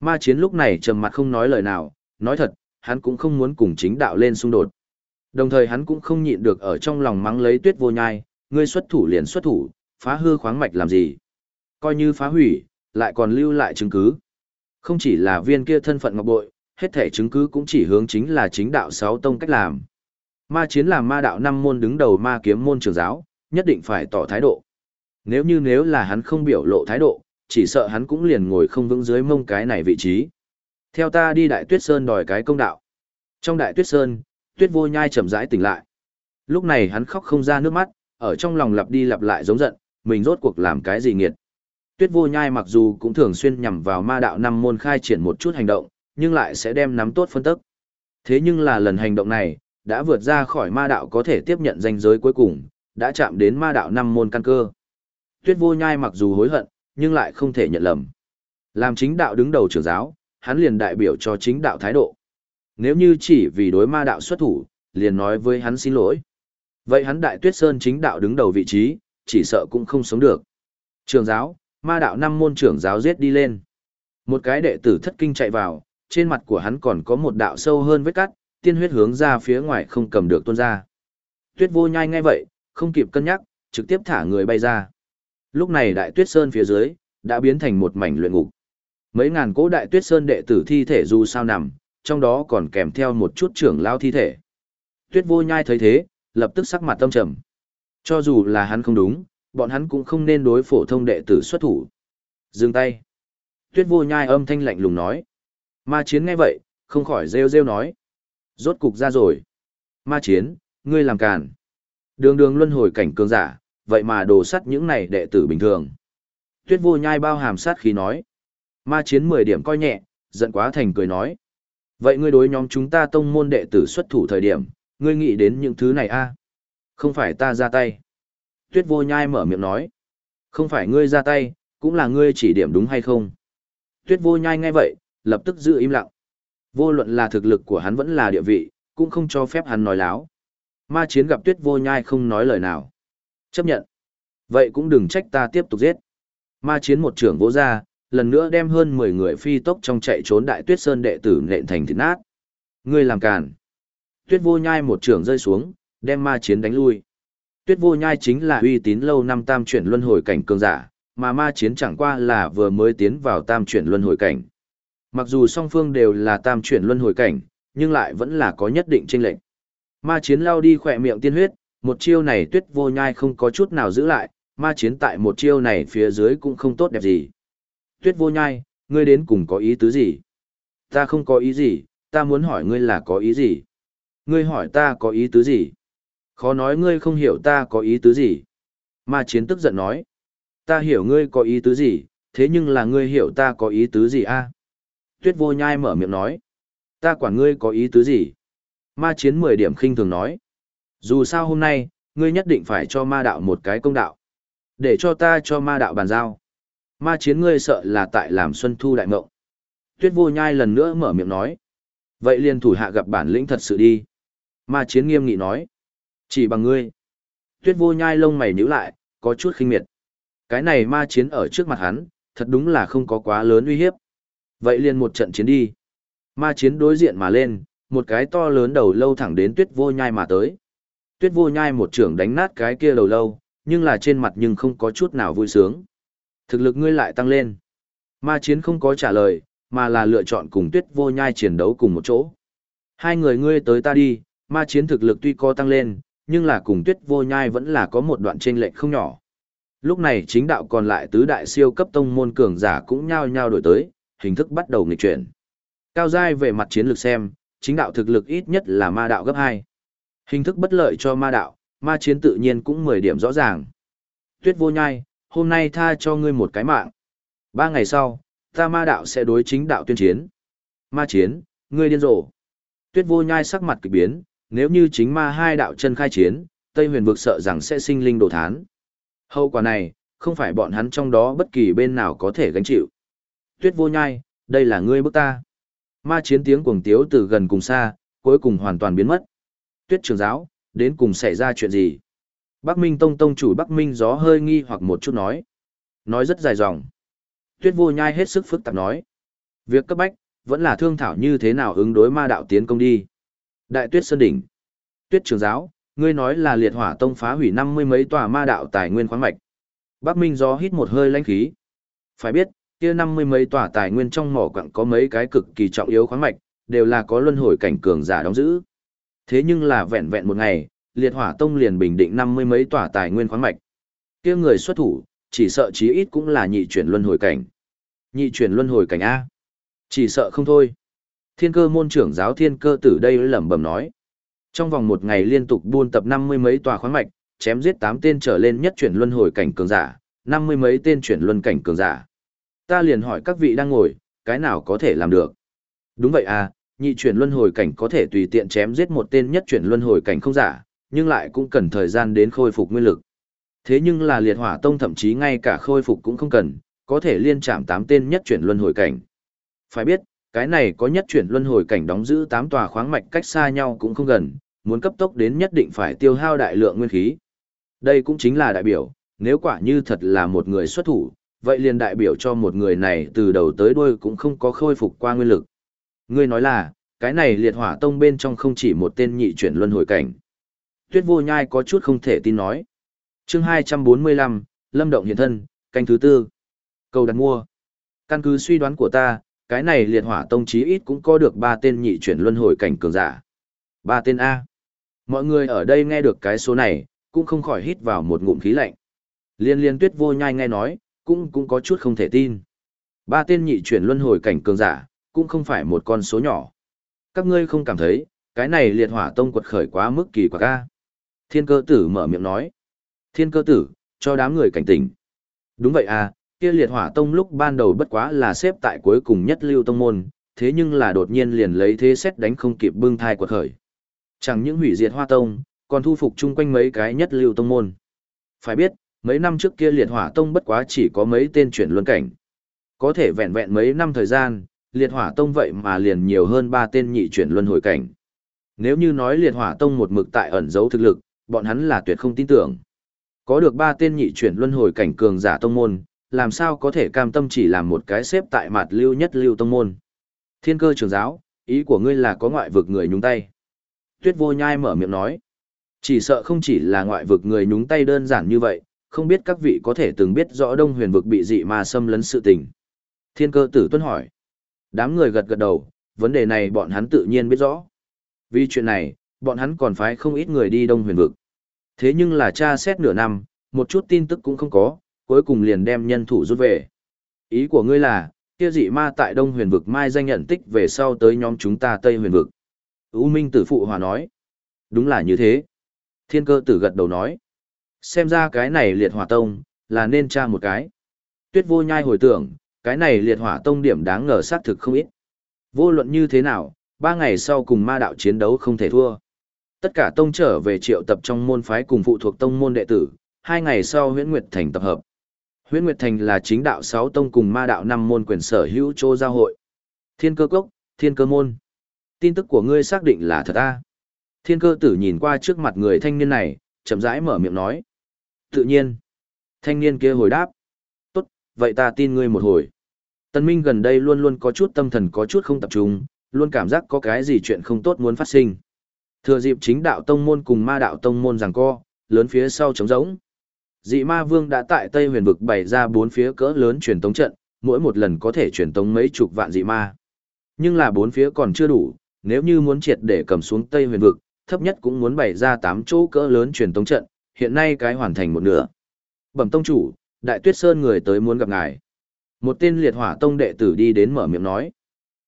Ma chiến lúc này trầm mặt không nói lời nào, nói thật, hắn cũng không muốn cùng chính đạo lên xung đột. Đồng thời hắn cũng không nhịn được ở trong lòng mắng lấy tuyết vô nhai, ngươi xuất thủ liền xuất thủ, phá hư khoáng mạch làm gì. Coi như phá hủy, lại còn lưu lại chứng cứ. Không chỉ là viên kia thân phận ngọc bội, hết thể chứng cứ cũng chỉ hướng chính là chính đạo sáu tông cách làm. Ma chiến làm ma đạo năm môn đứng đầu ma kiếm môn trường giáo, nhất định phải tỏ thái độ. Nếu như nếu là hắn không biểu lộ thái độ, chỉ sợ hắn cũng liền ngồi không vững dưới mông cái này vị trí. Theo ta đi Đại Tuyết Sơn đòi cái công đạo. Trong Đại Tuyết Sơn, Tuyết Vô Nhai chậm rãi tỉnh lại. Lúc này hắn khóc không ra nước mắt, ở trong lòng lặp đi lặp lại giống giận, mình rốt cuộc làm cái gì nghiệt. Tuyết Vô Nhai mặc dù cũng thường xuyên nhằm vào ma đạo năm môn khai triển một chút hành động, nhưng lại sẽ đem nắm tốt phân tức. Thế nhưng là lần hành động này, đã vượt ra khỏi ma đạo có thể tiếp nhận danh giới cuối cùng, đã chạm đến ma đạo năm môn căn cơ. Tuyết Vô Nhai mặc dù hối hận, nhưng lại không thể nhận lầm. Làm chính đạo đứng đầu trưởng giáo, hắn liền đại biểu cho chính đạo thái độ. Nếu như chỉ vì đối ma đạo xuất thủ, liền nói với hắn xin lỗi. Vậy hắn đại tuyết sơn chính đạo đứng đầu vị trí, chỉ sợ cũng không sống được. Trường giáo, ma đạo năm môn trưởng giáo giết đi lên. Một cái đệ tử thất kinh chạy vào, trên mặt của hắn còn có một đạo sâu hơn vết cắt, tiên huyết hướng ra phía ngoài không cầm được tuôn ra. Tuyết vô nhai ngay vậy, không kịp cân nhắc, trực tiếp thả người bay ra. Lúc này đại tuyết sơn phía dưới, đã biến thành một mảnh luyện ngục. Mấy ngàn cỗ đại tuyết sơn đệ tử thi thể dù sao nằm, trong đó còn kèm theo một chút trưởng lao thi thể. Tuyết vô nhai thấy thế, lập tức sắc mặt tâm trầm. Cho dù là hắn không đúng, bọn hắn cũng không nên đối phổ thông đệ tử xuất thủ. Dừng tay. Tuyết vô nhai âm thanh lạnh lùng nói. Ma chiến nghe vậy, không khỏi rêu rêu nói. Rốt cục ra rồi. Ma chiến, ngươi làm càn. Đường đường luân hồi cảnh cường giả, vậy mà đồ sắt những này đệ tử bình thường. Tuyết vô nhai bao hàm sát khí nói. Ma chiến 10 điểm coi nhẹ, giận quá thành cười nói. Vậy ngươi đối nhóm chúng ta tông môn đệ tử xuất thủ thời điểm, ngươi nghĩ đến những thứ này a Không phải ta ra tay. Tuyết vô nhai mở miệng nói. Không phải ngươi ra tay, cũng là ngươi chỉ điểm đúng hay không. Tuyết vô nhai nghe vậy, lập tức giữ im lặng. Vô luận là thực lực của hắn vẫn là địa vị, cũng không cho phép hắn nói láo. Ma chiến gặp tuyết vô nhai không nói lời nào. Chấp nhận. Vậy cũng đừng trách ta tiếp tục giết. Ma chiến một trưởng vỗ ra, lần nữa đem hơn 10 người phi tốc trong chạy trốn đại tuyết sơn đệ tử nện thành thịt nát. Ngươi làm càn. Tuyết vô nhai một trưởng rơi xuống, đem ma chiến đánh lui. Tuyết vô nhai chính là uy tín lâu năm tam chuyển luân hồi cảnh cường giả, mà ma chiến chẳng qua là vừa mới tiến vào tam chuyển luân hồi cảnh. Mặc dù song phương đều là tam chuyển luân hồi cảnh, nhưng lại vẫn là có nhất định chênh lệch. Ma chiến lao đi khỏe miệng tiên huyết, một chiêu này tuyết vô nhai không có chút nào giữ lại, ma chiến tại một chiêu này phía dưới cũng không tốt đẹp gì. Tuyết vô nhai, ngươi đến cùng có ý tứ gì? Ta không có ý gì, ta muốn hỏi ngươi là có ý gì? Ngươi hỏi ta có ý tứ gì? Khó nói ngươi không hiểu ta có ý tứ gì? Ma chiến tức giận nói. Ta hiểu ngươi có ý tứ gì, thế nhưng là ngươi hiểu ta có ý tứ gì a? Tuyết vô nhai mở miệng nói. Ta quản ngươi có ý tứ gì? Ma chiến 10 điểm khinh thường nói. Dù sao hôm nay, ngươi nhất định phải cho ma đạo một cái công đạo. Để cho ta cho ma đạo bàn giao. Ma chiến ngươi sợ là tại làm xuân thu đại mộng. Tuyết vô nhai lần nữa mở miệng nói. Vậy liền thủ hạ gặp bản lĩnh thật sự đi. Ma chiến nghiêm nghị nói. Chỉ bằng ngươi. Tuyết vô nhai lông mày nhíu lại, có chút khinh miệt. Cái này ma chiến ở trước mặt hắn, thật đúng là không có quá lớn uy hiếp. Vậy liền một trận chiến đi. Ma chiến đối diện mà lên, một cái to lớn đầu lâu thẳng đến tuyết vô nhai mà tới. Tuyết vô nhai một trưởng đánh nát cái kia đầu lâu, nhưng là trên mặt nhưng không có chút nào vui sướng. Thực lực ngươi lại tăng lên. Ma chiến không có trả lời, mà là lựa chọn cùng tuyết vô nhai chiến đấu cùng một chỗ. Hai người ngươi tới ta đi, ma chiến thực lực tuy có tăng lên, nhưng là cùng tuyết vô nhai vẫn là có một đoạn chênh lệch không nhỏ. Lúc này chính đạo còn lại tứ đại siêu cấp tông môn cường giả cũng nhao nhao đổi tới, hình thức bắt đầu nghịch chuyển. Cao giai về mặt chiến lược xem, chính đạo thực lực ít nhất là ma đạo gấp 2. Hình thức bất lợi cho ma đạo, ma chiến tự nhiên cũng 10 điểm rõ ràng. Tuyết vô nhai, hôm nay tha cho ngươi một cái mạng. Ba ngày sau, ta ma đạo sẽ đối chính đạo tuyên chiến. Ma chiến, ngươi điên rồ. Tuyết vô nhai sắc mặt kỳ biến, nếu như chính ma hai đạo chân khai chiến, Tây huyền vực sợ rằng sẽ sinh linh đồ thán. Hậu quả này, không phải bọn hắn trong đó bất kỳ bên nào có thể gánh chịu. Tuyết vô nhai, đây là ngươi bức ta. Ma chiến tiếng cuồng tiếu từ gần cùng xa, cuối cùng hoàn toàn biến mất. Tuyết trường giáo, đến cùng xảy ra chuyện gì? Bắc Minh Tông Tông chủ Bắc Minh gió hơi nghi hoặc một chút nói. Nói rất dài dòng. Tuyết vô nhai hết sức phức tạp nói. Việc cấp bách, vẫn là thương thảo như thế nào ứng đối ma đạo tiến công đi. Đại tuyết sơn đỉnh. Tuyết trường giáo, ngươi nói là liệt hỏa tông phá hủy năm mươi mấy tòa ma đạo tài nguyên khoáng mạch. Bắc Minh gió hít một hơi lãnh khí. Phải biết, kia năm mươi mấy tòa tài nguyên trong mỏ quặng có mấy cái cực kỳ trọng yếu khoáng mạch, đều là có luân hồi cảnh cường giả đóng giữ. Thế nhưng là vẹn vẹn một ngày, liệt hỏa tông liền bình định năm mươi mấy tòa tài nguyên khoáng mạch. Kia người xuất thủ, chỉ sợ chí ít cũng là nhị chuyển luân hồi cảnh. Nhị chuyển luân hồi cảnh A. Chỉ sợ không thôi. Thiên cơ môn trưởng giáo thiên cơ tử đây lẩm bẩm nói. Trong vòng một ngày liên tục buôn tập năm mươi mấy tòa khoáng mạch, chém giết tám tên trở lên nhất chuyển luân hồi cảnh cường giả, năm mươi mấy tên chuyển luân cảnh cường giả. Ta liền hỏi các vị đang ngồi, cái nào có thể làm được? Đúng vậy à, nhị chuyển luân hồi cảnh có thể tùy tiện chém giết một tên nhất chuyển luân hồi cảnh không giả, nhưng lại cũng cần thời gian đến khôi phục nguyên lực. Thế nhưng là liệt hỏa tông thậm chí ngay cả khôi phục cũng không cần, có thể liên chạm tám tên nhất chuyển luân hồi cảnh. Phải biết, cái này có nhất chuyển luân hồi cảnh đóng giữ tám tòa khoáng mạch cách xa nhau cũng không gần, muốn cấp tốc đến nhất định phải tiêu hao đại lượng nguyên khí. Đây cũng chính là đại biểu, nếu quả như thật là một người xuất thủ, vậy liền đại biểu cho một người này từ đầu tới đuôi cũng không có khôi phục qua nguyên lực. Ngươi nói là, cái này liệt hỏa tông bên trong không chỉ một tên nhị chuyển luân hồi cảnh. Tuyết vô nhai có chút không thể tin nói. chương 245, Lâm Động Hiện Thân, canh thứ tư. Cầu đặt mua. Căn cứ suy đoán của ta, cái này liệt hỏa tông chí ít cũng có được ba tên nhị chuyển luân hồi cảnh cường giả. Ba tên A. Mọi người ở đây nghe được cái số này, cũng không khỏi hít vào một ngụm khí lạnh. Liên liên tuyết vô nhai nghe nói, cũng cũng có chút không thể tin. Ba tên nhị chuyển luân hồi cảnh cường giả, cũng không phải một con số nhỏ. Các ngươi không cảm thấy, cái này liệt hỏa tông quật khởi quá mức kỳ quặc a? Thiên cơ tử mở miệng nói. Thiên cơ tử, cho đám người cảnh tỉnh. Đúng vậy à, kia liệt hỏa tông lúc ban đầu bất quá là xếp tại cuối cùng nhất lưu tông môn, thế nhưng là đột nhiên liền lấy thế xét đánh không kịp bưng thai quật khởi. Chẳng những hủy diệt hoa tông, còn thu phục chung quanh mấy cái nhất lưu tông môn. Phải biết, mấy năm trước kia liệt hỏa tông bất quá chỉ có mấy tên chuyển luân cảnh. Có thể vẹn vẹn mấy năm thời gian, liệt hỏa tông vậy mà liền nhiều hơn ba tên nhị chuyển luân hồi cảnh. Nếu như nói liệt hỏa tông một mực tại ẩn giấu thực lực, bọn hắn là tuyệt không tin tưởng. Có được ba tên nhị chuyển luân hồi cảnh cường giả tông môn, làm sao có thể cam tâm chỉ làm một cái xếp tại mặt lưu nhất lưu tông môn. Thiên cơ trường giáo, ý của ngươi là có ngoại vực người nhúng tay. Tuyết vô nhai mở miệng nói. Chỉ sợ không chỉ là ngoại vực người nhúng tay đơn giản như vậy, không biết các vị có thể từng biết rõ đông huyền vực bị dị ma xâm lấn sự tình. Thiên cơ tử tuân hỏi. Đám người gật gật đầu, vấn đề này bọn hắn tự nhiên biết rõ. Vì chuyện này, bọn hắn còn phái không ít người đi đông huyền vực. Thế nhưng là tra xét nửa năm, một chút tin tức cũng không có, cuối cùng liền đem nhân thủ rút về. Ý của ngươi là, kia dị ma tại đông huyền vực mai danh nhận tích về sau tới nhóm chúng ta tây huyền vực. U Minh tử phụ hòa nói. Đúng là như thế. Thiên cơ tử gật đầu nói. Xem ra cái này liệt hỏa tông, là nên tra một cái. Tuyết vô nhai hồi tưởng, cái này liệt hỏa tông điểm đáng ngờ xác thực không ít. Vô luận như thế nào, ba ngày sau cùng ma đạo chiến đấu không thể thua. Tất cả tông trở về triệu tập trong môn phái cùng phụ thuộc tông môn đệ tử, hai ngày sau huyễn nguyệt thành tập hợp. Huyễn nguyệt thành là chính đạo sáu tông cùng ma đạo năm môn quyền sở hữu chô giao hội. Thiên cơ cốc, thiên cơ môn. Tin tức của ngươi xác định là thật à? Thiên cơ tử nhìn qua trước mặt người thanh niên này, chậm rãi mở miệng nói. Tự nhiên. Thanh niên kia hồi đáp. Vậy ta tin ngươi một hồi. Tân Minh gần đây luôn luôn có chút tâm thần có chút không tập trung, luôn cảm giác có cái gì chuyện không tốt muốn phát sinh. Thừa dịp chính đạo tông môn cùng ma đạo tông môn giằng co, lớn phía sau trống rỗng. Dị ma vương đã tại Tây huyền vực bày ra bốn phía cỡ lớn truyền tống trận, mỗi một lần có thể truyền tống mấy chục vạn dị ma. Nhưng là bốn phía còn chưa đủ, nếu như muốn triệt để cầm xuống Tây huyền vực, thấp nhất cũng muốn bày ra tám chỗ cỡ lớn truyền tống trận, hiện nay cái hoàn thành một nửa. Bẩm tông chủ, Đại Tuyết Sơn người tới muốn gặp ngài. Một tên liệt hỏa tông đệ tử đi đến mở miệng nói.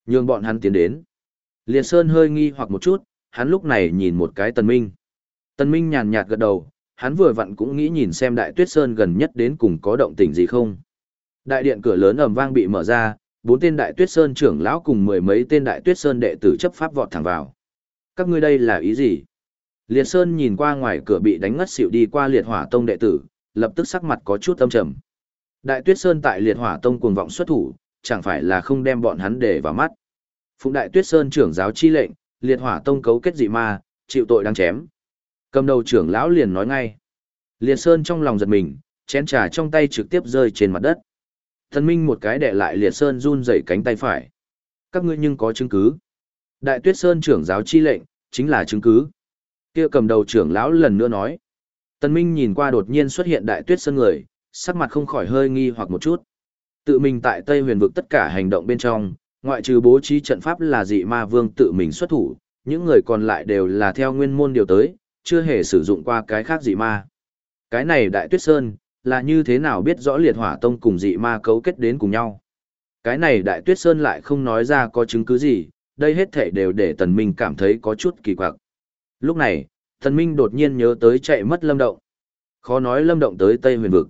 Nhường bọn hắn tiến đến. Liệt Sơn hơi nghi hoặc một chút, hắn lúc này nhìn một cái tần minh. Tần minh nhàn nhạt gật đầu, hắn vừa vặn cũng nghĩ nhìn xem Đại Tuyết Sơn gần nhất đến cùng có động tĩnh gì không. Đại điện cửa lớn ầm vang bị mở ra, bốn tên Đại Tuyết Sơn trưởng lão cùng mười mấy tên Đại Tuyết Sơn đệ tử chấp pháp vọt thẳng vào. Các ngươi đây là ý gì? Liệt Sơn nhìn qua ngoài cửa bị đánh ngất xỉu đi qua liệt hỏa tông đệ tử, lập tức sắc mặt có chút âm trầm. Đại Tuyết Sơn tại liệt hỏa tông cuồng vọng xuất thủ, chẳng phải là không đem bọn hắn để vào mắt. Phụng Đại Tuyết Sơn trưởng giáo chi lệnh, liệt hỏa tông cấu kết dị ma, chịu tội đang chém. Cầm đầu trưởng lão liền nói ngay. Liệt Sơn trong lòng giật mình, chén trà trong tay trực tiếp rơi trên mặt đất. Thần Minh một cái đè lại Liệt Sơn run rẩy cánh tay phải. Các ngươi nhưng có chứng cứ. Đại Tuyết Sơn trưởng giáo chi lệnh, chính là chứng cứ. Kia cầm đầu trưởng lão lần nữa nói. Tần Minh nhìn qua đột nhiên xuất hiện Đại Tuyết Sơn người, sắc mặt không khỏi hơi nghi hoặc một chút. Tự mình tại Tây Huyền vực tất cả hành động bên trong, ngoại trừ bố trí trận pháp là dị ma vương tự mình xuất thủ, những người còn lại đều là theo nguyên môn điều tới, chưa hề sử dụng qua cái khác dị ma. Cái này Đại Tuyết Sơn, là như thế nào biết rõ liệt hỏa tông cùng dị ma cấu kết đến cùng nhau. Cái này Đại Tuyết Sơn lại không nói ra có chứng cứ gì, đây hết thể đều để Tần Minh cảm thấy có chút kỳ quặc. Lúc này, Thần Minh đột nhiên nhớ tới chạy mất Lâm Động. Khó nói Lâm Động tới Tây Huyền Vực.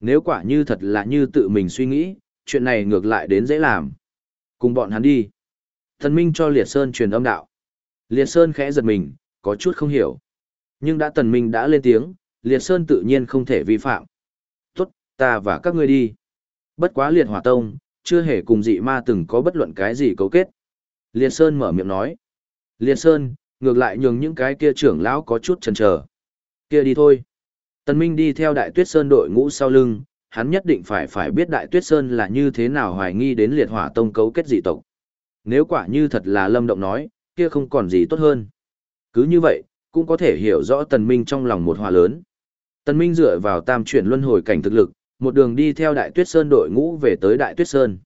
Nếu quả như thật là như tự mình suy nghĩ, chuyện này ngược lại đến dễ làm. Cùng bọn hắn đi. Thần Minh cho Liệt Sơn truyền âm đạo. Liệt Sơn khẽ giật mình, có chút không hiểu. Nhưng đã Tần Minh đã lên tiếng, Liệt Sơn tự nhiên không thể vi phạm. Tốt, ta và các ngươi đi. Bất quá Liệt Hỏa Tông, chưa hề cùng dị ma từng có bất luận cái gì cấu kết. Liệt Sơn mở miệng nói. Liệt Sơn, ngược lại nhường những cái kia trưởng lão có chút chần chờ. Kia đi thôi. Tần Minh đi theo Đại Tuyết Sơn đội ngũ sau lưng, hắn nhất định phải phải biết Đại Tuyết Sơn là như thế nào hoài nghi đến liệt hỏa tông cấu kết dị tộc. Nếu quả như thật là Lâm Động nói, kia không còn gì tốt hơn. Cứ như vậy, cũng có thể hiểu rõ Tần Minh trong lòng một hòa lớn. Tần Minh dựa vào tam chuyển luân hồi cảnh thực lực, một đường đi theo Đại Tuyết Sơn đội ngũ về tới Đại Tuyết Sơn.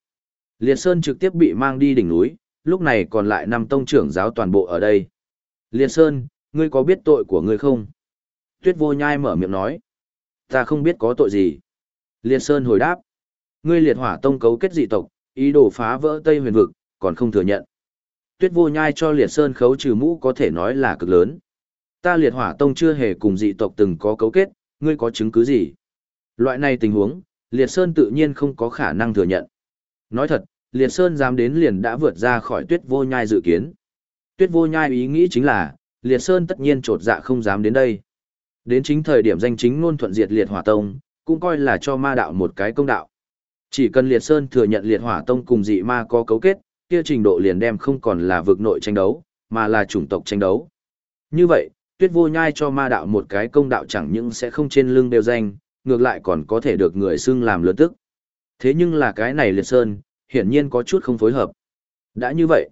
Liệt Sơn trực tiếp bị mang đi đỉnh núi, lúc này còn lại năm tông trưởng giáo toàn bộ ở đây. Liệt Sơn, ngươi có biết tội của ngươi không? Tuyết vô nhai mở miệng nói. Ta không biết có tội gì. Liệt Sơn hồi đáp. Ngươi liệt hỏa tông cấu kết dị tộc, ý đồ phá vỡ Tây huyền vực, còn không thừa nhận. Tuyết vô nhai cho Liệt Sơn khấu trừ mũ có thể nói là cực lớn. Ta liệt hỏa tông chưa hề cùng dị tộc từng có cấu kết, ngươi có chứng cứ gì? Loại này tình huống, Liệt Sơn tự nhiên không có khả năng thừa nhận. Nói thật, Liệt Sơn dám đến liền đã vượt ra khỏi tuyết vô nhai dự kiến. Tuyết vô nhai ý nghĩ chính là, Liệt Sơn tất nhiên trột dạ không dám đến đây. Đến chính thời điểm danh chính ngôn thuận diệt Liệt Hỏa Tông, cũng coi là cho ma đạo một cái công đạo. Chỉ cần Liệt Sơn thừa nhận Liệt Hỏa Tông cùng dị ma có cấu kết, kia trình độ liền đem không còn là vực nội tranh đấu, mà là chủng tộc tranh đấu. Như vậy, Tuyết vô nhai cho ma đạo một cái công đạo chẳng những sẽ không trên lưng đều danh, ngược lại còn có thể được người xưng làm lớn tức. Thế nhưng là cái này Liệt Sơn, hiển nhiên có chút không phối hợp. Đã như vậy,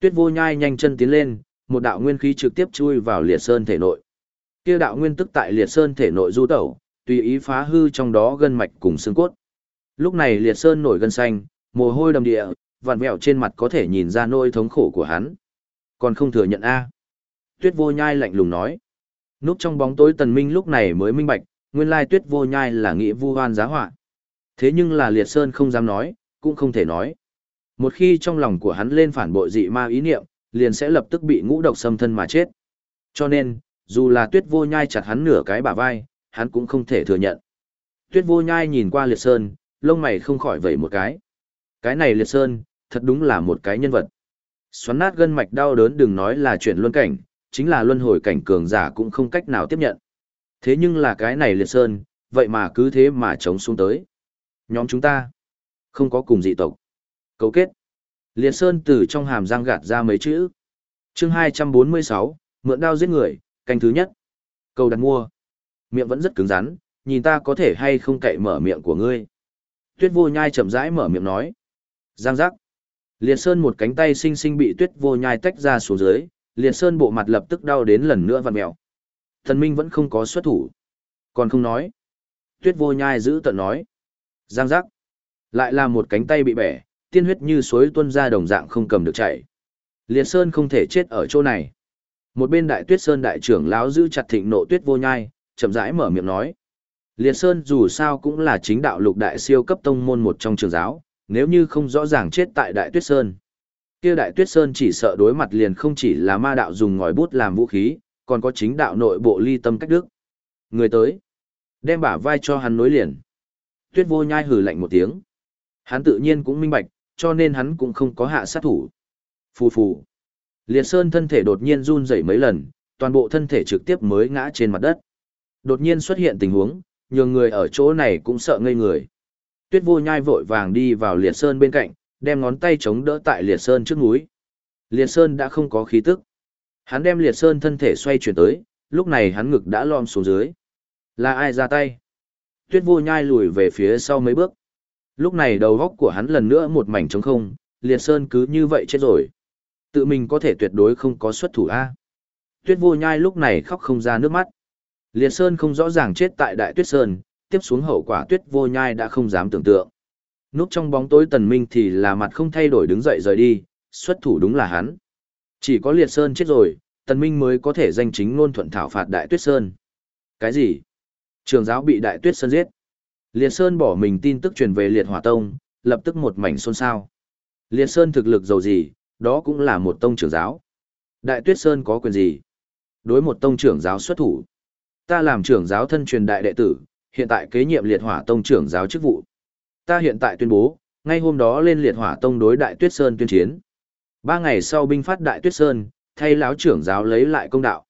Tuyết Vô Nhai nhanh chân tiến lên, một đạo nguyên khí trực tiếp chui vào Liệt Sơn thể nội. Kia đạo nguyên tức tại Liệt Sơn thể nội du tẩu, tùy ý phá hư trong đó gân mạch cùng xương cốt. Lúc này Liệt Sơn nổi gân xanh, mồ hôi đầm địa, vằn vẹo trên mặt có thể nhìn ra nỗi thống khổ của hắn. Còn không thừa nhận a? Tuyết Vô Nhai lạnh lùng nói. Núp trong bóng tối Tần Minh lúc này mới minh bạch, nguyên lai Tuyết Vô Nhai là nghĩa vu hoan giá họa. Thế nhưng là Liệt Sơn không dám nói, cũng không thể nói. Một khi trong lòng của hắn lên phản bội dị ma ý niệm, liền sẽ lập tức bị ngũ độc xâm thân mà chết. Cho nên, dù là tuyết vô nhai chặt hắn nửa cái bả vai, hắn cũng không thể thừa nhận. Tuyết vô nhai nhìn qua liệt sơn, lông mày không khỏi vẩy một cái. Cái này liệt sơn, thật đúng là một cái nhân vật. Xoắn nát gân mạch đau đớn đừng nói là chuyện luân cảnh, chính là luân hồi cảnh cường giả cũng không cách nào tiếp nhận. Thế nhưng là cái này liệt sơn, vậy mà cứ thế mà chống xuống tới. Nhóm chúng ta, không có cùng dị tộc. Cấu kết. Liệt Sơn từ trong hàm răng gạt ra mấy chữ. chương 246, mượn đao giết người, canh thứ nhất. Câu đặt mua. Miệng vẫn rất cứng rắn, nhìn ta có thể hay không cậy mở miệng của ngươi. Tuyết vô nhai chậm rãi mở miệng nói. Giang giác. Liệt Sơn một cánh tay xinh xinh bị tuyết vô nhai tách ra xuống dưới, Liệt Sơn bộ mặt lập tức đau đến lần nữa vặn mèo. Thần Minh vẫn không có xuất thủ. Còn không nói. Tuyết vô nhai giữ tận nói. Giang giác. Lại là một cánh tay bị bẻ, tiên huyết như suối tuôn ra đồng dạng không cầm được chảy. Liệt Sơn không thể chết ở chỗ này. Một bên Đại Tuyết Sơn đại trưởng lão giữ chặt thịnh nộ tuyết vô nhai, chậm rãi mở miệng nói. Liệt Sơn dù sao cũng là chính đạo lục đại siêu cấp tông môn một trong trường giáo, nếu như không rõ ràng chết tại Đại Tuyết Sơn. Kia Đại Tuyết Sơn chỉ sợ đối mặt liền không chỉ là ma đạo dùng ngòi bút làm vũ khí, còn có chính đạo nội bộ ly tâm cách đức. Người tới, đem bả vai cho hắn nối liền. Tuyết vô nhai hừ lạnh một tiếng. Hắn tự nhiên cũng minh bạch, cho nên hắn cũng không có hạ sát thủ. Phù phù. Liệt Sơn thân thể đột nhiên run rẩy mấy lần, toàn bộ thân thể trực tiếp mới ngã trên mặt đất. Đột nhiên xuất hiện tình huống, nhường người ở chỗ này cũng sợ ngây người. Tuyết vô nhai vội vàng đi vào Liệt Sơn bên cạnh, đem ngón tay chống đỡ tại Liệt Sơn trước núi. Liệt Sơn đã không có khí tức. Hắn đem Liệt Sơn thân thể xoay chuyển tới, lúc này hắn ngực đã lom xuống dưới. Là ai ra tay? Tuyết vô nhai lùi về phía sau mấy bước. Lúc này đầu góc của hắn lần nữa một mảnh trống không, liệt sơn cứ như vậy chết rồi. Tự mình có thể tuyệt đối không có xuất thủ A. Tuyết vô nhai lúc này khóc không ra nước mắt. Liệt sơn không rõ ràng chết tại đại tuyết sơn, tiếp xuống hậu quả tuyết vô nhai đã không dám tưởng tượng. Núp trong bóng tối tần minh thì là mặt không thay đổi đứng dậy rời đi, xuất thủ đúng là hắn. Chỉ có liệt sơn chết rồi, tần minh mới có thể danh chính ngôn thuận thảo phạt đại tuyết sơn. Cái gì? Trường giáo bị đại tuyết sơn giết. Liệt sơn bỏ mình tin tức truyền về liệt hỏa tông, lập tức một mảnh xôn xao. Liệt sơn thực lực giàu gì, đó cũng là một tông trưởng giáo. Đại tuyết sơn có quyền gì? Đối một tông trưởng giáo xuất thủ. Ta làm trưởng giáo thân truyền đại đệ tử, hiện tại kế nhiệm liệt hỏa tông trưởng giáo chức vụ. Ta hiện tại tuyên bố, ngay hôm đó lên liệt hỏa tông đối đại tuyết sơn tuyên chiến. Ba ngày sau binh phát đại tuyết sơn, thay lão trưởng giáo lấy lại công đạo.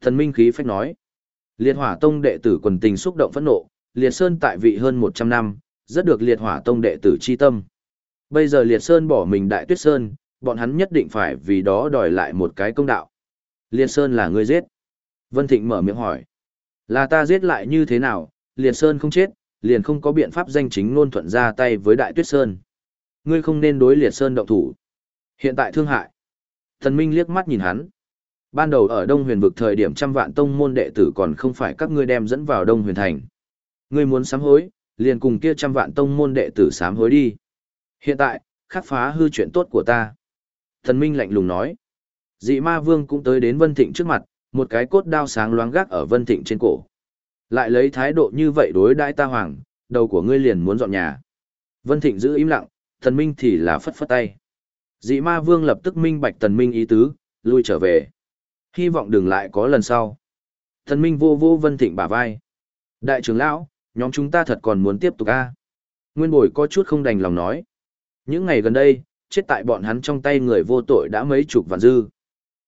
Thần minh khí phách nói. Liệt hỏa tông đệ tử quần tình xúc động phẫn nộ, liệt sơn tại vị hơn 100 năm, rất được liệt hỏa tông đệ tử chi tâm. Bây giờ liệt sơn bỏ mình đại tuyết sơn, bọn hắn nhất định phải vì đó đòi lại một cái công đạo. Liệt sơn là người giết. Vân Thịnh mở miệng hỏi. Là ta giết lại như thế nào, liệt sơn không chết, liền không có biện pháp danh chính ngôn thuận ra tay với đại tuyết sơn. Ngươi không nên đối liệt sơn động thủ. Hiện tại thương hại. Thần Minh liếc mắt nhìn hắn. Ban đầu ở Đông Huyền vực thời điểm trăm vạn tông môn đệ tử còn không phải các ngươi đem dẫn vào Đông Huyền thành. Ngươi muốn sám hối, liền cùng kia trăm vạn tông môn đệ tử sám hối đi. Hiện tại, khắc phá hư chuyện tốt của ta. Thần Minh lạnh lùng nói. Dị ma vương cũng tới đến Vân Thịnh trước mặt, một cái cốt đao sáng loáng gác ở Vân Thịnh trên cổ. Lại lấy thái độ như vậy đối đãi ta hoàng, đầu của ngươi liền muốn dọn nhà. Vân Thịnh giữ im lặng, thần minh thì là phất phất tay. Dị ma vương lập tức minh bạch Thần minh ý tứ, lui trở về. Hy vọng đừng lại có lần sau. Thần minh vô vô Vân Thịnh bả vai. Đại trưởng lão, nhóm chúng ta thật còn muốn tiếp tục a. Nguyên bồi có chút không đành lòng nói. Những ngày gần đây, chết tại bọn hắn trong tay người vô tội đã mấy chục vạn dư.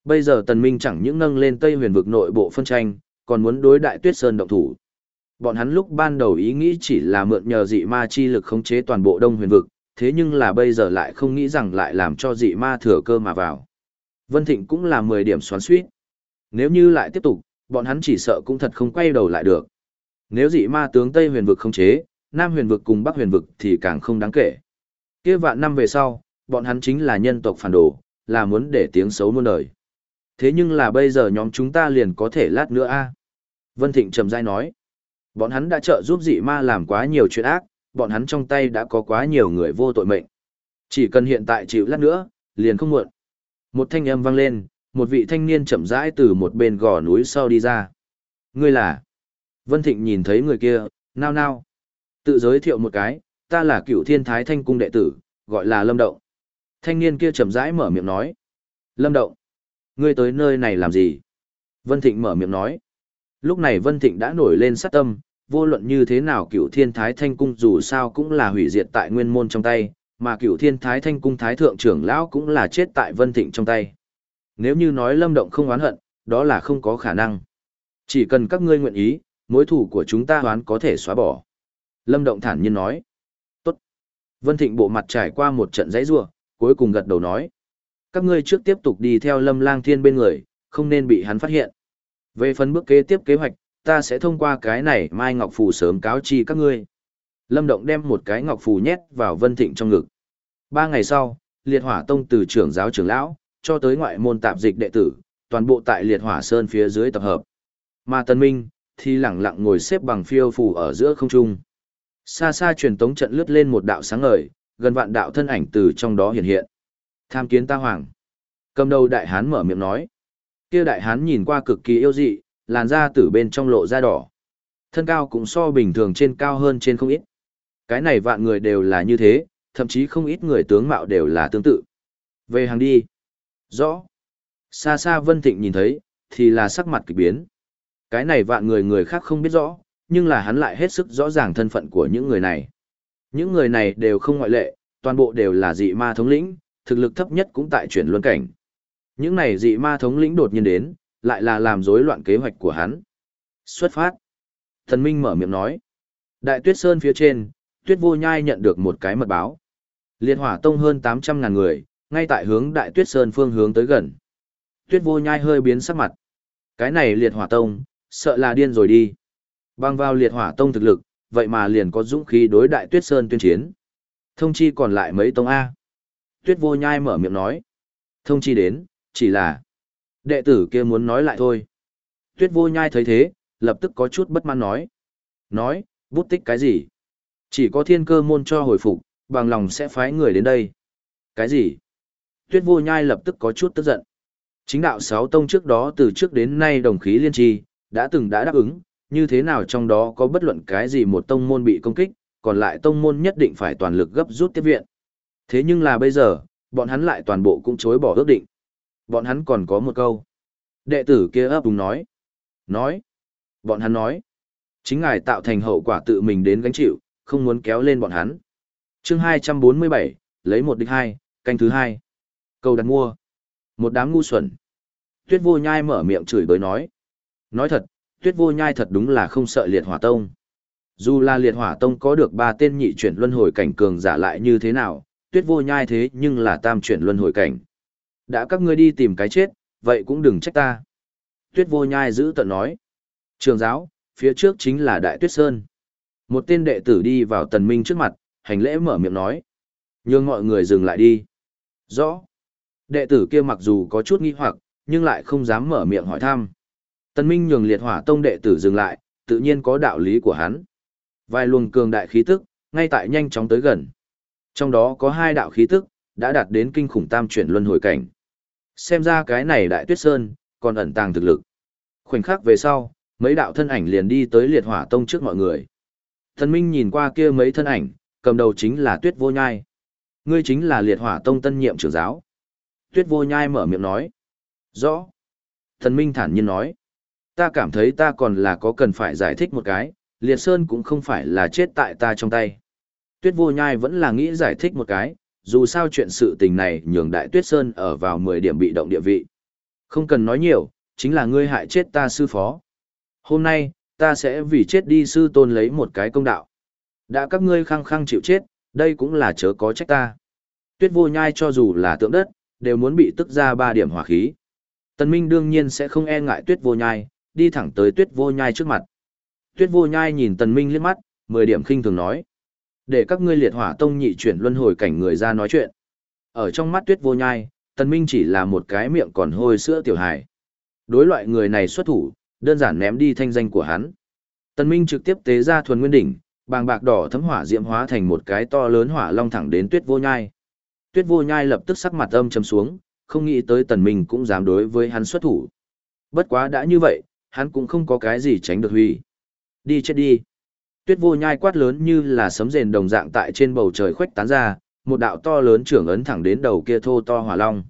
Bây giờ tần minh chẳng những nâng lên Tây huyền vực nội bộ phân tranh, còn muốn đối đại tuyết sơn động thủ. Bọn hắn lúc ban đầu ý nghĩ chỉ là mượn nhờ dị ma chi lực khống chế toàn bộ đông huyền vực, thế nhưng là bây giờ lại không nghĩ rằng lại làm cho dị ma thừa cơ mà vào. Vân Thịnh cũng là 10 điểm xoắn suýt. Nếu như lại tiếp tục, bọn hắn chỉ sợ cũng thật không quay đầu lại được. Nếu dị ma tướng Tây huyền vực không chế, Nam huyền vực cùng Bắc huyền vực thì càng không đáng kể. Kia vạn năm về sau, bọn hắn chính là nhân tộc phản đồ, là muốn để tiếng xấu muôn đời. Thế nhưng là bây giờ nhóm chúng ta liền có thể lát nữa a Vân Thịnh trầm dai nói. Bọn hắn đã trợ giúp dị ma làm quá nhiều chuyện ác, bọn hắn trong tay đã có quá nhiều người vô tội mệnh. Chỉ cần hiện tại chịu lát nữa, liền không muộn. Một thanh âm vang lên, một vị thanh niên chậm rãi từ một bên gò núi sau đi ra. Ngươi là? Vân Thịnh nhìn thấy người kia, nao nao. Tự giới thiệu một cái, ta là cựu thiên thái thanh cung đệ tử, gọi là Lâm Động. Thanh niên kia chậm rãi mở miệng nói. Lâm Động, ngươi tới nơi này làm gì? Vân Thịnh mở miệng nói. Lúc này Vân Thịnh đã nổi lên sát tâm, vô luận như thế nào cựu thiên thái thanh cung dù sao cũng là hủy diệt tại nguyên môn trong tay, mà cựu thiên thái thanh cung thái thượng trưởng lão cũng là chết tại Vân Thịnh trong tay. Nếu như nói lâm động không oán hận, đó là không có khả năng. Chỉ cần các ngươi nguyện ý, mối thủ của chúng ta hoán có thể xóa bỏ. Lâm động thản nhiên nói. Tốt. Vân Thịnh bộ mặt trải qua một trận giấy rua, cuối cùng gật đầu nói. Các ngươi trước tiếp tục đi theo lâm lang thiên bên người, không nên bị hắn phát hiện. Về phần bước kế tiếp kế hoạch, ta sẽ thông qua cái này Mai Ngọc Phù sớm cáo chi các ngươi. Lâm Động đem một cái Ngọc Phù nhét vào Vân Thịnh trong ngực. Ba ngày sau, Liệt Hỏa Tông từ trưởng giáo trưởng lão, cho tới ngoại môn tạp dịch đệ tử, toàn bộ tại Liệt Hỏa Sơn phía dưới tập hợp. Mà Tân Minh, thì lẳng lặng ngồi xếp bằng phiêu phù ở giữa không trung. Xa xa truyền tống trận lướt lên một đạo sáng ngời, gần vạn đạo thân ảnh từ trong đó hiện hiện. Tham kiến ta hoàng. Cầm đầu đại hán mở miệng nói. Kia đại hán nhìn qua cực kỳ yêu dị, làn da từ bên trong lộ da đỏ. Thân cao cũng so bình thường trên cao hơn trên không ít. Cái này vạn người đều là như thế, thậm chí không ít người tướng mạo đều là tương tự. Về hàng đi. Rõ. Xa xa Vân Thịnh nhìn thấy, thì là sắc mặt kỳ biến. Cái này vạn người người khác không biết rõ, nhưng là hắn lại hết sức rõ ràng thân phận của những người này. Những người này đều không ngoại lệ, toàn bộ đều là dị ma thống lĩnh, thực lực thấp nhất cũng tại chuyển luân cảnh. Những này dị ma thống lĩnh đột nhiên đến, lại là làm rối loạn kế hoạch của hắn. Xuất phát. Thần Minh mở miệng nói. Đại tuyết sơn phía trên, tuyết vô nhai nhận được một cái mật báo. Liệt hỏa tông hơn 800 ngàn người, ngay tại hướng đại tuyết sơn phương hướng tới gần. Tuyết vô nhai hơi biến sắc mặt. Cái này liệt hỏa tông, sợ là điên rồi đi. Bang vào liệt hỏa tông thực lực, vậy mà liền có dũng khí đối đại tuyết sơn tuyên chiến. Thông chi còn lại mấy tông A. Tuyết vô nhai mở miệng nói. Thông chi đến, chỉ là đệ tử kia muốn nói lại thôi. Tuyết vô nhai thấy thế, lập tức có chút bất mãn nói. Nói, bút tích cái gì? Chỉ có thiên cơ môn cho hồi phục, bằng lòng sẽ phái người đến đây. Cái gì? Tuyết vô nhai lập tức có chút tức giận. Chính đạo sáu tông trước đó từ trước đến nay đồng khí liên trì đã từng đã đáp ứng, như thế nào trong đó có bất luận cái gì một tông môn bị công kích, còn lại tông môn nhất định phải toàn lực gấp rút tiếp viện. Thế nhưng là bây giờ, bọn hắn lại toàn bộ cũng chối bỏ ước định. Bọn hắn còn có một câu. Đệ tử kia ấp đúng nói. Nói. Bọn hắn nói. Chính ngài tạo thành hậu quả tự mình đến gánh chịu, không muốn kéo lên bọn hắn. chương 247, lấy một địch hai, canh thứ hai. Câu đặt mua. Một đám ngu xuẩn. Tuyết vô nhai mở miệng chửi bới nói. Nói thật, tuyết vô nhai thật đúng là không sợ liệt hỏa tông. Dù là liệt hỏa tông có được ba tên nhị chuyển luân hồi cảnh cường giả lại như thế nào, tuyết vô nhai thế nhưng là tam chuyển luân hồi cảnh. Đã các ngươi đi tìm cái chết, vậy cũng đừng trách ta. Tuyết vô nhai giữ tận nói. Trường giáo, phía trước chính là Đại Tuyết Sơn. Một tên đệ tử đi vào tần minh trước mặt, hành lễ mở miệng nói. Nhưng mọi người dừng lại đi. Rõ. Đệ tử kia mặc dù có chút nghi hoặc, nhưng lại không dám mở miệng hỏi thăm. Tần minh nhường liệt hỏa tông đệ tử dừng lại, tự nhiên có đạo lý của hắn. Vài luồng cường đại khí tức, ngay tại nhanh chóng tới gần. Trong đó có hai đạo khí tức, đã đạt đến kinh khủng tam chuyển luân hồi cảnh. Xem ra cái này đại tuyết sơn, còn ẩn tàng thực lực. Khoảnh khắc về sau, mấy đạo thân ảnh liền đi tới liệt hỏa tông trước mọi người. Thần Minh nhìn qua kia mấy thân ảnh, cầm đầu chính là Tuyết Vô Nhai. Ngươi chính là liệt hỏa tông tân nhiệm trưởng giáo. Tuyết Vô Nhai mở miệng nói. Rõ. Thần Minh thản nhiên nói. Ta cảm thấy ta còn là có cần phải giải thích một cái, liệt sơn cũng không phải là chết tại ta trong tay. Tuyết Vô Nhai vẫn là nghĩ giải thích một cái, dù sao chuyện sự tình này nhường đại Tuyết Sơn ở vào 10 điểm bị động địa vị. Không cần nói nhiều, chính là ngươi hại chết ta sư phó. Hôm nay, ta sẽ vì chết đi sư tôn lấy một cái công đạo. Đã các ngươi khăng khăng chịu chết, đây cũng là chớ có trách ta. Tuyết vô nhai cho dù là tượng đất, đều muốn bị tức ra ba điểm hỏa khí. Tần Minh đương nhiên sẽ không e ngại tuyết vô nhai, đi thẳng tới tuyết vô nhai trước mặt. Tuyết vô nhai nhìn Tần Minh liếc mắt, mười điểm khinh thường nói. Để các ngươi liệt hỏa tông nhị chuyển luân hồi cảnh người ra nói chuyện. Ở trong mắt tuyết vô nhai, Tần Minh chỉ là một cái miệng còn hôi sữa tiểu hài. Đối loại người này xuất thủ, đơn giản ném đi thanh danh của hắn. Tần Minh trực tiếp tế ra thuần nguyên đỉnh, bàng bạc đỏ thấm hỏa diễm hóa thành một cái to lớn hỏa long thẳng đến Tuyết Vô Nhai. Tuyết Vô Nhai lập tức sắc mặt âm trầm xuống, không nghĩ tới Tần Minh cũng dám đối với hắn xuất thủ. Bất quá đã như vậy, hắn cũng không có cái gì tránh được huy. Đi chết đi. Tuyết Vô Nhai quát lớn như là sấm rền đồng dạng tại trên bầu trời khuếch tán ra, một đạo to lớn trưởng ấn thẳng đến đầu kia thô to hỏa long.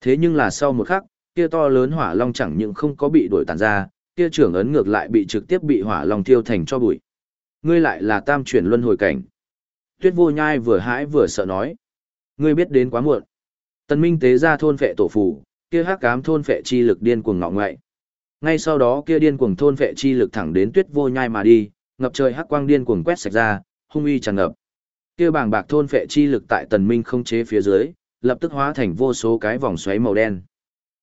Thế nhưng là sau một khắc, kia to lớn hỏa long chẳng những không có bị đuổi tàn ra, kia trưởng ấn ngược lại bị trực tiếp bị hỏa long thiêu thành cho bụi. Ngươi lại là tam chuyển luân hồi cảnh. Tuyết vô nhai vừa hãi vừa sợ nói. Ngươi biết đến quá muộn. Tần Minh tế ra thôn phệ tổ phù, kia hắc ám thôn phệ chi lực điên cuồng ngọ ngoại. Ngay sau đó kia điên cuồng thôn vệ chi lực thẳng đến Tuyết vô nhai mà đi, ngập trời hắc quang điên cuồng quét sạch ra, hung uy tràn ngập. Kia bàng bạc thôn vệ chi lực tại Tần Minh không chế phía dưới, lập tức hóa thành vô số cái vòng xoáy màu đen.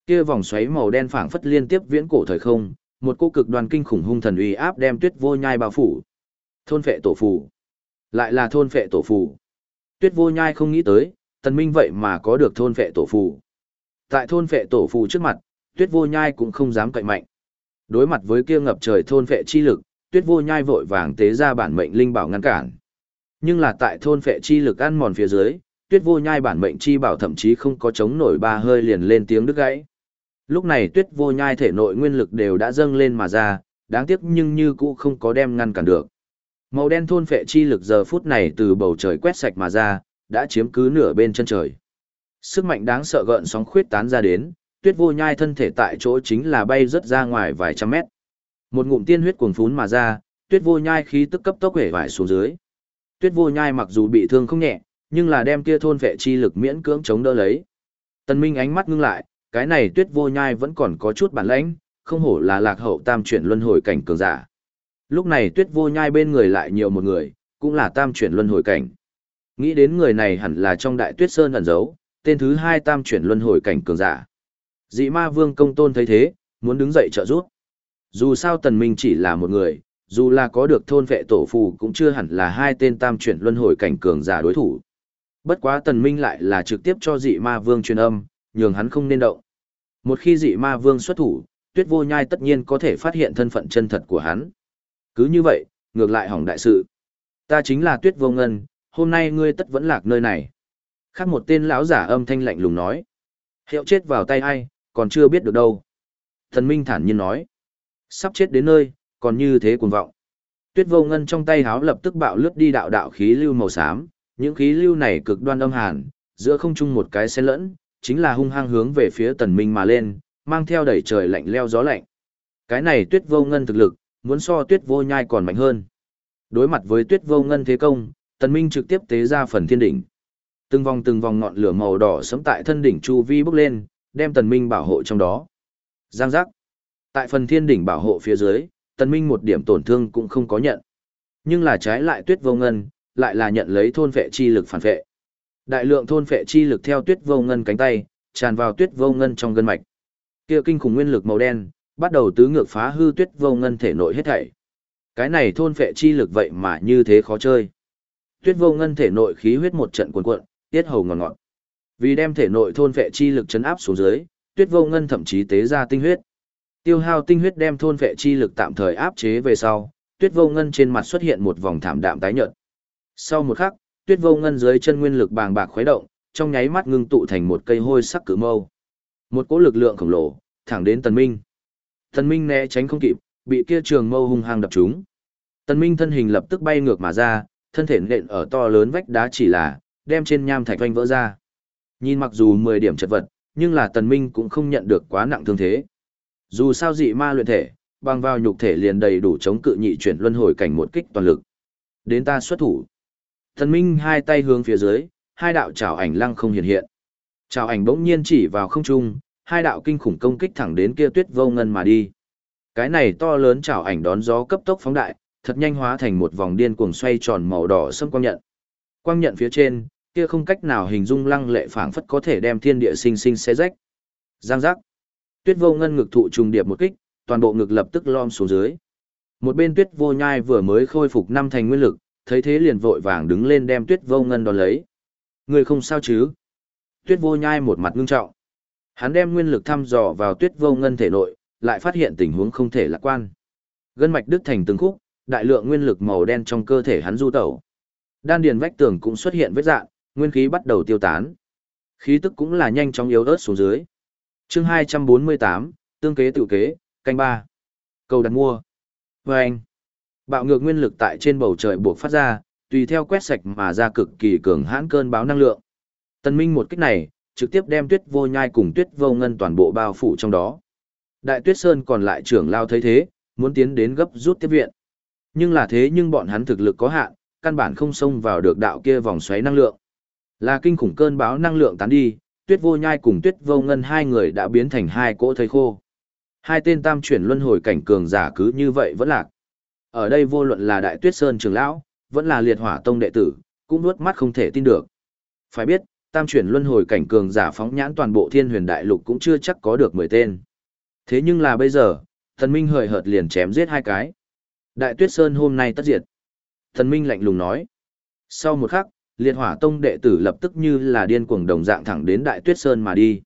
Kia vòng xoáy màu đen phảng phất liên tiếp viễn cổ thời không, một cô cực đoan kinh khủng hung thần uy áp đem tuyết vô nhai bao phủ. Thôn vệ tổ phủ, Lại là thôn vệ tổ phủ. Tuyết vô nhai không nghĩ tới, tần minh vậy mà có được thôn vệ tổ phủ. Tại thôn vệ tổ phủ trước mặt, tuyết vô nhai cũng không dám cậy mạnh. Đối mặt với kia ngập trời thôn phệ chi lực, tuyết vô nhai vội vàng tế ra bản mệnh linh bảo ngăn cản. Nhưng là tại thôn phệ chi lực ăn mòn phía dưới, tuyết vô nhai bản mệnh chi bảo thậm chí không có chống nổi ba hơi liền lên tiếng đứt gãy. Lúc này tuyết vô nhai thể nội nguyên lực đều đã dâng lên mà ra, đáng tiếc nhưng như cũ không có đem ngăn cản được. Màu đen thôn phệ chi lực giờ phút này từ bầu trời quét sạch mà ra, đã chiếm cứ nửa bên chân trời. Sức mạnh đáng sợ gợn sóng khuyết tán ra đến, tuyết vô nhai thân thể tại chỗ chính là bay rất ra ngoài vài trăm mét. Một ngụm tiên huyết cuồng phún mà ra, tuyết vô nhai khí tức cấp tốc hể vải xuống dưới. Tuyết vô nhai mặc dù bị thương không nhẹ, nhưng là đem kia thôn vệ chi lực miễn cưỡng chống đỡ lấy. Tần Minh ánh mắt ngưng lại, cái này tuyết vô nhai vẫn còn có chút bản lãnh, không hổ là lạc hậu tam chuyển luân hồi cảnh cường giả. Lúc này tuyết vô nhai bên người lại nhiều một người, cũng là tam chuyển luân hồi cảnh. Nghĩ đến người này hẳn là trong đại tuyết sơn ẩn giấu, tên thứ hai tam chuyển luân hồi cảnh cường giả. Dị ma vương công tôn thấy thế, muốn đứng dậy trợ giúp. Dù sao tần minh chỉ là một người, dù là có được thôn vệ tổ phù cũng chưa hẳn là hai tên tam chuyển luân hồi cảnh cường giả đối thủ. Bất quá tần minh lại là trực tiếp cho dị ma vương truyền âm, nhường hắn không nên động. Một khi dị ma vương xuất thủ, tuyết vô nhai tất nhiên có thể phát hiện thân phận chân thật của hắn. Cứ như vậy, ngược lại hỏng đại sự. Ta chính là tuyết vô ngân, hôm nay ngươi tất vẫn lạc nơi này. Khác một tên lão giả âm thanh lạnh lùng nói. Hiệu chết vào tay ai, còn chưa biết được đâu. Thần Minh thản nhiên nói. Sắp chết đến nơi, còn như thế cuồng vọng. Tuyết vô ngân trong tay háo lập tức bạo lướt đi đạo đạo khí lưu màu xám, những khí lưu này cực đoan âm hàn, giữa không trung một cái xen lẫn, chính là hung hăng hướng về phía tần minh mà lên, mang theo đẩy trời lạnh leo gió lạnh. Cái này tuyết vô ngân thực lực, muốn so tuyết vô nhai còn mạnh hơn. Đối mặt với tuyết vô ngân thế công, tần minh trực tiếp tế ra phần thiên đỉnh. Từng vòng từng vòng ngọn lửa màu đỏ sẫm tại thân đỉnh chu vi bốc lên, đem tần minh bảo hộ trong đó. Giang giác. Tại phần thiên đỉnh bảo hộ phía dưới, tần minh một điểm tổn thương cũng không có nhận. Nhưng là trái lại tuyết vô ngân, lại là nhận lấy thôn vệ chi lực phản vệ. Đại lượng thôn vệ chi lực theo tuyết vô ngân cánh tay, tràn vào tuyết vô ngân trong gân mạch. Kia kinh khủng nguyên lực màu đen, bắt đầu tứ ngược phá hư tuyết vô ngân thể nội hết thảy. Cái này thôn vệ chi lực vậy mà như thế khó chơi. Tuyết vô ngân thể nội khí huyết một trận cuồn cuộn, tiết hầu ngọt ngọt. Vì đem thể nội thôn vệ chi lực chấn áp xuống dưới, Tuyết vô ngân thậm chí tế ra tinh huyết. Tiêu hao tinh huyết đem thôn vệ chi lực tạm thời áp chế về sau, Tuyết vô ngân trên mặt xuất hiện một vòng thảm đạm tái nhợt. Sau một khắc, Tuyết vô ngân dưới chân nguyên lực bàng bạc khuấy động, trong nháy mắt ngưng tụ thành một cây hôi sắc cử mâu. Một cỗ lực lượng khổng lồ, thẳng đến Tần Minh. Tần Minh né tránh không kịp, bị kia trường mâu hung hăng đập trúng. Tần Minh thân hình lập tức bay ngược mà ra, thân thể nện ở to lớn vách đá chỉ là, đem trên nham thạch vanh vỡ ra. Nhìn mặc dù 10 điểm chật vật, nhưng là Tần Minh cũng không nhận được quá nặng thương thế. Dù sao dị ma luyện thể, bằng vào nhục thể liền đầy đủ chống cự nhị chuyển luân hồi cảnh một kích toàn lực. Đến ta xuất thủ. Tần Minh hai tay hướng phía dưới, hai đạo trảo ảnh lăng không hiện hiện. Trảo ảnh bỗng nhiên chỉ vào không trung, hai đạo kinh khủng công kích thẳng đến kia tuyết vô ngân mà đi. Cái này to lớn trảo ảnh đón gió cấp tốc phóng đại, thật nhanh hóa thành một vòng điên cuồng xoay tròn màu đỏ sâm quang nhận. Quang nhận phía trên, kia không cách nào hình dung lăng lệ phảng phất có thể đem thiên địa sinh sinh xé rách. Giang giác. Tuyết vô ngân ngực thụ trùng điệp một kích, toàn bộ ngực lập tức lom xuống dưới. Một bên tuyết vô nhai vừa mới khôi phục năm thành nguyên lực, thấy thế liền vội vàng đứng lên đem tuyết vô ngân đón lấy. Người không sao chứ? Tuyết vô nhai một mặt ngưng trọng. Hắn đem nguyên lực thăm dò vào tuyết vô ngân thể nội, lại phát hiện tình huống không thể lạc quan. Gân mạch đứt thành từng khúc, đại lượng nguyên lực màu đen trong cơ thể hắn du tẩu. Đan điền vách tường cũng xuất hiện vết dạng, nguyên khí bắt đầu tiêu tán. Khí tức cũng là nhanh chóng yếu ớt xuống dưới. Chương 248, tương kế tự kế, canh ba. Cầu đặt mua. Vâng. anh. Bạo ngược nguyên lực tại trên bầu trời buộc phát ra, tùy theo quét sạch mà ra cực kỳ cường hãn cơn báo năng lượng. Tân Minh một kích này, trực tiếp đem Tuyết Vô Nhai cùng Tuyết Vô Ngân toàn bộ bao phủ trong đó. Đại Tuyết Sơn còn lại trưởng lao thấy thế, muốn tiến đến gấp rút tiếp viện. Nhưng là thế nhưng bọn hắn thực lực có hạn, căn bản không xông vào được đạo kia vòng xoáy năng lượng. Là kinh khủng cơn báo năng lượng tán đi, Tuyết Vô Nhai cùng Tuyết Vô Ngân hai người đã biến thành hai cỗ thây khô. Hai tên tam chuyển luân hồi cảnh cường giả cứ như vậy vẫn lạc. Ở đây vô luận là Đại Tuyết Sơn trưởng lão, vẫn là Liệt Hỏa Tông đệ tử, cũng nuốt mắt không thể tin được. Phải biết, tam chuyển luân hồi cảnh cường giả phóng nhãn toàn bộ Thiên Huyền Đại Lục cũng chưa chắc có được 10 tên. Thế nhưng là bây giờ, Thần Minh hời hợt liền chém giết hai cái. Đại Tuyết Sơn hôm nay tất diệt. Thần Minh lạnh lùng nói. Sau một khắc, liệt hỏa tông đệ tử lập tức như là điên cuồng đồng dạng thẳng đến Đại Tuyết Sơn mà đi.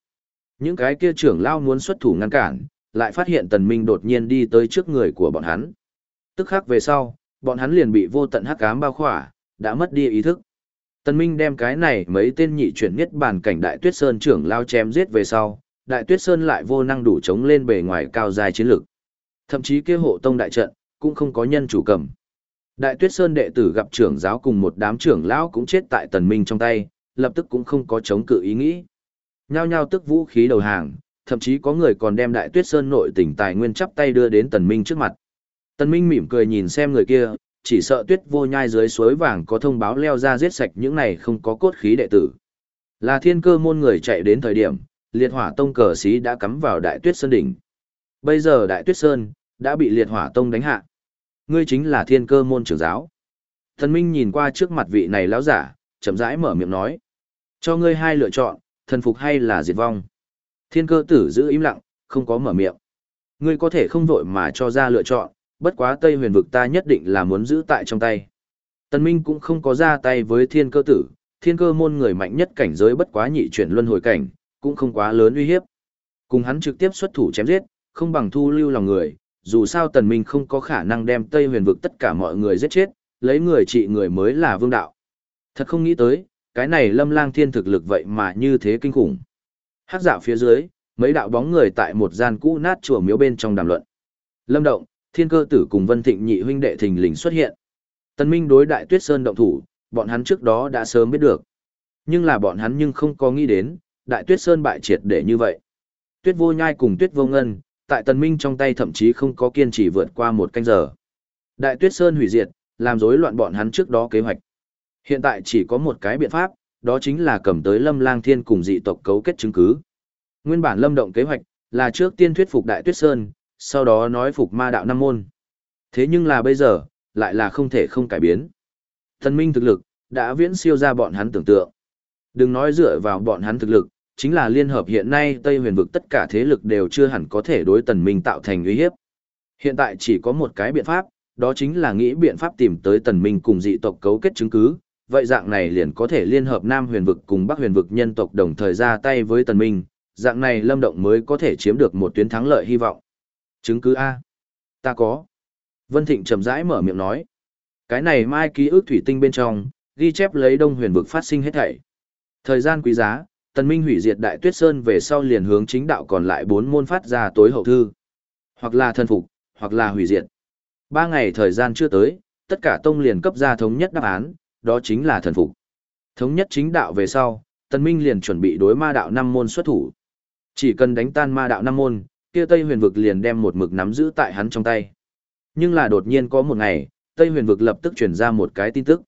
Những cái kia trưởng lao muốn xuất thủ ngăn cản, lại phát hiện Tần Minh đột nhiên đi tới trước người của bọn hắn. Tức khắc về sau, bọn hắn liền bị vô tận hắc ám bao khỏa, đã mất đi ý thức. Tần Minh đem cái này mấy tên nhị chuyển nhất bản cảnh Đại Tuyết Sơn trưởng lao chém giết về sau, Đại Tuyết Sơn lại vô năng đủ chống lên bề ngoài cao dài chiến lực. Thậm chí kia hộ tông đại trận, cũng không có nhân chủ cầm. Đại Tuyết Sơn đệ tử gặp trưởng giáo cùng một đám trưởng lão cũng chết tại Tần Minh trong tay, lập tức cũng không có chống cự ý nghĩ. Nhao nhao tức vũ khí đầu hàng, thậm chí có người còn đem Đại Tuyết Sơn nội tỉnh tài nguyên chắp tay đưa đến Tần Minh trước mặt. Tần Minh mỉm cười nhìn xem người kia, chỉ sợ Tuyết Vô Nhai dưới suối vàng có thông báo leo ra giết sạch những này không có cốt khí đệ tử. Là thiên cơ môn người chạy đến thời điểm, liệt hỏa tông cờ sĩ đã cắm vào Đại Tuyết Sơn đỉnh. Bây giờ Đại Tuyết Sơn đã bị liệt hỏa tông đánh hạ ngươi chính là thiên cơ môn trưởng giáo. Thần Minh nhìn qua trước mặt vị này lão giả, chậm rãi mở miệng nói. Cho ngươi hai lựa chọn, thần phục hay là diệt vong. Thiên cơ tử giữ im lặng, không có mở miệng. Ngươi có thể không vội mà cho ra lựa chọn, bất quá Tây huyền vực ta nhất định là muốn giữ tại trong tay. Tần Minh cũng không có ra tay với thiên cơ tử, thiên cơ môn người mạnh nhất cảnh giới bất quá nhị chuyển luân hồi cảnh, cũng không quá lớn uy hiếp. Cùng hắn trực tiếp xuất thủ chém giết, không bằng thu lưu lòng người, dù sao tần minh không có khả năng đem Tây huyền vực tất cả mọi người giết chết, lấy người trị người mới là vương đạo. Thật không nghĩ tới, cái này lâm lang thiên thực lực vậy mà như thế kinh khủng. Hắc dạo phía dưới, mấy đạo bóng người tại một gian cũ nát chùa miếu bên trong đàm luận. Lâm động, thiên cơ tử cùng vân thịnh nhị huynh đệ thình lình xuất hiện. Tần minh đối đại tuyết sơn động thủ, bọn hắn trước đó đã sớm biết được. Nhưng là bọn hắn nhưng không có nghĩ đến, đại tuyết sơn bại triệt để như vậy. Tuyết vô nhai cùng tuyết vô ngân, tại tần minh trong tay thậm chí không có kiên trì vượt qua một canh giờ. Đại tuyết sơn hủy diệt, làm rối loạn bọn hắn trước đó kế hoạch. Hiện tại chỉ có một cái biện pháp, đó chính là cầm tới lâm lang thiên cùng dị tộc cấu kết chứng cứ. Nguyên bản lâm động kế hoạch, là trước tiên thuyết phục đại tuyết sơn, sau đó nói phục ma đạo năm môn. Thế nhưng là bây giờ, lại là không thể không cải biến. Thần minh thực lực, đã viễn siêu ra bọn hắn tưởng tượng. Đừng nói dựa vào bọn hắn thực lực, chính là liên hợp hiện nay Tây huyền vực tất cả thế lực đều chưa hẳn có thể đối tần minh tạo thành uy hiếp. Hiện tại chỉ có một cái biện pháp, đó chính là nghĩ biện pháp tìm tới tần minh cùng dị tộc cấu kết chứng cứ, vậy dạng này liền có thể liên hợp Nam huyền vực cùng Bắc huyền vực nhân tộc đồng thời ra tay với tần minh, dạng này lâm động mới có thể chiếm được một tuyến thắng lợi hy vọng. Chứng cứ A. Ta có. Vân Thịnh chậm rãi mở miệng nói. Cái này mai ký ức thủy tinh bên trong, ghi chép lấy đông huyền vực phát sinh hết thảy. Thời gian quý giá, tần minh hủy diệt đại tuyết sơn về sau liền hướng chính đạo còn lại bốn môn phát ra tối hậu thư. Hoặc là thân phục, hoặc là hủy diệt. Ba ngày thời gian chưa tới, tất cả tông liền cấp ra thống nhất đáp án, đó chính là thần phục. Thống nhất chính đạo về sau, tần minh liền chuẩn bị đối ma đạo năm môn xuất thủ. Chỉ cần đánh tan ma đạo năm môn, kia Tây huyền vực liền đem một mực nắm giữ tại hắn trong tay. Nhưng là đột nhiên có một ngày, Tây huyền vực lập tức truyền ra một cái tin tức.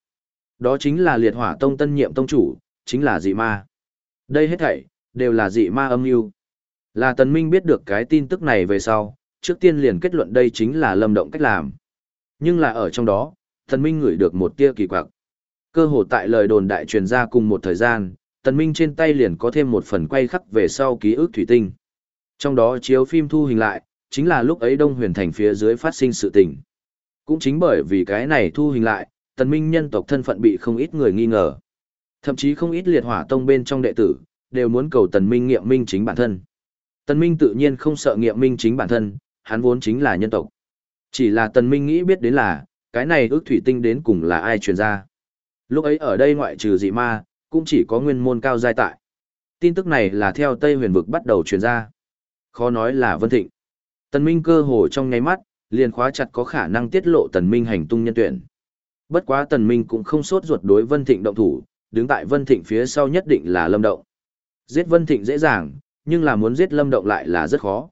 Đó chính là liệt hỏa tông tân nhiệm tông chủ, chính là dị ma. Đây hết thảy, đều là dị ma âm mưu. Là tần minh biết được cái tin tức này về sau, trước tiên liền kết luận đây chính là lâm động cách làm. Nhưng là ở trong đó, tần minh ngửi được một tia kỳ quặc. Cơ hồ tại lời đồn đại truyền ra cùng một thời gian, tần minh trên tay liền có thêm một phần quay khắc về sau ký ức thủy tinh. Trong đó chiếu phim thu hình lại, chính là lúc ấy Đông Huyền Thành phía dưới phát sinh sự tình. Cũng chính bởi vì cái này thu hình lại, tần minh nhân tộc thân phận bị không ít người nghi ngờ. Thậm chí không ít liệt hỏa tông bên trong đệ tử, đều muốn cầu tần minh nghiệm minh chính bản thân. Tần minh tự nhiên không sợ nghiệm minh chính bản thân, hắn vốn chính là nhân tộc. Chỉ là tần minh nghĩ biết đến là, cái này ước thủy tinh đến cùng là ai truyền ra. Lúc ấy ở đây ngoại trừ dị ma, cũng chỉ có nguyên môn cao giai tại. Tin tức này là theo Tây huyền vực bắt đầu truyền ra. Khó nói là Vân Thịnh. Tần Minh cơ hồ trong nháy mắt, liền khóa chặt có khả năng tiết lộ Tần Minh hành tung nhân tuyển. Bất quá Tần Minh cũng không sốt ruột đối Vân Thịnh động thủ, đứng tại Vân Thịnh phía sau nhất định là Lâm Động. Giết Vân Thịnh dễ dàng, nhưng là muốn giết Lâm Động lại là rất khó.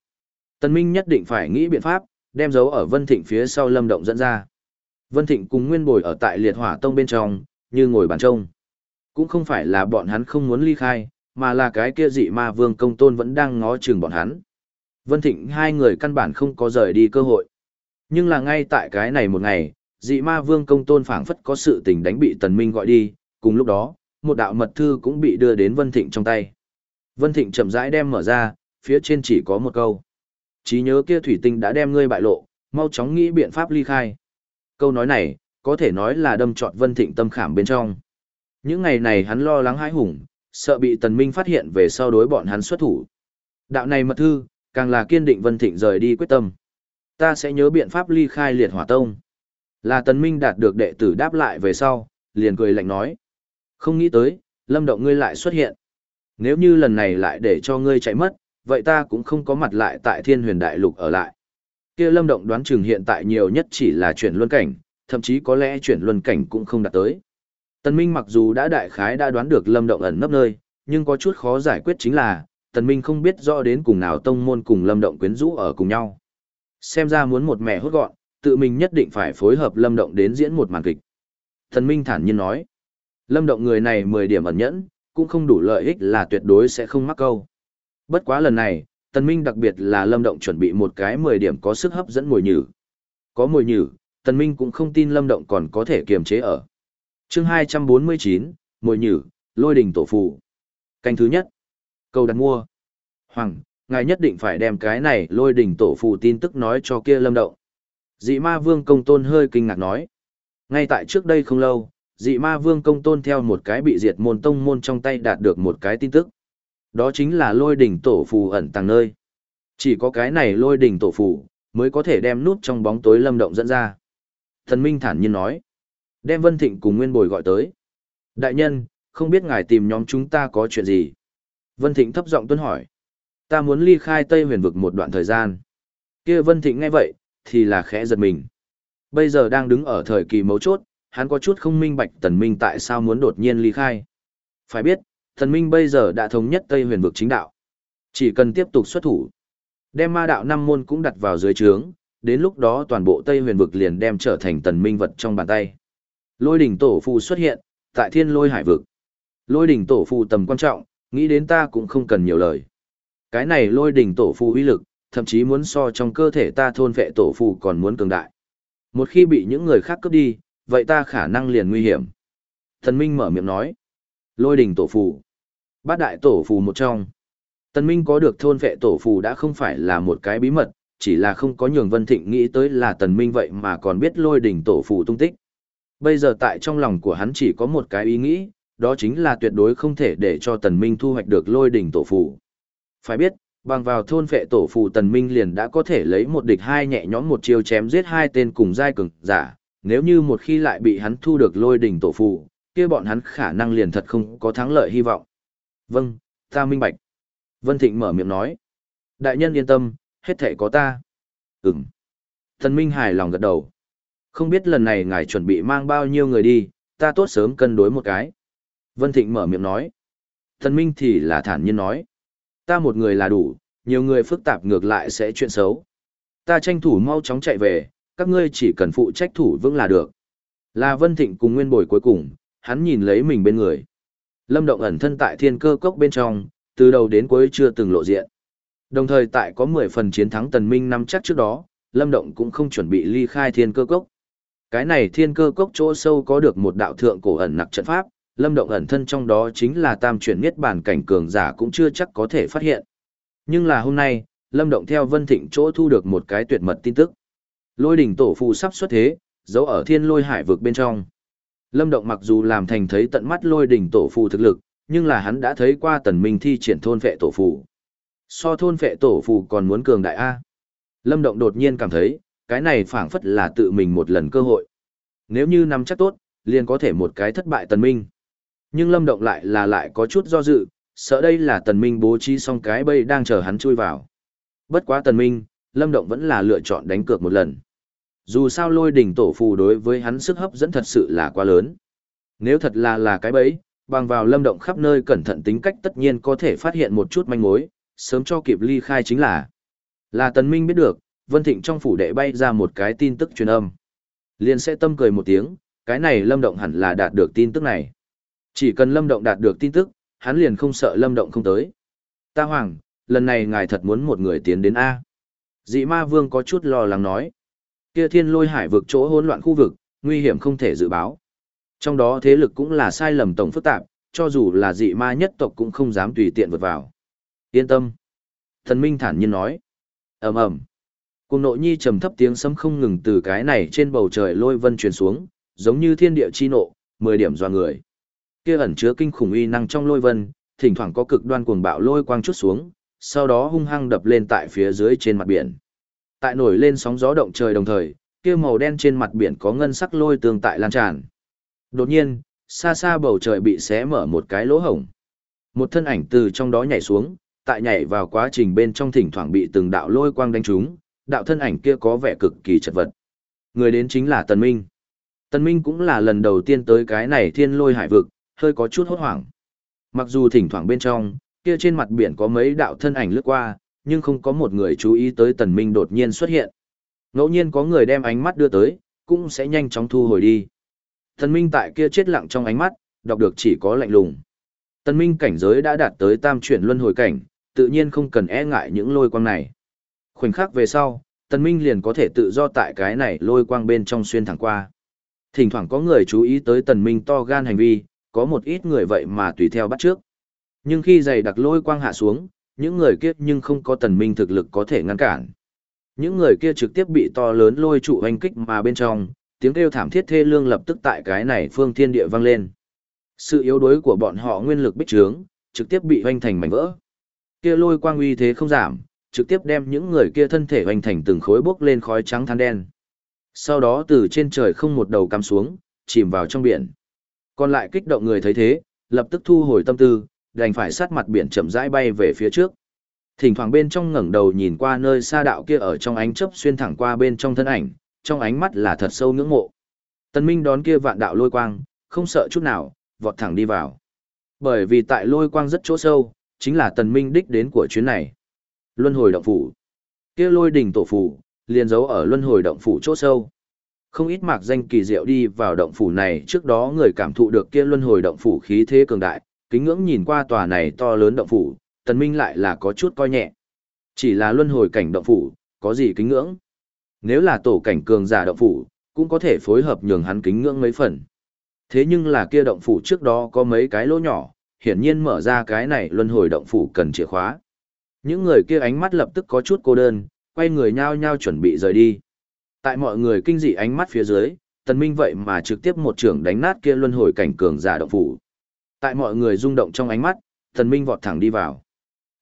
Tần Minh nhất định phải nghĩ biện pháp, đem dấu ở Vân Thịnh phía sau Lâm Động dẫn ra. Vân Thịnh cùng Nguyên Bồi ở tại Liệt Hỏa Tông bên trong, như ngồi bàn trông. Cũng không phải là bọn hắn không muốn ly khai, mà là cái kia dị ma vương công tôn vẫn đang ngó chừng bọn hắn. Vân Thịnh hai người căn bản không có rời đi cơ hội. Nhưng là ngay tại cái này một ngày, dị ma vương công tôn phảng phất có sự tình đánh bị tần minh gọi đi, cùng lúc đó, một đạo mật thư cũng bị đưa đến Vân Thịnh trong tay. Vân Thịnh chậm rãi đem mở ra, phía trên chỉ có một câu. Chí nhớ kia thủy tinh đã đem ngươi bại lộ, mau chóng nghĩ biện pháp ly khai. Câu nói này, có thể nói là đâm trọt Vân Thịnh tâm khảm bên trong. Những ngày này hắn lo lắng hãi hùng, sợ bị Tần Minh phát hiện về sau đối bọn hắn xuất thủ. Đạo này mật thư, càng là kiên định Vân Thịnh rời đi quyết tâm. Ta sẽ nhớ biện pháp ly khai liệt hỏa tông. Là Tần Minh đạt được đệ tử đáp lại về sau, liền cười lạnh nói. Không nghĩ tới, lâm động ngươi lại xuất hiện. Nếu như lần này lại để cho ngươi chạy mất, vậy ta cũng không có mặt lại tại thiên huyền đại lục ở lại. kia lâm động đoán chừng hiện tại nhiều nhất chỉ là chuyển luân cảnh, thậm chí có lẽ chuyển luân cảnh cũng không đạt tới. Tần Minh mặc dù đã đại khái đã đoán được lâm động ẩn nấp nơi, nhưng có chút khó giải quyết chính là, Tần Minh không biết rõ đến cùng nào tông môn cùng lâm động quyến rũ ở cùng nhau. Xem ra muốn một mẹ hốt gọn, tự mình nhất định phải phối hợp lâm động đến diễn một màn kịch. Tần Minh thản nhiên nói, lâm động người này 10 điểm ẩn nhẫn, cũng không đủ lợi ích là tuyệt đối sẽ không mắc câu. Bất quá lần này, Tần Minh đặc biệt là lâm động chuẩn bị một cái 10 điểm có sức hấp dẫn mùi nhử. Có mùi nhử, Tần Minh cũng không tin lâm động còn có thể kiềm chế ở chương 249, mồi nhử, lôi đình tổ phụ. Canh thứ nhất. Câu đặt mua. Hoàng, ngài nhất định phải đem cái này lôi đình tổ phụ tin tức nói cho kia lâm động. Dị ma vương công tôn hơi kinh ngạc nói. Ngay tại trước đây không lâu, Dị ma vương công tôn theo một cái bị diệt môn tông môn trong tay đạt được một cái tin tức. Đó chính là lôi đỉnh tổ phù ẩn tàng nơi. Chỉ có cái này lôi đỉnh tổ phù, mới có thể đem nút trong bóng tối lâm động dẫn ra. Thần Minh thản nhiên nói. Đem Vân Thịnh cùng Nguyên Bồi gọi tới. Đại nhân, không biết ngài tìm nhóm chúng ta có chuyện gì? Vân Thịnh thấp giọng tuân hỏi. Ta muốn ly khai Tây huyền vực một đoạn thời gian. kia Vân Thịnh nghe vậy, thì là khẽ giật mình. Bây giờ đang đứng ở thời kỳ mấu chốt, hắn có chút không minh bạch Tần Minh tại sao muốn đột nhiên ly khai. Phải biết, Tần Minh bây giờ đã thống nhất Tây huyền vực chính đạo. Chỉ cần tiếp tục xuất thủ. Đem ma đạo năm môn cũng đặt vào dưới trướng, đến lúc đó toàn bộ Tây huyền vực liền đem trở thành Tần Minh vật trong bàn tay. Lôi đỉnh tổ phù xuất hiện, tại thiên lôi hải vực. Lôi đỉnh tổ phù tầm quan trọng, nghĩ đến ta cũng không cần nhiều lời. Cái này lôi đỉnh tổ phù uy lực, thậm chí muốn so trong cơ thể ta thôn vệ tổ phù còn muốn cường đại. Một khi bị những người khác cướp đi, vậy ta khả năng liền nguy hiểm. Thần Minh mở miệng nói. Lôi đỉnh tổ phù. Bát đại tổ phù một trong. Tần Minh có được thôn vệ tổ phù đã không phải là một cái bí mật, chỉ là không có nhường Vân Thịnh nghĩ tới là Tần Minh vậy mà còn biết lôi đỉnh tổ phù tung tích. Bây giờ tại trong lòng của hắn chỉ có một cái ý nghĩ, đó chính là tuyệt đối không thể để cho Tần Minh thu hoạch được lôi đỉnh tổ phù. Phải biết, bằng vào thôn vệ tổ phù Tần Minh liền đã có thể lấy một địch hai nhẹ nhõm một chiêu chém giết hai tên cùng giai cường giả, nếu như một khi lại bị hắn thu được lôi đỉnh tổ phù, kia bọn hắn khả năng liền thật không có thắng lợi hy vọng. Vâng, ta minh bạch. Vân Thịnh mở miệng nói. Đại nhân yên tâm, hết thể có ta. Ừm. Thần Minh hài lòng gật đầu. Không biết lần này ngài chuẩn bị mang bao nhiêu người đi, ta tốt sớm cân đối một cái. Vân Thịnh mở miệng nói. Thần Minh thì là thản nhiên nói. Ta một người là đủ, nhiều người phức tạp ngược lại sẽ chuyện xấu. Ta tranh thủ mau chóng chạy về, các ngươi chỉ cần phụ trách thủ vững là được. Là Vân Thịnh cùng nguyên bồi cuối cùng, hắn nhìn lấy mình bên người. Lâm Động ẩn thân tại thiên cơ cốc bên trong, từ đầu đến cuối chưa từng lộ diện. Đồng thời tại có 10 phần chiến thắng tần minh năm chắc trước đó, Lâm Động cũng không chuẩn bị ly khai thiên cơ cốc. Cái này thiên cơ cốc chỗ sâu có được một đạo thượng cổ ẩn nặc trận pháp, Lâm Động ẩn thân trong đó chính là tam chuyển niết bản cảnh cường giả cũng chưa chắc có thể phát hiện. Nhưng là hôm nay, Lâm Động theo Vân Thịnh chỗ thu được một cái tuyệt mật tin tức. Lôi đỉnh tổ phù sắp xuất thế, giấu ở thiên lôi hải vực bên trong. Lâm Động mặc dù làm thành thấy tận mắt lôi đỉnh tổ phù thực lực, nhưng là hắn đã thấy qua tần minh thi triển thôn vệ tổ phù. So thôn vệ tổ phù còn muốn cường đại A. Lâm Động đột nhiên cảm thấy, cái này phảng phất là tự mình một lần cơ hội. Nếu như nắm chắc tốt, liền có thể một cái thất bại tần minh. Nhưng Lâm Động lại là lại có chút do dự, sợ đây là tần minh bố trí xong cái bẫy đang chờ hắn chui vào. Bất quá tần minh, Lâm Động vẫn là lựa chọn đánh cược một lần. Dù sao lôi đỉnh tổ phù đối với hắn sức hấp dẫn thật sự là quá lớn. Nếu thật là là cái bẫy, bằng vào lâm động khắp nơi cẩn thận tính cách tất nhiên có thể phát hiện một chút manh mối, sớm cho kịp ly khai chính là. Là Tần Minh biết được, Vân Thịnh trong phủ đệ bay ra một cái tin tức truyền âm. Liền sẽ tâm cười một tiếng, cái này lâm động hẳn là đạt được tin tức này. Chỉ cần lâm động đạt được tin tức, hắn liền không sợ lâm động không tới. Ta hoàng, lần này ngài thật muốn một người tiến đến A. Dị ma vương có chút lo lắng nói. Kia thiên lôi hải vực chỗ hỗn loạn khu vực, nguy hiểm không thể dự báo. Trong đó thế lực cũng là sai lầm tổng phức tạp, cho dù là dị ma nhất tộc cũng không dám tùy tiện vượt vào. Yên tâm. Thần Minh thản nhiên nói. ầm ầm Cùng nội nhi trầm thấp tiếng sấm không ngừng từ cái này trên bầu trời lôi vân truyền xuống, giống như thiên địa chi nộ, mười điểm doa người. Kia ẩn chứa kinh khủng uy năng trong lôi vân, thỉnh thoảng có cực đoan cuồng bạo lôi quang chút xuống, sau đó hung hăng đập lên tại phía dưới trên mặt biển. Tại nổi lên sóng gió động trời đồng thời, kia màu đen trên mặt biển có ngân sắc lôi tương tại lan tràn. Đột nhiên, xa xa bầu trời bị xé mở một cái lỗ hổng. Một thân ảnh từ trong đó nhảy xuống, tại nhảy vào quá trình bên trong thỉnh thoảng bị từng đạo lôi quang đánh trúng, đạo thân ảnh kia có vẻ cực kỳ chật vật. Người đến chính là Tần Minh. Tần Minh cũng là lần đầu tiên tới cái này thiên lôi hải vực, hơi có chút hốt hoảng. Mặc dù thỉnh thoảng bên trong, kia trên mặt biển có mấy đạo thân ảnh lướt qua, nhưng không có một người chú ý tới Tần Minh đột nhiên xuất hiện. Ngẫu nhiên có người đem ánh mắt đưa tới, cũng sẽ nhanh chóng thu hồi đi. Tần Minh tại kia chết lặng trong ánh mắt, đọc được chỉ có lạnh lùng. Tần Minh cảnh giới đã đạt tới tam chuyển luân hồi cảnh, tự nhiên không cần e ngại những lôi quang này. Khoảnh khắc về sau, Tần Minh liền có thể tự do tại cái này lôi quang bên trong xuyên thẳng qua. Thỉnh thoảng có người chú ý tới Tần Minh to gan hành vi, có một ít người vậy mà tùy theo bắt trước. Nhưng khi giày đặc lôi quang hạ xuống, những người kia nhưng không có Tần Minh thực lực có thể ngăn cản. Những người kia trực tiếp bị to lớn lôi trụ hoanh kích mà bên trong, tiếng kêu thảm thiết thê lương lập tức tại cái này phương thiên địa vang lên. Sự yếu đuối của bọn họ nguyên lực bích trướng, trực tiếp bị hoanh thành mảnh vỡ. Kia lôi quang uy thế không giảm, trực tiếp đem những người kia thân thể hoanh thành từng khối bốc lên khói trắng than đen. Sau đó từ trên trời không một đầu cắm xuống, chìm vào trong biển. Còn lại kích động người thấy thế, lập tức thu hồi tâm tư, đành phải sát mặt biển chậm rãi bay về phía trước. Thỉnh thoảng bên trong ngẩng đầu nhìn qua nơi xa đạo kia ở trong ánh chớp xuyên thẳng qua bên trong thân ảnh, trong ánh mắt là thật sâu ngưỡng mộ. Tần Minh đón kia vạn đạo lôi quang, không sợ chút nào, vọt thẳng đi vào. Bởi vì tại lôi quang rất chỗ sâu, chính là Tần Minh đích đến của chuyến này. Luân hồi động phủ. Kia lôi đỉnh tổ phủ, liền giấu ở luân hồi động phủ chỗ sâu. Không ít mạc danh kỳ diệu đi vào động phủ này trước đó người cảm thụ được kia luân hồi động phủ khí thế cường đại, kính ngưỡng nhìn qua tòa này to lớn động phủ, tần minh lại là có chút coi nhẹ. Chỉ là luân hồi cảnh động phủ, có gì kính ngưỡng. Nếu là tổ cảnh cường giả động phủ, cũng có thể phối hợp nhường hắn kính ngưỡng mấy phần. Thế nhưng là kia động phủ trước đó có mấy cái lỗ nhỏ, hiển nhiên mở ra cái này luân hồi động phủ cần chìa khóa. Những người kia ánh mắt lập tức có chút cô đơn, quay người nhao nhao chuẩn bị rời đi. Tại mọi người kinh dị ánh mắt phía dưới, tần minh vậy mà trực tiếp một trường đánh nát kia luân hồi cảnh cường giả động phủ. Tại mọi người rung động trong ánh mắt, Thần minh vọt thẳng đi vào.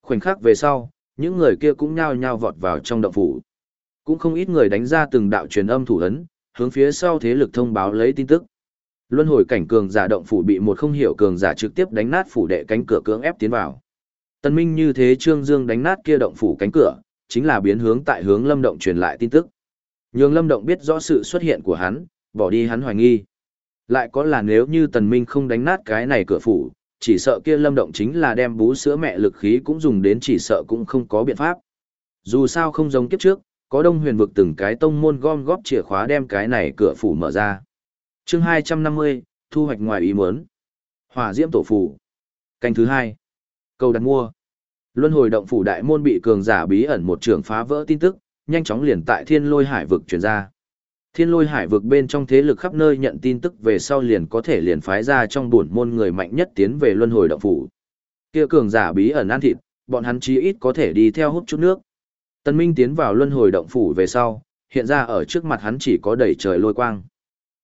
Khoảnh khắc về sau, những người kia cũng nhao nhao vọt vào trong động phủ. Cũng không ít người đánh ra từng đạo truyền âm thủ ấn, hướng phía sau thế lực thông báo lấy tin tức. Luân hồi cảnh cường giả động phủ bị một không hiểu cường giả trực tiếp đánh nát phủ đệ cánh cửa cưỡng ép tiến vào. Tần Minh như thế Trương Dương đánh nát kia động phủ cánh cửa, chính là biến hướng tại hướng Lâm Động truyền lại tin tức. Nhường Lâm Động biết rõ sự xuất hiện của hắn, bỏ đi hắn hoài nghi. Lại có là nếu như Tần Minh không đánh nát cái này cửa phủ, chỉ sợ kia Lâm Động chính là đem bú sữa mẹ lực khí cũng dùng đến chỉ sợ cũng không có biện pháp. Dù sao không giống kiếp trước, có Đông Huyền vực từng cái tông môn gom góp chìa khóa đem cái này cửa phủ mở ra. Chương 250, thu hoạch ngoài ý muốn. Hỏa Diễm tổ phủ. Canh thứ hai. Cầu đặt mua. Luân hồi động phủ đại môn bị cường giả bí ẩn một trường phá vỡ tin tức, nhanh chóng liền tại thiên lôi hải vực truyền ra. Thiên lôi hải vực bên trong thế lực khắp nơi nhận tin tức về sau liền có thể liền phái ra trong buồn môn người mạnh nhất tiến về luân hồi động phủ. Kia cường giả bí ẩn ăn thịt, bọn hắn chí ít có thể đi theo hút chút nước. Tân Minh tiến vào luân hồi động phủ về sau, hiện ra ở trước mặt hắn chỉ có đầy trời lôi quang.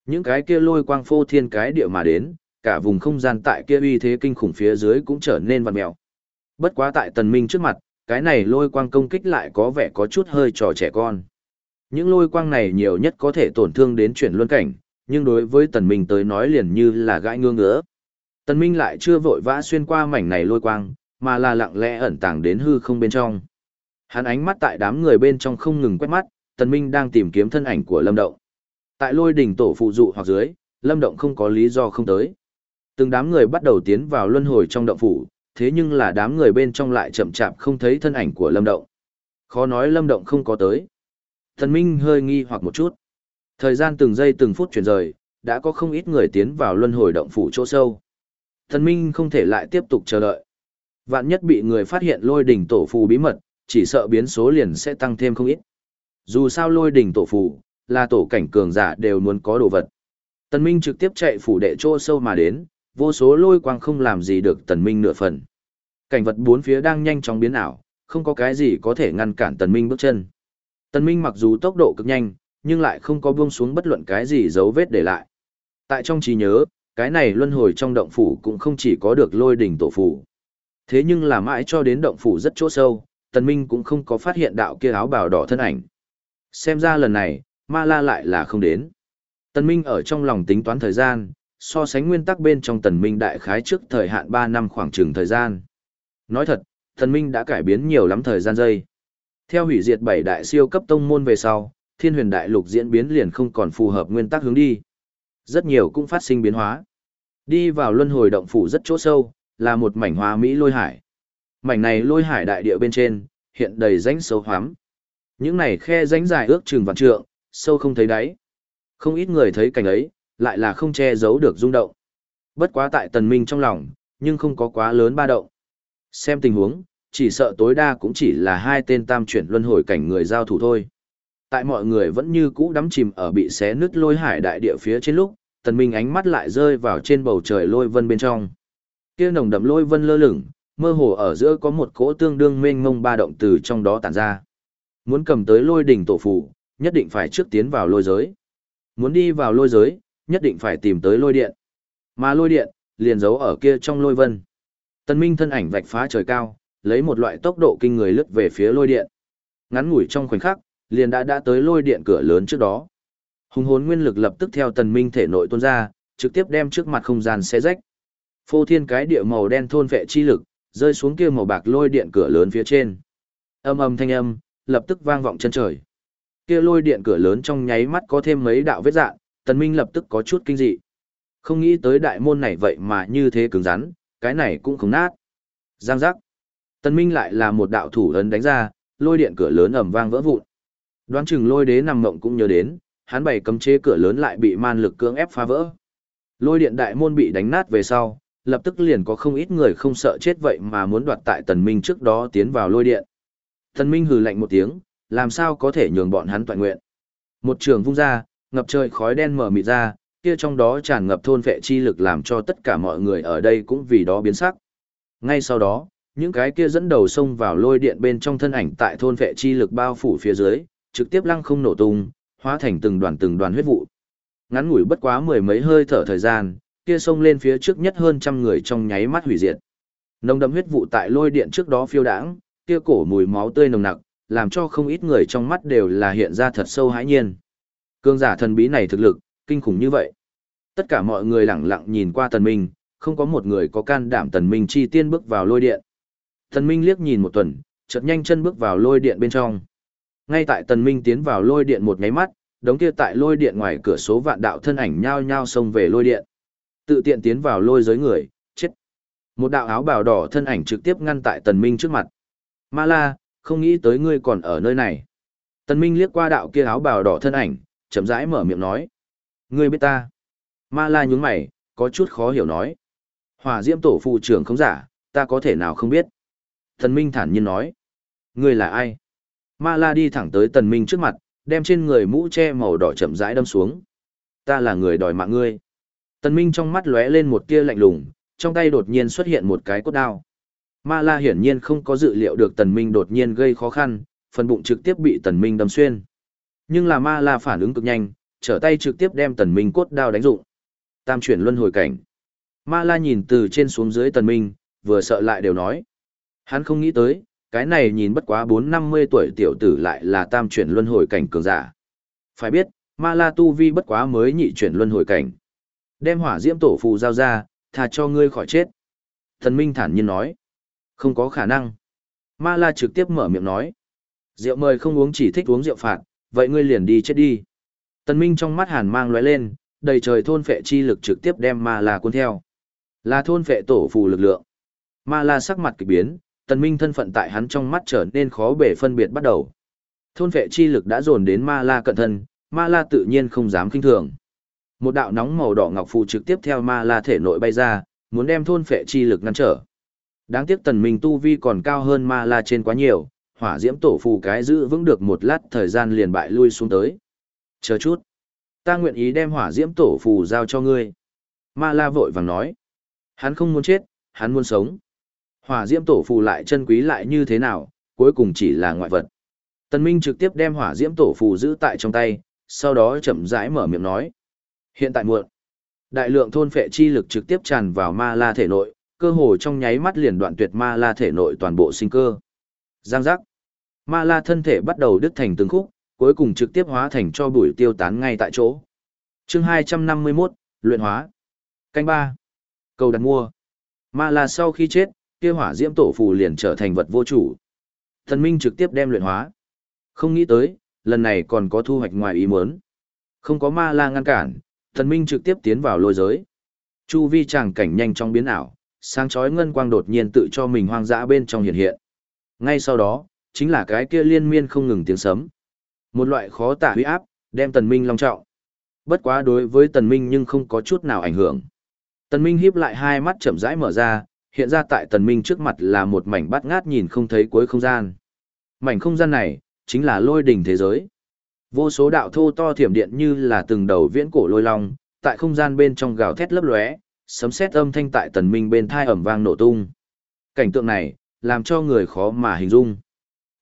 Những cái kia lôi quang phô thiên cái địa mà đến, cả vùng không gian tại kia uy thế kinh khủng phía dưới cũng trở nên vặn mèo. Bất quá tại tần minh trước mặt, cái này lôi quang công kích lại có vẻ có chút hơi trò trẻ con. Những lôi quang này nhiều nhất có thể tổn thương đến chuyển luân cảnh, nhưng đối với tần minh tới nói liền như là gãi ngương ngứa. Tần minh lại chưa vội vã xuyên qua mảnh này lôi quang, mà là lặng lẽ ẩn tàng đến hư không bên trong. Hắn ánh mắt tại đám người bên trong không ngừng quét mắt, tần minh đang tìm kiếm thân ảnh của lâm động. Tại lôi đỉnh tổ phụ dụ hoặc dưới, lâm động không có lý do không tới. Từng đám người bắt đầu tiến vào luân hồi trong động phủ, thế nhưng là đám người bên trong lại chậm chạp không thấy thân ảnh của Lâm Động. Khó nói Lâm Động không có tới. Thần Minh hơi nghi hoặc một chút. Thời gian từng giây từng phút chuyển rời, đã có không ít người tiến vào luân hồi động phủ chỗ sâu. Thần Minh không thể lại tiếp tục chờ đợi. Vạn nhất bị người phát hiện lôi đỉnh tổ phù bí mật, chỉ sợ biến số liền sẽ tăng thêm không ít. Dù sao lôi đỉnh tổ phù, là tổ cảnh cường giả đều muốn có đồ vật. Tần Minh trực tiếp chạy phủ đệ chỗ sâu mà đến, vô số lôi quang không làm gì được tần minh nửa phần. Cảnh vật bốn phía đang nhanh chóng biến ảo, không có cái gì có thể ngăn cản tần minh bước chân. Tần minh mặc dù tốc độ cực nhanh, nhưng lại không có buông xuống bất luận cái gì dấu vết để lại. Tại trong trí nhớ, cái này luân hồi trong động phủ cũng không chỉ có được lôi đỉnh tổ phủ. Thế nhưng là mãi cho đến động phủ rất chỗ sâu, tần minh cũng không có phát hiện đạo kia áo bào đỏ thân ảnh. Xem ra lần này, ma la lại là không đến. Tần minh ở trong lòng tính toán thời gian, so sánh nguyên tắc bên trong tần minh đại khái trước thời hạn 3 năm khoảng chừng thời gian. Nói thật, tần minh đã cải biến nhiều lắm thời gian giây. Theo hủy diệt bảy đại siêu cấp tông môn về sau, thiên huyền đại lục diễn biến liền không còn phù hợp nguyên tắc hướng đi. Rất nhiều cũng phát sinh biến hóa. Đi vào luân hồi động phủ rất chỗ sâu, là một mảnh hoa mỹ lôi hải. Mảnh này lôi hải đại địa bên trên, hiện đầy rãnh sâu hoắm. Những này khe rãnh dài ước chừng vạn trượng, sâu không thấy đáy. Không ít người thấy cảnh ấy, lại là không che giấu được rung động. Bất quá tại tần minh trong lòng, nhưng không có quá lớn ba động. Xem tình huống, chỉ sợ tối đa cũng chỉ là hai tên tam chuyển luân hồi cảnh người giao thủ thôi. Tại mọi người vẫn như cũ đắm chìm ở bị xé nứt lôi hải đại địa phía trên lúc, tần minh ánh mắt lại rơi vào trên bầu trời lôi vân bên trong. Kia nồng đậm lôi vân lơ lửng, mơ hồ ở giữa có một cỗ tương đương mênh mông ba động từ trong đó tản ra. Muốn cầm tới lôi đỉnh tổ phụ nhất định phải trước tiến vào lôi giới. Muốn đi vào lôi giới, nhất định phải tìm tới lôi điện. Mà lôi điện, liền giấu ở kia trong lôi vân. Tần Minh thân ảnh vạch phá trời cao, lấy một loại tốc độ kinh người lướt về phía lôi điện. Ngắn ngủi trong khoảnh khắc, liền đã đã tới lôi điện cửa lớn trước đó. Hùng hồn nguyên lực lập tức theo Tần Minh thể nội tuôn ra, trực tiếp đem trước mặt không gian xé rách. Phô thiên cái địa màu đen thôn vệ chi lực, rơi xuống kia màu bạc lôi điện cửa lớn phía trên. Âm âm thanh âm, lập tức vang vọng chân trời. Kia lôi điện cửa lớn trong nháy mắt có thêm mấy đạo vết dạng, Tần Minh lập tức có chút kinh dị. Không nghĩ tới đại môn này vậy mà như thế cứng rắn, cái này cũng không nát. Giang giác. Tần Minh lại là một đạo thủ ấn đánh ra, lôi điện cửa lớn ầm vang vỡ vụn. Đoán chừng lôi đế nằm mộng cũng nhớ đến, hắn bày cấm chế cửa lớn lại bị man lực cưỡng ép phá vỡ. Lôi điện đại môn bị đánh nát về sau, lập tức liền có không ít người không sợ chết vậy mà muốn đoạt tại tần minh trước đó tiến vào lôi điện. Tần minh hừ lạnh một tiếng, làm sao có thể nhường bọn hắn toàn nguyện. Một trường vung ra, ngập trời khói đen mở mịt ra, kia trong đó tràn ngập thôn vệ chi lực làm cho tất cả mọi người ở đây cũng vì đó biến sắc. Ngay sau đó, những cái kia dẫn đầu xông vào lôi điện bên trong thân ảnh tại thôn vệ chi lực bao phủ phía dưới, trực tiếp lăng không nổ tung, hóa thành từng đoàn từng đoàn huyết vụ. Ngắn ngủi bất quá mười mấy hơi thở thời gian, kia xông lên phía trước nhất hơn trăm người trong nháy mắt hủy diệt. Nồng đậm huyết vụ tại lôi điện trước đó phiêu đãng, kia cổ mùi máu tươi nồng nặc, làm cho không ít người trong mắt đều là hiện ra thật sâu hãi nhiên. Cương giả thần bí này thực lực, kinh khủng như vậy. Tất cả mọi người lặng lặng nhìn qua tần minh, không có một người có can đảm tần minh chi tiên bước vào lôi điện. Tần minh liếc nhìn một tuần, chợt nhanh chân bước vào lôi điện bên trong. Ngay tại tần minh tiến vào lôi điện một nháy mắt, đống kia tại lôi điện ngoài cửa số vạn đạo thân ảnh nhao nhao xông về lôi điện. Tự tiện tiến vào lôi giới người, chết. Một đạo áo bào đỏ thân ảnh trực tiếp ngăn tại tần minh trước mặt. Ma la, không nghĩ tới ngươi còn ở nơi này. Tần minh liếc qua đạo kia áo bào đỏ thân ảnh, chậm rãi mở miệng nói. Ngươi biết ta. Ma la nhún mày, có chút khó hiểu nói. Hỏa diễm tổ phụ trưởng không giả, ta có thể nào không biết. Tần minh thản nhiên nói. Ngươi là ai? Ma la đi thẳng tới tần minh trước mặt, đem trên người mũ che màu đỏ chậm rãi đâm xuống. Ta là người đòi mạng ngươi. Tần minh trong mắt lóe lên một tia lạnh lùng, trong tay đột nhiên xuất hiện một cái cốt đao. Ma la hiển nhiên không có dự liệu được tần minh đột nhiên gây khó khăn, phần bụng trực tiếp bị tần minh đâm xuyên. Nhưng là ma la phản ứng cực nhanh, trở tay trực tiếp đem tần minh cốt đao đánh dụng. Tam chuyển luân hồi cảnh. Ma la nhìn từ trên xuống dưới tần minh, vừa sợ lại đều nói. Hắn không nghĩ tới, cái này nhìn bất quá bốn năm mươi tuổi tiểu tử lại là tam chuyển luân hồi cảnh cường giả. Phải biết, ma la tu vi bất quá mới nhị chuyển luân hồi cảnh. Đem hỏa diễm tổ phù giao ra, thà cho ngươi khỏi chết. Thần Minh thản nhiên nói. Không có khả năng. Ma la trực tiếp mở miệng nói. Rượu mời không uống chỉ thích uống rượu phạt, vậy ngươi liền đi chết đi. Tần Minh trong mắt hàn mang lóe lên, đầy trời thôn phệ chi lực trực tiếp đem ma la cuốn theo. Là thôn phệ tổ phù lực lượng. Ma la sắc mặt kỳ biến, tần minh thân phận tại hắn trong mắt trở nên khó bể phân biệt bắt đầu. Thôn vệ chi lực đã dồn đến ma la cận thân, ma la tự nhiên không dám kinh thường. Một đạo nóng màu đỏ ngọc phù trực tiếp theo ma la thể nội bay ra, muốn đem thôn vệ chi lực ngăn trở. Đáng tiếc tần minh tu vi còn cao hơn ma la trên quá nhiều, hỏa diễm tổ phù cái giữ vững được một lát thời gian liền bại lui xuống tới. Chờ chút. Ta nguyện ý đem hỏa diễm tổ phù giao cho ngươi. Ma la vội vàng nói. Hắn không muốn chết, hắn muốn sống. Hỏa diễm tổ phù lại chân quý lại như thế nào, cuối cùng chỉ là ngoại vật. Tần Minh trực tiếp đem hỏa diễm tổ phù giữ tại trong tay, sau đó chậm rãi mở miệng nói. Hiện tại muộn. Đại lượng thôn phệ chi lực trực tiếp tràn vào ma la thể nội, cơ hồ trong nháy mắt liền đoạn tuyệt ma la thể nội toàn bộ sinh cơ. Giang giác. Ma la thân thể bắt đầu đứt thành từng khúc, cuối cùng trực tiếp hóa thành cho bụi tiêu tán ngay tại chỗ. Chương 251, luyện hóa. Canh ba. Cầu đặt mua. Ma la sau khi chết, kia hỏa diễm tổ phù liền trở thành vật vô chủ. Thần Minh trực tiếp đem luyện hóa. Không nghĩ tới, lần này còn có thu hoạch ngoài ý muốn. Không có ma la ngăn cản, thần Minh trực tiếp tiến vào lôi giới. Chu vi tràng cảnh nhanh trong biến ảo, sáng chói ngân quang đột nhiên tự cho mình hoang dã bên trong hiện hiện. Ngay sau đó, chính là cái kia liên miên không ngừng tiếng sấm. Một loại khó tả huy áp, đem tần minh long trọng. Bất quá đối với tần minh nhưng không có chút nào ảnh hưởng. Tần minh híp lại hai mắt chậm rãi mở ra, hiện ra tại tần minh trước mặt là một mảnh bát ngát nhìn không thấy cuối không gian. Mảnh không gian này, chính là lôi đỉnh thế giới. Vô số đạo thô to thiểm điện như là từng đầu viễn cổ lôi long, tại không gian bên trong gào thét lấp lóe, sấm sét âm thanh tại tần minh bên thai ẩm vang nổ tung. Cảnh tượng này, làm cho người khó mà hình dung.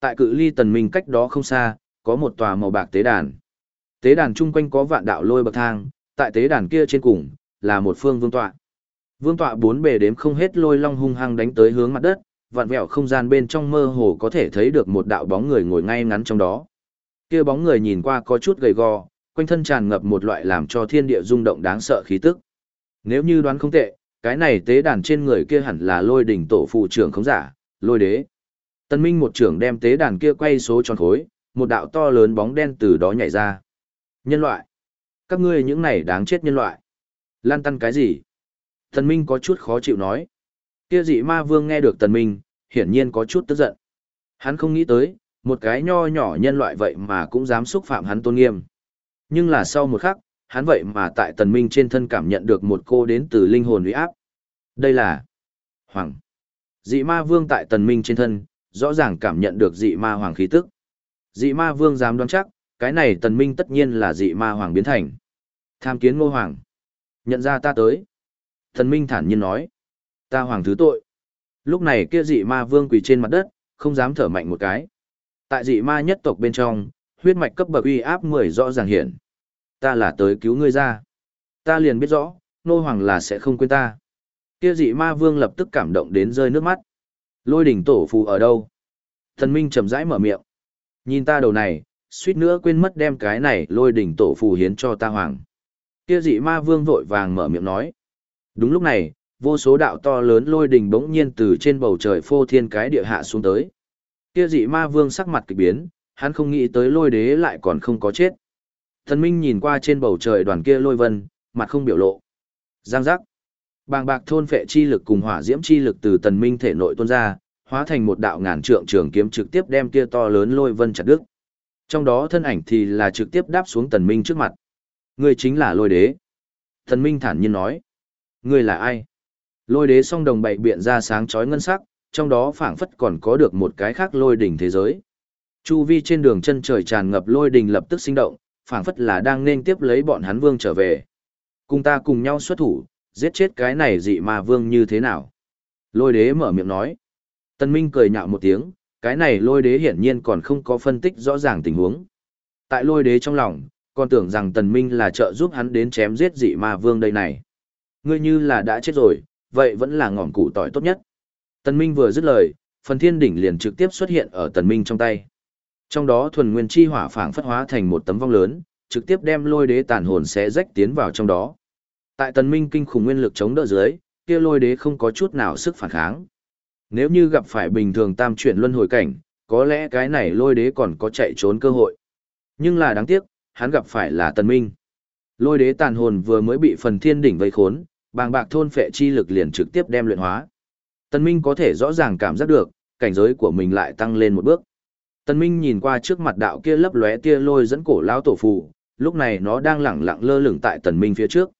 Tại cự ly tần minh cách đó không xa, có một tòa màu bạc tế đàn. Tế đàn chung quanh có vạn đạo lôi bậc thang, tại tế đàn kia trên cùng, là một phương vương tọa. Vương tọa bốn bề đếm không hết lôi long hung hăng đánh tới hướng mặt đất, vạn vẹo không gian bên trong mơ hồ có thể thấy được một đạo bóng người ngồi ngay ngắn trong đó. Kia bóng người nhìn qua có chút gầy gò, quanh thân tràn ngập một loại làm cho thiên địa rung động đáng sợ khí tức. Nếu như đoán không tệ, cái này tế đàn trên người kia hẳn là lôi đỉnh tổ phụ trưởng không giả, lôi đế. Tân Minh một trưởng đem tế đàn kia quay số tròn khối, một đạo to lớn bóng đen từ đó nhảy ra. Nhân loại. Các ngươi những này đáng chết nhân loại. Lan tăn cái gì? Tần Minh có chút khó chịu nói. Kia dị ma vương nghe được Tần Minh, hiển nhiên có chút tức giận. Hắn không nghĩ tới, một cái nho nhỏ nhân loại vậy mà cũng dám xúc phạm hắn tôn nghiêm. Nhưng là sau một khắc, hắn vậy mà tại Tần Minh trên thân cảm nhận được một cô đến từ linh hồn uy áp. Đây là Hoàng. Dị ma vương tại Tần Minh trên thân, rõ ràng cảm nhận được dị ma hoàng khí tức. Dị ma vương dám đoán chắc, cái này Tần Minh tất nhiên là dị ma hoàng biến thành. Tham kiến ngô hoàng. Nhận ra ta tới. Thần Minh thản nhiên nói. Ta hoàng thứ tội. Lúc này kia dị ma vương quỳ trên mặt đất, không dám thở mạnh một cái. Tại dị ma nhất tộc bên trong, huyết mạch cấp bậc uy áp mười rõ ràng hiện. Ta là tới cứu ngươi ra. Ta liền biết rõ, nô hoàng là sẽ không quên ta. Kia dị ma vương lập tức cảm động đến rơi nước mắt. Lôi đỉnh tổ phù ở đâu? Thần Minh chậm rãi mở miệng. Nhìn ta đầu này, suýt nữa quên mất đem cái này lôi đỉnh tổ phù hiến cho ta hoàng. Kia dị ma vương vội vàng mở miệng nói. Đúng lúc này, vô số đạo to lớn lôi đình bỗng nhiên từ trên bầu trời phô thiên cái địa hạ xuống tới. Kia dị ma vương sắc mặt kỳ biến, hắn không nghĩ tới lôi đế lại còn không có chết. Thần Minh nhìn qua trên bầu trời đoàn kia lôi vân, mặt không biểu lộ. Giang giác. Bàng bạc thôn phệ chi lực cùng hỏa diễm chi lực từ tần minh thể nội tuôn ra, hóa thành một đạo ngàn trượng trường kiếm trực tiếp đem kia to lớn lôi vân chặt đứt. Trong đó thân ảnh thì là trực tiếp đáp xuống tần minh trước mặt. Ngươi chính là lôi đế. Tần minh thản nhiên nói. Ngươi là ai? Lôi đế song đồng bậy biện ra sáng chói ngân sắc, trong đó phảng phất còn có được một cái khác lôi đỉnh thế giới. Chu vi trên đường chân trời tràn ngập lôi đỉnh lập tức sinh động, phảng phất là đang nên tiếp lấy bọn hắn vương trở về. Cùng ta cùng nhau xuất thủ, giết chết cái này dị ma vương như thế nào? Lôi đế mở miệng nói. Tân Minh cười nhạo một tiếng, cái này lôi đế hiển nhiên còn không có phân tích rõ ràng tình huống. Tại lôi đế trong lòng, còn tưởng rằng Tần Minh là trợ giúp hắn đến chém giết dị ma vương đây này. Ngươi như là đã chết rồi, vậy vẫn là ngọn củ tỏi tốt nhất. Tần Minh vừa dứt lời, phần thiên đỉnh liền trực tiếp xuất hiện ở Tần Minh trong tay. Trong đó thuần nguyên chi hỏa phảng phất hóa thành một tấm vong lớn, trực tiếp đem lôi đế tàn hồn xé rách tiến vào trong đó. Tại Tần Minh kinh khủng nguyên lực chống đỡ dưới, kia lôi đế không có chút nào sức phản kháng. Nếu như gặp phải bình thường tam chuyển luân hồi cảnh, có lẽ cái này lôi đế còn có chạy trốn cơ hội. Nhưng là đáng tiếc, hắn gặp phải là Tần Minh. Lôi đế tàn hồn vừa mới bị phần thiên đỉnh vây khốn, bàng bạc thôn phệ chi lực liền trực tiếp đem luyện hóa. Tần Minh có thể rõ ràng cảm giác được, cảnh giới của mình lại tăng lên một bước. Tần Minh nhìn qua trước mặt đạo kia lấp lóe tia lôi dẫn cổ lão tổ phù, lúc này nó đang lẳng lặng lơ lửng tại Tần Minh phía trước.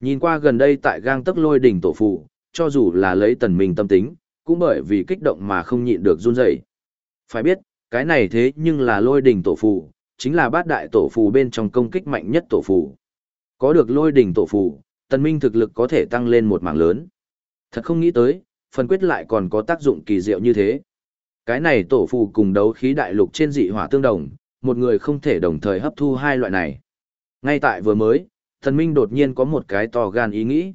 Nhìn qua gần đây tại gang tấc lôi đỉnh tổ phù, cho dù là lấy Tần Minh tâm tính, cũng bởi vì kích động mà không nhịn được run rẩy. Phải biết, cái này thế nhưng là lôi đỉnh tổ phù, chính là bát đại tổ phù bên trong công kích mạnh nhất tổ phù. Có được lôi đỉnh tổ phù, Tần Minh thực lực có thể tăng lên một mảng lớn. Thật không nghĩ tới, phần quyết lại còn có tác dụng kỳ diệu như thế. Cái này tổ phù cùng đấu khí đại lục trên dị hỏa tương đồng, một người không thể đồng thời hấp thu hai loại này. Ngay tại vừa mới, thần minh đột nhiên có một cái to gan ý nghĩ.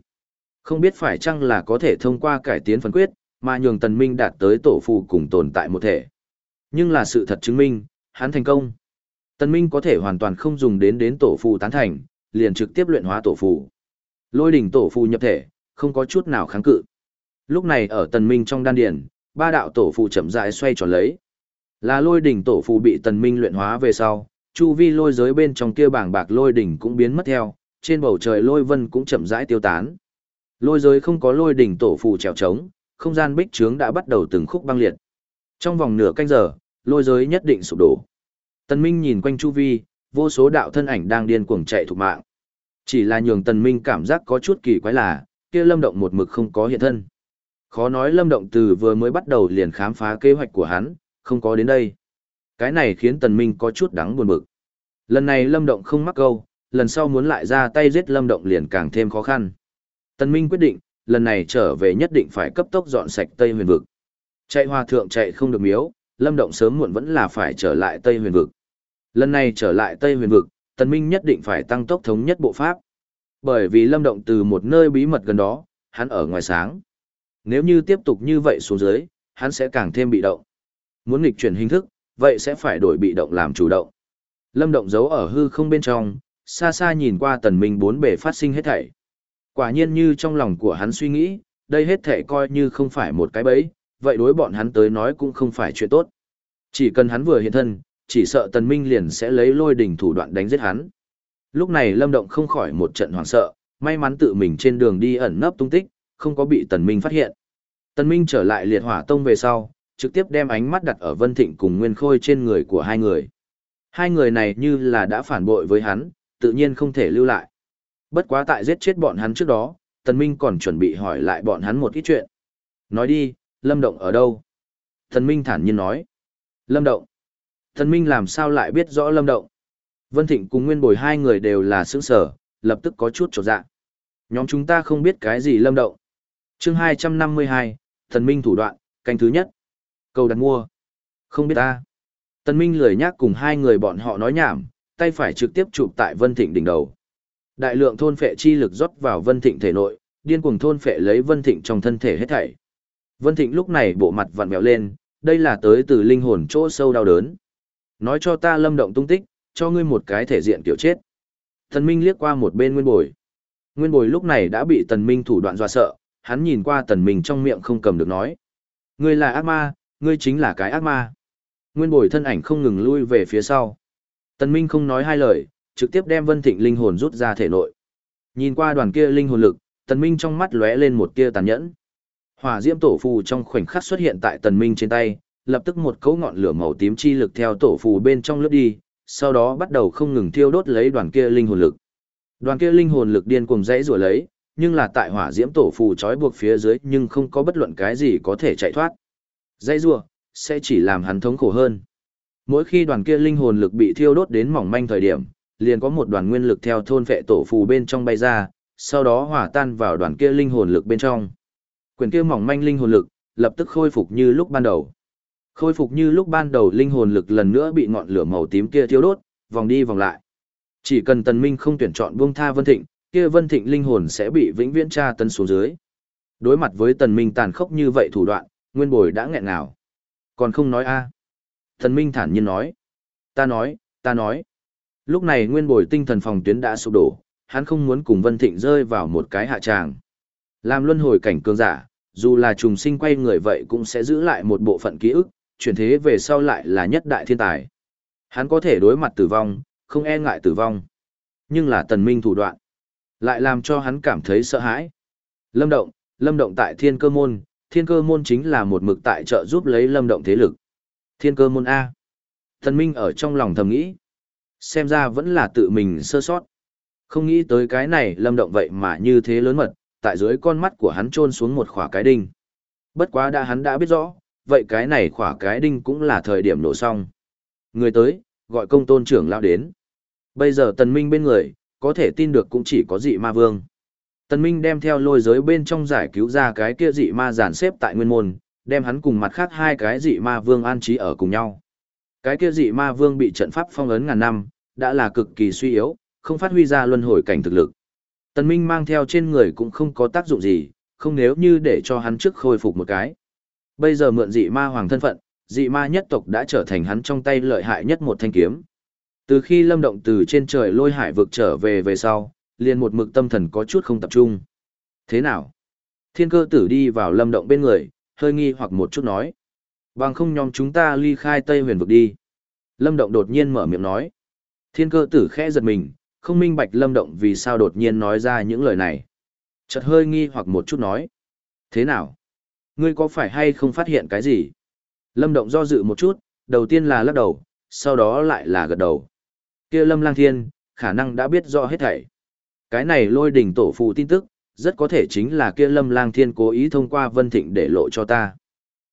Không biết phải chăng là có thể thông qua cải tiến phần quyết, mà nhường tần minh đạt tới tổ phù cùng tồn tại một thể. Nhưng là sự thật chứng minh, hắn thành công. Tần minh có thể hoàn toàn không dùng đến đến tổ phù tán thành, liền trực tiếp luyện hóa tổ phù. Lôi đỉnh tổ phù nhập thể, không có chút nào kháng cự. Lúc này ở tần minh trong đan điển, ba đạo tổ phù chậm rãi xoay tròn lấy. Là lôi đỉnh tổ phù bị tần minh luyện hóa về sau, chu vi lôi giới bên trong kia bảng bạc lôi đỉnh cũng biến mất theo, trên bầu trời lôi vân cũng chậm rãi tiêu tán. Lôi giới không có lôi đỉnh tổ phù trèo trống, không gian bích trướng đã bắt đầu từng khúc băng liệt. Trong vòng nửa canh giờ, lôi giới nhất định sụp đổ. Tần Minh nhìn quanh chu vi, vô số đạo thân ảnh đang điên cuồng chạy thục mạng. Chỉ là nhường Tần Minh cảm giác có chút kỳ quái là, kia Lâm Động một mực không có hiện thân. Khó nói Lâm Động từ vừa mới bắt đầu liền khám phá kế hoạch của hắn, không có đến đây. Cái này khiến Tần Minh có chút đắng buồn bực. Lần này Lâm Động không mắc câu, lần sau muốn lại ra tay giết Lâm Động liền càng thêm khó khăn. Tần Minh quyết định, lần này trở về nhất định phải cấp tốc dọn sạch Tây Huyền vực. Chạy hòa thượng chạy không được miếu, Lâm Động sớm muộn vẫn là phải trở lại Tây Huyền vực. Lần này trở lại Tây Huyền vực, Tần Minh nhất định phải tăng tốc thống nhất bộ pháp. Bởi vì lâm động từ một nơi bí mật gần đó, hắn ở ngoài sáng. Nếu như tiếp tục như vậy xuống dưới, hắn sẽ càng thêm bị động. Muốn nghịch chuyển hình thức, vậy sẽ phải đổi bị động làm chủ động. Lâm động giấu ở hư không bên trong, xa xa nhìn qua tần minh bốn bề phát sinh hết thảy. Quả nhiên như trong lòng của hắn suy nghĩ, đây hết thảy coi như không phải một cái bẫy, vậy đối bọn hắn tới nói cũng không phải chuyện tốt. Chỉ cần hắn vừa hiện thân, chỉ sợ tần minh liền sẽ lấy lôi đỉnh thủ đoạn đánh giết hắn. Lúc này Lâm Động không khỏi một trận hoảng sợ, may mắn tự mình trên đường đi ẩn nấp tung tích, không có bị tần minh phát hiện. Tần minh trở lại liệt hỏa tông về sau, trực tiếp đem ánh mắt đặt ở Vân Thịnh cùng Nguyên Khôi trên người của hai người. Hai người này như là đã phản bội với hắn, tự nhiên không thể lưu lại. Bất quá tại giết chết bọn hắn trước đó, Tần Minh còn chuẩn bị hỏi lại bọn hắn một ít chuyện. Nói đi, Lâm Động ở đâu? Tần Minh thản nhiên nói. Lâm Động. Thần Minh làm sao lại biết rõ Lâm Động? Vân Thịnh cùng Nguyên Bồi hai người đều là sững sở, lập tức có chút trột dạ. Nhóm chúng ta không biết cái gì Lâm Động. Chương 252, Thần Minh thủ đoạn, canh thứ nhất. Cầu đặt mua. Không biết ta. Tần Minh lười nhác cùng hai người bọn họ nói nhảm, tay phải trực tiếp chụp tại Vân Thịnh đỉnh đầu. Đại lượng thôn phệ chi lực rót vào Vân Thịnh thể nội, điên cuồng thôn phệ lấy Vân Thịnh trong thân thể hết thảy. Vân Thịnh lúc này bộ mặt vặn vẹo lên, đây là tới từ linh hồn chỗ sâu đau đớn. Nói cho ta lâm động tung tích, cho ngươi một cái thể diện kiểu chết. Tần Minh liếc qua một bên Nguyên Bồi. Nguyên Bồi lúc này đã bị Tần Minh thủ đoạn dọa sợ, hắn nhìn qua Tần Minh trong miệng không cầm được nói. Ngươi là ác ma, ngươi chính là cái ác ma. Nguyên Bồi thân ảnh không ngừng lui về phía sau. Tần Minh không nói hai lời, trực tiếp đem Vân Thịnh linh hồn rút ra thể nội. Nhìn qua đoàn kia linh hồn lực, Tần Minh trong mắt lóe lên một tia tàn nhẫn. Hỏa diễm tổ phù trong khoảnh khắc xuất hiện tại Tần Minh trên tay, lập tức một cấu ngọn lửa màu tím chi lực theo tổ phù bên trong lướt đi, sau đó bắt đầu không ngừng thiêu đốt lấy đoàn kia linh hồn lực. Đoàn kia linh hồn lực điên cuồng dãy rủa lấy, nhưng là tại hỏa diễm tổ phù trói buộc phía dưới nhưng không có bất luận cái gì có thể chạy thoát. Dãy rủa sẽ chỉ làm hắn thống khổ hơn. Mỗi khi đoàn kia linh hồn lực bị thiêu đốt đến mỏng manh thời điểm, liền có một đoàn nguyên lực theo thôn vệ tổ phù bên trong bay ra, sau đó hòa tan vào đoàn kia linh hồn lực bên trong. Quyền kia mỏng manh linh hồn lực lập tức khôi phục như lúc ban đầu. Khôi phục như lúc ban đầu linh hồn lực lần nữa bị ngọn lửa màu tím kia thiêu đốt, vòng đi vòng lại. Chỉ cần Tần Minh không tuyển chọn buông tha Vân Thịnh, kia Vân Thịnh linh hồn sẽ bị vĩnh viễn tra tấn xuống dưới. Đối mặt với Tần Minh tàn khốc như vậy thủ đoạn, Nguyên Bồi đã nghẹn ngào. Còn không nói a? Tần Minh thản nhiên nói. Ta nói, ta nói. Lúc này Nguyên Bồi tinh thần phòng tuyến đã sụp đổ, hắn không muốn cùng Vân Thịnh rơi vào một cái hạ tràng. Làm luân hồi cảnh cường giả, dù là trùng sinh quay người vậy cũng sẽ giữ lại một bộ phận ký ức, chuyển thế về sau lại là nhất đại thiên tài. Hắn có thể đối mặt tử vong, không e ngại tử vong. Nhưng là tần minh thủ đoạn, lại làm cho hắn cảm thấy sợ hãi. Lâm Động, Lâm Động tại thiên cơ môn, thiên cơ môn chính là một mực tại trợ giúp lấy Lâm Động thế lực. Thiên cơ môn A. Tần minh ở trong lòng thầm nghĩ. Xem ra vẫn là tự mình sơ sót. Không nghĩ tới cái này Lâm Động vậy mà như thế lớn mật, tại dưới con mắt của hắn trôn xuống một khỏa cái đinh. Bất quá đã hắn đã biết rõ, vậy cái này khỏa cái đinh cũng là thời điểm nổ xong. Người tới, gọi công tôn trưởng lão đến. Bây giờ tần minh bên người, có thể tin được cũng chỉ có dị ma vương. Tần minh đem theo lôi giới bên trong giải cứu ra cái kia dị ma giản xếp tại nguyên môn, đem hắn cùng mặt khác hai cái dị ma vương an trí ở cùng nhau. Cái kia dị ma vương bị trận pháp phong ấn ngàn năm, đã là cực kỳ suy yếu, không phát huy ra luân hồi cảnh thực lực. Tần Minh mang theo trên người cũng không có tác dụng gì, không nếu như để cho hắn trước khôi phục một cái. Bây giờ mượn dị ma hoàng thân phận, dị ma nhất tộc đã trở thành hắn trong tay lợi hại nhất một thanh kiếm. Từ khi lâm động từ trên trời lôi hải vực trở về về sau, liền một mực tâm thần có chút không tập trung. Thế nào? Thiên cơ tử đi vào lâm động bên người, hơi nghi hoặc một chút nói. Bằng không nhóm chúng ta ly khai Tây huyền vực đi. Lâm động đột nhiên mở miệng nói. Thiên cơ tử khẽ giật mình, không minh bạch lâm động vì sao đột nhiên nói ra những lời này. Chợt hơi nghi hoặc một chút nói. Thế nào? Ngươi có phải hay không phát hiện cái gì? Lâm động do dự một chút, đầu tiên là lắc đầu, sau đó lại là gật đầu. kia lâm lang thiên, khả năng đã biết rõ hết thảy. Cái này lôi đỉnh tổ phụ tin tức, rất có thể chính là kia lâm lang thiên cố ý thông qua Vân Thịnh để lộ cho ta.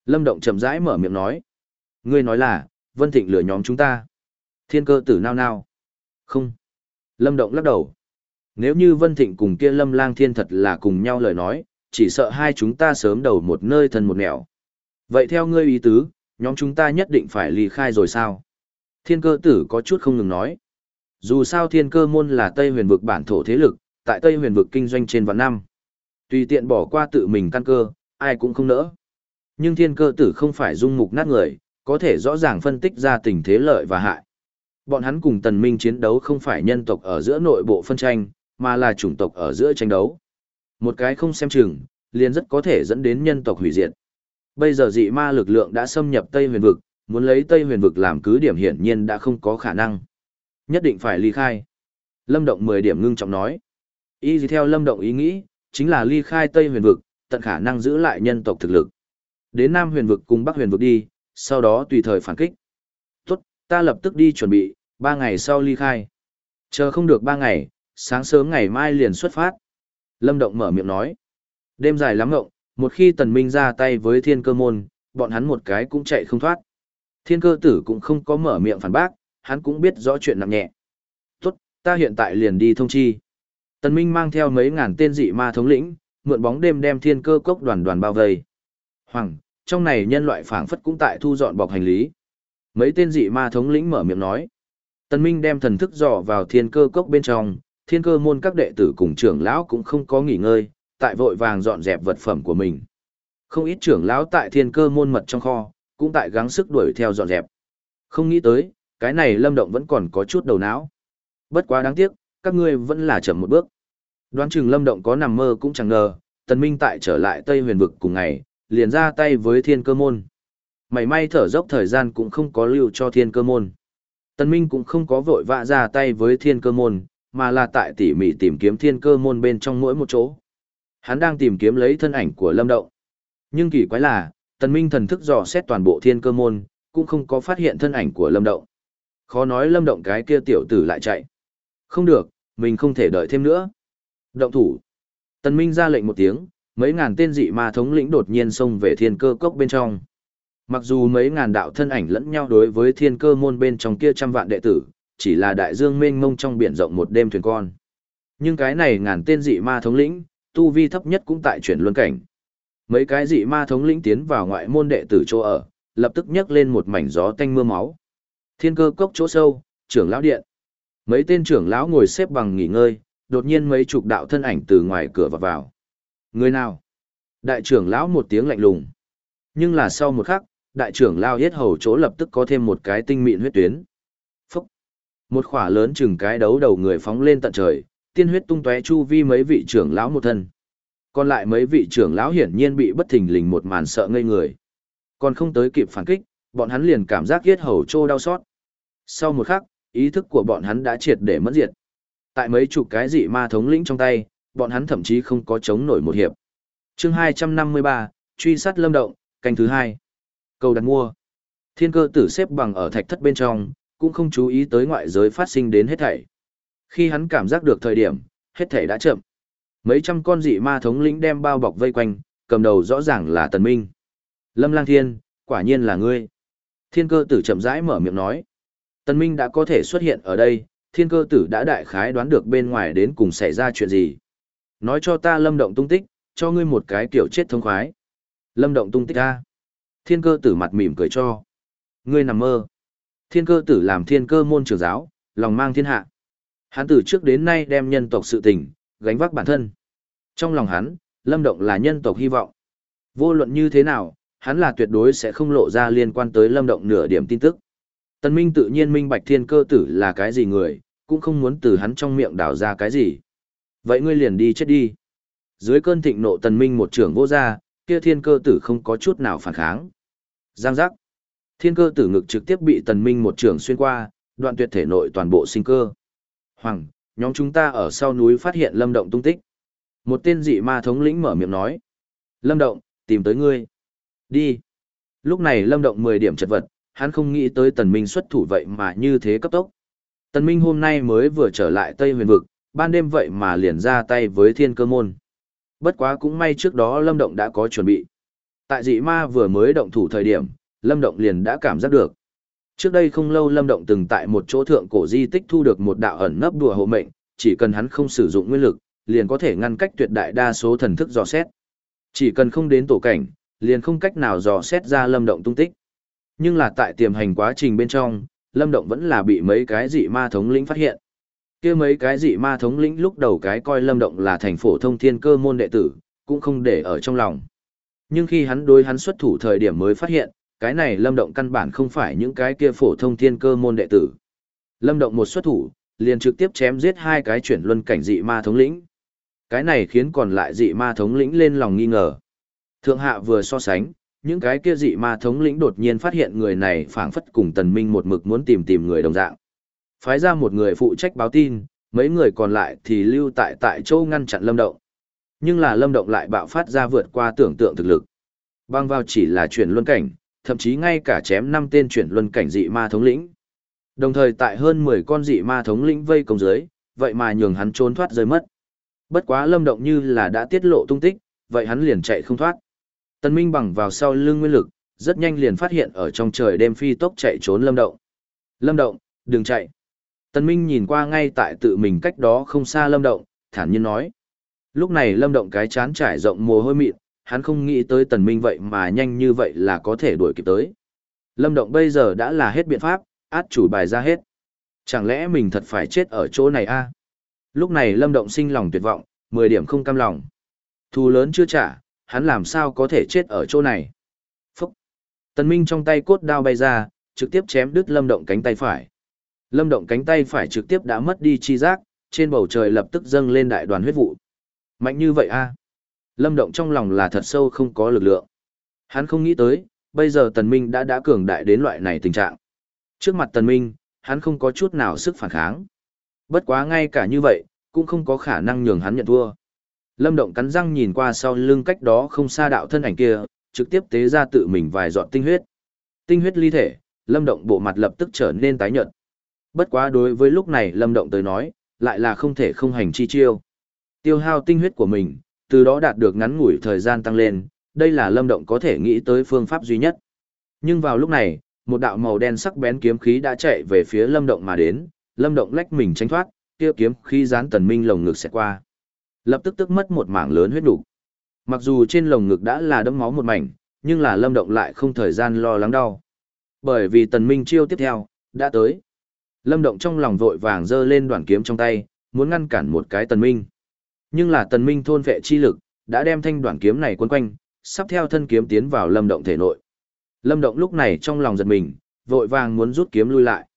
Lâm động chậm rãi mở miệng nói. Ngươi nói là, Vân Thịnh lừa nhóm chúng ta. Thiên cơ tử nao nao. Không. Lâm Động lắc đầu. Nếu như Vân Thịnh cùng kia Lâm Lang Thiên thật là cùng nhau lời nói, chỉ sợ hai chúng ta sớm đầu một nơi thân một nẻo. Vậy theo ngươi ý tứ, nhóm chúng ta nhất định phải ly khai rồi sao? Thiên cơ tử có chút không ngừng nói. Dù sao thiên cơ môn là Tây huyền vực bản thổ thế lực, tại Tây huyền vực kinh doanh trên vạn năm. Tùy tiện bỏ qua tự mình căn cơ, ai cũng không nỡ. Nhưng thiên cơ tử không phải dung mục nát người, có thể rõ ràng phân tích ra tình thế lợi và hại. Bọn hắn cùng tần minh chiến đấu không phải nhân tộc ở giữa nội bộ phân tranh, mà là chủng tộc ở giữa tranh đấu. Một cái không xem chừng, liền rất có thể dẫn đến nhân tộc hủy diệt. Bây giờ dị ma lực lượng đã xâm nhập Tây huyền vực, muốn lấy Tây huyền vực làm cứ điểm hiển nhiên đã không có khả năng. Nhất định phải ly khai. Lâm Động 10 điểm ngưng trọng nói. Ý gì theo Lâm Động ý nghĩ, chính là ly khai Tây huyền vực, tận khả năng giữ lại nhân tộc thực lực. Đến Nam huyền vực cùng Bắc huyền vực đi, sau đó tùy thời phản kích. Tốt, ta lập tức đi chuẩn bị, ba ngày sau ly khai. Chờ không được ba ngày, sáng sớm ngày mai liền xuất phát. Lâm Động mở miệng nói. Đêm dài lắm ngộng, một khi tần minh ra tay với thiên cơ môn, bọn hắn một cái cũng chạy không thoát. Thiên cơ tử cũng không có mở miệng phản bác, hắn cũng biết rõ chuyện nặng nhẹ. Tốt, ta hiện tại liền đi thông chi. Tần minh mang theo mấy ngàn tên dị ma thống lĩnh, mượn bóng đêm đem thiên cơ cốc đoàn đoàn bao vây. Hoàng, trong này nhân loại phảng phất cũng tại thu dọn bọc hành lý. Mấy tên dị ma thống lĩnh mở miệng nói. Tần Minh đem thần thức dò vào thiên cơ cốc bên trong, thiên cơ môn các đệ tử cùng trưởng lão cũng không có nghỉ ngơi, tại vội vàng dọn dẹp vật phẩm của mình. Không ít trưởng lão tại thiên cơ môn mật trong kho, cũng tại gắng sức đuổi theo dọn dẹp. Không nghĩ tới, cái này lâm động vẫn còn có chút đầu não. Bất quá đáng tiếc, các ngươi vẫn là chậm một bước. Đoán chừng lâm động có nằm mơ cũng chẳng ngờ, tần minh tại trở lại Tây huyền vực cùng ngày, liền ra tay với thiên cơ môn. Mày may thở dốc thời gian cũng không có lưu cho thiên cơ môn. Tần minh cũng không có vội vã ra tay với thiên cơ môn, mà là tại tỉ mỉ tìm kiếm thiên cơ môn bên trong mỗi một chỗ. Hắn đang tìm kiếm lấy thân ảnh của lâm động. Nhưng kỳ quái là, tần minh thần thức dò xét toàn bộ thiên cơ môn, cũng không có phát hiện thân ảnh của lâm động. Khó nói lâm động cái kia tiểu tử lại chạy. Không được, mình không thể đợi thêm nữa. Động thủ. Tần minh ra lệnh một tiếng, mấy ngàn tên dị ma thống lĩnh đột nhiên xông về thiên cơ cốc bên trong. Mặc dù mấy ngàn đạo thân ảnh lẫn nhau đối với thiên cơ môn bên trong kia trăm vạn đệ tử, chỉ là đại dương mênh mông trong biển rộng một đêm thuyền con. Nhưng cái này ngàn tên dị ma thống lĩnh, tu vi thấp nhất cũng tại chuyển luân cảnh. Mấy cái dị ma thống lĩnh tiến vào ngoại môn đệ tử chỗ ở, lập tức nhấc lên một mảnh gió tanh mưa máu. Thiên cơ cốc chỗ sâu, trưởng lão điện. Mấy tên trưởng lão ngồi xếp bằng nghỉ ngơi, đột nhiên mấy chục đạo thân ảnh từ ngoài cửa vào vào. Người nào? Đại trưởng lão một tiếng lạnh lùng. Nhưng là sau một khắc, đại trưởng lão yết hầu chỗ lập tức có thêm một cái tinh mịn huyết tuyến. Một khỏa lớn chừng cái đấu đầu người phóng lên tận trời, tiên huyết tung tóe chu vi mấy vị trưởng lão một thân. Còn lại mấy vị trưởng lão hiển nhiên bị bất thình lình một màn sợ ngây người. Còn không tới kịp phản kích, bọn hắn liền cảm giác giết hầu trô đau xót. Sau một khắc, ý thức của bọn hắn đã triệt để mất diệt. Tại mấy chục cái dị ma thống lĩnh trong tay, bọn hắn thậm chí không có chống nổi một hiệp. chương 253, truy sát lâm động, canh thứ hai. Cầu đặt mua. Thiên cơ tử xếp bằng ở thạch thất bên trong, cũng không chú ý tới ngoại giới phát sinh đến hết thảy. Khi hắn cảm giác được thời điểm, hết thảy đã chậm. Mấy trăm con dị ma thống lĩnh đem bao bọc vây quanh, cầm đầu rõ ràng là Tần Minh. Lâm Lang Thiên, quả nhiên là ngươi. Thiên cơ tử chậm rãi mở miệng nói. Tần Minh đã có thể xuất hiện ở đây, thiên cơ tử đã đại khái đoán được bên ngoài đến cùng xảy ra chuyện gì. Nói cho ta lâm động tung tích, cho ngươi một cái kiểu chết thông khoái. Lâm động tung tích ta. Thiên cơ tử mặt mỉm cười cho. Ngươi nằm mơ. Thiên cơ tử làm thiên cơ môn trưởng giáo, lòng mang thiên hạ. Hắn từ trước đến nay đem nhân tộc sự tình, gánh vác bản thân. Trong lòng hắn, lâm động là nhân tộc hy vọng. Vô luận như thế nào, hắn là tuyệt đối sẽ không lộ ra liên quan tới lâm động nửa điểm tin tức. Tần Minh tự nhiên minh bạch thiên cơ tử là cái gì người, cũng không muốn từ hắn trong miệng đào ra cái gì. Vậy ngươi liền đi chết đi. Dưới cơn thịnh nộ tần minh một trưởng vô ra, kia thiên cơ tử không có chút nào phản kháng. Giang giác. Thiên cơ tử ngực trực tiếp bị tần minh một trường xuyên qua, đoạn tuyệt thể nội toàn bộ sinh cơ. Hoàng, nhóm chúng ta ở sau núi phát hiện lâm động tung tích. Một tên dị ma thống lĩnh mở miệng nói. Lâm động, tìm tới ngươi. Đi. Lúc này lâm động 10 điểm chật vật, hắn không nghĩ tới tần minh xuất thủ vậy mà như thế cấp tốc. Tần minh hôm nay mới vừa trở lại Tây huyền vực, ban đêm vậy mà liền ra tay với thiên cơ môn. Bất quá cũng may trước đó Lâm Động đã có chuẩn bị. Tại dị ma vừa mới động thủ thời điểm, Lâm Động liền đã cảm giác được. Trước đây không lâu Lâm Động từng tại một chỗ thượng cổ di tích thu được một đạo ẩn nấp đùa hộ mệnh, chỉ cần hắn không sử dụng nguyên lực, liền có thể ngăn cách tuyệt đại đa số thần thức dò xét. Chỉ cần không đến tổ cảnh, liền không cách nào dò xét ra Lâm Động tung tích. Nhưng là tại tiềm hành quá trình bên trong, Lâm Động vẫn là bị mấy cái dị ma thống lĩnh phát hiện. kia mấy cái dị ma thống lĩnh lúc đầu cái coi lâm động là thành phổ thông thiên cơ môn đệ tử, cũng không để ở trong lòng. Nhưng khi hắn đối hắn xuất thủ thời điểm mới phát hiện, cái này lâm động căn bản không phải những cái kia phổ thông thiên cơ môn đệ tử. Lâm động một xuất thủ, liền trực tiếp chém giết hai cái chuyển luân cảnh dị ma thống lĩnh. Cái này khiến còn lại dị ma thống lĩnh lên lòng nghi ngờ. Thượng hạ vừa so sánh, những cái kia dị ma thống lĩnh đột nhiên phát hiện người này phảng phất cùng tần minh một mực muốn tìm tìm người đồng dạng. Phái ra một người phụ trách báo tin, mấy người còn lại thì lưu tại tại châu ngăn chặn lâm động. Nhưng là lâm động lại bạo phát ra vượt qua tưởng tượng thực lực. Bang vào chỉ là chuyển luân cảnh, thậm chí ngay cả chém năm tên chuyển luân cảnh dị ma thống lĩnh. Đồng thời tại hơn 10 con dị ma thống lĩnh vây công dưới, vậy mà nhường hắn trốn thoát rơi mất. Bất quá lâm động như là đã tiết lộ tung tích, vậy hắn liền chạy không thoát. Tần Minh bằng vào sau lưng nguyên lực, rất nhanh liền phát hiện ở trong trời đêm phi tốc chạy trốn lâm động. Lâm động, đừng chạy. Tần Minh nhìn qua ngay tại tự mình cách đó không xa lâm động, thản nhiên nói. Lúc này lâm động cái chán trải rộng mồ hôi mịn, hắn không nghĩ tới tần minh vậy mà nhanh như vậy là có thể đuổi kịp tới. Lâm động bây giờ đã là hết biện pháp, át chủ bài ra hết. Chẳng lẽ mình thật phải chết ở chỗ này a? Lúc này lâm động sinh lòng tuyệt vọng, 10 điểm không cam lòng. Thù lớn chưa trả, hắn làm sao có thể chết ở chỗ này. Phúc! Tần minh trong tay cốt đao bay ra, trực tiếp chém đứt lâm động cánh tay phải. Lâm động cánh tay phải trực tiếp đã mất đi chi giác, trên bầu trời lập tức dâng lên đại đoàn huyết vụ. Mạnh như vậy a? Lâm Động trong lòng là thật sâu không có lực lượng. Hắn không nghĩ tới, bây giờ Tần Minh đã đã cường đại đến loại này tình trạng. Trước mặt Tần Minh, hắn không có chút nào sức phản kháng. Bất quá ngay cả như vậy, cũng không có khả năng nhường hắn nhận thua. Lâm Động cắn răng nhìn qua sau lưng cách đó không xa đạo thân ảnh kia, trực tiếp tế ra tự mình vài giọt tinh huyết. Tinh huyết ly thể, Lâm Động bộ mặt lập tức trở nên tái nhợt. Bất quá đối với lúc này Lâm Động tới nói, lại là không thể không hành chi chiêu. Tiêu hao tinh huyết của mình, từ đó đạt được ngắn ngủi thời gian tăng lên, đây là lâm động có thể nghĩ tới phương pháp duy nhất. Nhưng vào lúc này, một đạo màu đen sắc bén kiếm khí đã chạy về phía lâm động mà đến, lâm động lách mình tránh thoát, kia kiếm khí dán tần minh lồng ngực sẽ qua. Lập tức tức mất một mảng lớn huyết đủ. Mặc dù trên lồng ngực đã là đấm máu một mảnh, nhưng là lâm động lại không thời gian lo lắng đau. Bởi vì tần minh chiêu tiếp theo, đã tới. Lâm động trong lòng vội vàng giơ lên đoạn kiếm trong tay, muốn ngăn cản một cái tần minh. Nhưng là tần minh thôn vệ chi lực, đã đem thanh đoạn kiếm này quấn quanh, sắp theo thân kiếm tiến vào lâm động thể nội. Lâm động lúc này trong lòng giật mình, vội vàng muốn rút kiếm lui lại.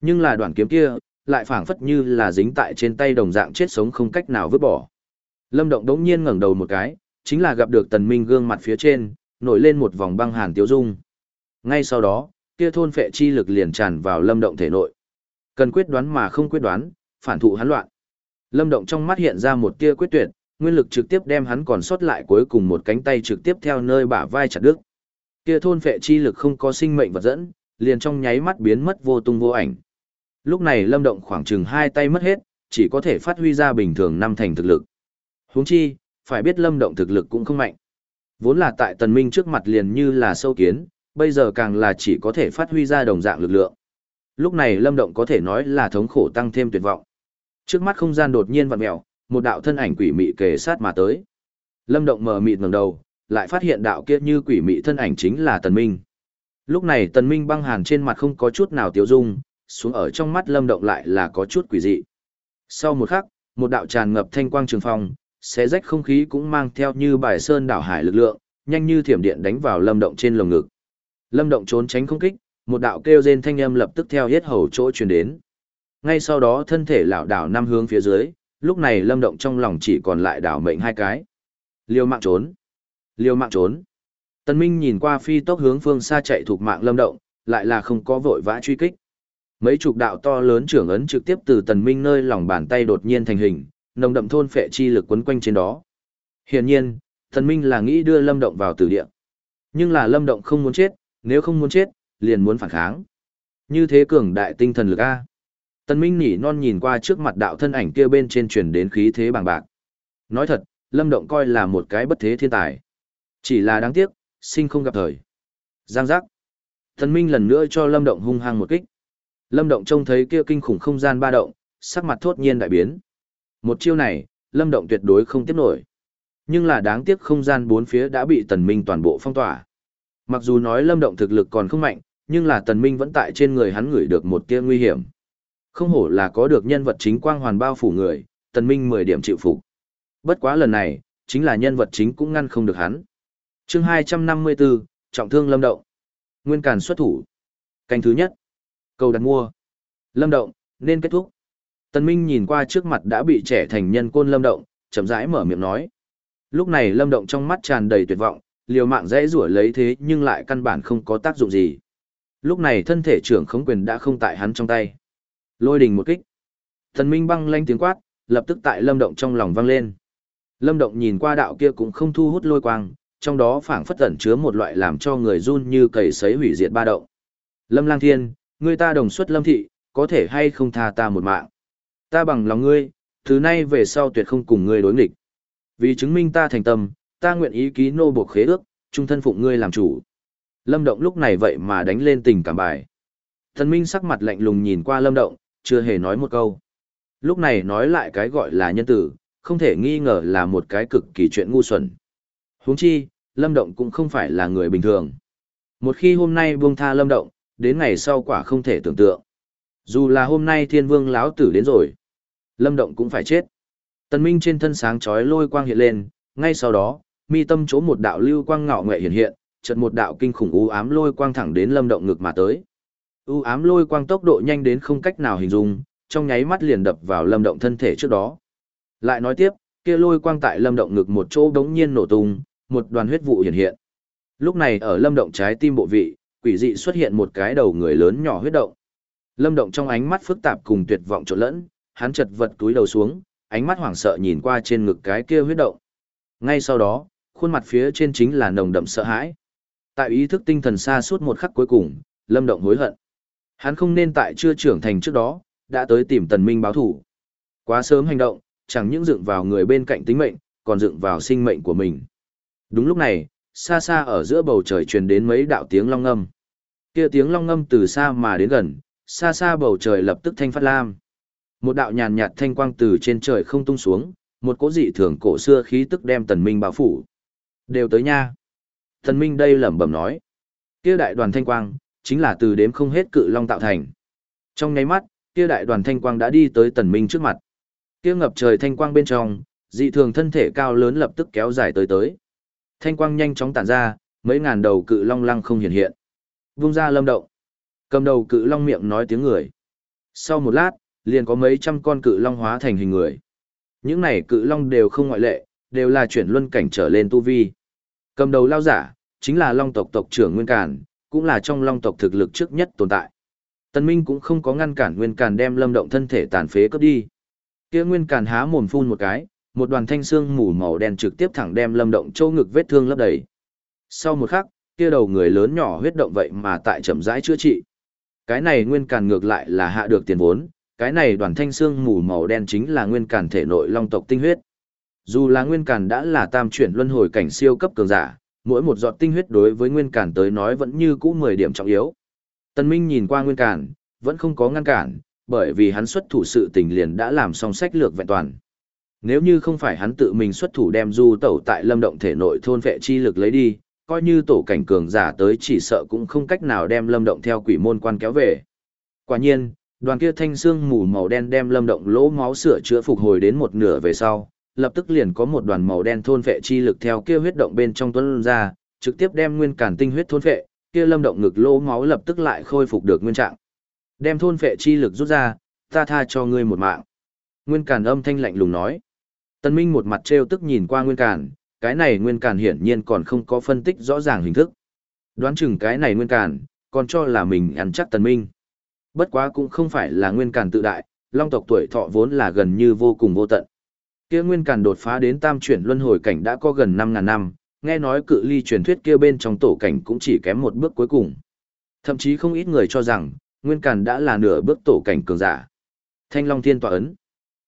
Nhưng là đoạn kiếm kia, lại phảng phất như là dính tại trên tay đồng dạng chết sống không cách nào vứt bỏ. Lâm động đống nhiên ngẩng đầu một cái, chính là gặp được tần minh gương mặt phía trên, nổi lên một vòng băng hàn tiêu dung. Ngay sau đó, kia thôn phệ chi lực liền tràn vào lâm động thể nội. Cần quyết đoán mà không quyết đoán, phản thụ hắn loạn. Lâm Động trong mắt hiện ra một tia quyết tuyệt, nguyên lực trực tiếp đem hắn còn sót lại cuối cùng một cánh tay trực tiếp theo nơi bả vai chặt đứt. Kia thôn phệ chi lực không có sinh mệnh vật dẫn, liền trong nháy mắt biến mất vô tung vô ảnh. Lúc này Lâm Động khoảng chừng hai tay mất hết, chỉ có thể phát huy ra bình thường năm thành thực lực. Huống chi, phải biết Lâm Động thực lực cũng không mạnh. Vốn là tại Tần Minh trước mặt liền như là sâu kiến, bây giờ càng là chỉ có thể phát huy ra đồng dạng lực lượng. Lúc này Lâm Động có thể nói là thống khổ tăng thêm tuyệt vọng. Trước mắt không gian đột nhiên vặn mèo, một đạo thân ảnh quỷ mị kề sát mà tới. Lâm Động mờ mịt ngẩng đầu, lại phát hiện đạo kia như quỷ mị thân ảnh chính là Tần Minh. Lúc này Tần Minh băng hàn trên mặt không có chút nào tiêu dung, xuống ở trong mắt Lâm Động lại là có chút quỷ dị. Sau một khắc, một đạo tràn ngập thanh quang trường phong, xé rách không khí cũng mang theo như bài sơn đảo hải lực lượng, nhanh như thiểm điện đánh vào Lâm Động trên lồng ngực. Lâm Động trốn tránh không kích, một đạo kêu rên thanh âm lập tức theo hết hầu chỗ truyền đến. Ngay sau đó thân thể lảo đảo năm hướng phía dưới, lúc này lâm động trong lòng chỉ còn lại đảo mệnh hai cái. Liêu mạng trốn. Liêu mạng trốn. Tân Minh nhìn qua phi tốc hướng phương xa chạy thuộc mạng lâm động, lại là không có vội vã truy kích. Mấy chục đạo to lớn trưởng ấn trực tiếp từ Tần Minh nơi lòng bàn tay đột nhiên thành hình, nồng đậm thôn phệ chi lực quấn quanh trên đó. Hiển nhiên, Tần Minh là nghĩ đưa Lâm Động vào tử địa. Nhưng là Lâm Động không muốn chết, nếu không muốn chết, liền muốn phản kháng. Như thế cường đại tinh thần lực a. Tần Minh nỉ non nhìn qua trước mặt đạo thân ảnh kia bên trên truyền đến khí thế bằng bạc. Nói thật, Lâm Động coi là một cái bất thế thiên tài. Chỉ là đáng tiếc, sinh không gặp thời. Giang giác. Tần Minh lần nữa cho Lâm Động hung hăng một kích. Lâm Động trông thấy kia kinh khủng không gian ba động, sắc mặt thốt nhiên đại biến. Một chiêu này, Lâm Động tuyệt đối không tiếp nổi. Nhưng là đáng tiếc không gian bốn phía đã bị Tần Minh toàn bộ phong tỏa. Mặc dù nói Lâm Động thực lực còn không mạnh, nhưng là Tần Minh vẫn tại trên người hắn ngửi được một tia nguy hiểm. Không hổ là có được nhân vật chính quang hoàn bao phủ người, tần minh 10 điểm chịu phục. Bất quá lần này, chính là nhân vật chính cũng ngăn không được hắn. Chương 254, trọng thương Lâm Động. Nguyên Càn xuất thủ. Canh thứ nhất. Cầu đặt mua. Lâm Động, nên kết thúc. Tần Minh nhìn qua trước mặt đã bị trẻ thành nhân côn Lâm Động, chậm rãi mở miệng nói. Lúc này Lâm Động trong mắt tràn đầy tuyệt vọng, liều mạng dễ rủa lấy thế nhưng lại căn bản không có tác dụng gì. Lúc này thân thể trưởng khống quyền đã không tại hắn trong tay. Lôi đình một kích. thần Minh băng lanh tiếng quát, lập tức tại Lâm Động trong lòng vang lên. Lâm Động nhìn qua đạo kia cũng không thu hút lôi quang, trong đó phảng phất tẩn chứa một loại làm cho người run như cầy sấy hủy diệt ba động. Lâm Lang Thiên, người ta đồng xuất Lâm Thị, có thể hay không tha ta một mạng. Ta bằng lòng ngươi, thứ nay về sau tuyệt không cùng ngươi đối nghịch. Vì chứng minh ta thành tâm, ta nguyện ý ký nô buộc khế ước, trung thân phụng ngươi làm chủ. Lâm Động lúc này vậy mà đánh lên tình cảm bài. Thần Minh sắc mặt lạnh lùng nhìn qua Lâm Động, chưa hề nói một câu. Lúc này nói lại cái gọi là nhân tử, không thể nghi ngờ là một cái cực kỳ chuyện ngu xuẩn. Huống chi, Lâm Động cũng không phải là người bình thường. Một khi hôm nay buông tha Lâm Động, đến ngày sau quả không thể tưởng tượng. Dù là hôm nay Thiên Vương lão tử đến rồi, Lâm Động cũng phải chết. Tần Minh trên thân sáng chói lôi quang hiện lên, ngay sau đó, mi tâm chỗ một đạo lưu quang ngạo nghệ hiện hiện, chợt một đạo kinh khủng u ám lôi quang thẳng đến Lâm Động ngực mà tới. U ám lôi quang tốc độ nhanh đến không cách nào hình dung, trong nháy mắt liền đập vào Lâm Động thân thể trước đó. Lại nói tiếp, kia lôi quang tại Lâm Động ngực một chỗ đống nhiên nổ tung, một đoàn huyết vụ hiện hiện. Lúc này ở Lâm Động trái tim bộ vị, quỷ dị xuất hiện một cái đầu người lớn nhỏ huyết động. Lâm Động trong ánh mắt phức tạp cùng tuyệt vọng trộn lẫn, hắn chật vật túi đầu xuống, ánh mắt hoảng sợ nhìn qua trên ngực cái kia huyết động. Ngay sau đó, khuôn mặt phía trên chính là nồng đậm sợ hãi. Tại ý thức tinh thần xa suốt một khắc cuối cùng, Lâm Động hối hận. Hắn không nên tại chưa trưởng thành trước đó, đã tới tìm Tần Minh báo thủ. Quá sớm hành động, chẳng những dựng vào người bên cạnh tính mệnh, còn dựng vào sinh mệnh của mình. Đúng lúc này, xa xa ở giữa bầu trời truyền đến mấy đạo tiếng long ngâm. Kia tiếng long ngâm từ xa mà đến gần, xa xa bầu trời lập tức thanh phát lam. Một đạo nhàn nhạt thanh quang từ trên trời không tung xuống, một cỗ dị thường cổ xưa khí tức đem Tần Minh bao phủ. Đều tới nha. Tần Minh đây lẩm bẩm nói. Kia đại đoàn thanh quang, chính là từ đếm không hết cự long tạo thành. Trong nháy mắt, kia đại đoàn thanh quang đã đi tới Tần Minh trước mặt. Kia ngập trời thanh quang bên trong, dị thường thân thể cao lớn lập tức kéo dài tới tới. Thanh quang nhanh chóng tản ra, mấy ngàn đầu cự long lăng không hiện hiện. Vung ra lâm động. Cầm đầu cự long miệng nói tiếng người. Sau một lát, liền có mấy trăm con cự long hóa thành hình người. Những này cự long đều không ngoại lệ, đều là chuyển luân cảnh trở lên tu vi. Cầm đầu lao giả, chính là long tộc tộc trưởng Nguyên Càn, cũng là trong long tộc thực lực trước nhất tồn tại. Tần Minh cũng không có ngăn cản Nguyên Càn đem lâm động thân thể tàn phế cướp đi. Kia Nguyên Càn há mồm phun một cái, một đoàn thanh xương mù màu đen trực tiếp thẳng đem lâm động châu ngực vết thương lấp đầy. Sau một khắc, kia đầu người lớn nhỏ huyết động vậy mà tại chậm rãi chữa trị. Cái này Nguyên Càn ngược lại là hạ được tiền vốn, cái này đoàn thanh xương mù màu đen chính là Nguyên Càn thể nội long tộc tinh huyết. Dù là Nguyên Càn đã là tam chuyển luân hồi cảnh siêu cấp cường giả, mỗi một giọt tinh huyết đối với Nguyên cản tới nói vẫn như cũ 10 điểm trọng yếu. Tân Minh nhìn qua Nguyên cản vẫn không có ngăn cản, bởi vì hắn xuất thủ sự tình liền đã làm xong sách lược vẹn toàn. Nếu như không phải hắn tự mình xuất thủ đem du tẩu tại lâm động thể nội thôn vệ chi lực lấy đi, coi như tổ cảnh cường giả tới chỉ sợ cũng không cách nào đem lâm động theo quỷ môn quan kéo về. Quả nhiên, đoàn kia thanh xương mù màu đen đem lâm động lỗ máu sửa chữa phục hồi đến một nửa về sau, lập tức liền có một đoàn màu đen thôn vệ chi lực theo kia huyết động bên trong tuấn ra, trực tiếp đem nguyên cản tinh huyết thôn vệ, kia lâm động ngực lỗ máu lập tức lại khôi phục được nguyên trạng. Đem thôn vệ chi lực rút ra, ta tha cho ngươi một mạng. Nguyên cản âm thanh lạnh lùng nói. Tân Minh một mặt trêu tức nhìn qua Nguyên Càn, cái này Nguyên Càn hiển nhiên còn không có phân tích rõ ràng hình thức. Đoán chừng cái này Nguyên Càn, còn cho là mình ăn chắc Tân Minh. Bất quá cũng không phải là Nguyên Càn tự đại, Long tộc tuổi thọ vốn là gần như vô cùng vô tận. Kia Nguyên Càn đột phá đến tam chuyển luân hồi cảnh đã có gần 5000 năm, nghe nói cự ly truyền thuyết kia bên trong tổ cảnh cũng chỉ kém một bước cuối cùng. Thậm chí không ít người cho rằng, Nguyên Càn đã là nửa bước tổ cảnh cường giả. Thanh Long Thiên tọa ấn.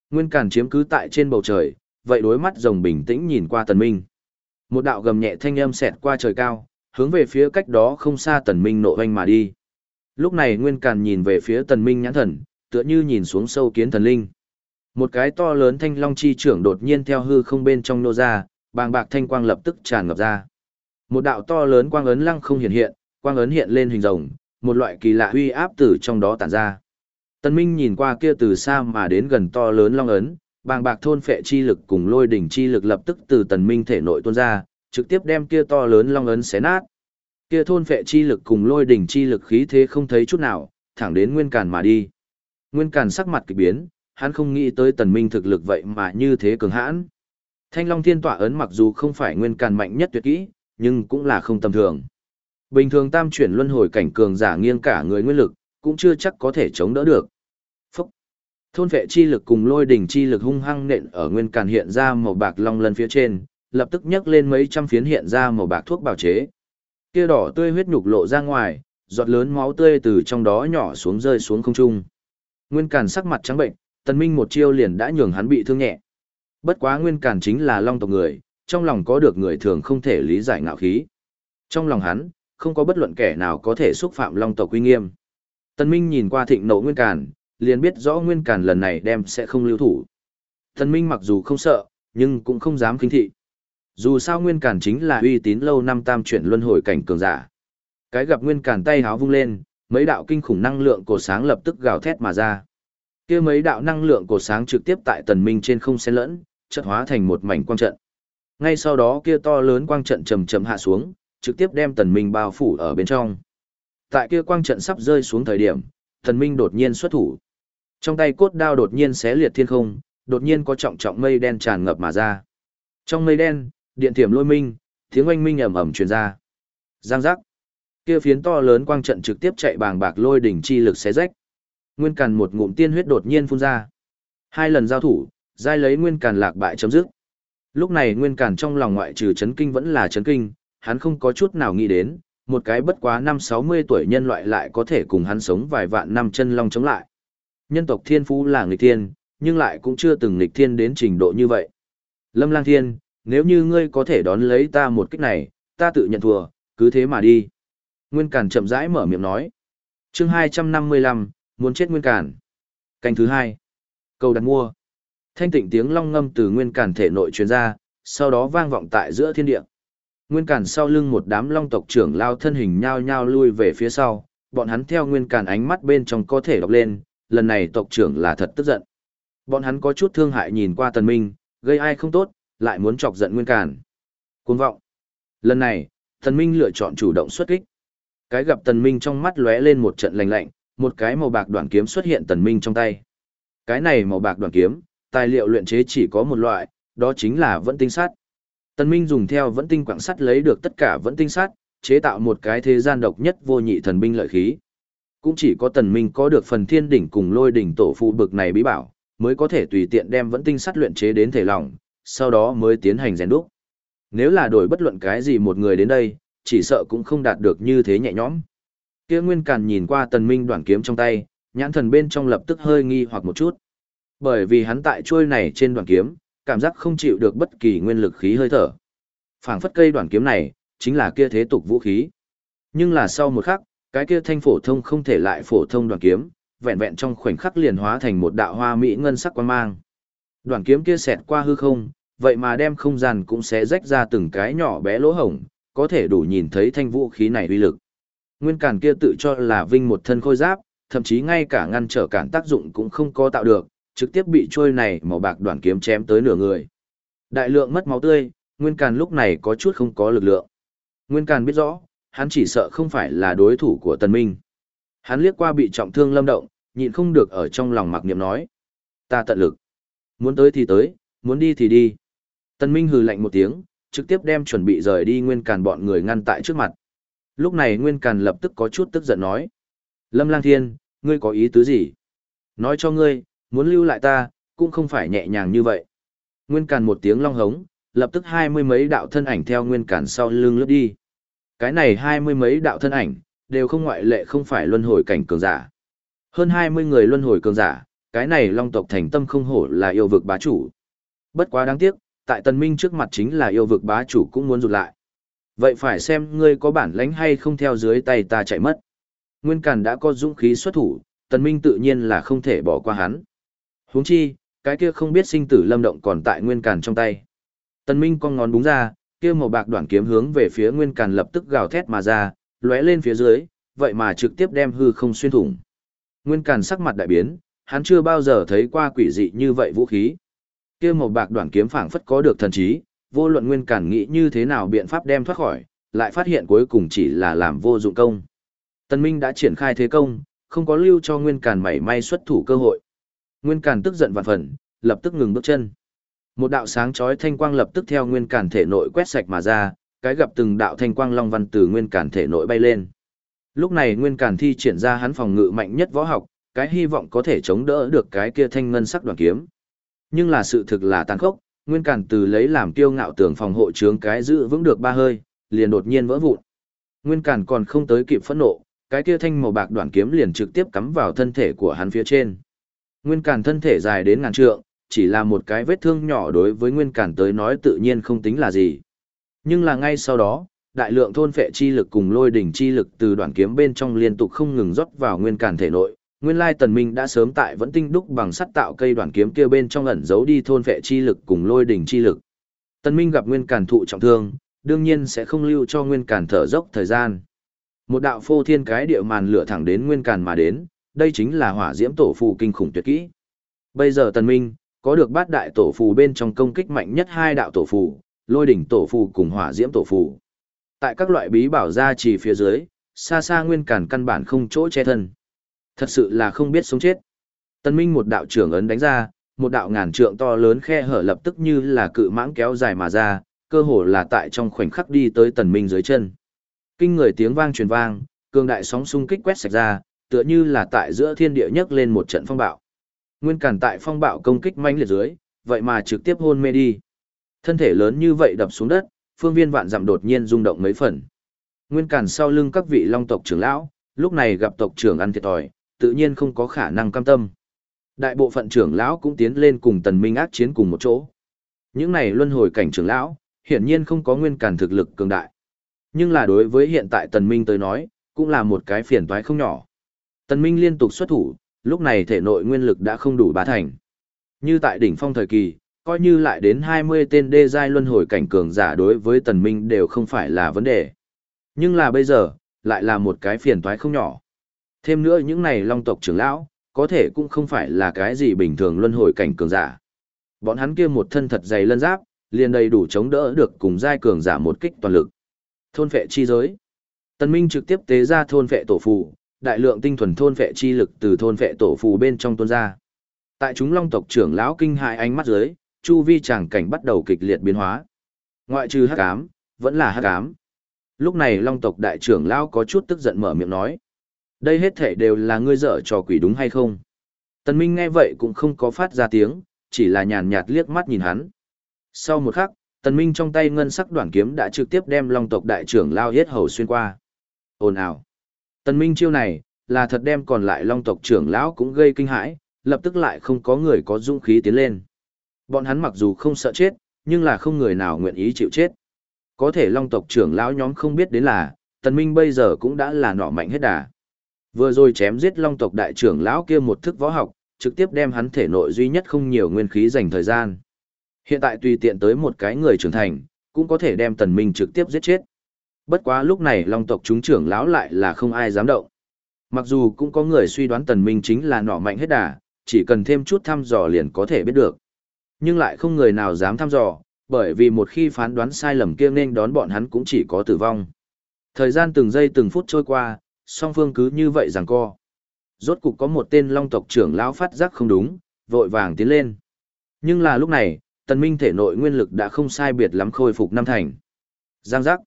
Nguyên Càn chiếm cứ tại trên bầu trời, vậy đối mắt rồng bình tĩnh nhìn qua tần minh. Một đạo gầm nhẹ thanh âm xẹt qua trời cao, hướng về phía cách đó không xa tần minh nộ hoanh mà đi. Lúc này Nguyên Càn nhìn về phía tần minh nhãn thần, tựa như nhìn xuống sâu kiến thần linh. Một cái to lớn thanh long chi trưởng đột nhiên theo hư không bên trong nô ra, bàng bạc thanh quang lập tức tràn ngập ra. Một đạo to lớn quang ấn lăng không hiện hiện, quang ấn hiện lên hình rồng, một loại kỳ lạ uy áp từ trong đó tản ra. Tần Minh nhìn qua kia từ xa mà đến gần to lớn long ấn, bàng bạc thôn phệ chi lực cùng lôi đỉnh chi lực lập tức từ Tần Minh thể nội tuôn ra, trực tiếp đem kia to lớn long ấn xé nát. Kia thôn phệ chi lực cùng lôi đỉnh chi lực khí thế không thấy chút nào, thẳng đến Nguyên Càn mà đi. Nguyên Càn sắc mặt kỳ biến, hắn không nghĩ tới Tần Minh thực lực vậy mà như thế cường hãn. Thanh Long Thiên Tỏa ấn mặc dù không phải Nguyên Càn mạnh nhất tuyệt kỹ, nhưng cũng là không tầm thường. Bình thường tam chuyển luân hồi cảnh cường giả nghiêng cả người nguyên lực, cũng chưa chắc có thể chống đỡ được. Phúc! Thôn vệ chi lực cùng lôi đỉnh chi lực hung hăng nện ở nguyên càn hiện ra màu bạc long lân phía trên, lập tức nhấc lên mấy trăm phiến hiện ra màu bạc thuốc bào chế. Kia đỏ tươi huyết nhục lộ ra ngoài, giọt lớn máu tươi từ trong đó nhỏ xuống rơi xuống không trung. Nguyên càn sắc mặt trắng bệnh, tần minh một chiêu liền đã nhường hắn bị thương nhẹ. Bất quá nguyên càn chính là long tộc người, trong lòng có được người thường không thể lý giải ngạo khí. Trong lòng hắn, không có bất luận kẻ nào có thể xúc phạm long tộc uy nghiêm. Tần Minh nhìn qua thịnh nộ nguyên càn, liền biết rõ nguyên càn lần này đem sẽ không lưu thủ. Tần Minh mặc dù không sợ, nhưng cũng không dám kinh thị. Dù sao nguyên càn chính là uy tín lâu năm tam chuyển luân hồi cảnh cường giả. Cái gặp nguyên càn tay háo vung lên, mấy đạo kinh khủng năng lượng cổ sáng lập tức gào thét mà ra. Kia mấy đạo năng lượng cổ sáng trực tiếp tại tần minh trên không xen lẫn, chợt hóa thành một mảnh quang trận. Ngay sau đó kia to lớn quang trận chậm chậm hạ xuống, trực tiếp đem tần minh bao phủ ở bên trong. Tại kia quang trận sắp rơi xuống thời điểm, tần minh đột nhiên xuất thủ. Trong tay cốt đao đột nhiên xé liệt thiên không, đột nhiên có trọng trọng mây đen tràn ngập mà ra. Trong mây đen, điện thiểm lôi minh, tiếng oanh minh ầm ầm truyền ra. Giang giác. Kia phiến to lớn quang trận trực tiếp chạy bàng bạc lôi đỉnh chi lực xé rách. Nguyên Càn một ngụm tiên huyết đột nhiên phun ra. Hai lần giao thủ, giai lấy Nguyên Càn lạc bại chấm dứt. Lúc này Nguyên Càn trong lòng ngoại trừ chấn kinh vẫn là chấn kinh, hắn không có chút nào nghĩ đến, một cái bất quá năm sáu mươi tuổi nhân loại lại có thể cùng hắn sống vài vạn năm chân long chống lại. Nhân tộc thiên phú là nghịch thiên, nhưng lại cũng chưa từng nghịch thiên đến trình độ như vậy. Lâm Lang Thiên, nếu như ngươi có thể đón lấy ta một kích này, ta tự nhận thua, cứ thế mà đi. Nguyên Càn chậm rãi mở miệng nói. chương hai trăm năm mươi lăm, muốn chết Nguyên cản Canh thứ hai. Cầu đặt mua. Thanh tịnh tiếng long ngâm từ Nguyên cản thể nội truyền ra, sau đó vang vọng tại giữa thiên địa. Nguyên cản sau lưng một đám long tộc trưởng lao thân hình nhao nhao lui về phía sau, bọn hắn theo Nguyên cản ánh mắt bên trong có thể đọc lên, lần này tộc trưởng là thật tức giận. Bọn hắn có chút thương hại nhìn qua Tần Minh, gây ai không tốt, lại muốn chọc giận Nguyên cản Cuồng vọng. Lần này, Tần Minh lựa chọn chủ động xuất kích. Cái gặp Tần Minh trong mắt lóe lên một trận lạnh lạnh, một cái màu bạc đoạn kiếm xuất hiện Tần Minh trong tay. Cái này màu bạc đoạn kiếm, tài liệu luyện chế chỉ có một loại, đó chính là vẫn tinh sắt. Tần Minh dùng theo vẫn tinh quặng sắt lấy được tất cả vẫn tinh sắt, chế tạo một cái thế gian độc nhất vô nhị thần binh lợi khí. Cũng chỉ có Tần Minh có được phần thiên đỉnh cùng lôi đỉnh tổ phụ bực này bí bảo, mới có thể tùy tiện đem vẫn tinh sắt luyện chế đến thể lỏng, sau đó mới tiến hành rèn đúc. Nếu là đổi bất luận cái gì một người đến đây, chỉ sợ cũng không đạt được như thế nhẹ nhõm. Kia Nguyên Càn nhìn qua Tần Minh đoạn kiếm trong tay, nhãn thần bên trong lập tức hơi nghi hoặc một chút. Bởi vì hắn tại chuôi này trên đoạn kiếm, cảm giác không chịu được bất kỳ nguyên lực khí hơi thở. Phảng phất cây đoạn kiếm này, chính là kia thế tục vũ khí. Nhưng là sau một khắc, cái kia thanh phổ thông không thể lại phổ thông đoạn kiếm, vẹn vẹn trong khoảnh khắc liền hóa thành một đạo hoa mỹ ngân sắc quang mang. Đoạn kiếm kia xẹt qua hư không, vậy mà đem không gian cũng sẽ rách ra từng cái nhỏ bé lỗ hổng, có thể đủ nhìn thấy thanh vũ khí này uy lực. Nguyên càn kia tự cho là vinh một thân khôi giáp, thậm chí ngay cả ngăn trở cản tác dụng cũng không có tạo được, trực tiếp bị trôi này màu bạc đoạn kiếm chém tới nửa người. Đại lượng mất máu tươi, Nguyên Càn lúc này có chút không có lực lượng. Nguyên Càn biết rõ, hắn chỉ sợ không phải là đối thủ của Tần Minh. Hắn liếc qua bị trọng thương lâm động, nhịn không được ở trong lòng mặc niệm nói. Ta tận lực. Muốn tới thì tới, muốn đi thì đi. Tần Minh hừ lạnh một tiếng, trực tiếp đem chuẩn bị rời đi Nguyên Càn bọn người ngăn tại trước mặt. Lúc này Nguyên Càn lập tức có chút tức giận nói. Lâm Lang Thiên, ngươi có ý tứ gì? Nói cho ngươi, muốn lưu lại ta, cũng không phải nhẹ nhàng như vậy. Nguyên Càn một tiếng long hống, lập tức hai mươi mấy đạo thân ảnh theo Nguyên Càn sau lưng lướt đi. Cái này hai mươi mấy đạo thân ảnh, đều không ngoại lệ không phải luân hồi cảnh cường giả. Hơn hai mươi người luân hồi cường giả, cái này long tộc thành tâm không hổ là yêu vực bá chủ. Bất quá đáng tiếc, tại tần minh trước mặt chính là yêu vực bá chủ cũng muốn rụt lại. Vậy phải xem ngươi có bản lãnh hay không theo dưới tay ta chạy mất. Nguyên Càn đã có dũng khí xuất thủ, tần minh tự nhiên là không thể bỏ qua hắn. Huống chi, cái kia không biết sinh tử lâm động còn tại Nguyên Càn trong tay. Tần minh con ngón búng ra, kia màu bạc đoạn kiếm hướng về phía Nguyên Càn lập tức gào thét mà ra, lóe lên phía dưới, vậy mà trực tiếp đem hư không xuyên thủng. Nguyên Càn sắc mặt đại biến, hắn chưa bao giờ thấy qua quỷ dị như vậy vũ khí. Kia màu bạc đoạn kiếm phảng phất có được thần trí, vô luận Nguyên cản nghĩ như thế nào biện pháp đem thoát khỏi, lại phát hiện cuối cùng chỉ là làm vô dụng công. Tân Minh đã triển khai thế công, không có lưu cho Nguyên Càn mảy may xuất thủ cơ hội. Nguyên Càn tức giận vạn phần, lập tức ngừng bước chân. Một đạo sáng chói thanh quang lập tức theo Nguyên Càn thể nội quét sạch mà ra, cái gặp từng đạo thanh quang long văn từ Nguyên Càn thể nội bay lên. Lúc này Nguyên Càn thi triển ra hắn phòng ngự mạnh nhất võ học, cái hy vọng có thể chống đỡ được cái kia thanh ngân sắc đoàn kiếm. Nhưng là sự thực là tàn khốc, Nguyên Cản từ lấy làm kiêu ngạo tưởng phòng hộ trướng cái giữ vững được ba hơi, liền đột nhiên vỡ vụn. Nguyên Cản còn không tới kịp phẫn nộ, cái kia thanh màu bạc đoạn kiếm liền trực tiếp cắm vào thân thể của hắn phía trên. Nguyên Cản thân thể dài đến ngàn trượng, chỉ là một cái vết thương nhỏ đối với Nguyên Cản tới nói tự nhiên không tính là gì. Nhưng là ngay sau đó, đại lượng thôn phệ chi lực cùng lôi đỉnh chi lực từ đoạn kiếm bên trong liên tục không ngừng rót vào Nguyên Cản thể nội. Nguyên lai Tần Minh đã sớm tại vẫn tinh đúc bằng sắt tạo cây đoạn kiếm kia bên trong ẩn giấu đi thôn vệ chi lực cùng lôi đỉnh chi lực. Tần Minh gặp Nguyên Càn thụ trọng thương, đương nhiên sẽ không lưu cho Nguyên Càn thở dốc thời gian. Một đạo phô thiên cái địa màn lửa thẳng đến Nguyên Càn mà đến, đây chính là hỏa diễm tổ phù kinh khủng tuyệt kỹ. Bây giờ Tần Minh, có được bát đại tổ phù bên trong công kích mạnh nhất hai đạo tổ phù, lôi đỉnh tổ phù cùng hỏa diễm tổ phù. Tại các loại bí bảo gia trì phía dưới, xa xa Nguyên Càn căn bản không chỗ che thân. Thật sự là không biết sống chết. Tần Minh một đạo trưởng ấn đánh ra, một đạo ngàn trượng to lớn khe hở lập tức như là cự mãng kéo dài mà ra, cơ hồ là tại trong khoảnh khắc đi tới Tần Minh dưới chân. Kinh người tiếng vang truyền vang, cường đại sóng xung kích quét sạch ra, tựa như là tại giữa thiên địa nhấc lên một trận phong bạo. Nguyên Càn tại phong bạo công kích mãnh liệt dưới, vậy mà trực tiếp hôn mê đi. Thân thể lớn như vậy đập xuống đất, phương viên vạn dặm đột nhiên rung động mấy phần. Nguyên Càn sau lưng các vị long tộc trưởng lão, lúc này gặp tộc trưởng ăn thiệt thòi, tự nhiên không có khả năng cam tâm. Đại bộ phận trưởng lão cũng tiến lên cùng Tần Minh ác chiến cùng một chỗ. Những này luân hồi cảnh trưởng lão, hiển nhiên không có Nguyên Càn thực lực cường đại. Nhưng là đối với hiện tại Tần Minh tới nói, cũng là một cái phiền toái không nhỏ. Tần Minh liên tục xuất thủ, lúc này thể nội nguyên lực đã không đủ bá thành. Như tại đỉnh phong thời kỳ, coi như lại đến 20 tên đê giai luân hồi cảnh cường giả đối với Tần Minh đều không phải là vấn đề. Nhưng là bây giờ, lại là một cái phiền toái không nhỏ. Thêm nữa những này long tộc trưởng lão, có thể cũng không phải là cái gì bình thường luân hồi cảnh cường giả. Bọn hắn kia một thân thật dày lân giáp, liền đầy đủ chống đỡ được cùng giai cường giả một kích toàn lực. Thôn phệ chi giới. Tần Minh trực tiếp tế ra thôn phệ tổ phù, đại lượng tinh thuần thôn phệ chi lực từ thôn phệ tổ phù bên trong tuôn ra. Tại chúng long tộc trưởng lão kinh hại ánh mắt dưới, chu vi tràng cảnh bắt đầu kịch liệt biến hóa. Ngoại trừ hắc ám, vẫn là hắc ám. Lúc này long tộc đại trưởng lão có chút tức giận mở miệng nói. Đây hết thể đều là ngươi dở trò quỷ đúng hay không? Tần Minh nghe vậy cũng không có phát ra tiếng, chỉ là nhàn nhạt liếc mắt nhìn hắn. Sau một khắc, Tần Minh trong tay ngân sắc đoạn kiếm đã trực tiếp đem long tộc đại trưởng lao hết hầu xuyên qua. Ồn ào. Tần Minh chiêu này, là thật đem còn lại long tộc trưởng lão cũng gây kinh hãi, lập tức lại không có người có dũng khí tiến lên. Bọn hắn mặc dù không sợ chết, nhưng là không người nào nguyện ý chịu chết. Có thể long tộc trưởng lão nhóm không biết đến là, Tần Minh bây giờ cũng đã là nọ mạnh hết đà. Vừa rồi chém giết long tộc đại trưởng lão kia một thức võ học, trực tiếp đem hắn thể nội duy nhất không nhiều nguyên khí dành thời gian. Hiện tại tùy tiện tới một cái người trưởng thành, cũng có thể đem tần minh trực tiếp giết chết. Bất quá lúc này long tộc chúng trưởng lão lại là không ai dám động. Mặc dù cũng có người suy đoán tần minh chính là nọ mạnh hết đà, chỉ cần thêm chút thăm dò liền có thể biết được. Nhưng lại không người nào dám thăm dò, bởi vì một khi phán đoán sai lầm kia nên đón bọn hắn cũng chỉ có tử vong. Thời gian từng giây từng phút trôi qua, song phương cứ như vậy rằng co. Rốt cục có một tên long tộc trưởng lão phát giác không đúng, vội vàng tiến lên. Nhưng là lúc này, tần minh thể nội nguyên lực đã không sai biệt lắm khôi phục năm thành. Giang giác.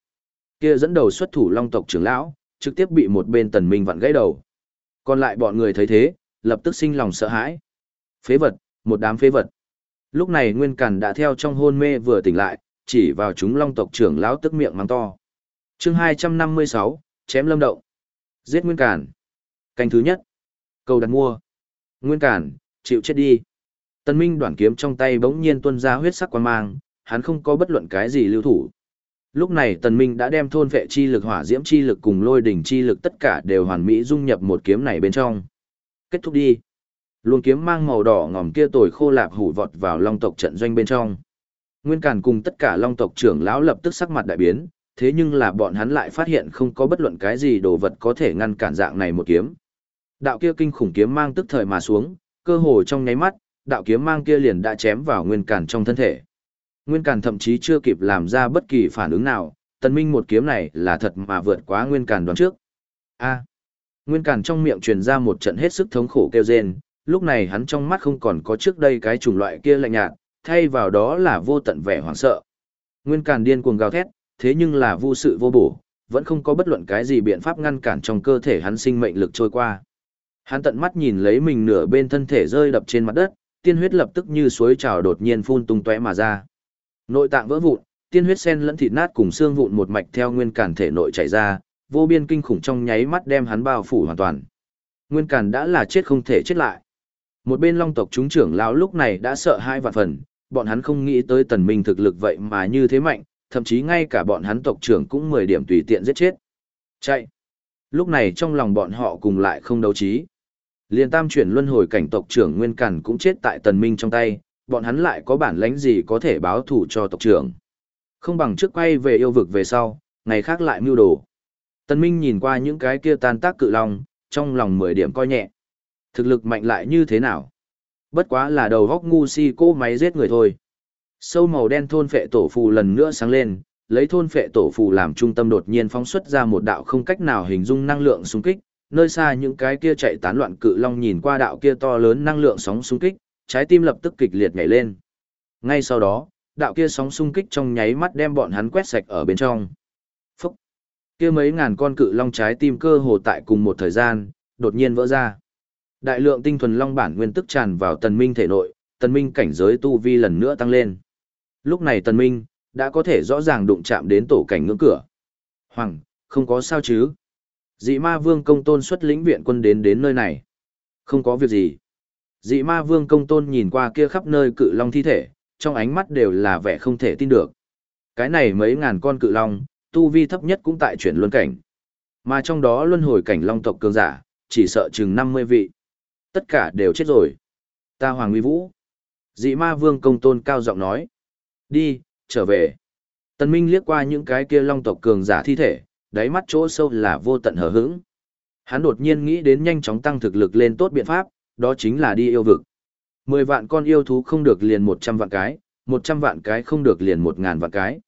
Kia dẫn đầu xuất thủ long tộc trưởng lão, trực tiếp bị một bên tần minh vặn gãy đầu. Còn lại bọn người thấy thế, lập tức sinh lòng sợ hãi. Phế vật, một đám phế vật. Lúc này Nguyên Càn đã theo trong hôn mê vừa tỉnh lại, chỉ vào chúng long tộc trưởng lão tức miệng mắng to. Chương 256, chém lâm động. Giết Nguyên cản Canh thứ nhất. Cầu đặt mua. Nguyên cản chịu chết đi. Tân Minh đoạn kiếm trong tay bỗng nhiên tuôn ra huyết sắc quan mang, hắn không có bất luận cái gì lưu thủ. Lúc này Tần Minh đã đem thôn vệ chi lực hỏa diễm chi lực cùng lôi đỉnh chi lực tất cả đều hoàn mỹ dung nhập một kiếm này bên trong. Kết thúc đi. Luồng kiếm mang màu đỏ ngòm kia tồi khô lạp hủ vọt vào long tộc trận doanh bên trong. Nguyên Càn cùng tất cả long tộc trưởng lão lập tức sắc mặt đại biến, thế nhưng là bọn hắn lại phát hiện không có bất luận cái gì đồ vật có thể ngăn cản dạng này một kiếm. Đạo kia kinh khủng kiếm mang tức thời mà xuống, cơ hồ trong nháy mắt, đạo kiếm mang kia liền đã chém vào nguyên cản trong thân thể. Nguyên cản thậm chí chưa kịp làm ra bất kỳ phản ứng nào, tần minh một kiếm này là thật mà vượt quá nguyên cản đoán trước. A. nguyên cản trong miệng truyền ra một trận hết sức thống khổ kêu rên, lúc này hắn trong mắt không còn có trước đây cái chủng loại kia lạnh nhạt, thay vào đó là vô tận vẻ hoảng sợ. Nguyên cản điên cuồng gào thét, thế nhưng là vô sự vô bổ, vẫn không có bất luận cái gì biện pháp ngăn cản trong cơ thể hắn sinh mệnh lực trôi qua. Hắn tận mắt nhìn lấy mình nửa bên thân thể rơi đập trên mặt đất, tiên huyết lập tức như suối trào đột nhiên phun tung tóe mà ra. Nội tạng vỡ vụn, tiên huyết xen lẫn thịt nát cùng xương vụn một mạch theo nguyên cản thể nội chảy ra, vô biên kinh khủng trong nháy mắt đem hắn bao phủ hoàn toàn. Nguyên cản đã là chết không thể chết lại. Một bên long tộc chúng trưởng lão lúc này đã sợ hai vạn phần, bọn hắn không nghĩ tới tần minh thực lực vậy mà như thế mạnh, thậm chí ngay cả bọn hắn tộc trưởng cũng 10 điểm tùy tiện giết chết. Chạy. Lúc này trong lòng bọn họ cùng lại không đấu trí. Liên tam chuyển luân hồi cảnh tộc trưởng Nguyên Cản cũng chết tại tần minh trong tay, bọn hắn lại có bản lãnh gì có thể báo thù cho tộc trưởng. Không bằng trước quay về yêu vực về sau, ngày khác lại mưu đồ. Tần minh nhìn qua những cái kia tan tác cự long, trong lòng 10 điểm coi nhẹ. Thực lực mạnh lại như thế nào? Bất quá là đầu góc ngu si cô máy giết người thôi. Sâu màu đen thôn phệ tổ phù lần nữa sáng lên, lấy thôn phệ tổ phù làm trung tâm đột nhiên phóng xuất ra một đạo không cách nào hình dung năng lượng xung kích, nơi xa những cái kia chạy tán loạn cự long nhìn qua đạo kia to lớn năng lượng sóng xung kích, trái tim lập tức kịch liệt nhảy lên. Ngay sau đó, đạo kia sóng xung kích trong nháy mắt đem bọn hắn quét sạch ở bên trong. Phúc! Kia mấy ngàn con cự long trái tim cơ hồ tại cùng một thời gian, đột nhiên vỡ ra. Đại lượng tinh thuần long bản nguyên tức tràn vào tần minh thể nội, tần minh cảnh giới tu vi lần nữa tăng lên. Lúc này tần minh, đã có thể rõ ràng đụng chạm đến tổ cảnh ngưỡng cửa. Hoàng, không có sao chứ. Dị ma vương công tôn xuất lĩnh viện quân đến đến nơi này. Không có việc gì. Dị ma vương công tôn nhìn qua kia khắp nơi cự long thi thể, trong ánh mắt đều là vẻ không thể tin được. Cái này mấy ngàn con cự long, tu vi thấp nhất cũng tại chuyển luân cảnh. Mà trong đó luân hồi cảnh long tộc cường giả, chỉ sợ chừng 50 vị. Tất cả đều chết rồi. Ta Hoàng uy Vũ. Dị ma vương công tôn cao giọng nói. Đi, trở về. Tần Minh liếc qua những cái kia long tộc cường giả thi thể, đáy mắt chỗ sâu là vô tận hờ hững. Hắn đột nhiên nghĩ đến nhanh chóng tăng thực lực lên tốt biện pháp, đó chính là đi yêu vực. Mười vạn con yêu thú không được liền một trăm vạn cái, một trăm vạn cái không được liền một ngàn vạn cái.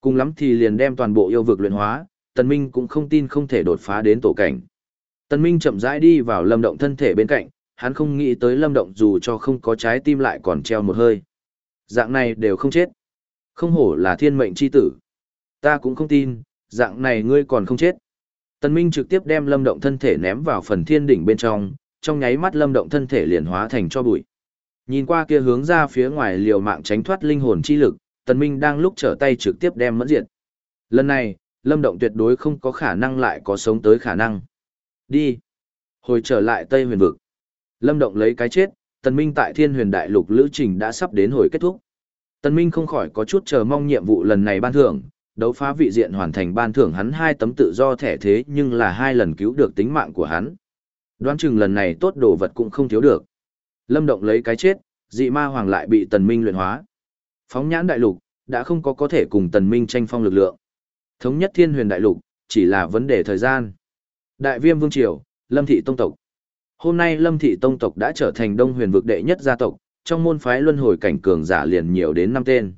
Cùng lắm thì liền đem toàn bộ yêu vực luyện hóa, Tần Minh cũng không tin không thể đột phá đến tổ cảnh. Tần Minh chậm rãi đi vào lâm động thân thể bên cạnh, hắn không nghĩ tới lâm động dù cho không có trái tim lại còn treo một hơi. Dạng này đều không chết. Không hổ là thiên mệnh chi tử. Ta cũng không tin, dạng này ngươi còn không chết. Tần Minh trực tiếp đem lâm động thân thể ném vào phần thiên đỉnh bên trong, trong nháy mắt lâm động thân thể liền hóa thành cho bụi. Nhìn qua kia hướng ra phía ngoài liều mạng tránh thoát linh hồn chi lực, Tần Minh đang lúc trở tay trực tiếp đem mẫn diệt. Lần này, lâm động tuyệt đối không có khả năng lại có sống tới khả năng. Đi. Hồi trở lại Tây huyền vực. Lâm động lấy cái chết, Tần Minh tại thiên huyền đại lục lữ trình đã sắp đến hồi kết thúc. Tần Minh không khỏi có chút chờ mong nhiệm vụ lần này ban thưởng, đấu phá vị diện hoàn thành ban thưởng hắn hai tấm tự do thẻ thế nhưng là hai lần cứu được tính mạng của hắn. Đoán chừng lần này tốt đồ vật cũng không thiếu được. Lâm Động lấy cái chết, dị ma hoàng lại bị Tần Minh luyện hóa. Phóng nhãn đại lục, đã không có có thể cùng Tần Minh tranh phong lực lượng. Thống nhất thiên huyền đại lục, chỉ là vấn đề thời gian. Đại viêm vương triều, Lâm Thị Tông Tộc. Hôm nay Lâm Thị Tông Tộc đã trở thành đông huyền vực đệ nhất gia tộc, trong môn phái luân hồi cảnh cường giả liền nhiều đến năm tên.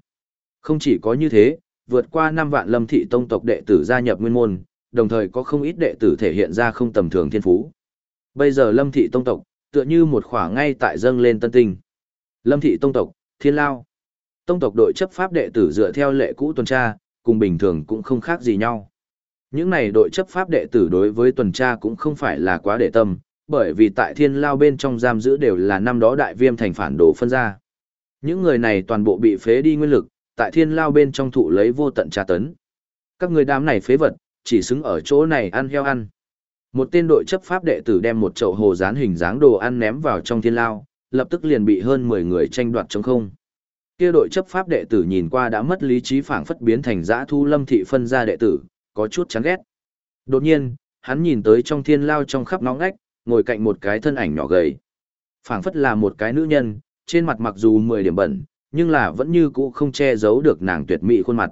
Không chỉ có như thế, vượt qua 5 vạn lâm thị tông tộc đệ tử gia nhập nguyên môn, đồng thời có không ít đệ tử thể hiện ra không tầm thường thiên phú. Bây giờ lâm thị tông tộc, tựa như một khỏa ngay tại dâng lên tân tinh. Lâm thị tông tộc, thiên lao. Tông tộc đội chấp pháp đệ tử dựa theo lệ cũ tuần tra, cùng bình thường cũng không khác gì nhau. Những này đội chấp pháp đệ tử đối với tuần tra cũng không phải là quá để tâm, bởi vì tại thiên lao bên trong giam giữ đều là năm đó đại viêm thành phản đồ phân ra. Những người này toàn bộ bị phế đi nguyên lực, tại thiên lao bên trong thụ lấy vô tận tra tấn. Các người đám này phế vật, chỉ xứng ở chỗ này ăn heo ăn. Một tên đội chấp pháp đệ tử đem một chậu hồ dán hình dáng đồ ăn ném vào trong thiên lao, lập tức liền bị hơn 10 người tranh đoạt trong không. Kia đội chấp pháp đệ tử nhìn qua đã mất lý trí phảng phất biến thành dã thu lâm thị phân ra đệ tử, có chút chán ghét. Đột nhiên, hắn nhìn tới trong thiên lao trong khắp nóng ngách, ngồi cạnh một cái thân ảnh nhỏ gầy. phảng phất là một cái nữ nhân, trên mặt mặc dù 10 điểm bẩn, nhưng là vẫn như cũ không che giấu được nàng tuyệt mỹ khuôn mặt.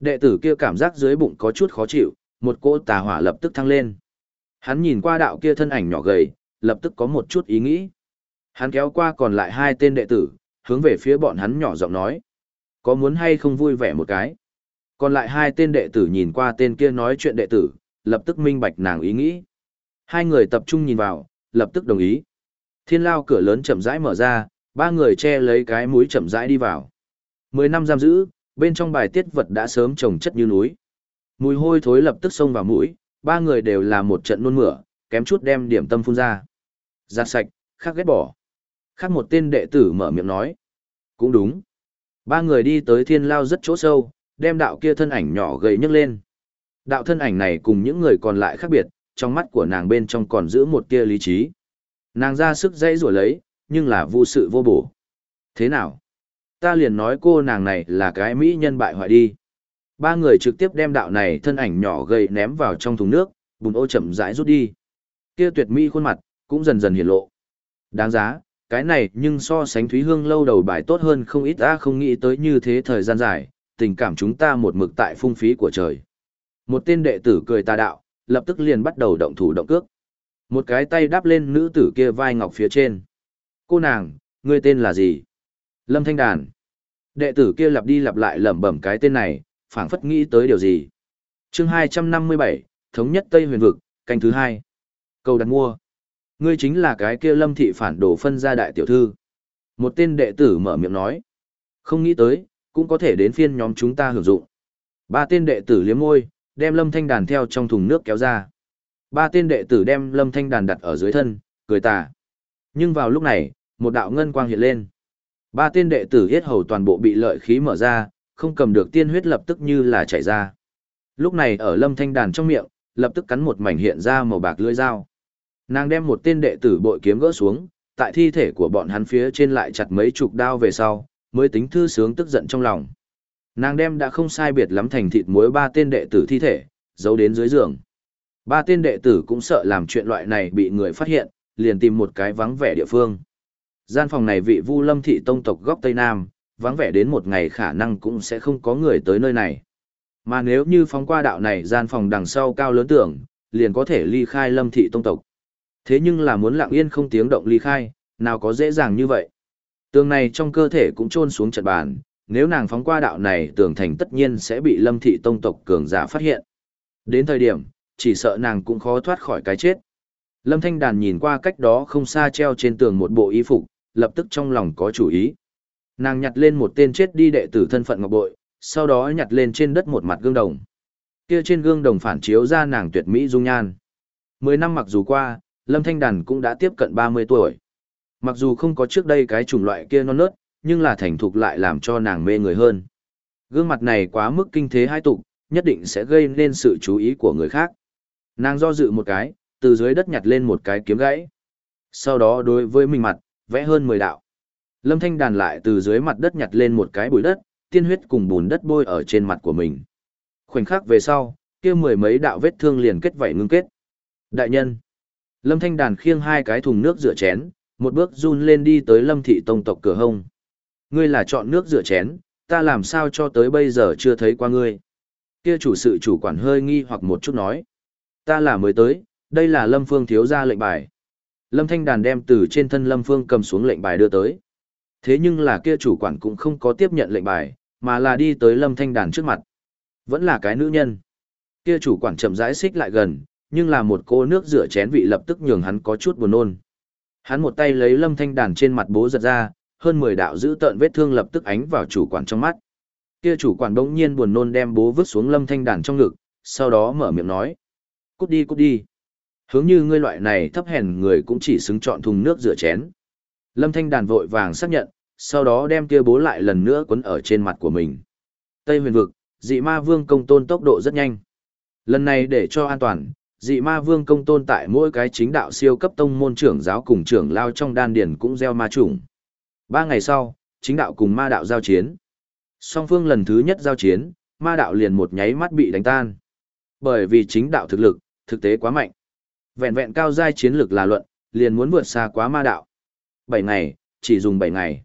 Đệ tử kia cảm giác dưới bụng có chút khó chịu, một cỗ tà hỏa lập tức thăng lên. Hắn nhìn qua đạo kia thân ảnh nhỏ gầy, lập tức có một chút ý nghĩ. Hắn kéo qua còn lại hai tên đệ tử, hướng về phía bọn hắn nhỏ giọng nói. Có muốn hay không vui vẻ một cái? Còn lại hai tên đệ tử nhìn qua tên kia nói chuyện đệ tử, lập tức minh bạch nàng ý nghĩ. Hai người tập trung nhìn vào, lập tức đồng ý. Thiên lao cửa lớn chậm rãi mở ra, ba người che lấy cái mũi chậm rãi đi vào. Mười năm giam giữ, bên trong bài tiết vật đã sớm trồng chất như núi. Mùi hôi thối lập tức xông vào mũi, ba người đều là một trận nôn mửa, kém chút đem điểm tâm phun ra. Giặt sạch, khác ghét bỏ. Khác một tên đệ tử mở miệng nói. Cũng đúng. Ba người đi tới thiên lao rất chỗ sâu, đem đạo kia thân ảnh nhỏ gầy nhấc lên. Đạo thân ảnh này cùng những người còn lại khác biệt, trong mắt của nàng bên trong còn giữ một tia lý trí. Nàng ra sức dãy rủa lấy, nhưng là vô sự vô bổ. Thế nào? Ta liền nói cô nàng này là cái mỹ nhân bại hoại đi. Ba người trực tiếp đem đạo này thân ảnh nhỏ gầy ném vào trong thùng nước, bùn ô chậm rãi rút đi. Kia tuyệt mỹ khuôn mặt, cũng dần dần hiển lộ. Đáng giá, cái này nhưng so sánh Thúy Hương lâu đầu bài tốt hơn không ít ta không nghĩ tới như thế thời gian dài, tình cảm chúng ta một mực tại phung phí của trời. Một tên đệ tử cười ta đạo, lập tức liền bắt đầu động thủ động cước. Một cái tay đáp lên nữ tử kia vai ngọc phía trên. Cô nàng, ngươi tên là gì? Lâm Thanh Đàn. Đệ tử kia lặp đi lặp lại lẩm bẩm cái tên này, phảng phất nghĩ tới điều gì. chương 257, Thống nhất Tây huyền vực, canh thứ hai. Cầu đặt mua. Ngươi chính là cái kia lâm thị phản đồ phân gia đại tiểu thư. Một tên đệ tử mở miệng nói. Không nghĩ tới, cũng có thể đến phiên nhóm chúng ta hưởng dụng. Ba tên đệ tử liếm môi, đem lâm thanh đàn theo trong thùng nước kéo ra. Ba tên đệ tử đem lâm thanh đàn đặt ở dưới thân, cười tà. Nhưng vào lúc này, một đạo ngân quang hiện lên. Ba tên đệ tử yết hầu toàn bộ bị lợi khí mở ra, không cầm được tiên huyết lập tức như là chảy ra. Lúc này ở lâm thanh đàn trong miệng, lập tức cắn một mảnh hiện ra màu bạc lưỡi dao. Nàng đem một tên đệ tử bội kiếm gỡ xuống, tại thi thể của bọn hắn phía trên lại chặt mấy chục đao về sau, mới tính thư sướng tức giận trong lòng. Nàng đem đã không sai biệt lắm thành thịt muối ba tên đệ tử thi thể, giấu đến dưới giường. Ba tên đệ tử cũng sợ làm chuyện loại này bị người phát hiện, liền tìm một cái vắng vẻ địa phương. Gian phòng này vị Vu Lâm thị tông tộc góc Tây Nam, vắng vẻ đến một ngày khả năng cũng sẽ không có người tới nơi này. Mà nếu như phóng qua đạo này gian phòng đằng sau cao lớn tưởng, liền có thể ly khai Lâm thị tông tộc. Thế nhưng là muốn lặng yên không tiếng động ly khai, nào có dễ dàng như vậy. Tường này trong cơ thể cũng trôn xuống trận bàn, nếu nàng phóng qua đạo này tưởng thành tất nhiên sẽ bị lâm thị tông tộc cường giả phát hiện. Đến thời điểm, chỉ sợ nàng cũng khó thoát khỏi cái chết. Lâm Thanh Đàn nhìn qua cách đó không xa treo trên tường một bộ y phục, lập tức trong lòng có chủ ý. Nàng nhặt lên một tên chết đi đệ tử thân phận ngọc bội, sau đó nhặt lên trên đất một mặt gương đồng. Kia trên gương đồng phản chiếu ra nàng tuyệt mỹ dung nhan. Mười năm mặc dù qua, Lâm Thanh Đàn cũng đã tiếp cận 30 tuổi. Mặc dù không có trước đây cái chủng loại kia non nớt, nhưng là thành thục lại làm cho nàng mê người hơn. Gương mặt này quá mức kinh thế hai tục, nhất định sẽ gây nên sự chú ý của người khác. Nàng do dự một cái, từ dưới đất nhặt lên một cái kiếm gãy. Sau đó đối với mình mặt, vẽ hơn 10 đạo. Lâm Thanh Đàn lại từ dưới mặt đất nhặt lên một cái bụi đất, tiên huyết cùng bùn đất bôi ở trên mặt của mình. Khoảnh khắc về sau, kia mười mấy đạo vết thương liền kết vảy ngưng kết. Đại nhân. Lâm Thanh Đàn khiêng hai cái thùng nước rửa chén, một bước run lên đi tới Lâm Thị Tông tộc cửa hông. Ngươi là chọn nước rửa chén, ta làm sao cho tới bây giờ chưa thấy qua ngươi. Kia chủ sự chủ quản hơi nghi hoặc một chút nói. Ta là mới tới, đây là Lâm Phương thiếu ra lệnh bài. Lâm Thanh Đàn đem từ trên thân Lâm Phương cầm xuống lệnh bài đưa tới. Thế nhưng là kia chủ quản cũng không có tiếp nhận lệnh bài, mà là đi tới Lâm Thanh Đàn trước mặt. Vẫn là cái nữ nhân. Kia chủ quản chậm rãi xích lại gần, nhưng là một cô nước rửa chén vị lập tức nhường hắn có chút buồn nôn. Hắn một tay lấy lâm thanh đàn trên mặt bố giật ra, hơn 10 đạo giữ tợn vết thương lập tức ánh vào chủ quản trong mắt. Kia chủ quản bỗng nhiên buồn nôn đem bố vứt xuống lâm thanh đàn trong ngực, sau đó mở miệng nói. Cút đi cút đi. Hướng như ngươi loại này thấp hèn người cũng chỉ xứng chọn thùng nước rửa chén. Lâm thanh đàn vội vàng xác nhận, sau đó đem kia bố lại lần nữa quấn ở trên mặt của mình. Tây huyền vực, dị ma vương công tôn tốc độ rất nhanh. Lần này để cho an toàn, dị ma vương công tôn tại mỗi cái chính đạo siêu cấp tông môn trưởng giáo cùng trưởng lao trong đan điển cũng gieo ma chủng. Ba ngày sau, chính đạo cùng ma đạo giao chiến. Song phương lần thứ nhất giao chiến, ma đạo liền một nháy mắt bị đánh tan. Bởi vì chính đạo thực lực, thực tế quá mạnh. Vẹn vẹn cao giai chiến lực là luận, liền muốn vượt xa quá ma đạo. Bảy ngày, chỉ dùng bảy ngày.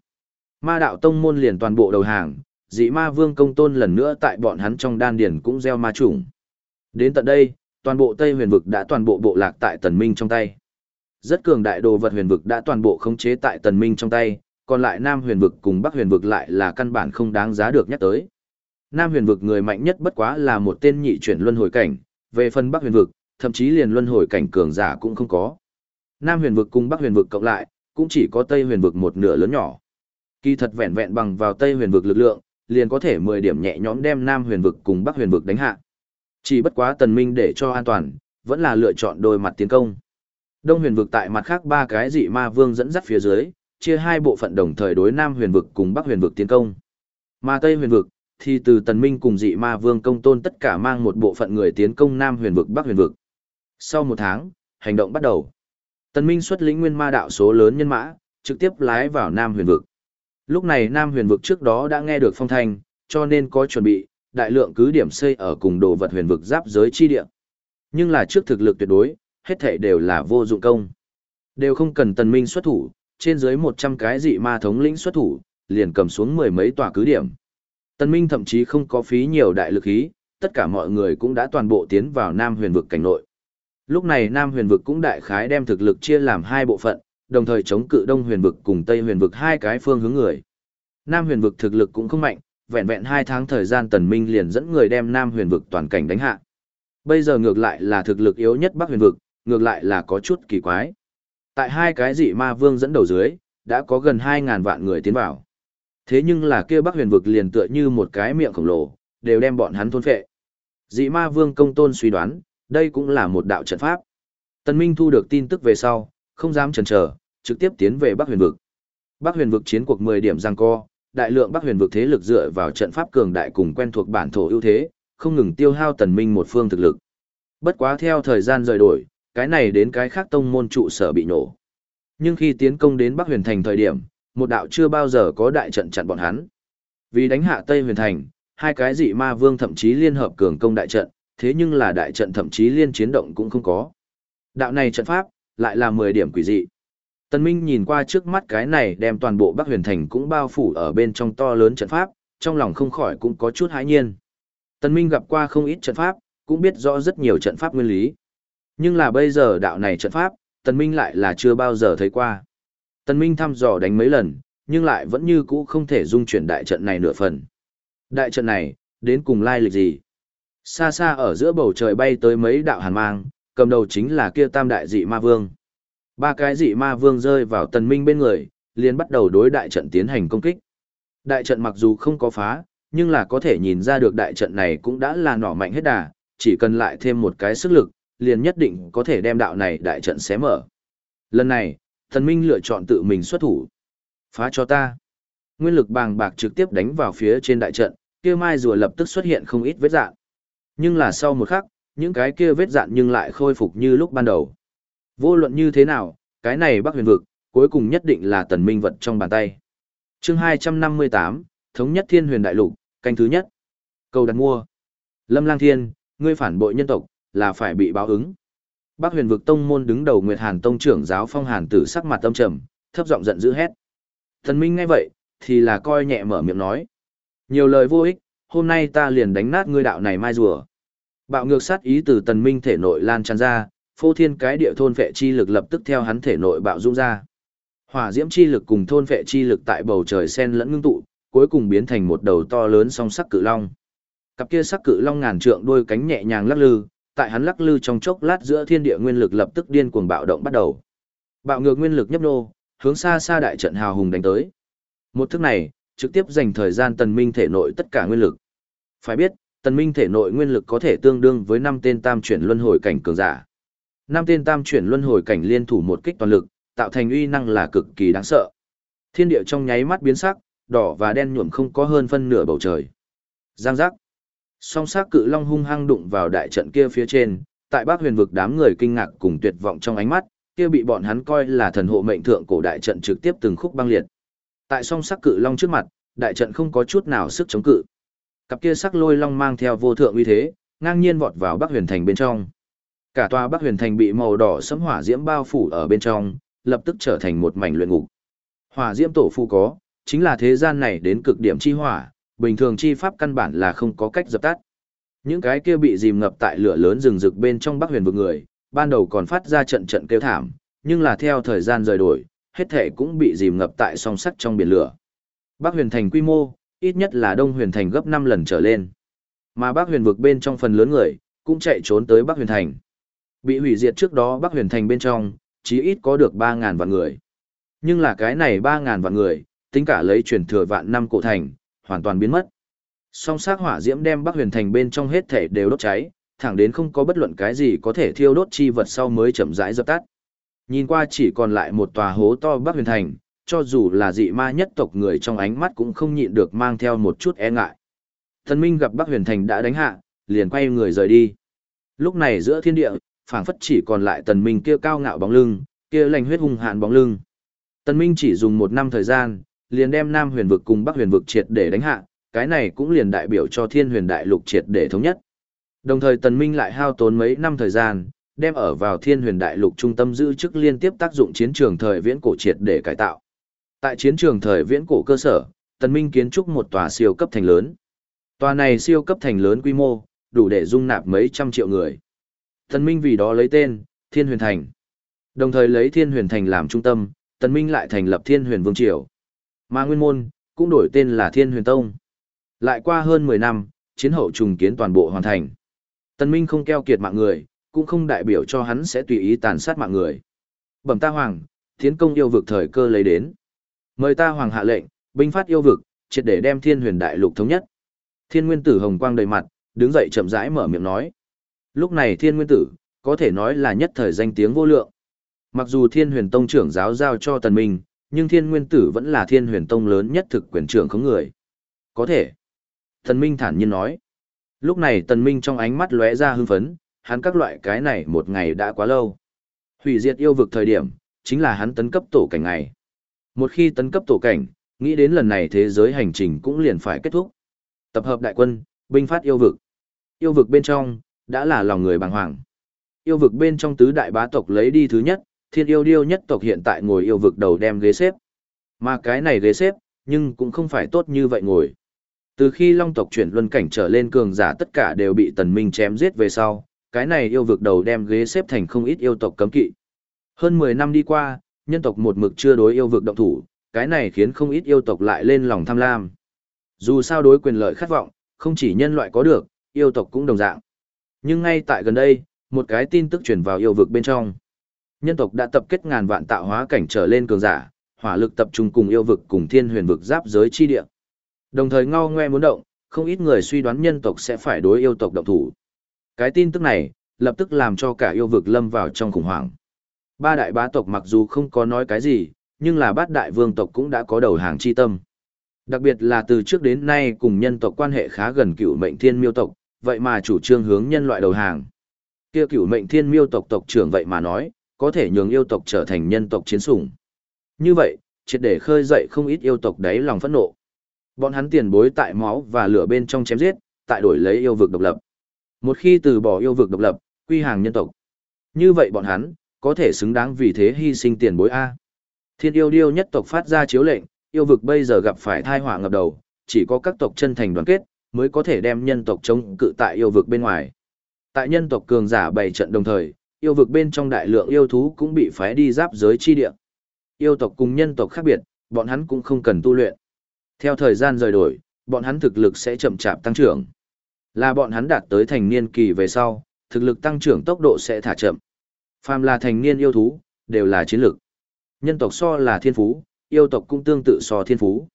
Ma đạo tông môn liền toàn bộ đầu hàng, dị ma vương công tôn lần nữa tại bọn hắn trong đan điền cũng gieo ma chủng. Đến tận đây, toàn bộ Tây Huyền vực đã toàn bộ bộ lạc tại Tần Minh trong tay. rất cường đại đồ vật huyền vực đã toàn bộ khống chế tại tần minh trong tay, còn lại Nam huyền vực cùng Bắc huyền vực lại là căn bản không đáng giá được nhắc tới. Nam huyền vực người mạnh nhất bất quá là một tên nhị chuyển luân hồi cảnh, về phần Bắc huyền vực, thậm chí liền luân hồi cảnh cường giả cũng không có. Nam huyền vực cùng Bắc huyền vực cộng lại, cũng chỉ có Tây huyền vực một nửa lớn nhỏ. Kỳ thật vẹn vẹn bằng vào Tây huyền vực lực lượng, liền có thể 10 điểm nhẹ nhõm đem Nam huyền vực cùng Bắc huyền vực đánh hạ. Chỉ bất quá tần minh để cho an toàn, vẫn là lựa chọn đôi mặt tiến công. Đông huyền vực tại mặt khác ba cái dị ma vương dẫn dắt phía dưới, chia hai bộ phận đồng thời đối Nam huyền vực cùng Bắc huyền vực tiến công. Mà Tây huyền vực, thì từ tần minh cùng dị ma vương công tôn tất cả mang một bộ phận người tiến công Nam huyền vực Bắc huyền vực. Sau một tháng, hành động bắt đầu. Tần minh xuất lĩnh nguyên ma đạo số lớn nhân mã, trực tiếp lái vào Nam huyền vực. Lúc này Nam huyền vực trước đó đã nghe được phong thanh, cho nên có chuẩn bị, đại lượng cứ điểm xây ở cùng đồ vật huyền vực giáp giới chi địa. Nhưng là trước thực lực tuyệt đối, hết thảy đều là vô dụng công. Đều không cần tần minh xuất thủ, trên dưới 100 cái dị ma thống lĩnh xuất thủ, liền cầm xuống mười mấy tòa cứ điểm. Tần minh thậm chí không có phí nhiều đại lực khí, tất cả mọi người cũng đã toàn bộ tiến vào Nam huyền vực cảnh nội. Lúc này Nam huyền vực cũng đại khái đem thực lực chia làm hai bộ phận, đồng thời chống cự Đông huyền vực cùng Tây huyền vực hai cái phương hướng người. Nam huyền vực thực lực cũng không mạnh, vẹn vẹn hai tháng thời gian tần minh liền dẫn người đem Nam huyền vực toàn cảnh đánh hạ. Bây giờ ngược lại là thực lực yếu nhất Bắc huyền vực, ngược lại là có chút kỳ quái. Tại hai cái dị ma vương dẫn đầu dưới, đã có gần 2.000 vạn người tiến vào. Thế nhưng là kia Bắc huyền vực liền tựa như một cái miệng khổng lồ, đều đem bọn hắn thôn phệ. Dị ma vương công tôn suy đoán, đây cũng là một đạo trận pháp. Tần Minh thu được tin tức về sau, không dám chần chờ, trực tiếp tiến về Bắc huyền vực. Bắc huyền vực chiến cuộc 10 điểm giang co, đại lượng Bắc huyền vực thế lực dựa vào trận pháp cường đại cùng quen thuộc bản thổ ưu thế, không ngừng tiêu hao tần minh một phương thực lực. Bất quá theo thời gian rời đổi, cái này đến cái khác tông môn trụ sở bị nổ. Nhưng khi tiến công đến Bắc Huyền Thành thời điểm, một đạo chưa bao giờ có đại trận chặn bọn hắn. Vì đánh hạ Tây Huyền Thành, hai cái dị ma vương thậm chí liên hợp cường công đại trận, thế nhưng là đại trận thậm chí liên chiến động cũng không có. Đạo này trận pháp, lại là 10 điểm quỷ dị. Tân Minh nhìn qua trước mắt cái này đem toàn bộ Bắc Huyền Thành cũng bao phủ ở bên trong to lớn trận pháp, trong lòng không khỏi cũng có chút hãi nhiên. Tân Minh gặp qua không ít trận pháp, cũng biết rõ rất nhiều trận pháp nguyên lý. Nhưng là bây giờ đạo này trận pháp, tần Minh lại là chưa bao giờ thấy qua. tần Minh thăm dò đánh mấy lần, nhưng lại vẫn như cũ không thể dung chuyển đại trận này nửa phần. Đại trận này, đến cùng lai lịch gì? Xa xa ở giữa bầu trời bay tới mấy đạo hàn mang, cầm đầu chính là kia tam đại dị ma vương. Ba cái dị ma vương rơi vào tần minh bên người, liền bắt đầu đối đại trận tiến hành công kích. Đại trận mặc dù không có phá, nhưng là có thể nhìn ra được đại trận này cũng đã là nỏ mạnh hết đà, chỉ cần lại thêm một cái sức lực, liền nhất định có thể đem đạo này đại trận xé mở. Lần này, thần minh lựa chọn tự mình xuất thủ. Phá cho ta. Nguyên lực bàng bạc trực tiếp đánh vào phía trên đại trận, kia mai rùa lập tức xuất hiện không ít vết dạn. Nhưng là sau một khắc, những cái kia vết dạn nhưng lại khôi phục như lúc ban đầu. Vô luận như thế nào, cái này Bắc Huyền vực, cuối cùng nhất định là tần minh vật trong bàn tay. Chương 258, thống nhất Thiên Huyền Đại Lục, canh thứ nhất. Cầu đặt mua. Lâm Lang Thiên, ngươi phản bội nhân tộc, là phải bị báo ứng. Bắc Huyền vực tông môn đứng đầu Nguyệt Hàn tông trưởng giáo Phong Hàn Tử sắc mặt tâm trầm, thấp giọng giận dữ hét. Thần Minh nghe vậy, thì là coi nhẹ mở miệng nói: "Nhiều lời vô ích, hôm nay ta liền đánh nát ngươi đạo này mai rùa." Bạo ngược sát ý từ Tần Minh thể nội lan tràn ra, phô thiên cái địa thôn vệ chi lực lập tức theo hắn thể nội bạo dũng ra. Hỏa diễm chi lực cùng thôn vệ chi lực tại bầu trời sen lẫn ngưng tụ, cuối cùng biến thành một đầu to lớn song sắc cự long. Cặp kia sắc cự long ngàn trượng đôi cánh nhẹ nhàng lắc lư, tại hắn lắc lư trong chốc lát giữa thiên địa nguyên lực lập tức điên cuồng bạo động bắt đầu. Bạo ngược nguyên lực nhấp nô, hướng xa xa đại trận hào hùng đánh tới. Một thức này, trực tiếp dành thời gian tần minh thể nội tất cả nguyên lực. Phải biết, tần minh thể nội nguyên lực có thể tương đương với năm tên tam chuyển luân hồi cảnh cường giả. Năm tên tam chuyển luân hồi cảnh liên thủ một kích toàn lực, tạo thành uy năng là cực kỳ đáng sợ. Thiên địa trong nháy mắt biến sắc, đỏ và đen nhuộm không có hơn phân nửa bầu trời. Giang giác. Song sắc cự long hung hăng đụng vào đại trận kia phía trên, tại Bắc Huyền vực đám người kinh ngạc cùng tuyệt vọng trong ánh mắt, kia bị bọn hắn coi là thần hộ mệnh thượng cổ đại trận trực tiếp từng khúc băng liệt. Tại song sắc cự long trước mặt, đại trận không có chút nào sức chống cự. Cặp kia sắc lôi long mang theo vô thượng uy thế, ngang nhiên vọt vào Bắc Huyền thành bên trong. Cả tòa Bắc Huyền thành bị màu đỏ sấm hỏa diễm bao phủ ở bên trong, lập tức trở thành một mảnh luyện ngục. Hỏa diễm tổ phu có, chính là thế gian này đến cực điểm chi hỏa, bình thường chi pháp căn bản là không có cách dập tắt. Những cái kia bị dìm ngập tại lửa lớn rừng rực bên trong Bắc Huyền vực người, ban đầu còn phát ra trận trận kêu thảm, nhưng là theo thời gian rời đổi, hết thể cũng bị dìm ngập tại song sắt trong biển lửa. Bắc huyền thành quy mô, ít nhất là đông huyền thành gấp 5 lần trở lên. Mà Bắc huyền vực bên trong phần lớn người, cũng chạy trốn tới Bắc huyền thành. Bị hủy diệt trước đó Bắc huyền thành bên trong, chí ít có được 3000 vạn người. Nhưng là cái này 3000 vạn người, tính cả lấy truyền thừa vạn năm cổ thành, hoàn toàn biến mất. Song sát hỏa diễm đem Bắc huyền thành bên trong hết thể đều đốt cháy, thẳng đến không có bất luận cái gì có thể thiêu đốt chi vật sau mới chậm rãi dập tắt. Nhìn qua chỉ còn lại một tòa hố to Bắc huyền thành, cho dù là dị ma nhất tộc người trong ánh mắt cũng không nhịn được mang theo một chút e ngại. Thần Minh gặp Bắc huyền thành đã đánh hạ, liền quay người rời đi. Lúc này giữa thiên địa, phảng phất chỉ còn lại tần minh kia cao ngạo bóng lưng, kia lành huyết hung hạn bóng lưng. Tần minh chỉ dùng một năm thời gian, liền đem Nam huyền vực cùng Bắc huyền vực triệt để đánh hạ, cái này cũng liền đại biểu cho thiên huyền đại lục triệt để thống nhất. Đồng thời tần minh lại hao tốn mấy năm thời gian, đem ở vào thiên huyền đại lục trung tâm giữ chức liên tiếp tác dụng chiến trường thời viễn cổ triệt để cải tạo. Tại chiến trường thời viễn cổ cơ sở, tần minh kiến trúc một tòa siêu cấp thành lớn. Tòa này siêu cấp thành lớn quy mô, đủ để dung nạp mấy trăm triệu người. Tần Minh vì đó lấy tên, Thiên Huyền Thành. Đồng thời lấy Thiên Huyền Thành làm trung tâm, Tần Minh lại thành lập Thiên Huyền Vương Triều. Mà nguyên môn, cũng đổi tên là Thiên Huyền Tông. Lại qua hơn 10 năm, chiến hậu trùng kiến toàn bộ hoàn thành. Tần Minh không keo kiệt mạng người, cũng không đại biểu cho hắn sẽ tùy ý tàn sát mạng người. Bẩm ta hoàng, tiến công yêu vực thời cơ lấy đến. Mời ta hoàng hạ lệnh, binh phát yêu vực, triệt để đem Thiên Huyền Đại Lục thống nhất. Thiên Nguyên Tử hồng quang đầy mặt, đứng dậy chậm rãi mở miệng nói. Lúc này thiên nguyên tử, có thể nói là nhất thời danh tiếng vô lượng. Mặc dù thiên huyền tông trưởng giáo giao cho tần minh, nhưng thiên nguyên tử vẫn là thiên huyền tông lớn nhất thực quyền trưởng không người. Có thể. Tần minh thản nhiên nói. Lúc này tần minh trong ánh mắt lóe ra hưng phấn, hắn các loại cái này một ngày đã quá lâu. Hủy diệt yêu vực thời điểm, chính là hắn tấn cấp tổ cảnh ngày. Một khi tấn cấp tổ cảnh, nghĩ đến lần này thế giới hành trình cũng liền phải kết thúc. Tập hợp đại quân, binh phát yêu vực. Yêu vực bên trong, đã là lòng người bàng hoàng. Yêu vực bên trong tứ đại bá tộc lấy đi thứ nhất, thiên yêu điêu nhất tộc hiện tại ngồi yêu vực đầu đem ghế xếp. Mà cái này ghế xếp, nhưng cũng không phải tốt như vậy ngồi. Từ khi long tộc chuyển luân cảnh trở lên cường giả tất cả đều bị tần minh chém giết về sau, cái này yêu vực đầu đem ghế xếp thành không ít yêu tộc cấm kỵ. Hơn 10 năm đi qua, nhân tộc một mực chưa đối yêu vực động thủ, cái này khiến không ít yêu tộc lại lên lòng tham lam. Dù sao đối quyền lợi khát vọng, không chỉ nhân loại có được, yêu tộc cũng đồng dạng. Nhưng ngay tại gần đây, một cái tin tức truyền vào yêu vực bên trong. Nhân tộc đã tập kết ngàn vạn tạo hóa cảnh trở lên cường giả, hỏa lực tập trung cùng yêu vực cùng thiên huyền vực giáp giới chi địa. Đồng thời ngao ngoe muốn động, không ít người suy đoán nhân tộc sẽ phải đối yêu tộc động thủ. Cái tin tức này, lập tức làm cho cả yêu vực lâm vào trong khủng hoảng. Ba đại bá tộc mặc dù không có nói cái gì, nhưng là bát đại vương tộc cũng đã có đầu hàng chi tâm. Đặc biệt là từ trước đến nay cùng nhân tộc quan hệ khá gần cựu mệnh thiên miêu tộc, vậy mà chủ trương hướng nhân loại đầu hàng. Kia cửu mệnh thiên miêu tộc tộc trưởng vậy mà nói, có thể nhường yêu tộc trở thành nhân tộc chiến sủng. Như vậy, triệt để khơi dậy không ít yêu tộc đáy lòng phẫn nộ. Bọn hắn tiền bối tại máu và lửa bên trong chém giết, tại đổi lấy yêu vực độc lập. Một khi từ bỏ yêu vực độc lập, quy hàng nhân tộc. Như vậy bọn hắn, có thể xứng đáng vì thế hy sinh tiền bối A. Thiên yêu điêu nhất tộc phát ra chiếu lệnh, yêu vực bây giờ gặp phải thai họa ngập đầu, chỉ có các tộc chân thành đoàn kết, mới có thể đem nhân tộc chống cự tại yêu vực bên ngoài. Tại nhân tộc cường giả bày trận đồng thời, yêu vực bên trong đại lượng yêu thú cũng bị phái đi giáp giới chi địa. Yêu tộc cùng nhân tộc khác biệt, bọn hắn cũng không cần tu luyện. Theo thời gian rời đổi, bọn hắn thực lực sẽ chậm chạp tăng trưởng. Là bọn hắn đạt tới thành niên kỳ về sau, thực lực tăng trưởng tốc độ sẽ thả chậm. Phàm là thành niên yêu thú, đều là chiến lực. Nhân tộc so là thiên phú, yêu tộc cũng tương tự so thiên phú.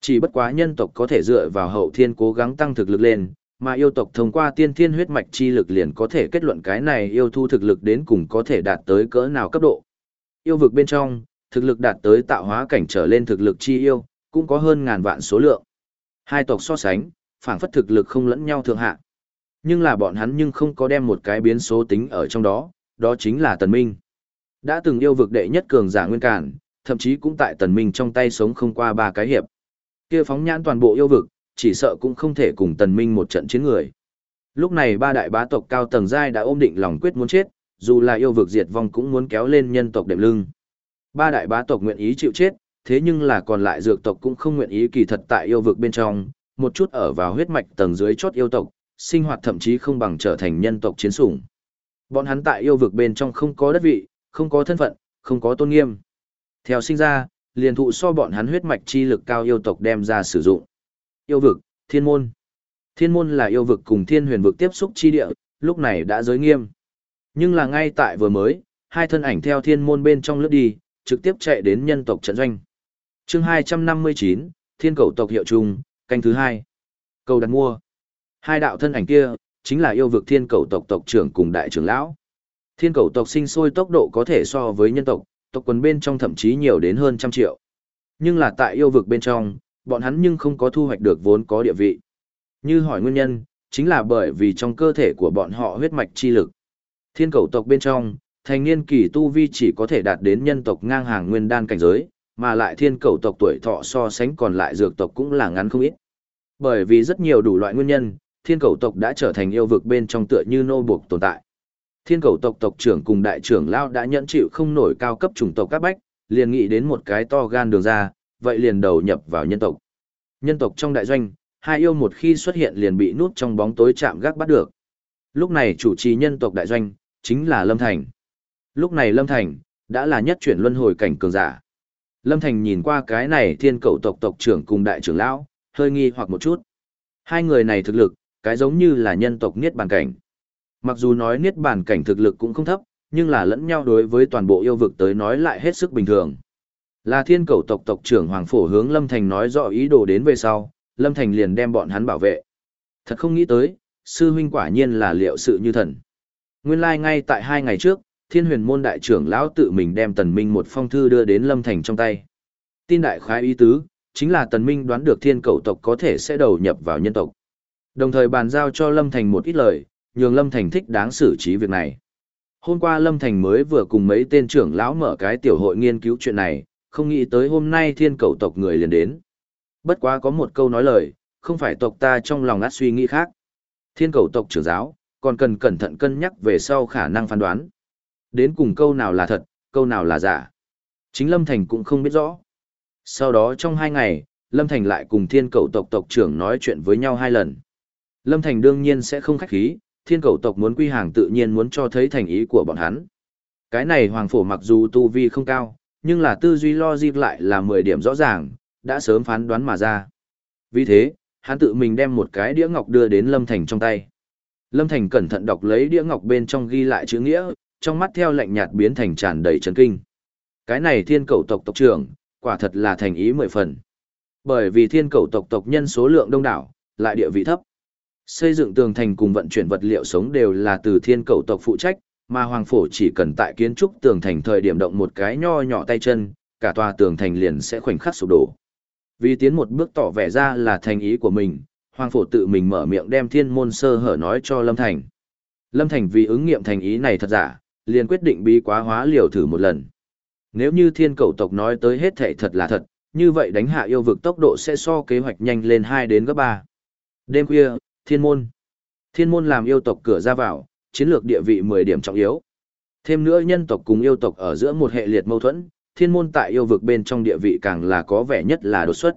Chỉ bất quá nhân tộc có thể dựa vào hậu thiên cố gắng tăng thực lực lên, mà yêu tộc thông qua tiên thiên huyết mạch chi lực liền có thể kết luận cái này yêu thu thực lực đến cùng có thể đạt tới cỡ nào cấp độ. Yêu vực bên trong, thực lực đạt tới tạo hóa cảnh trở lên thực lực chi yêu, cũng có hơn ngàn vạn số lượng. Hai tộc so sánh, phản phất thực lực không lẫn nhau thượng hạ. Nhưng là bọn hắn nhưng không có đem một cái biến số tính ở trong đó, đó chính là tần minh. Đã từng yêu vực đệ nhất cường giả nguyên cản, thậm chí cũng tại tần minh trong tay sống không qua ba cái hiệp. Kia phóng nhãn toàn bộ yêu vực, chỉ sợ cũng không thể cùng tần minh một trận chiến người. Lúc này ba đại bá tộc cao tầng giai đã ôm định lòng quyết muốn chết, dù là yêu vực diệt vong cũng muốn kéo lên nhân tộc đệm lưng. Ba đại bá tộc nguyện ý chịu chết, thế nhưng là còn lại dược tộc cũng không nguyện ý kỳ thật tại yêu vực bên trong, một chút ở vào huyết mạch tầng dưới chốt yêu tộc, sinh hoạt thậm chí không bằng trở thành nhân tộc chiến sủng. Bọn hắn tại yêu vực bên trong không có đất vị, không có thân phận, không có tôn nghiêm. Theo sinh ra, liền thụ so bọn hắn huyết mạch chi lực cao yêu tộc đem ra sử dụng. Yêu vực, thiên môn. Thiên môn là yêu vực cùng thiên huyền vực tiếp xúc chi địa, lúc này đã giới nghiêm. Nhưng là ngay tại vừa mới, hai thân ảnh theo thiên môn bên trong lướt đi, trực tiếp chạy đến nhân tộc trận doanh. chương 259, thiên cầu tộc hiệu trùng, canh thứ hai. Cầu đặt mua. Hai đạo thân ảnh kia, chính là yêu vực thiên cầu tộc tộc trưởng cùng đại trưởng lão. Thiên cầu tộc sinh sôi tốc độ có thể so với nhân tộc, tộc quần bên trong thậm chí nhiều đến hơn trăm triệu. Nhưng là tại yêu vực bên trong, bọn hắn nhưng không có thu hoạch được vốn có địa vị. Như hỏi nguyên nhân, chính là bởi vì trong cơ thể của bọn họ huyết mạch chi lực. Thiên cầu tộc bên trong, thành niên kỳ tu vi chỉ có thể đạt đến nhân tộc ngang hàng nguyên đan cảnh giới, mà lại thiên cầu tộc tuổi thọ so sánh còn lại dược tộc cũng là ngắn không ít. Bởi vì rất nhiều đủ loại nguyên nhân, thiên cầu tộc đã trở thành yêu vực bên trong tựa như nô buộc tồn tại. Thiên cầu tộc tộc trưởng cùng đại trưởng lao đã nhận chịu không nổi cao cấp chủng tộc các bách, liền nghĩ đến một cái to gan đường ra, vậy liền đầu nhập vào nhân tộc. Nhân tộc trong đại doanh, hai yêu một khi xuất hiện liền bị nút trong bóng tối chạm gác bắt được. Lúc này chủ trì nhân tộc đại doanh, chính là Lâm Thành. Lúc này Lâm Thành, đã là nhất chuyển luân hồi cảnh cường giả. Lâm Thành nhìn qua cái này thiên cầu tộc tộc trưởng cùng đại trưởng lão, hơi nghi hoặc một chút. Hai người này thực lực, cái giống như là nhân tộc niết bàn cảnh. Mặc dù nói niết bàn cảnh thực lực cũng không thấp, nhưng là lẫn nhau đối với toàn bộ yêu vực tới nói lại hết sức bình thường. Là thiên cầu tộc tộc trưởng Hoàng Phổ hướng Lâm Thành nói rõ ý đồ đến về sau, Lâm Thành liền đem bọn hắn bảo vệ. Thật không nghĩ tới, sư huynh quả nhiên là liệu sự như thần. Nguyên lai like ngay tại hai ngày trước, thiên huyền môn đại trưởng lão tự mình đem tần minh một phong thư đưa đến Lâm Thành trong tay. Tin đại khái ý tứ, chính là tần minh đoán được thiên cầu tộc có thể sẽ đầu nhập vào nhân tộc. Đồng thời bàn giao cho Lâm Thành một ít lời, nhường Lâm Thành thích đáng xử trí việc này. Hôm qua Lâm Thành mới vừa cùng mấy tên trưởng lão mở cái tiểu hội nghiên cứu chuyện này, không nghĩ tới hôm nay thiên cầu tộc người liền đến. Bất quá có một câu nói lời, không phải tộc ta trong lòng át suy nghĩ khác. Thiên cầu tộc trưởng giáo, còn cần cẩn thận cân nhắc về sau khả năng phán đoán. Đến cùng câu nào là thật, câu nào là giả. Chính Lâm Thành cũng không biết rõ. Sau đó trong hai ngày, Lâm Thành lại cùng thiên cầu tộc tộc trưởng nói chuyện với nhau hai lần. Lâm Thành đương nhiên sẽ không khách khí, thiên cầu tộc muốn quy hàng tự nhiên muốn cho thấy thành ý của bọn hắn. Cái này hoàng phổ mặc dù tu vi không cao, nhưng là tư duy lo dịp lại là 10 điểm rõ ràng, đã sớm phán đoán mà ra. Vì thế, hắn tự mình đem một cái đĩa ngọc đưa đến Lâm Thành trong tay. Lâm Thành cẩn thận đọc lấy đĩa ngọc bên trong ghi lại chữ nghĩa, trong mắt theo lạnh nhạt biến thành tràn đầy chấn kinh. Cái này thiên cầu tộc tộc trưởng, quả thật là thành ý mười phần. Bởi vì thiên cầu tộc tộc nhân số lượng đông đảo, lại địa vị thấp. Xây dựng tường thành cùng vận chuyển vật liệu sống đều là từ thiên cầu tộc phụ trách, mà Hoàng Phổ chỉ cần tại kiến trúc tường thành thời điểm động một cái nho nhỏ tay chân, cả tòa tường thành liền sẽ khoảnh khắc sụp đổ. Vì tiến một bước tỏ vẻ ra là thành ý của mình, Hoàng Phổ tự mình mở miệng đem thiên môn sơ hở nói cho Lâm Thành. Lâm Thành vì ứng nghiệm thành ý này thật giả, liền quyết định bí quá hóa liều thử một lần. Nếu như thiên cầu tộc nói tới hết thảy thật là thật, như vậy đánh hạ yêu vực tốc độ sẽ so kế hoạch nhanh lên 2 đến gấp 3. Đêm khuya, thiên môn. Thiên môn làm yêu tộc cửa ra vào, chiến lược địa vị 10 điểm trọng yếu. Thêm nữa nhân tộc cùng yêu tộc ở giữa một hệ liệt mâu thuẫn, thiên môn tại yêu vực bên trong địa vị càng là có vẻ nhất là đột xuất.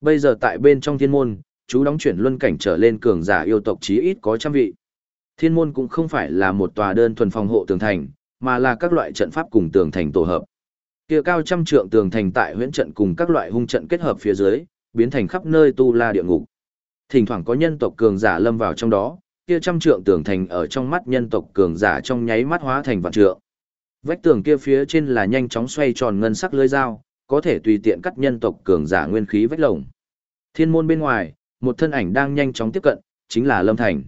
Bây giờ tại bên trong thiên môn, chú đóng chuyển luân cảnh trở lên cường giả yêu tộc chí ít có trăm vị. Thiên môn cũng không phải là một tòa đơn thuần phòng hộ tường thành, mà là các loại trận pháp cùng tường thành tổ hợp. Kia cao trăm trượng tường thành tại huyễn trận cùng các loại hung trận kết hợp phía dưới, biến thành khắp nơi tu la địa ngục. Thỉnh thoảng có nhân tộc cường giả lâm vào trong đó, kia trăm trượng tường thành ở trong mắt nhân tộc cường giả trong nháy mắt hóa thành vạn trượng. Vách tường kia phía trên là nhanh chóng xoay tròn ngân sắc lưới dao, có thể tùy tiện cắt nhân tộc cường giả nguyên khí vách lồng. Thiên môn bên ngoài, một thân ảnh đang nhanh chóng tiếp cận, chính là Lâm Thành.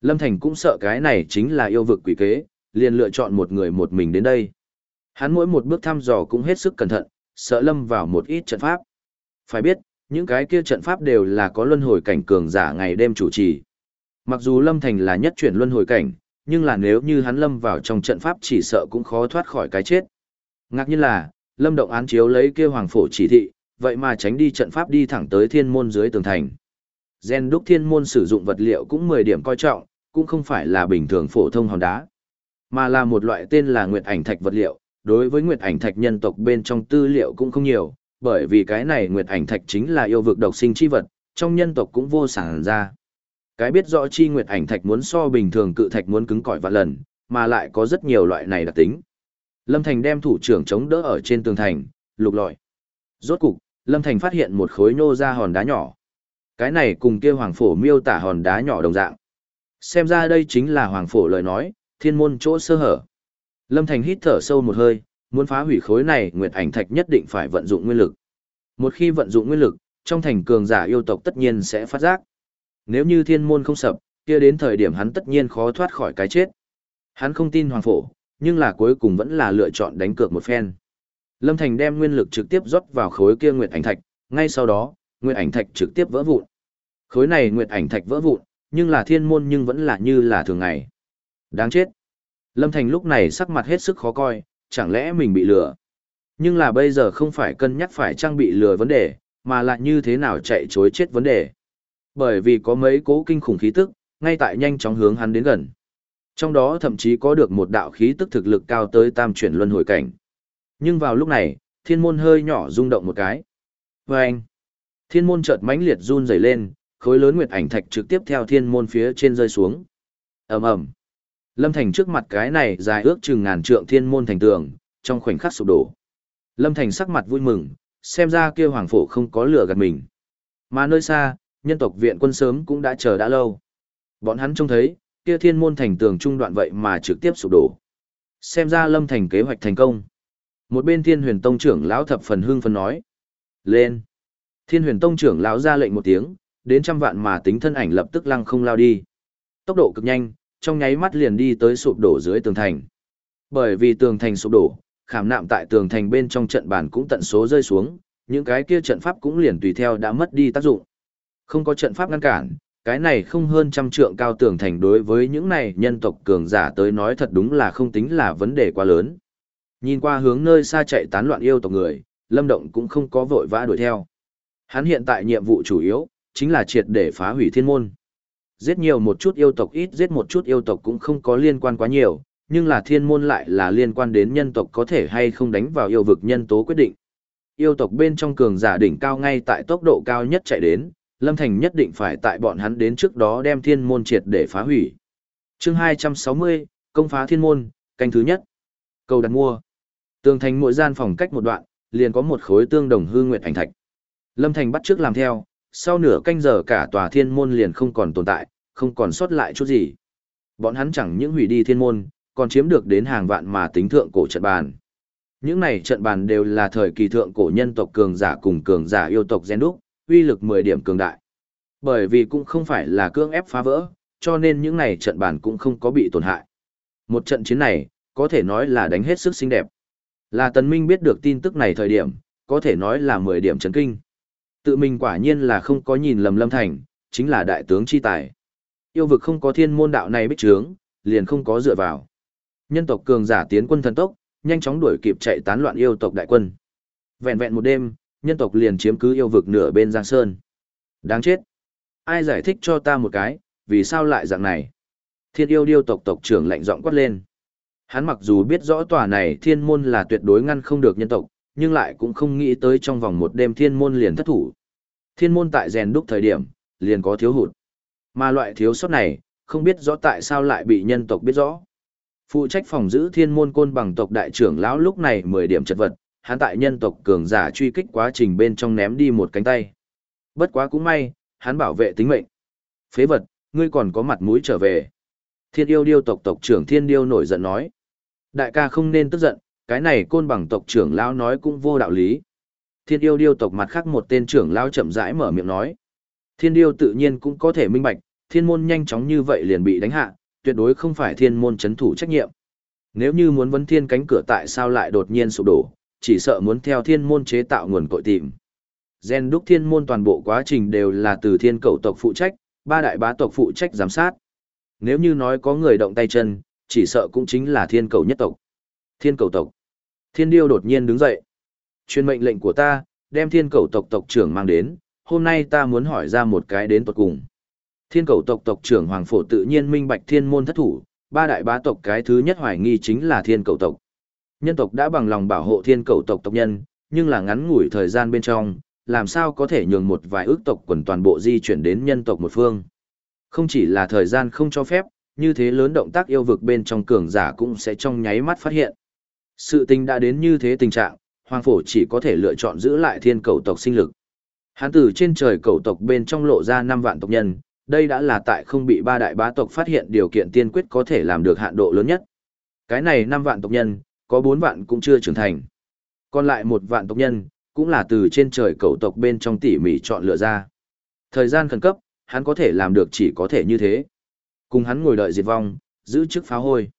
Lâm Thành cũng sợ cái này chính là yêu vực quỷ kế, liền lựa chọn một người một mình đến đây. Hắn mỗi một bước thăm dò cũng hết sức cẩn thận, sợ lâm vào một ít trận pháp. Phải biết, những cái kia trận pháp đều là có luân hồi cảnh cường giả ngày đêm chủ trì. Mặc dù Lâm Thành là nhất chuyển luân hồi cảnh, nhưng là nếu như hắn lâm vào trong trận pháp chỉ sợ cũng khó thoát khỏi cái chết. Ngạc nhiên là, Lâm Động án chiếu lấy kia hoàng phổ chỉ thị, vậy mà tránh đi trận pháp đi thẳng tới thiên môn dưới tường thành. Gen đúc thiên môn sử dụng vật liệu cũng 10 điểm coi trọng, cũng không phải là bình thường phổ thông hòn đá, mà là một loại tên là nguyệt ảnh thạch vật liệu. Đối với nguyệt ảnh thạch nhân tộc bên trong tư liệu cũng không nhiều, bởi vì cái này nguyệt ảnh thạch chính là yêu vực độc sinh chi vật, trong nhân tộc cũng vô sản ra. Cái biết rõ chi nguyệt ảnh thạch muốn so bình thường cự thạch muốn cứng cỏi vạn lần, mà lại có rất nhiều loại này đặc tính. Lâm Thành đem thủ trưởng chống đỡ ở trên tường thành, lục lọi. Rốt cục, Lâm Thành phát hiện một khối nô ra hòn đá nhỏ. Cái này cùng kia hoàng phổ miêu tả hòn đá nhỏ đồng dạng. Xem ra đây chính là hoàng phổ lời nói, thiên môn chỗ sơ hở. Lâm Thành hít thở sâu một hơi, muốn phá hủy khối này nguyệt ảnh thạch nhất định phải vận dụng nguyên lực. Một khi vận dụng nguyên lực, trong thành cường giả yêu tộc tất nhiên sẽ phát giác. Nếu như thiên môn không sập, kia đến thời điểm hắn tất nhiên khó thoát khỏi cái chết. Hắn không tin hoàng phổ, nhưng là cuối cùng vẫn là lựa chọn đánh cược một phen. Lâm Thành đem nguyên lực trực tiếp rót vào khối kia nguyệt ảnh thạch, ngay sau đó, nguyệt ảnh thạch trực tiếp vỡ vụn. Khối này nguyệt ảnh thạch vỡ vụn, nhưng là thiên môn nhưng vẫn là như là thường ngày. Đáng chết. Lâm Thành lúc này sắc mặt hết sức khó coi, chẳng lẽ mình bị lừa. Nhưng là bây giờ không phải cân nhắc phải trang bị lừa vấn đề, mà là như thế nào chạy chối chết vấn đề. Bởi vì có mấy cố kinh khủng khí tức, ngay tại nhanh chóng hướng hắn đến gần. Trong đó thậm chí có được một đạo khí tức thực lực cao tới tam chuyển luân hồi cảnh. Nhưng vào lúc này, thiên môn hơi nhỏ rung động một cái. Vâng! anh, thiên môn chợt mãnh liệt run rẩy lên, khối lớn nguyệt ảnh thạch trực tiếp theo thiên môn phía trên rơi xuống. ầm ầm, Lâm Thành trước mặt cái này dài ước chừng ngàn trượng thiên môn thành tường, trong khoảnh khắc sụp đổ. Lâm Thành sắc mặt vui mừng, xem ra kia hoàng phổ không có lửa gạt mình. Mà nơi xa, nhân tộc viện quân sớm cũng đã chờ đã lâu. Bọn hắn trông thấy, kia thiên môn thành tường trung đoạn vậy mà trực tiếp sụp đổ. Xem ra Lâm Thành kế hoạch thành công. Một bên Thiên Huyền Tông trưởng lão thập phần hưng phấn nói: "Lên!" Thiên Huyền Tông trưởng lão ra lệnh một tiếng, đến trăm vạn mà tính thân ảnh lập tức lăng không lao đi. Tốc độ cực nhanh, trong nháy mắt liền đi tới sụp đổ dưới tường thành. Bởi vì tường thành sụp đổ, khảm nạm tại tường thành bên trong trận bàn cũng tận số rơi xuống, những cái kia trận pháp cũng liền tùy theo đã mất đi tác dụng. Không có trận pháp ngăn cản, cái này không hơn trăm trượng cao tường thành đối với những này nhân tộc cường giả tới nói thật đúng là không tính là vấn đề quá lớn. Nhìn qua hướng nơi xa chạy tán loạn yêu tộc người, Lâm Động cũng không có vội vã đuổi theo. Hắn hiện tại nhiệm vụ chủ yếu, chính là triệt để phá hủy thiên môn. Giết nhiều một chút yêu tộc ít giết một chút yêu tộc cũng không có liên quan quá nhiều, nhưng là thiên môn lại là liên quan đến nhân tộc có thể hay không đánh vào yêu vực nhân tố quyết định. Yêu tộc bên trong cường giả đỉnh cao ngay tại tốc độ cao nhất chạy đến, Lâm Thành nhất định phải tại bọn hắn đến trước đó đem thiên môn triệt để phá hủy. chương 260, công phá thiên môn, canh thứ nhất. Cầu đặt mua. Tường thành mỗi gian phòng cách một đoạn, liền có một khối tương đồng hư nguyệt ảnh thạch. Lâm Thành bắt trước làm theo, sau nửa canh giờ cả tòa thiên môn liền không còn tồn tại, không còn sót lại chút gì. Bọn hắn chẳng những hủy đi thiên môn, còn chiếm được đến hàng vạn mà tính thượng cổ trận bàn. Những này trận bàn đều là thời kỳ thượng cổ nhân tộc cường giả cùng cường giả yêu tộc gen đúc, uy lực 10 điểm cường đại. Bởi vì cũng không phải là cưỡng ép phá vỡ, cho nên những này trận bản cũng không có bị tổn hại. Một trận chiến này, có thể nói là đánh hết sức xinh đẹp. Là Tần Minh biết được tin tức này thời điểm, có thể nói là 10 điểm chấn kinh. Tự mình quả nhiên là không có nhìn lầm Lâm Thành, chính là đại tướng chi tài. Yêu vực không có thiên môn đạo này bích trướng, liền không có dựa vào. Nhân tộc cường giả tiến quân thần tốc, nhanh chóng đuổi kịp chạy tán loạn yêu tộc đại quân. Vẹn vẹn một đêm, nhân tộc liền chiếm cứ yêu vực nửa bên Giang Sơn. Đáng chết. Ai giải thích cho ta một cái, vì sao lại dạng này? Thiên yêu điêu tộc tộc trưởng lạnh giọng quát lên. Hắn mặc dù biết rõ tòa này thiên môn là tuyệt đối ngăn không được nhân tộc, nhưng lại cũng không nghĩ tới trong vòng một đêm thiên môn liền thất thủ. Thiên môn tại rèn đúc thời điểm, liền có thiếu hụt. Mà loại thiếu sót này, không biết rõ tại sao lại bị nhân tộc biết rõ. Phụ trách phòng giữ thiên môn côn bằng tộc đại trưởng lão lúc này 10 điểm chật vật, hắn tại nhân tộc cường giả truy kích quá trình bên trong ném đi một cánh tay. Bất quá cũng may, hắn bảo vệ tính mệnh. Phế vật, ngươi còn có mặt mũi trở về. Thiên yêu điêu tộc tộc trưởng thiên điêu nổi giận nói. Đại ca không nên tức giận, cái này côn bằng tộc trưởng lão nói cũng vô đạo lý. Thiên yêu điêu tộc mặt khác một tên trưởng lão chậm rãi mở miệng nói. Thiên điêu tự nhiên cũng có thể minh bạch, thiên môn nhanh chóng như vậy liền bị đánh hạ, tuyệt đối không phải thiên môn chấn thủ trách nhiệm. Nếu như muốn vấn thiên cánh cửa tại sao lại đột nhiên sụp đổ, chỉ sợ muốn theo thiên môn chế tạo nguồn cội tìm. Gen đúc thiên môn toàn bộ quá trình đều là từ thiên cầu tộc phụ trách, ba đại bá tộc phụ trách giám sát. Nếu như nói có người động tay chân, chỉ sợ cũng chính là thiên cầu nhất tộc. Thiên cầu tộc. Thiên điêu đột nhiên đứng dậy. Chuyên mệnh lệnh của ta, đem thiên cầu tộc tộc trưởng mang đến, hôm nay ta muốn hỏi ra một cái đến tuật cùng. Thiên cầu tộc tộc trưởng Hoàng Phổ tự nhiên minh bạch thiên môn thất thủ, ba đại bá tộc cái thứ nhất hoài nghi chính là thiên cầu tộc. Nhân tộc đã bằng lòng bảo hộ thiên cầu tộc tộc nhân, nhưng là ngắn ngủi thời gian bên trong, làm sao có thể nhường một vài ước tộc quần toàn bộ di chuyển đến nhân tộc một phương. Không chỉ là thời gian không cho phép, như thế lớn động tác yêu vực bên trong cường giả cũng sẽ trong nháy mắt phát hiện. Sự tình đã đến như thế tình trạng, Hoàng Phổ chỉ có thể lựa chọn giữ lại thiên cầu tộc sinh lực. Hán tử trên trời cầu tộc bên trong lộ ra 5 vạn tộc nhân, đây đã là tại không bị ba đại bá tộc phát hiện điều kiện tiên quyết có thể làm được hạn độ lớn nhất. Cái này 5 vạn tộc nhân, có 4 vạn cũng chưa trưởng thành. Còn lại một vạn tộc nhân, cũng là từ trên trời cầu tộc bên trong tỉ mỉ chọn lựa ra. Thời gian khẩn cấp, hắn có thể làm được chỉ có thể như thế. Cùng hắn ngồi đợi diệt vong, giữ chức phá hôi.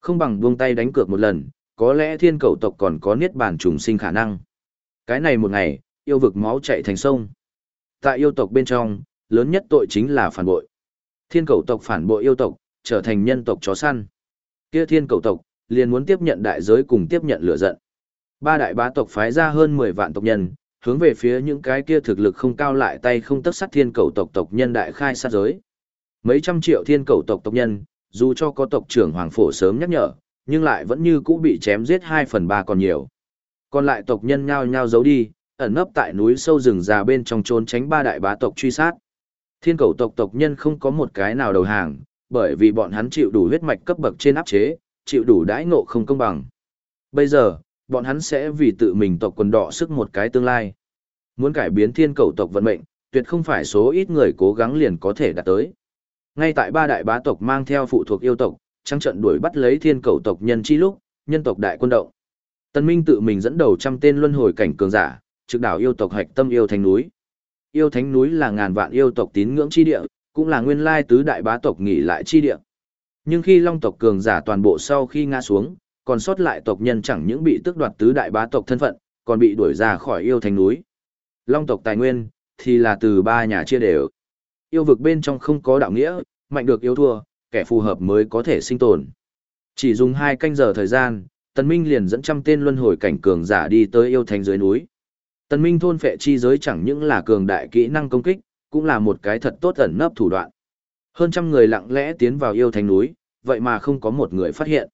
Không bằng buông tay đánh cược một lần, có lẽ thiên cầu tộc còn có niết bàn trùng sinh khả năng. Cái này một ngày, yêu vực máu chạy thành sông. Tại yêu tộc bên trong, lớn nhất tội chính là phản bội. Thiên cầu tộc phản bội yêu tộc, trở thành nhân tộc chó săn. Kia thiên cầu tộc, liền muốn tiếp nhận đại giới cùng tiếp nhận lửa giận. Ba đại bá tộc phái ra hơn 10 vạn tộc nhân, hướng về phía những cái kia thực lực không cao lại tay không tất sát thiên cầu tộc tộc nhân đại khai sát giới. Mấy trăm triệu thiên cầu tộc tộc nhân, dù cho có tộc trưởng Hoàng Phổ sớm nhắc nhở, nhưng lại vẫn như cũ bị chém giết 2 phần 3 còn nhiều. Còn lại tộc nhân nhao nhao giấu đi, ẩn nấp tại núi sâu rừng già bên trong trốn tránh ba đại bá tộc truy sát. Thiên cầu tộc tộc nhân không có một cái nào đầu hàng, bởi vì bọn hắn chịu đủ huyết mạch cấp bậc trên áp chế, chịu đủ đãi ngộ không công bằng. Bây giờ, bọn hắn sẽ vì tự mình tộc quần đỏ sức một cái tương lai. Muốn cải biến thiên cầu tộc vận mệnh, tuyệt không phải số ít người cố gắng liền có thể đạt tới. Ngay tại ba đại bá tộc mang theo phụ thuộc yêu tộc, trắng trận đuổi bắt lấy thiên cầu tộc nhân chi lúc, nhân tộc đại quân động. Tân Minh tự mình dẫn đầu trăm tên luân hồi cảnh cường giả, trực đảo yêu tộc hạch tâm yêu thánh núi. Yêu thánh núi là ngàn vạn yêu tộc tín ngưỡng chi địa, cũng là nguyên lai tứ đại bá tộc nghỉ lại chi địa. Nhưng khi long tộc cường giả toàn bộ sau khi ngã xuống, còn sót lại tộc nhân chẳng những bị tước đoạt tứ đại bá tộc thân phận, còn bị đuổi ra khỏi yêu thành núi. Long tộc tài nguyên, thì là từ ba nhà chia đều. Yêu vực bên trong không có đạo nghĩa, mạnh được yêu thua, kẻ phù hợp mới có thể sinh tồn. Chỉ dùng hai canh giờ thời gian, Tần Minh liền dẫn trăm tên luân hồi cảnh cường giả đi tới yêu thành dưới núi. Tần Minh thôn phệ chi giới chẳng những là cường đại kỹ năng công kích, cũng là một cái thật tốt ẩn nấp thủ đoạn. Hơn trăm người lặng lẽ tiến vào yêu thánh núi, vậy mà không có một người phát hiện.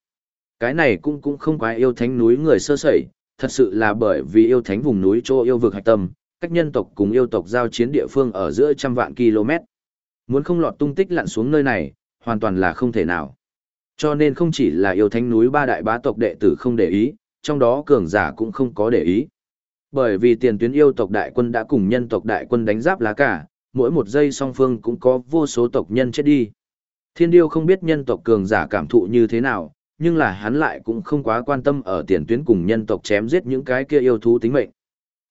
Cái này cũng cũng không quá yêu thánh núi người sơ sẩy, thật sự là bởi vì yêu thánh vùng núi chỗ yêu vực hạch tâm, cách nhân tộc cùng yêu tộc giao chiến địa phương ở giữa trăm vạn km. Muốn không lọt tung tích lặn xuống nơi này, hoàn toàn là không thể nào. Cho nên không chỉ là yêu thánh núi ba đại bá tộc đệ tử không để ý, trong đó cường giả cũng không có để ý. Bởi vì tiền tuyến yêu tộc đại quân đã cùng nhân tộc đại quân đánh giáp lá cả, mỗi một giây song phương cũng có vô số tộc nhân chết đi. Thiên điêu không biết nhân tộc cường giả cảm thụ như thế nào, nhưng là hắn lại cũng không quá quan tâm ở tiền tuyến cùng nhân tộc chém giết những cái kia yêu thú tính mệnh.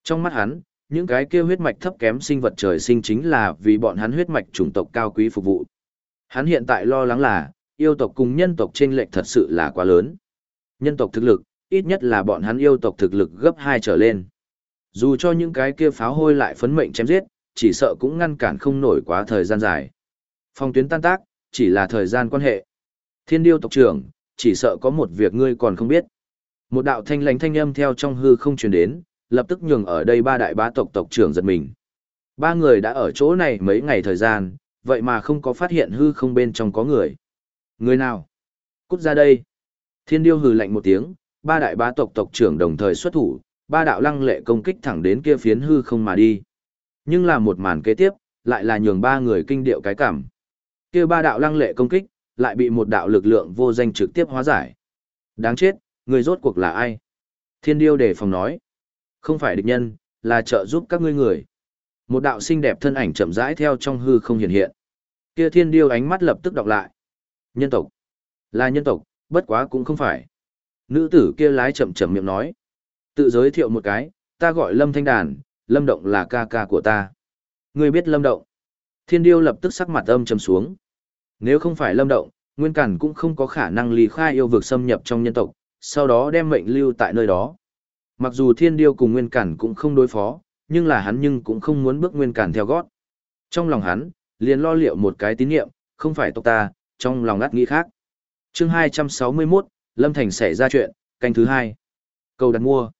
Trong mắt hắn, những cái kia huyết mạch thấp kém sinh vật trời sinh chính là vì bọn hắn huyết mạch chủng tộc cao quý phục vụ. Hắn hiện tại lo lắng là, yêu tộc cùng nhân tộc chênh lệch thật sự là quá lớn. Nhân tộc thực lực, ít nhất là bọn hắn yêu tộc thực lực gấp 2 trở lên. Dù cho những cái kia pháo hôi lại phấn mệnh chém giết, chỉ sợ cũng ngăn cản không nổi quá thời gian dài. Phong tuyến tan tác, chỉ là thời gian quan hệ. Thiên điêu tộc trưởng, chỉ sợ có một việc ngươi còn không biết. Một đạo thanh lãnh thanh âm theo trong hư không truyền đến, lập tức nhường ở đây ba đại bá tộc tộc trưởng giật mình. Ba người đã ở chỗ này mấy ngày thời gian, vậy mà không có phát hiện hư không bên trong có người. Người nào? Cút ra đây. Thiên điêu hừ lạnh một tiếng, ba đại bá tộc tộc trưởng đồng thời xuất thủ, ba đạo lăng lệ công kích thẳng đến kia phiến hư không mà đi. Nhưng là một màn kế tiếp, lại là nhường ba người kinh điệu cái cảm. Kia ba đạo lăng lệ công kích, lại bị một đạo lực lượng vô danh trực tiếp hóa giải. Đáng chết, người rốt cuộc là ai? Thiên điêu đề phòng nói. Không phải địch nhân, là trợ giúp các ngươi người. Một đạo xinh đẹp thân ảnh chậm rãi theo trong hư không hiện hiện. Kia thiên điêu ánh mắt lập tức đọc lại. Nhân tộc. Là nhân tộc, bất quá cũng không phải. Nữ tử kia lái chậm chậm miệng nói. Tự giới thiệu một cái, ta gọi Lâm Thanh Đàn, Lâm Động là ca ca của ta. Ngươi biết Lâm Động. Thiên điêu lập tức sắc mặt âm trầm xuống. Nếu không phải Lâm Động, Nguyên Cản cũng không có khả năng lý khai yêu vực xâm nhập trong nhân tộc, sau đó đem mệnh lưu tại nơi đó. Mặc dù Thiên điêu cùng Nguyên Cản cũng không đối phó, nhưng là hắn nhưng cũng không muốn bước Nguyên Cản theo gót. Trong lòng hắn, liền lo liệu một cái tín niệm, không phải tộc ta, trong lòng ngắt nghĩ khác. Chương 261, Lâm Thành xảy ra chuyện, canh thứ hai. Cầu đặt mua.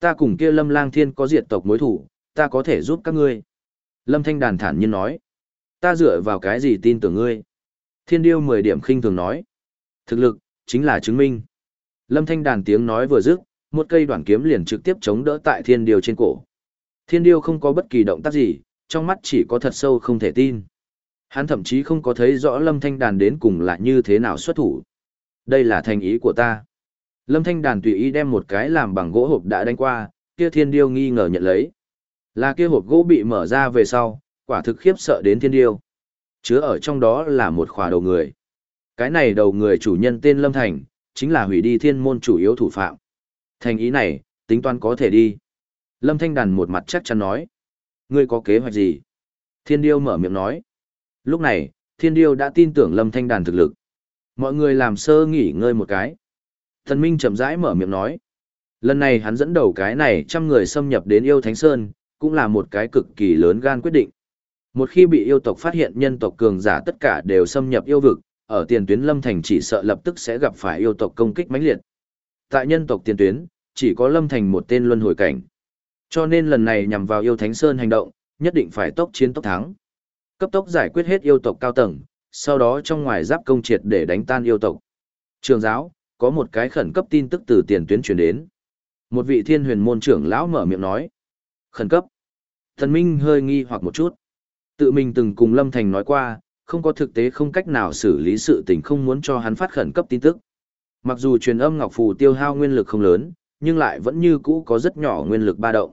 Ta cùng kia Lâm Lang Thiên có diệt tộc mối thủ, ta có thể giúp các ngươi. Lâm Thanh Đàn thản nhiên nói. Ta dựa vào cái gì tin tưởng ngươi? Thiên điêu 10 điểm khinh thường nói. Thực lực, chính là chứng minh. Lâm Thanh Đàn tiếng nói vừa dứt, một cây đoạn kiếm liền trực tiếp chống đỡ tại thiên điêu trên cổ. Thiên điêu không có bất kỳ động tác gì, trong mắt chỉ có thật sâu không thể tin. Hắn thậm chí không có thấy rõ Lâm Thanh Đàn đến cùng là như thế nào xuất thủ. Đây là thành ý của ta. Lâm Thanh Đàn tùy ý đem một cái làm bằng gỗ hộp đã đánh qua, kia thiên điêu nghi ngờ nhận lấy. Là kia hộp gỗ bị mở ra về sau, quả thực khiếp sợ đến thiên điêu. Chứa ở trong đó là một khỏa đầu người. Cái này đầu người chủ nhân tên Lâm Thành, chính là hủy đi thiên môn chủ yếu thủ phạm. Thành ý này, tính toán có thể đi. Lâm Thanh Đàn một mặt chắc chắn nói. Ngươi có kế hoạch gì? Thiên điêu mở miệng nói. Lúc này, thiên điêu đã tin tưởng Lâm Thanh Đàn thực lực. Mọi người làm sơ nghỉ ngơi một cái. Thần Minh chậm rãi mở miệng nói. Lần này hắn dẫn đầu cái này trăm người xâm nhập đến yêu Thánh Sơn, cũng là một cái cực kỳ lớn gan quyết định. Một khi bị yêu tộc phát hiện nhân tộc cường giả tất cả đều xâm nhập yêu vực, ở tiền tuyến Lâm Thành chỉ sợ lập tức sẽ gặp phải yêu tộc công kích mãnh liệt. Tại nhân tộc tiền tuyến, chỉ có Lâm Thành một tên luân hồi cảnh. Cho nên lần này nhằm vào yêu Thánh Sơn hành động, nhất định phải tốc chiến tốc thắng. Cấp tốc giải quyết hết yêu tộc cao tầng, sau đó trong ngoài giáp công triệt để đánh tan yêu tộc. Trường giáo, có một cái khẩn cấp tin tức từ tiền tuyến truyền đến. Một vị thiên huyền môn trưởng lão mở miệng nói. Khẩn cấp. Thần Minh hơi nghi hoặc một chút. Tự mình từng cùng Lâm Thành nói qua, không có thực tế không cách nào xử lý sự tình không muốn cho hắn phát khẩn cấp tin tức. Mặc dù truyền âm Ngọc Phù tiêu hao nguyên lực không lớn, nhưng lại vẫn như cũ có rất nhỏ nguyên lực ba động.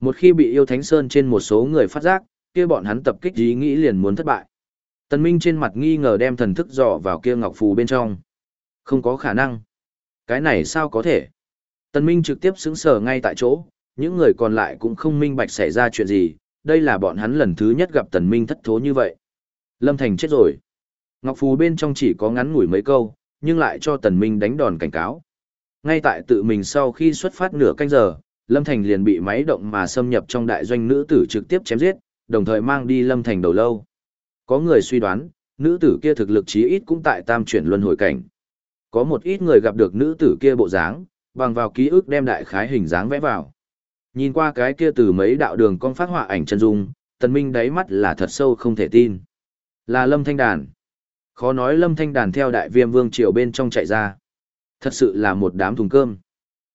Một khi bị yêu Thánh Sơn trên một số người phát giác, kia bọn hắn tập kích ý nghĩ liền muốn thất bại. Tần Minh trên mặt nghi ngờ đem thần thức dò vào kia Ngọc Phù bên trong. Không có khả năng. Cái này sao có thể? Tần Minh trực tiếp sững sờ ngay tại chỗ, những người còn lại cũng không minh bạch xảy ra chuyện gì, đây là bọn hắn lần thứ nhất gặp Tần Minh thất thố như vậy. Lâm Thành chết rồi. Ngọc Phù bên trong chỉ có ngắn ngủi mấy câu, nhưng lại cho Tần Minh đánh đòn cảnh cáo. Ngay tại tự mình sau khi xuất phát nửa canh giờ, Lâm Thành liền bị máy động mà xâm nhập trong đại doanh nữ tử trực tiếp chém giết, đồng thời mang đi Lâm Thành đầu lâu. Có người suy đoán, nữ tử kia thực lực chí ít cũng tại tam chuyển luân hồi cảnh. Có một ít người gặp được nữ tử kia bộ dáng, bằng vào ký ức đem đại khái hình dáng vẽ vào. Nhìn qua cái kia từ mấy đạo đường con phát họa ảnh chân dung, tần minh đáy mắt là thật sâu không thể tin. Là Lâm Thanh Đàn. Khó nói Lâm Thanh Đàn theo đại viêm vương triều bên trong chạy ra. Thật sự là một đám thùng cơm.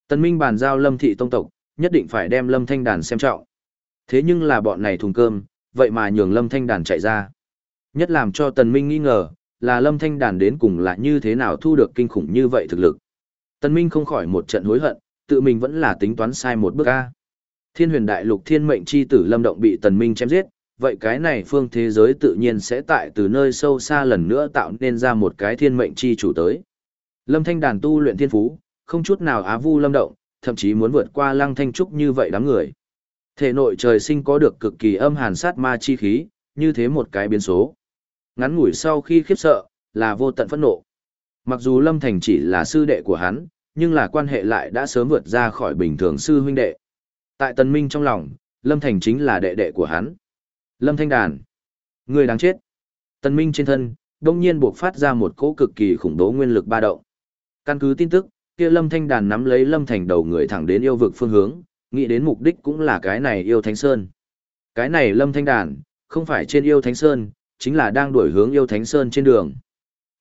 Tần minh bàn giao Lâm thị tông tộc, nhất định phải đem Lâm Thanh Đàn xem trọng. Thế nhưng là bọn này thùng cơm, vậy mà nhường Lâm Thanh Đàn chạy ra. Nhất làm cho Tần Minh nghi ngờ, là Lâm Thanh Đàn đến cùng là như thế nào thu được kinh khủng như vậy thực lực. Tần Minh không khỏi một trận hối hận, tự mình vẫn là tính toán sai một bước a. Thiên huyền đại lục thiên mệnh chi tử Lâm Động bị Tần Minh chém giết, vậy cái này phương thế giới tự nhiên sẽ tại từ nơi sâu xa lần nữa tạo nên ra một cái thiên mệnh chi chủ tới. Lâm Thanh Đàn tu luyện thiên phú, không chút nào á vu Lâm Động, thậm chí muốn vượt qua Lăng Thanh Trúc như vậy đám người. Thể nội trời sinh có được cực kỳ âm hàn sát ma chi khí, như thế một cái biến số. Ngắn ngủi sau khi khiếp sợ, là vô tận phẫn nộ. Mặc dù Lâm Thành chỉ là sư đệ của hắn, nhưng là quan hệ lại đã sớm vượt ra khỏi bình thường sư huynh đệ. Tại Tần Minh trong lòng, Lâm Thành chính là đệ đệ của hắn. Lâm Thanh Đàn. Người đáng chết. Tần Minh trên thân, đông nhiên buộc phát ra một cỗ cực kỳ khủng bố nguyên lực ba động. Căn cứ tin tức, kia Lâm Thanh Đàn nắm lấy Lâm Thành đầu người thẳng đến yêu vực phương hướng, nghĩ đến mục đích cũng là cái này yêu Thánh Sơn. Cái này Lâm Thanh Đàn, không phải trên yêu Thánh Sơn, chính là đang đuổi hướng yêu Thánh Sơn trên đường.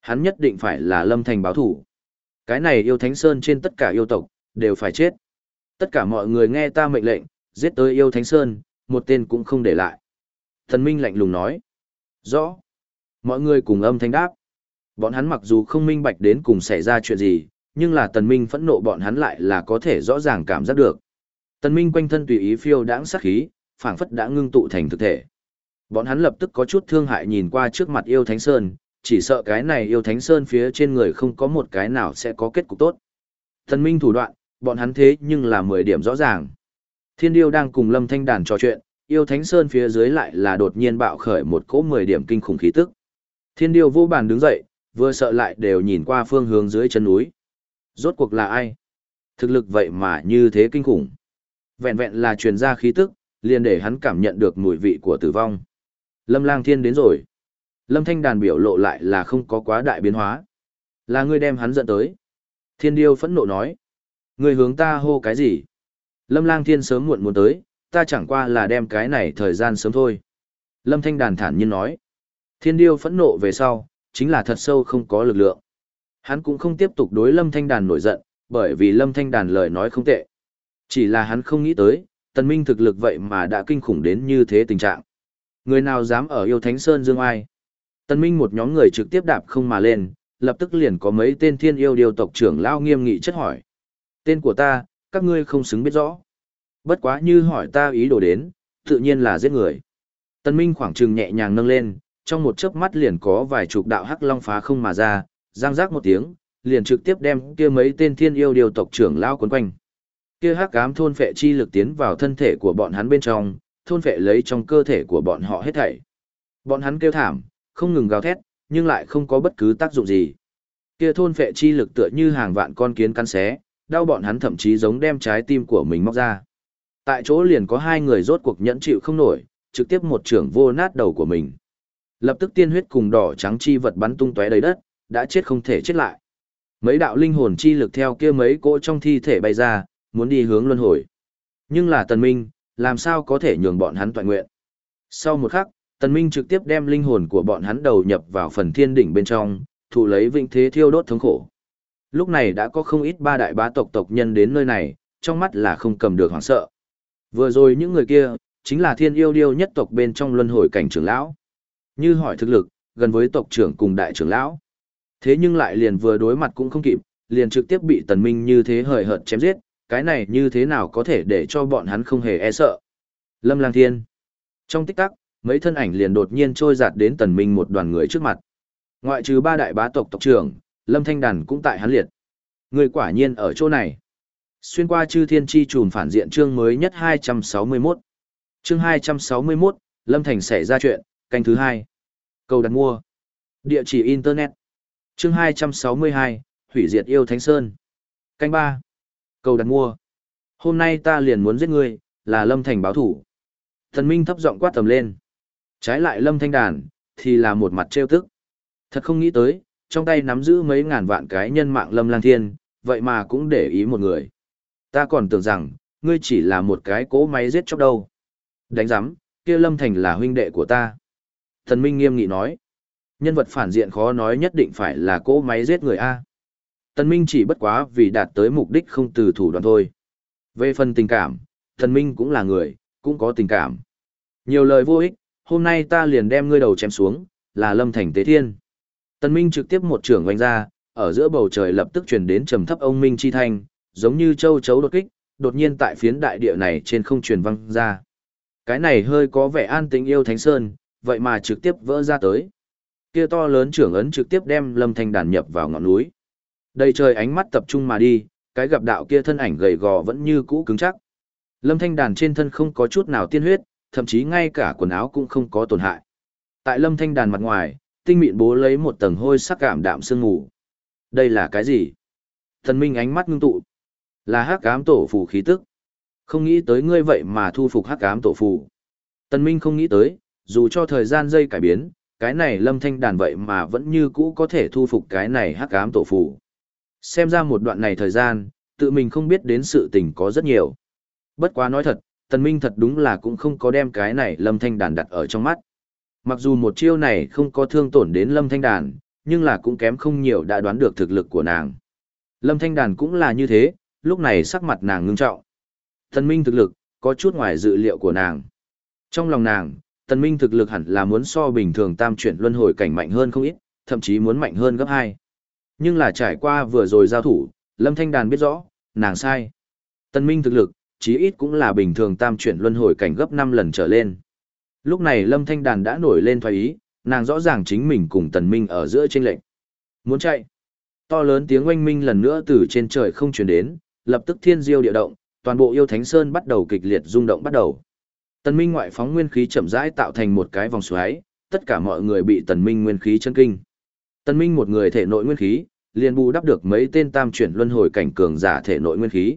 Hắn nhất định phải là Lâm Thành báo thủ. Cái này yêu Thánh Sơn trên tất cả yêu tộc, đều phải chết. Tất cả mọi người nghe ta mệnh lệnh, giết tới yêu Thánh Sơn, một tên cũng không để lại. Thần Minh lạnh lùng nói. Rõ. Mọi người cùng âm thanh đáp. Bọn hắn mặc dù không minh bạch đến cùng xảy ra chuyện gì, nhưng là tần minh phẫn nộ bọn hắn lại là có thể rõ ràng cảm giác được. Tần minh quanh thân tùy ý phiêu đãng sát khí, phảng phất đã ngưng tụ thành thực thể. Bọn hắn lập tức có chút thương hại nhìn qua trước mặt yêu thánh sơn, chỉ sợ cái này yêu thánh sơn phía trên người không có một cái nào sẽ có kết cục tốt. thần minh thủ đoạn, bọn hắn thế nhưng là 10 điểm rõ ràng. Thiên điêu đang cùng lâm thanh đàn trò chuyện, yêu thánh sơn phía dưới lại là đột nhiên bạo khởi một cỗ 10 điểm kinh khủng khí tức. Thiên điêu vô bàn đứng dậy, vừa sợ lại đều nhìn qua phương hướng dưới chân núi. Rốt cuộc là ai? Thực lực vậy mà như thế kinh khủng. Vẹn vẹn là truyền ra khí tức, liền để hắn cảm nhận được mùi vị của tử vong. Lâm lang thiên đến rồi. Lâm thanh đàn biểu lộ lại là không có quá đại biến hóa. Là ngươi đem hắn dẫn tới. Thiên điêu phẫn nộ nói. Ngươi hướng ta hô cái gì? Lâm lang thiên sớm muộn muốn tới, ta chẳng qua là đem cái này thời gian sớm thôi. Lâm thanh đàn thản nhiên nói. Thiên điêu phẫn nộ về sau, chính là thật sâu không có lực lượng. Hắn cũng không tiếp tục đối Lâm Thanh Đàn nổi giận, bởi vì Lâm Thanh Đàn lời nói không tệ. Chỉ là hắn không nghĩ tới, Tần Minh thực lực vậy mà đã kinh khủng đến như thế tình trạng. Người nào dám ở yêu Thánh Sơn Dương ai? Tân Minh một nhóm người trực tiếp đạp không mà lên, lập tức liền có mấy tên thiên yêu điều tộc trưởng lao nghiêm nghị chất hỏi. Tên của ta, các ngươi không xứng biết rõ. Bất quá như hỏi ta ý đồ đến, tự nhiên là giết người. Tân Minh khoảng trừng nhẹ nhàng nâng lên, trong một chớp mắt liền có vài chục đạo hắc long phá không mà ra, giang giác một tiếng, liền trực tiếp đem kia mấy tên thiên yêu điều tộc trưởng lao quấn quanh. Kia hắc ám thôn phệ chi lực tiến vào thân thể của bọn hắn bên trong, thôn phệ lấy trong cơ thể của bọn họ hết thảy. Bọn hắn kêu thảm, không ngừng gào thét, nhưng lại không có bất cứ tác dụng gì. Kia thôn phệ chi lực tựa như hàng vạn con kiến cắn xé, đau bọn hắn thậm chí giống đem trái tim của mình móc ra. Tại chỗ liền có hai người rốt cuộc nhẫn chịu không nổi, trực tiếp một trưởng vô nát đầu của mình. Lập tức tiên huyết cùng đỏ trắng chi vật bắn tung tóe đầy đất, đã chết không thể chết lại. Mấy đạo linh hồn chi lực theo kia mấy cỗ trong thi thể bay ra, muốn đi hướng luân hồi. Nhưng là tần minh, làm sao có thể nhường bọn hắn toàn nguyện. Sau một khắc, tần minh trực tiếp đem linh hồn của bọn hắn đầu nhập vào phần thiên đỉnh bên trong, thụ lấy vĩnh thế thiêu đốt thống khổ. Lúc này đã có không ít ba đại bá tộc tộc nhân đến nơi này, trong mắt là không cầm được hoảng sợ. Vừa rồi những người kia, chính là thiên yêu điêu nhất tộc bên trong luân hồi cảnh trưởng lão. Như hỏi thực lực, gần với tộc trưởng cùng đại trưởng lão. Thế nhưng lại liền vừa đối mặt cũng không kịp, liền trực tiếp bị tần minh như thế hời hợt chém giết, cái này như thế nào có thể để cho bọn hắn không hề e sợ. Lâm Lang Thiên. Trong tích tắc, mấy thân ảnh liền đột nhiên trôi giạt đến tần minh một đoàn người trước mặt. Ngoại trừ ba đại bá tộc tộc trưởng, Lâm Thanh Đàn cũng tại hắn liệt. Người quả nhiên ở chỗ này. Xuyên qua chư thiên chi trùm phản diện chương mới nhất 261. Chương 261, Lâm Thành xảy ra chuyện, canh thứ hai. Cầu đặt mua. Địa chỉ Internet. Chương 262, Hủy diệt yêu Thánh Sơn. Canh ba. Cầu đặt mua. Hôm nay ta liền muốn giết ngươi, là Lâm Thành báo thủ. Thần Minh thấp giọng quát tầm lên. Trái lại Lâm Thanh Đàn, thì là một mặt trêu tức. Thật không nghĩ tới, trong tay nắm giữ mấy ngàn vạn cái nhân mạng Lâm Lang Thiên, vậy mà cũng để ý một người. Ta còn tưởng rằng, ngươi chỉ là một cái cỗ máy giết chóc đâu. Đánh giám, kia Lâm Thành là huynh đệ của ta. Thần Minh nghiêm nghị nói. Nhân vật phản diện khó nói nhất định phải là cỗ máy giết người A. Tần Minh chỉ bất quá vì đạt tới mục đích không từ thủ đoạn thôi. Về phần tình cảm, Tần Minh cũng là người, cũng có tình cảm. Nhiều lời vô ích, hôm nay ta liền đem ngươi đầu chém xuống, là Lâm Thành Tế Thiên. Tần Minh trực tiếp một trưởng vành ra, ở giữa bầu trời lập tức truyền đến trầm thấp ông Minh chi thanh, giống như châu chấu đột kích, đột nhiên tại phiến đại địa này trên không truyền vang ra. Cái này hơi có vẻ an tĩnh yêu Thánh Sơn, vậy mà trực tiếp vỡ ra tới. Kia to lớn trưởng ấn trực tiếp đem Lâm Thanh đàn nhập vào ngọn núi. Đầy trời ánh mắt tập trung mà đi, cái gặp đạo kia thân ảnh gầy gò vẫn như cũ cứng chắc. Lâm Thanh đàn trên thân không có chút nào tiên huyết, thậm chí ngay cả quần áo cũng không có tổn hại. Tại Lâm Thanh đàn mặt ngoài, tinh mịn bố lấy một tầng hôi sắc cảm đạm sương ngủ. Đây là cái gì? Thần Minh ánh mắt ngưng tụ. Là hắc ám tổ phù khí tức. Không nghĩ tới ngươi vậy mà thu phục hắc ám tổ phù. Tần Minh không nghĩ tới, dù cho thời gian dây cải biến, cái này lâm thanh đàn vậy mà vẫn như cũ có thể thu phục cái này hắc ám tổ phù. Xem ra một đoạn này thời gian, tự mình không biết đến sự tình có rất nhiều. Bất quá nói thật, Tần Minh thật đúng là cũng không có đem cái này lâm thanh đàn đặt ở trong mắt. Mặc dù một chiêu này không có thương tổn đến lâm thanh đàn, nhưng là cũng kém không nhiều đã đoán được thực lực của nàng. Lâm thanh đàn cũng là như thế, lúc này sắc mặt nàng ngưng trọng. Tần Minh thực lực, có chút ngoài dự liệu của nàng. Trong lòng nàng, Tần Minh thực lực hẳn là muốn so bình thường tam chuyển luân hồi cảnh mạnh hơn không ít, thậm chí muốn mạnh hơn gấp 2. Nhưng là trải qua vừa rồi giao thủ, Lâm Thanh Đàn biết rõ, nàng sai. Tần Minh thực lực, chí ít cũng là bình thường tam chuyển luân hồi cảnh gấp 5 lần trở lên. Lúc này Lâm Thanh Đàn đã nổi lên thoái ý, nàng rõ ràng chính mình cùng Tần Minh ở giữa trên lệnh. Muốn chạy. To lớn tiếng oanh minh lần nữa từ trên trời không truyền đến, lập tức thiên diêu địa động, toàn bộ yêu thánh sơn bắt đầu kịch liệt rung động bắt đầu. Tần Minh ngoại phóng nguyên khí chậm rãi tạo thành một cái vòng xoáy, tất cả mọi người bị Tần Minh nguyên khí chân kinh. Tần Minh một người thể nội nguyên khí, liền bù đắp được mấy tên tam chuyển luân hồi cảnh cường giả thể nội nguyên khí.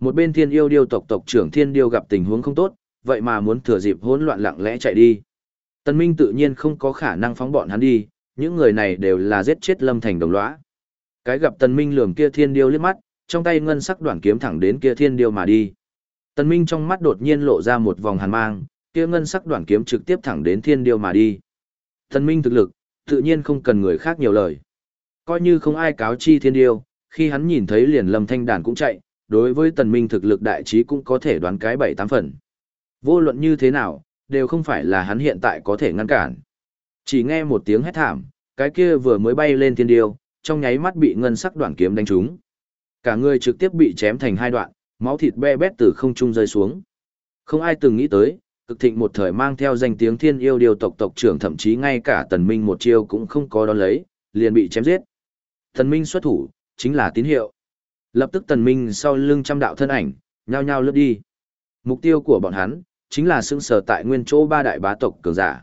Một bên Thiên Yêu Điêu tộc tộc trưởng Thiên Điêu gặp tình huống không tốt, vậy mà muốn thừa dịp hỗn loạn lặng lẽ chạy đi. Tần Minh tự nhiên không có khả năng phóng bọn hắn đi, những người này đều là giết chết Lâm Thành đồng lõa. Cái gặp Tần Minh lườm kia Thiên Điêu liếc mắt, trong tay ngân sắc đoạn kiếm thẳng đến kia Thiên Điêu mà đi. Tần Minh trong mắt đột nhiên lộ ra một vòng hàn mang, kia ngân sắc đoạn kiếm trực tiếp thẳng đến thiên điêu mà đi. Tần Minh thực lực, tự nhiên không cần người khác nhiều lời. Coi như không ai cáo chi thiên điêu, khi hắn nhìn thấy liền lâm thanh đàn cũng chạy, đối với tần minh thực lực đại trí cũng có thể đoán cái bảy tám phần. Vô luận như thế nào, đều không phải là hắn hiện tại có thể ngăn cản. Chỉ nghe một tiếng hét thảm, cái kia vừa mới bay lên thiên điêu, trong nháy mắt bị ngân sắc đoạn kiếm đánh trúng. Cả người trực tiếp bị chém thành hai đoạn, máu thịt be bét từ không trung rơi xuống. Không ai từng nghĩ tới, cực thịnh một thời mang theo danh tiếng thiên yêu điều tộc tộc trưởng thậm chí ngay cả tần minh một chiêu cũng không có đón lấy, liền bị chém giết. Tần minh xuất thủ, chính là tín hiệu. Lập tức tần minh sau lưng trăm đạo thân ảnh, nhao nhao lướt đi. Mục tiêu của bọn hắn, chính là xưng sở tại nguyên chỗ ba đại bá tộc cường giả.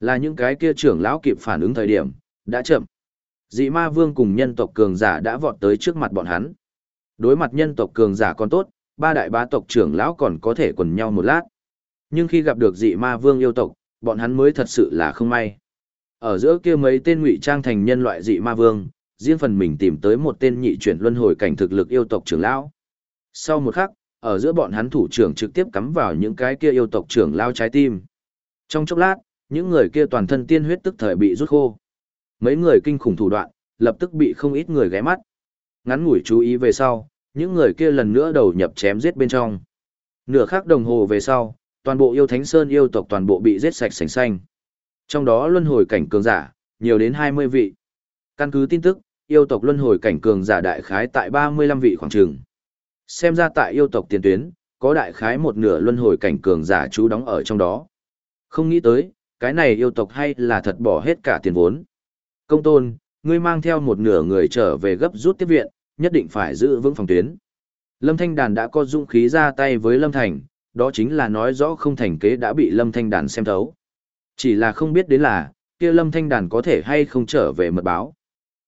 Là những cái kia trưởng lão kịp phản ứng thời điểm, đã chậm. Dị ma vương cùng nhân tộc cường giả đã vọt tới trước mặt bọn hắn. Đối mặt nhân tộc cường giả còn tốt, ba đại bá tộc trưởng lão còn có thể quần nhau một lát. Nhưng khi gặp được dị ma vương yêu tộc, bọn hắn mới thật sự là không may. Ở giữa kia mấy tên ngụy trang thành nhân loại dị ma vương, riêng phần mình tìm tới một tên nhị chuyển luân hồi cảnh thực lực yêu tộc trưởng lão. Sau một khắc, ở giữa bọn hắn thủ trưởng trực tiếp cắm vào những cái kia yêu tộc trưởng lao trái tim. Trong chốc lát, những người kia toàn thân tiên huyết tức thời bị rút khô. Mấy người kinh khủng thủ đoạn, lập tức bị không ít người ghé mắt. Ngắn ngủi chú ý về sau, những người kia lần nữa đầu nhập chém giết bên trong. Nửa khắc đồng hồ về sau, toàn bộ yêu thánh sơn yêu tộc toàn bộ bị giết sạch sành xanh. Trong đó luân hồi cảnh cường giả, nhiều đến 20 vị. Căn cứ tin tức, yêu tộc luân hồi cảnh cường giả đại khái tại 35 vị khoảng trường. Xem ra tại yêu tộc tiền tuyến, có đại khái một nửa luân hồi cảnh cường giả trú đóng ở trong đó. Không nghĩ tới, cái này yêu tộc hay là thật bỏ hết cả tiền vốn. Công tôn, ngươi mang theo một nửa người trở về gấp rút tiếp viện, nhất định phải giữ vững phòng tuyến. Lâm Thanh Đàn đã có dũng khí ra tay với Lâm Thành, đó chính là nói rõ không thành kế đã bị Lâm Thanh Đàn xem thấu. Chỉ là không biết đến là, kia Lâm Thanh Đàn có thể hay không trở về mật báo.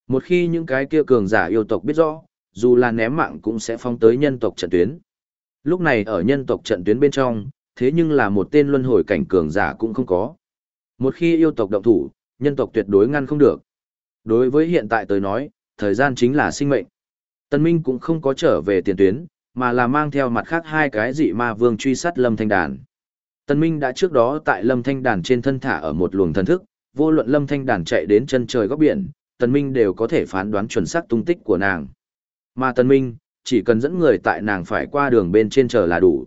Một khi những cái kia cường giả yêu tộc biết rõ, dù là ném mạng cũng sẽ phong tới nhân tộc trận tuyến. Lúc này ở nhân tộc trận tuyến bên trong, thế nhưng là một tên luân hồi cảnh cường giả cũng không có. Một khi yêu tộc động thủ, nhân tộc tuyệt đối ngăn không được. Đối với hiện tại tới nói, thời gian chính là sinh mệnh. Tân Minh cũng không có trở về tiền tuyến, mà là mang theo mặt khác hai cái dị ma vương truy sát Lâm Thanh Đàn. Tân Minh đã trước đó tại Lâm Thanh Đàn trên thân thả ở một luồng thần thức, vô luận Lâm Thanh Đàn chạy đến chân trời góc biển, Tân Minh đều có thể phán đoán chuẩn xác tung tích của nàng. Mà Tân Minh, chỉ cần dẫn người tại nàng phải qua đường bên trên chờ là đủ.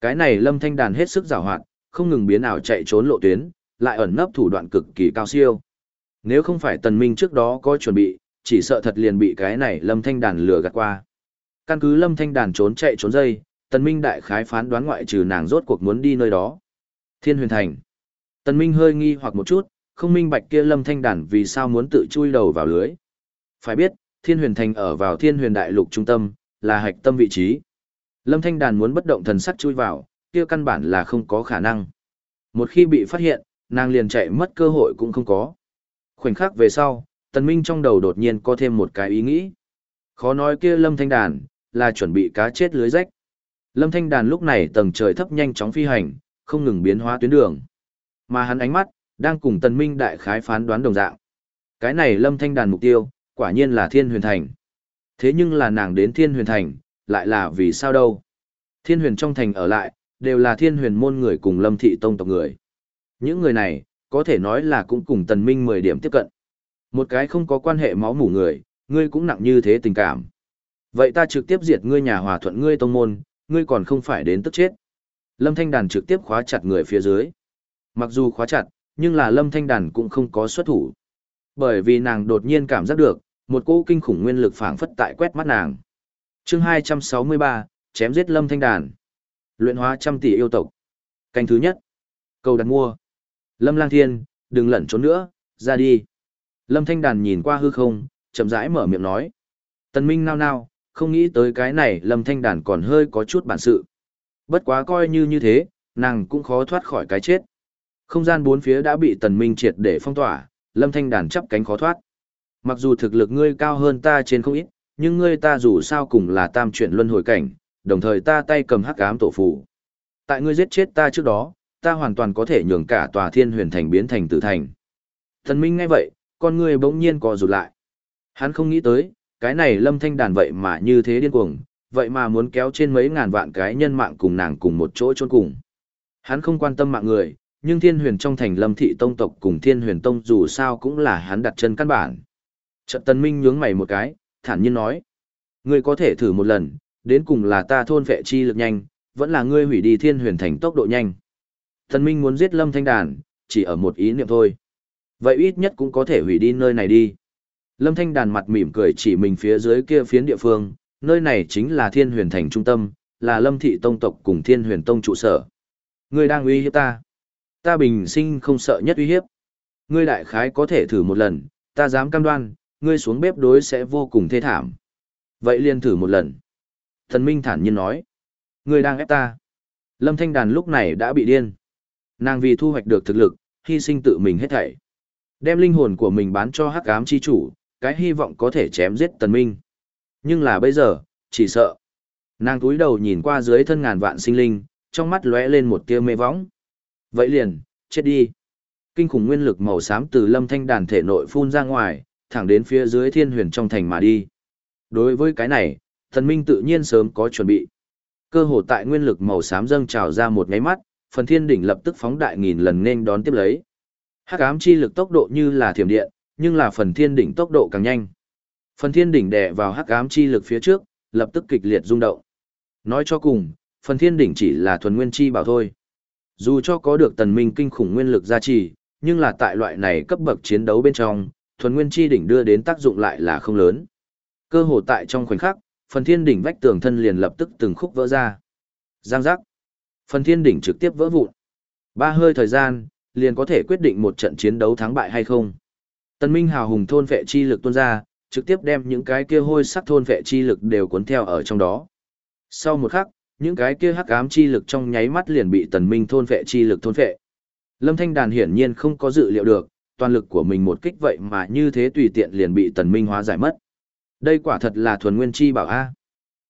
Cái này Lâm Thanh Đàn hết sức giàu hoạt, không ngừng biến ảo chạy trốn lộ tuyến, lại ẩn nấp thủ đoạn cực kỳ cao siêu. Nếu không phải Tần Minh trước đó có chuẩn bị, chỉ sợ thật liền bị cái này Lâm Thanh Đàn lừa gạt qua. Căn cứ Lâm Thanh Đàn trốn chạy trốn dây, Tần Minh đại khái phán đoán ngoại trừ nàng rốt cuộc muốn đi nơi đó. Thiên Huyền Thành. Tần Minh hơi nghi hoặc một chút, không minh bạch kia Lâm Thanh Đàn vì sao muốn tự chui đầu vào lưới. Phải biết, Thiên Huyền Thành ở vào Thiên Huyền Đại Lục trung tâm, là hạch tâm vị trí. Lâm Thanh Đàn muốn bất động thần sắc chui vào, kia căn bản là không có khả năng. Một khi bị phát hiện, nàng liền chạy mất cơ hội cũng không có. Khoảnh khắc về sau, Tần Minh trong đầu đột nhiên có thêm một cái ý nghĩ. Khó nói kia Lâm Thanh Đàn, là chuẩn bị cá chết lưới rách. Lâm Thanh Đàn lúc này tầng trời thấp nhanh chóng phi hành, không ngừng biến hóa tuyến đường. Mà hắn ánh mắt, đang cùng Tần Minh đại khái phán đoán đồng dạng. Cái này Lâm Thanh Đàn mục tiêu, quả nhiên là Thiên Huyền Thành. Thế nhưng là nàng đến Thiên Huyền Thành, lại là vì sao đâu? Thiên Huyền trong thành ở lại, đều là Thiên Huyền môn người cùng Lâm Thị Tông tộc người. Những người này, có thể nói là cũng cùng Tần Minh 10 điểm tiếp cận. Một cái không có quan hệ máu mủ người, ngươi cũng nặng như thế tình cảm. Vậy ta trực tiếp diệt ngươi nhà hòa thuận ngươi tông môn, ngươi còn không phải đến tức chết. Lâm Thanh Đàn trực tiếp khóa chặt người phía dưới. Mặc dù khóa chặt, nhưng là Lâm Thanh Đàn cũng không có xuất thủ. Bởi vì nàng đột nhiên cảm giác được, một cỗ kinh khủng nguyên lực phảng phất tại quét mắt nàng. Chương 263, chém giết Lâm Thanh Đàn. Luyện hóa trăm tỷ yêu tộc. Canh thứ nhất. Cầu đặt mua. Lâm Lang Thiên, đừng lẩn trốn nữa, ra đi. Lâm Thanh Đàn nhìn qua hư không, chậm rãi mở miệng nói. Tần Minh nao nao, không nghĩ tới cái này Lâm Thanh Đàn còn hơi có chút bản sự. Bất quá coi như như thế, nàng cũng khó thoát khỏi cái chết. Không gian bốn phía đã bị Tần Minh triệt để phong tỏa, Lâm Thanh Đàn chắp cánh khó thoát. Mặc dù thực lực ngươi cao hơn ta trên không ít, nhưng ngươi ta dù sao cùng là tam chuyển luân hồi cảnh, đồng thời ta tay cầm hắc ám tổ phù. Tại ngươi giết chết ta trước đó, ta hoàn toàn có thể nhường cả tòa thiên huyền thành biến thành tử thành. Thần Minh ngay vậy, con ngươi bỗng nhiên co rụt lại. Hắn không nghĩ tới, cái này lâm thanh đàn vậy mà như thế điên cuồng, vậy mà muốn kéo trên mấy ngàn vạn cái nhân mạng cùng nàng cùng một chỗ chôn cùng. Hắn không quan tâm mạng người, nhưng thiên huyền trong thành lâm thị tông tộc cùng thiên huyền tông dù sao cũng là hắn đặt chân căn bản. Trận tân minh nhướng mày một cái, thản nhiên nói. Ngươi có thể thử một lần, đến cùng là ta thôn vệ chi lực nhanh, vẫn là ngươi hủy đi thiên huyền thành tốc độ nhanh. Thần minh muốn giết lâm thanh đàn, chỉ ở một ý niệm thôi. Vậy ít nhất cũng có thể hủy đi nơi này đi. Lâm thanh đàn mặt mỉm cười chỉ mình phía dưới kia phiến địa phương, nơi này chính là thiên huyền thành trung tâm, là lâm thị tông tộc cùng thiên huyền tông trụ sở. Ngươi đang uy hiếp ta. Ta bình sinh không sợ nhất uy hiếp. Ngươi đại khái có thể thử một lần, ta dám cam đoan, ngươi xuống bếp đối sẽ vô cùng thê thảm. Vậy liền thử một lần. Thần Minh thản nhiên nói. Ngươi đang ép ta. Lâm Thanh Đàn lúc này đã bị điên. Nàng vì thu hoạch được thực lực, hy sinh tự mình hết thảy. Đem linh hồn của mình bán cho hắc ám chi chủ, cái hy vọng có thể chém giết Tần Minh. Nhưng là bây giờ, chỉ sợ. Nàng túi đầu nhìn qua dưới thân ngàn vạn sinh linh, trong mắt lóe lên một tia mê võng. Vậy liền, chết đi. Kinh khủng nguyên lực màu xám từ lâm thanh đàn thể nội phun ra ngoài, thẳng đến phía dưới thiên huyền trong thành mà đi. Đối với cái này, thần minh tự nhiên sớm có chuẩn bị. Cơ hồ tại nguyên lực màu xám dâng trào ra một ngáy mắt, phần thiên đỉnh lập tức phóng đại nghìn lần nên đón tiếp lấy. Hắc ám chi lực tốc độ như là thiểm điện, nhưng là phần thiên đỉnh tốc độ càng nhanh. Phần thiên đỉnh đè vào hắc ám chi lực phía trước, lập tức kịch liệt rung động. Nói cho cùng, phần thiên đỉnh chỉ là thuần nguyên chi bảo thôi. Dù cho có được tần minh kinh khủng nguyên lực gia trì, nhưng là tại loại này cấp bậc chiến đấu bên trong, thuần nguyên chi đỉnh đưa đến tác dụng lại là không lớn. Cơ hồ tại trong khoảnh khắc, phần thiên đỉnh vách tường thân liền lập tức từng khúc vỡ ra. Giang giác. Phần thiên đỉnh trực tiếp vỡ vụn. Ba hơi thời gian, liền có thể quyết định một trận chiến đấu thắng bại hay không. Tần Minh hào hùng thôn vệ chi lực tuôn ra, trực tiếp đem những cái kia hôi sắc thôn vệ chi lực đều cuốn theo ở trong đó. Sau một khắc, những cái kia hắc ám chi lực trong nháy mắt liền bị Tần Minh thôn vệ chi lực thôn vệ. Lâm Thanh Đàn hiển nhiên không có dự liệu được, toàn lực của mình một kích vậy mà như thế tùy tiện liền bị Tần Minh hóa giải mất. Đây quả thật là thuần nguyên chi bảo a.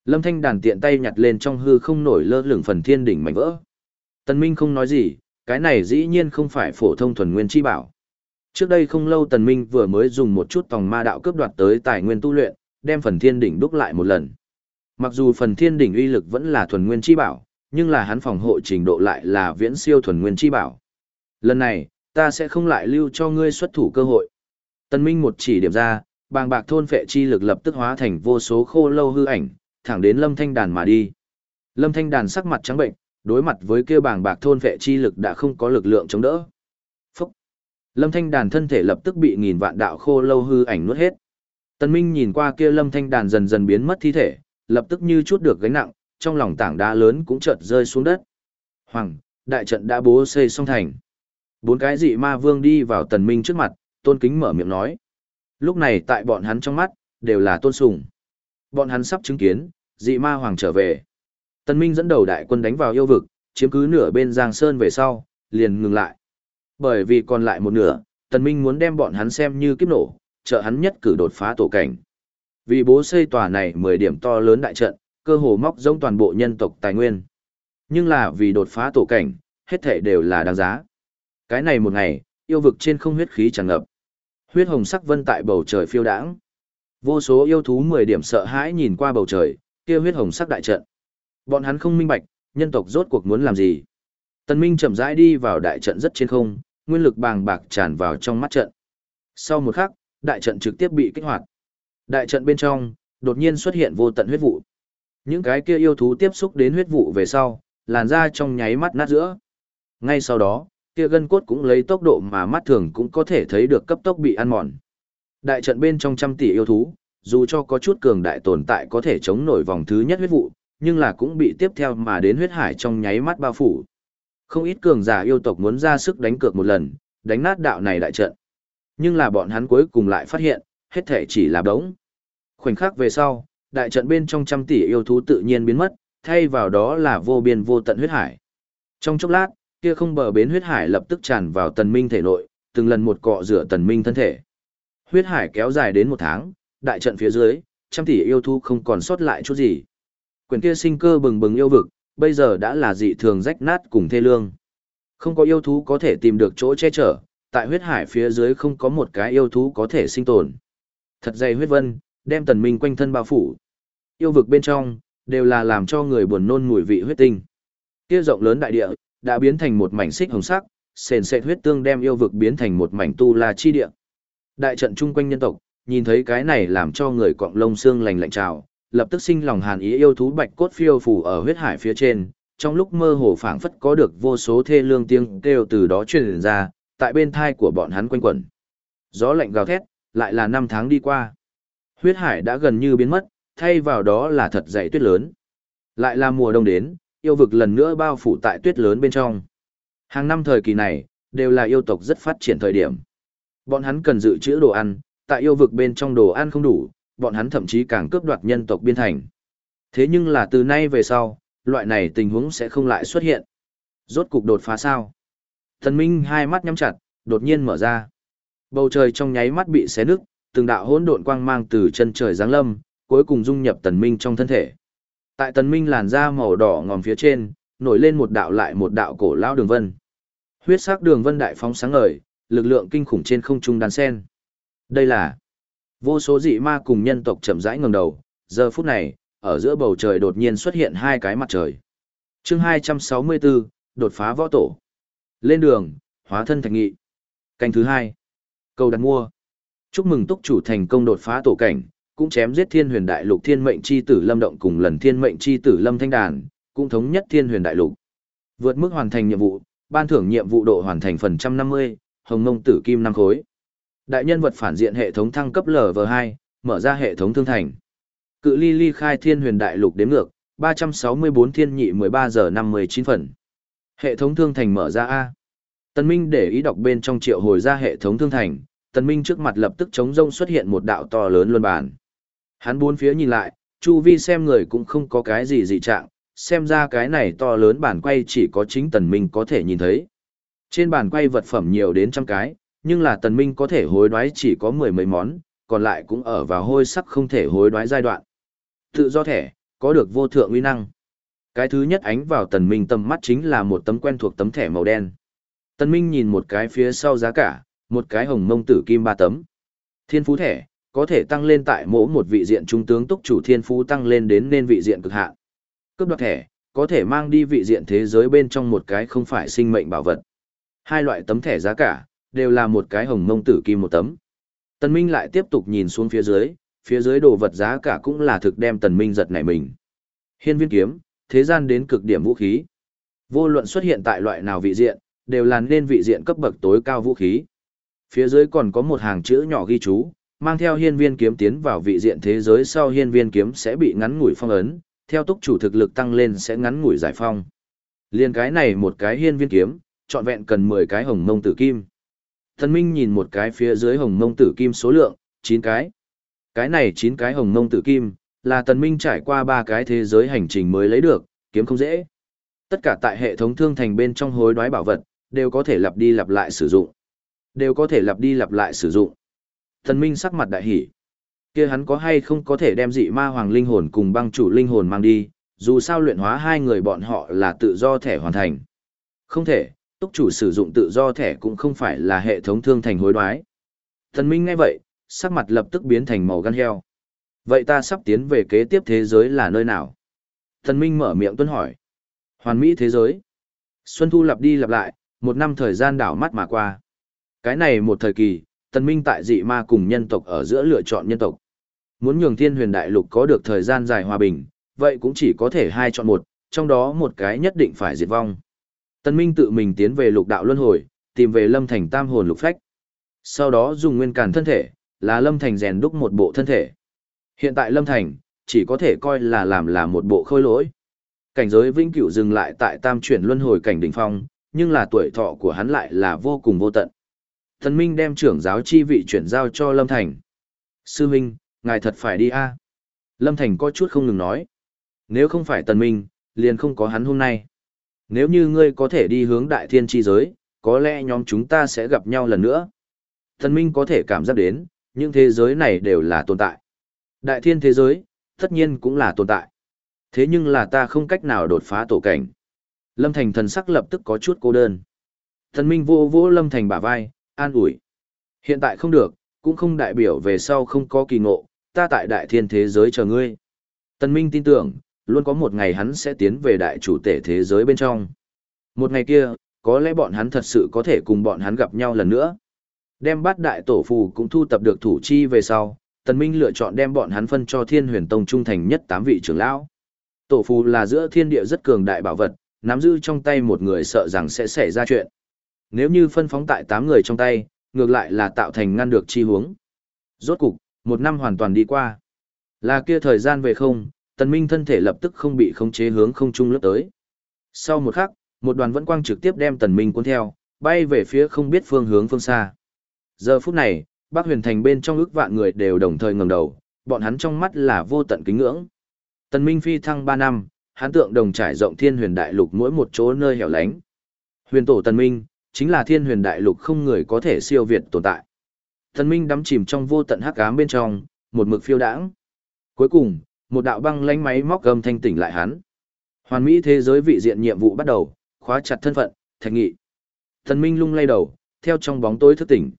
Lâm Thanh Đàn tiện tay nhặt lên trong hư không nổi lơ lửng phần thiên đỉnh mảnh vỡ. Tần Minh không nói gì, cái này dĩ nhiên không phải phổ thông thuần nguyên chi bảo. Trước đây không lâu Tần Minh vừa mới dùng một chút tòng ma đạo cướp đoạt tới tài nguyên tu luyện, đem phần thiên đỉnh đúc lại một lần. Mặc dù phần thiên đỉnh uy lực vẫn là thuần nguyên chi bảo, nhưng là hắn phòng hộ trình độ lại là viễn siêu thuần nguyên chi bảo. Lần này, ta sẽ không lại lưu cho ngươi xuất thủ cơ hội. Tần Minh một chỉ điểm ra, bàng bạc thôn phệ chi lực lập tức hóa thành vô số khô lâu hư ảnh, thẳng đến Lâm Thanh Đàn mà đi. Lâm Thanh Đàn sắc mặt trắng bệnh, đối mặt với kia bàng bạc thôn phệ chi lực đã không có lực lượng chống đỡ. Lâm Thanh Đàn thân thể lập tức bị nghìn vạn đạo khô lâu hư ảnh nuốt hết. Tần Minh nhìn qua kia Lâm Thanh Đàn dần dần biến mất thi thể, lập tức như chút được gánh nặng, trong lòng tảng đá lớn cũng chợt rơi xuống đất. Hoàng, đại trận đã bố xây xong thành. Bốn cái dị ma vương đi vào Tần Minh trước mặt, tôn kính mở miệng nói. Lúc này tại bọn hắn trong mắt, đều là tôn sùng. Bọn hắn sắp chứng kiến, dị ma hoàng trở về. Tần Minh dẫn đầu đại quân đánh vào yêu vực, chiếm cứ nửa bên Giang Sơn về sau, liền ngừng lại. Bởi vì còn lại một nửa, Tần Minh muốn đem bọn hắn xem như kiếp nổ, trợ hắn nhất cử đột phá tổ cảnh. Vì bố xây tòa này 10 điểm to lớn đại trận, cơ hồ móc giống toàn bộ nhân tộc tài nguyên. Nhưng là vì đột phá tổ cảnh, hết thảy đều là đáng giá. Cái này một ngày, yêu vực trên không huyết khí tràn ngập. Huyết hồng sắc vân tại bầu trời phiêu đãng. Vô số yêu thú 10 điểm sợ hãi nhìn qua bầu trời, kia huyết hồng sắc đại trận. Bọn hắn không minh bạch, nhân tộc rốt cuộc muốn làm gì. Tần Minh chậm rãi đi vào đại trận rất trên không, nguyên lực bàng bạc tràn vào trong mắt trận. Sau một khắc, đại trận trực tiếp bị kích hoạt. Đại trận bên trong, đột nhiên xuất hiện vô tận huyết vụ. Những cái kia yêu thú tiếp xúc đến huyết vụ về sau, làn da trong nháy mắt nát giữa. Ngay sau đó, kia gân cốt cũng lấy tốc độ mà mắt thường cũng có thể thấy được cấp tốc bị ăn mòn. Đại trận bên trong trăm tỷ yêu thú, dù cho có chút cường đại tồn tại có thể chống nổi vòng thứ nhất huyết vụ, nhưng là cũng bị tiếp theo mà đến huyết hải trong nháy mắt bao phủ. Không ít cường giả yêu tộc muốn ra sức đánh cược một lần, đánh nát đạo này đại trận. Nhưng là bọn hắn cuối cùng lại phát hiện, hết thể chỉ là đống. Khoảnh khắc về sau, đại trận bên trong trăm tỷ yêu thú tự nhiên biến mất, thay vào đó là vô biên vô tận huyết hải. Trong chốc lát, kia không bờ bến huyết hải lập tức tràn vào tần minh thể nội, từng lần một cọ rửa tần minh thân thể. Huyết hải kéo dài đến một tháng, đại trận phía dưới, trăm tỷ yêu thú không còn sót lại chút gì. Quyền kia sinh cơ bừng bừng yêu vực, bây giờ đã là dị thường rách nát cùng thê lương. Không có yêu thú có thể tìm được chỗ che chở, tại huyết hải phía dưới không có một cái yêu thú có thể sinh tồn. Thật dày huyết vân, đem tần minh quanh thân bao phủ. Yêu vực bên trong, đều là làm cho người buồn nôn mùi vị huyết tinh. Kia rộng lớn đại địa, đã biến thành một mảnh xích hồng sắc, sền sệt huyết tương đem yêu vực biến thành một mảnh tu la chi địa. Đại trận chung quanh nhân tộc, nhìn thấy cái này làm cho người cọng lông xương lành lạnh trào, lập tức sinh lòng hàn ý yêu thú bạch cốt phiêu phủ ở huyết hải phía trên, trong lúc mơ hồ phảng phất có được vô số thê lương tiếng kêu từ đó truyền ra, tại bên thai của bọn hắn quanh quẩn. Gió lạnh gào thét, lại là năm tháng đi qua. Huyết hải đã gần như biến mất, thay vào đó là thật dày tuyết lớn. Lại là mùa đông đến, yêu vực lần nữa bao phủ tại tuyết lớn bên trong. Hàng năm thời kỳ này, đều là yêu tộc rất phát triển thời điểm. Bọn hắn cần dự trữ đồ ăn, tại yêu vực bên trong đồ ăn không đủ, bọn hắn thậm chí càng cướp đoạt nhân tộc biên thành. Thế nhưng là từ nay về sau, loại này tình huống sẽ không lại xuất hiện. Rốt cục đột phá sao? Thần Minh hai mắt nhắm chặt, đột nhiên mở ra. Bầu trời trong nháy mắt bị xé nứt, từng đạo hỗn độn quang mang từ chân trời giáng lâm, cuối cùng dung nhập Tần Minh trong thân thể. Tại Tần Minh làn da màu đỏ ngòm phía trên, nổi lên một đạo lại một đạo cổ lão đường vân. Huyết sắc đường vân đại phóng sáng ngời, lực lượng kinh khủng trên không trung đan sen. Đây là vô số dị ma cùng nhân tộc chậm rãi ngẩng đầu, giờ phút này, ở giữa bầu trời đột nhiên xuất hiện hai cái mặt trời. Chương 264, đột phá võ tổ. Lên đường, hóa thân thành nghị. Canh thứ hai. Cầu đặt mua. Chúc mừng túc chủ thành công đột phá tổ cảnh, cũng chém giết thiên huyền đại lục thiên mệnh chi tử lâm động cùng lần thiên mệnh chi tử lâm thanh đàn, cũng thống nhất thiên huyền đại lục. Vượt mức hoàn thành nhiệm vụ, ban thưởng nhiệm vụ độ hoàn thành phần trăm năm mươi, hồng ngông tử kim năm khối. Đại nhân vật phản diện hệ thống thăng cấp LV2, mở ra hệ thống thương thành. Cự ly ly khai thiên huyền đại lục đếm ngược, 364 thiên nhị 13 giờ 59 phần. Hệ thống thương thành mở ra A. Tần Minh để ý đọc bên trong triệu hồi ra hệ thống thương thành, Tần Minh trước mặt lập tức chống rông xuất hiện một đạo to lớn luân bàn. Hắn bốn phía nhìn lại, chu vi xem người cũng không có cái gì dị trạng, xem ra cái này to lớn bản quay chỉ có chính Tần Minh có thể nhìn thấy. Trên bản quay vật phẩm nhiều đến trăm cái, nhưng là Tần Minh có thể hối đoái chỉ có mười mấy món, còn lại cũng ở vào hôi sắc không thể hối đoái giai đoạn. Tự do thẻ, có được vô thượng uy năng. Cái thứ nhất ánh vào Tần Minh tầm mắt chính là một tấm quen thuộc tấm thẻ màu đen. Tần Minh nhìn một cái phía sau giá cả, một cái hồng mông tử kim ba tấm. Thiên phú thẻ, có thể tăng lên tại mỗi một vị diện trung tướng túc chủ thiên phú tăng lên đến nên vị diện cực hạn. Cướp đoạt thẻ, có thể mang đi vị diện thế giới bên trong một cái không phải sinh mệnh bảo vật. Hai loại tấm thẻ giá cả, đều là một cái hồng mông tử kim một tấm. Tần Minh lại tiếp tục nhìn xuống phía dưới, phía dưới đồ vật giá cả cũng là thực đem Tần Minh giật nảy mình. Hiên viên kiếm, thế gian đến cực điểm vũ khí. Vô luận xuất hiện tại loại nào vị diện, đều là nên vị diện cấp bậc tối cao vũ khí. Phía dưới còn có một hàng chữ nhỏ ghi chú, mang theo hiên viên kiếm tiến vào vị diện thế giới sau hiên viên kiếm sẽ bị ngắn ngủi phong ấn, theo túc chủ thực lực tăng lên sẽ ngắn ngủi giải phong. Liên cái này một cái hiên viên kiếm, trọn vẹn cần 10 cái hồng mông tử kim. Thần Minh nhìn một cái phía dưới hồng mông tử kim số lượng, 9 cái. Cái này 9 cái hồng mông tử kim, là Tần Minh trải qua ba cái thế giới hành trình mới lấy được, kiếm không dễ. Tất cả tại hệ thống thương thành bên trong hối đoái bảo vật, đều có thể lặp đi lặp lại sử dụng. Đều có thể lặp đi lặp lại sử dụng. Thần Minh sắc mặt đại hỉ. Kia hắn có hay không có thể đem dị ma hoàng linh hồn cùng băng chủ linh hồn mang đi, dù sao luyện hóa hai người bọn họ là tự do thể hoàn thành. Không thể, túc chủ sử dụng tự do thẻ cũng không phải là hệ thống thương thành hối đoái. Thần Minh nghe vậy, sắc mặt lập tức biến thành màu gan heo. Vậy ta sắp tiến về kế tiếp thế giới là nơi nào? Thần Minh mở miệng tuân hỏi. Hoàn mỹ thế giới. Xuân Thu lặp đi lặp lại, một năm thời gian đảo mắt mà qua. Cái này một thời kỳ, Tần Minh tại dị ma cùng nhân tộc ở giữa lựa chọn nhân tộc. Muốn nhường thiên huyền đại lục có được thời gian dài hòa bình, vậy cũng chỉ có thể hai chọn một, trong đó một cái nhất định phải diệt vong. Tần Minh tự mình tiến về lục đạo luân hồi, tìm về lâm thành tam hồn lục phách. Sau đó dùng nguyên cản thân thể, là lâm thành rèn đúc một bộ thân thể. Hiện tại lâm thành, chỉ có thể coi là làm là một bộ khôi lỗi. Cảnh giới vĩnh cửu dừng lại tại tam chuyển luân hồi cảnh đỉnh phong, nhưng là tuổi thọ của hắn lại là vô cùng vô tận. Thần Minh đem trưởng giáo chi vị chuyển giao cho Lâm Thành. Sư Minh, ngài thật phải đi a Lâm Thành có chút không ngừng nói. Nếu không phải Tần Minh, liền không có hắn hôm nay. Nếu như ngươi có thể đi hướng đại thiên chi giới, có lẽ nhóm chúng ta sẽ gặp nhau lần nữa. Thần Minh có thể cảm giác đến, những thế giới này đều là tồn tại. Đại thiên thế giới, tất nhiên cũng là tồn tại. Thế nhưng là ta không cách nào đột phá tổ cảnh. Lâm Thành thần sắc lập tức có chút cô đơn. Thần Minh vô vô Lâm Thành bả vai, an ủi. Hiện tại không được, cũng không đại biểu về sau không có kỳ ngộ, ta tại đại thiên thế giới chờ ngươi. Tần Minh tin tưởng, luôn có một ngày hắn sẽ tiến về đại chủ tể thế giới bên trong. Một ngày kia, có lẽ bọn hắn thật sự có thể cùng bọn hắn gặp nhau lần nữa. Đem bát đại tổ phù cũng thu tập được thủ chi về sau, Tần Minh lựa chọn đem bọn hắn phân cho Thiên Huyền Tông trung thành nhất tám vị trưởng lão. Tổ phù là giữa thiên địa rất cường đại bảo vật, nắm giữ trong tay một người sợ rằng sẽ xảy ra chuyện. Nếu như phân phóng tại tám người trong tay, ngược lại là tạo thành ngăn được chi huống. Rốt cục, một năm hoàn toàn đi qua. Là kia thời gian về không, tần minh thân thể lập tức không bị khống chế hướng không trung lướt tới. Sau một khắc, một đoàn vẫn quang trực tiếp đem tần minh cuốn theo, bay về phía không biết phương hướng phương xa. Giờ phút này, Bắc Huyền Thành bên trong ước vạn người đều đồng thời ngẩng đầu, bọn hắn trong mắt là vô tận kính ngưỡng. Tần Minh phi thăng 3 năm, hắn tượng đồng trải rộng Thiên Huyền Đại Lục mỗi một chỗ nơi hẻo lánh. Huyền tổ Tần Minh, chính là Thiên Huyền Đại Lục không người có thể siêu việt tồn tại. Tần Minh đắm chìm trong vô tận hắc ám bên trong, một mực phiêu đãng. Cuối cùng, một đạo băng lánh máy móc gầm thanh tỉnh lại hắn. Hoàn mỹ thế giới vị diện nhiệm vụ bắt đầu, khóa chặt thân phận, thạch nghị. Tần Minh lung lay đầu, theo trong bóng tối thức tỉnh.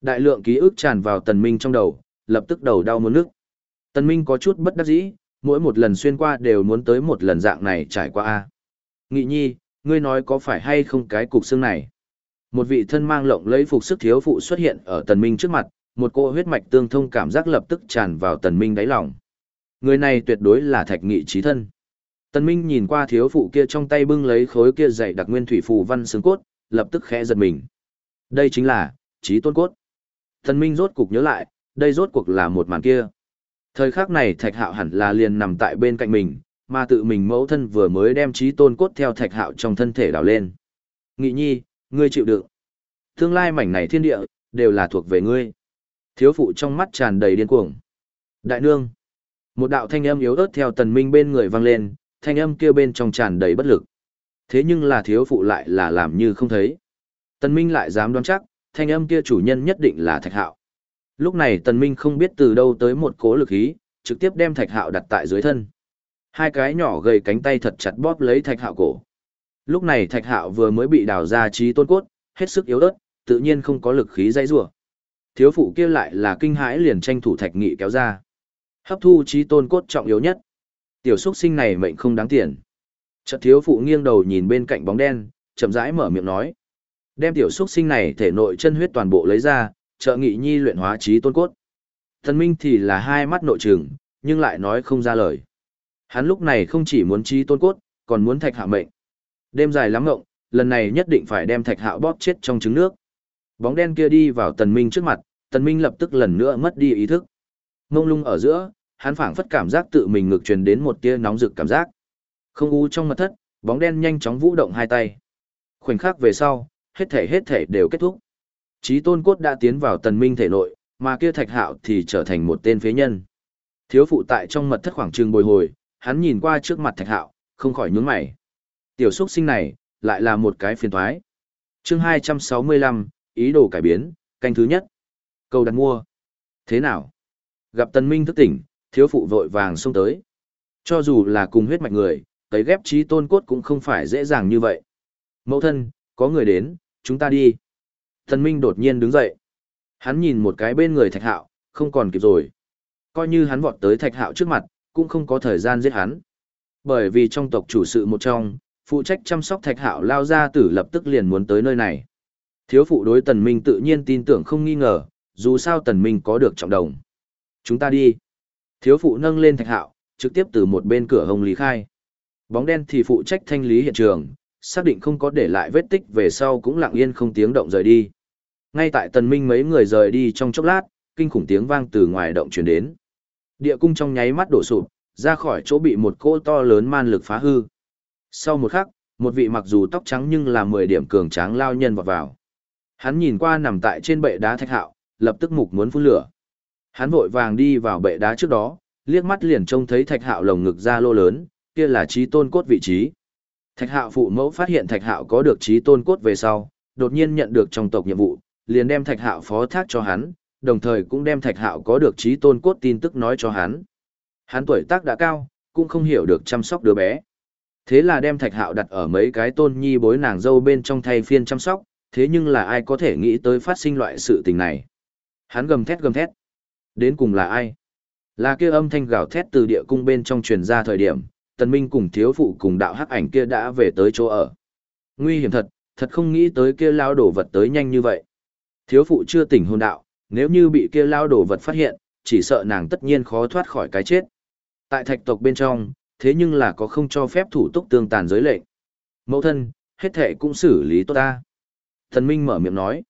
Đại lượng ký ức tràn vào Tần Minh trong đầu, lập tức đầu đau muốn nước. Tần Minh có chút bất đắc dĩ, mỗi một lần xuyên qua đều muốn tới một lần dạng này trải qua a. Nghị nhi, ngươi nói có phải hay không cái cục xương này? Một vị thân mang lộng lấy phục sức thiếu phụ xuất hiện ở Tần Minh trước mặt, một cô huyết mạch tương thông cảm giác lập tức tràn vào Tần Minh đáy lòng. Người này tuyệt đối là Thạch Nghị trí thân. Tần Minh nhìn qua thiếu phụ kia trong tay bưng lấy khối kia dày đặc nguyên thủy phù văn xương cốt, lập tức khẽ giật mình. Đây chính là trí tôn cốt. Tần Minh rốt cục nhớ lại, đây rốt cuộc là một màn kia. Thời khắc này Thạch Hạo hẳn là liền nằm tại bên cạnh mình, mà tự mình mẫu thân vừa mới đem trí tôn cốt theo Thạch Hạo trong thân thể đào lên. Nghị nhi, ngươi chịu đựng. Tương lai mảnh này thiên địa, đều là thuộc về ngươi. Thiếu phụ trong mắt tràn đầy điên cuồng. Đại nương. Một đạo thanh âm yếu ớt theo tần minh bên người vang lên, thanh âm kia bên trong tràn đầy bất lực. Thế nhưng là thiếu phụ lại là làm như không thấy. Tần minh lại dám đoán chắc, thanh âm kia chủ nhân nhất định là thạch hạo. Lúc này tần minh không biết từ đâu tới một cố lực khí, trực tiếp đem thạch hạo đặt tại dưới thân. Hai cái nhỏ gầy cánh tay thật chặt bóp lấy thạch hạo cổ. Lúc này thạch hạo vừa mới bị đào ra trí tôn cốt, hết sức yếu ớt, tự nhiên không có lực khí dây rủa. Thiếu phụ kia lại là kinh hãi liền tranh thủ thạch nghị kéo ra. Hấp thu trí tôn cốt trọng yếu nhất. Tiểu xuất sinh này mệnh không đáng tiền. Chợt thiếu phụ nghiêng đầu nhìn bên cạnh bóng đen, chậm rãi mở miệng nói. Đem tiểu xuất sinh này thể nội chân huyết toàn bộ lấy ra, trợ nghị nhi luyện hóa trí tôn cốt. Thần minh thì là hai mắt nội trừng, nhưng lại nói không ra lời. Hắn lúc này không chỉ muốn trí tôn cốt, còn muốn thạch hạ mệnh. Đêm dài lắm ngộng, lần này nhất định phải đem thạch hạo bóp chết trong trứng nước. Bóng đen kia đi vào tần minh trước mặt, tần minh lập tức lần nữa mất đi ý thức. Mông lung ở giữa, hắn phảng phất cảm giác tự mình ngược truyền đến một tia nóng rực cảm giác. Không u trong mật thất, bóng đen nhanh chóng vũ động hai tay. Khoảnh khắc về sau, hết thể hết thể đều kết thúc. Chí tôn cốt đã tiến vào tần minh thể nội, mà kia thạch hạo thì trở thành một tên phế nhân. Thiếu phụ tại trong mật thất khoảng trường bồi hồi, hắn nhìn qua trước mặt thạch hạo, không khỏi nhướng mày. Tiểu xuất sinh này, lại là một cái phiền thoái. chương 265, ý đồ cải biến, canh thứ nhất. Câu đặt mua. Thế nào? Gặp tần minh thức tỉnh, thiếu phụ vội vàng xông tới. Cho dù là cùng huyết mạch người, tấy ghép trí tôn cốt cũng không phải dễ dàng như vậy. Mẫu thân, có người đến, chúng ta đi. Tần minh đột nhiên đứng dậy. Hắn nhìn một cái bên người thạch hạo, không còn kịp rồi. Coi như hắn vọt tới thạch hạo trước mặt, cũng không có thời gian giết hắn. Bởi vì trong tộc chủ sự một trong, phụ trách chăm sóc thạch hạo lao ra tử lập tức liền muốn tới nơi này. Thiếu phụ đối tần minh tự nhiên tin tưởng không nghi ngờ, dù sao tần minh có được trọng đồng. Chúng ta đi. Thiếu phụ nâng lên thạch hạo, trực tiếp từ một bên cửa hồng lý khai. Bóng đen thì phụ trách thanh lý hiện trường, xác định không có để lại vết tích về sau cũng lặng yên không tiếng động rời đi. Ngay tại tần minh mấy người rời đi trong chốc lát, kinh khủng tiếng vang từ ngoài động truyền đến. Địa cung trong nháy mắt đổ sụp, ra khỏi chỗ bị một cỗ to lớn man lực phá hư. Sau một khắc, một vị mặc dù tóc trắng nhưng là 10 điểm cường tráng lao nhân vọt vào. Hắn nhìn qua nằm tại trên bệ đá thạch hạo, lập tức mục muốn phun lửa. Hắn vội vàng đi vào bệ đá trước đó, liếc mắt liền trông thấy thạch hạo lồng ngực ra lô lớn, kia là trí tôn cốt vị trí. Thạch hạo phụ mẫu phát hiện thạch hạo có được trí tôn cốt về sau, đột nhiên nhận được trong tộc nhiệm vụ, liền đem thạch hạo phó thác cho hắn, đồng thời cũng đem thạch hạo có được trí tôn cốt tin tức nói cho hắn. Hắn tuổi tác đã cao, cũng không hiểu được chăm sóc đứa bé. Thế là đem thạch hạo đặt ở mấy cái tôn nhi bối nàng dâu bên trong thay phiên chăm sóc, thế nhưng là ai có thể nghĩ tới phát sinh loại sự tình này. Hắn gầm thét gầm thét. Đến cùng là ai? Là kia âm thanh gào thét từ địa cung bên trong truyền ra thời điểm, tần minh cùng thiếu phụ cùng đạo hắc ảnh kia đã về tới chỗ ở. Nguy hiểm thật, thật không nghĩ tới kia lao đổ vật tới nhanh như vậy. Thiếu phụ chưa tỉnh hồn đạo, nếu như bị kia lao đổ vật phát hiện, chỉ sợ nàng tất nhiên khó thoát khỏi cái chết. Tại thạch tộc bên trong, thế nhưng là có không cho phép thủ tục tương tàn giới lệnh. Mẫu thân, hết thể cũng xử lý tốt ta. Thần Minh mở miệng nói.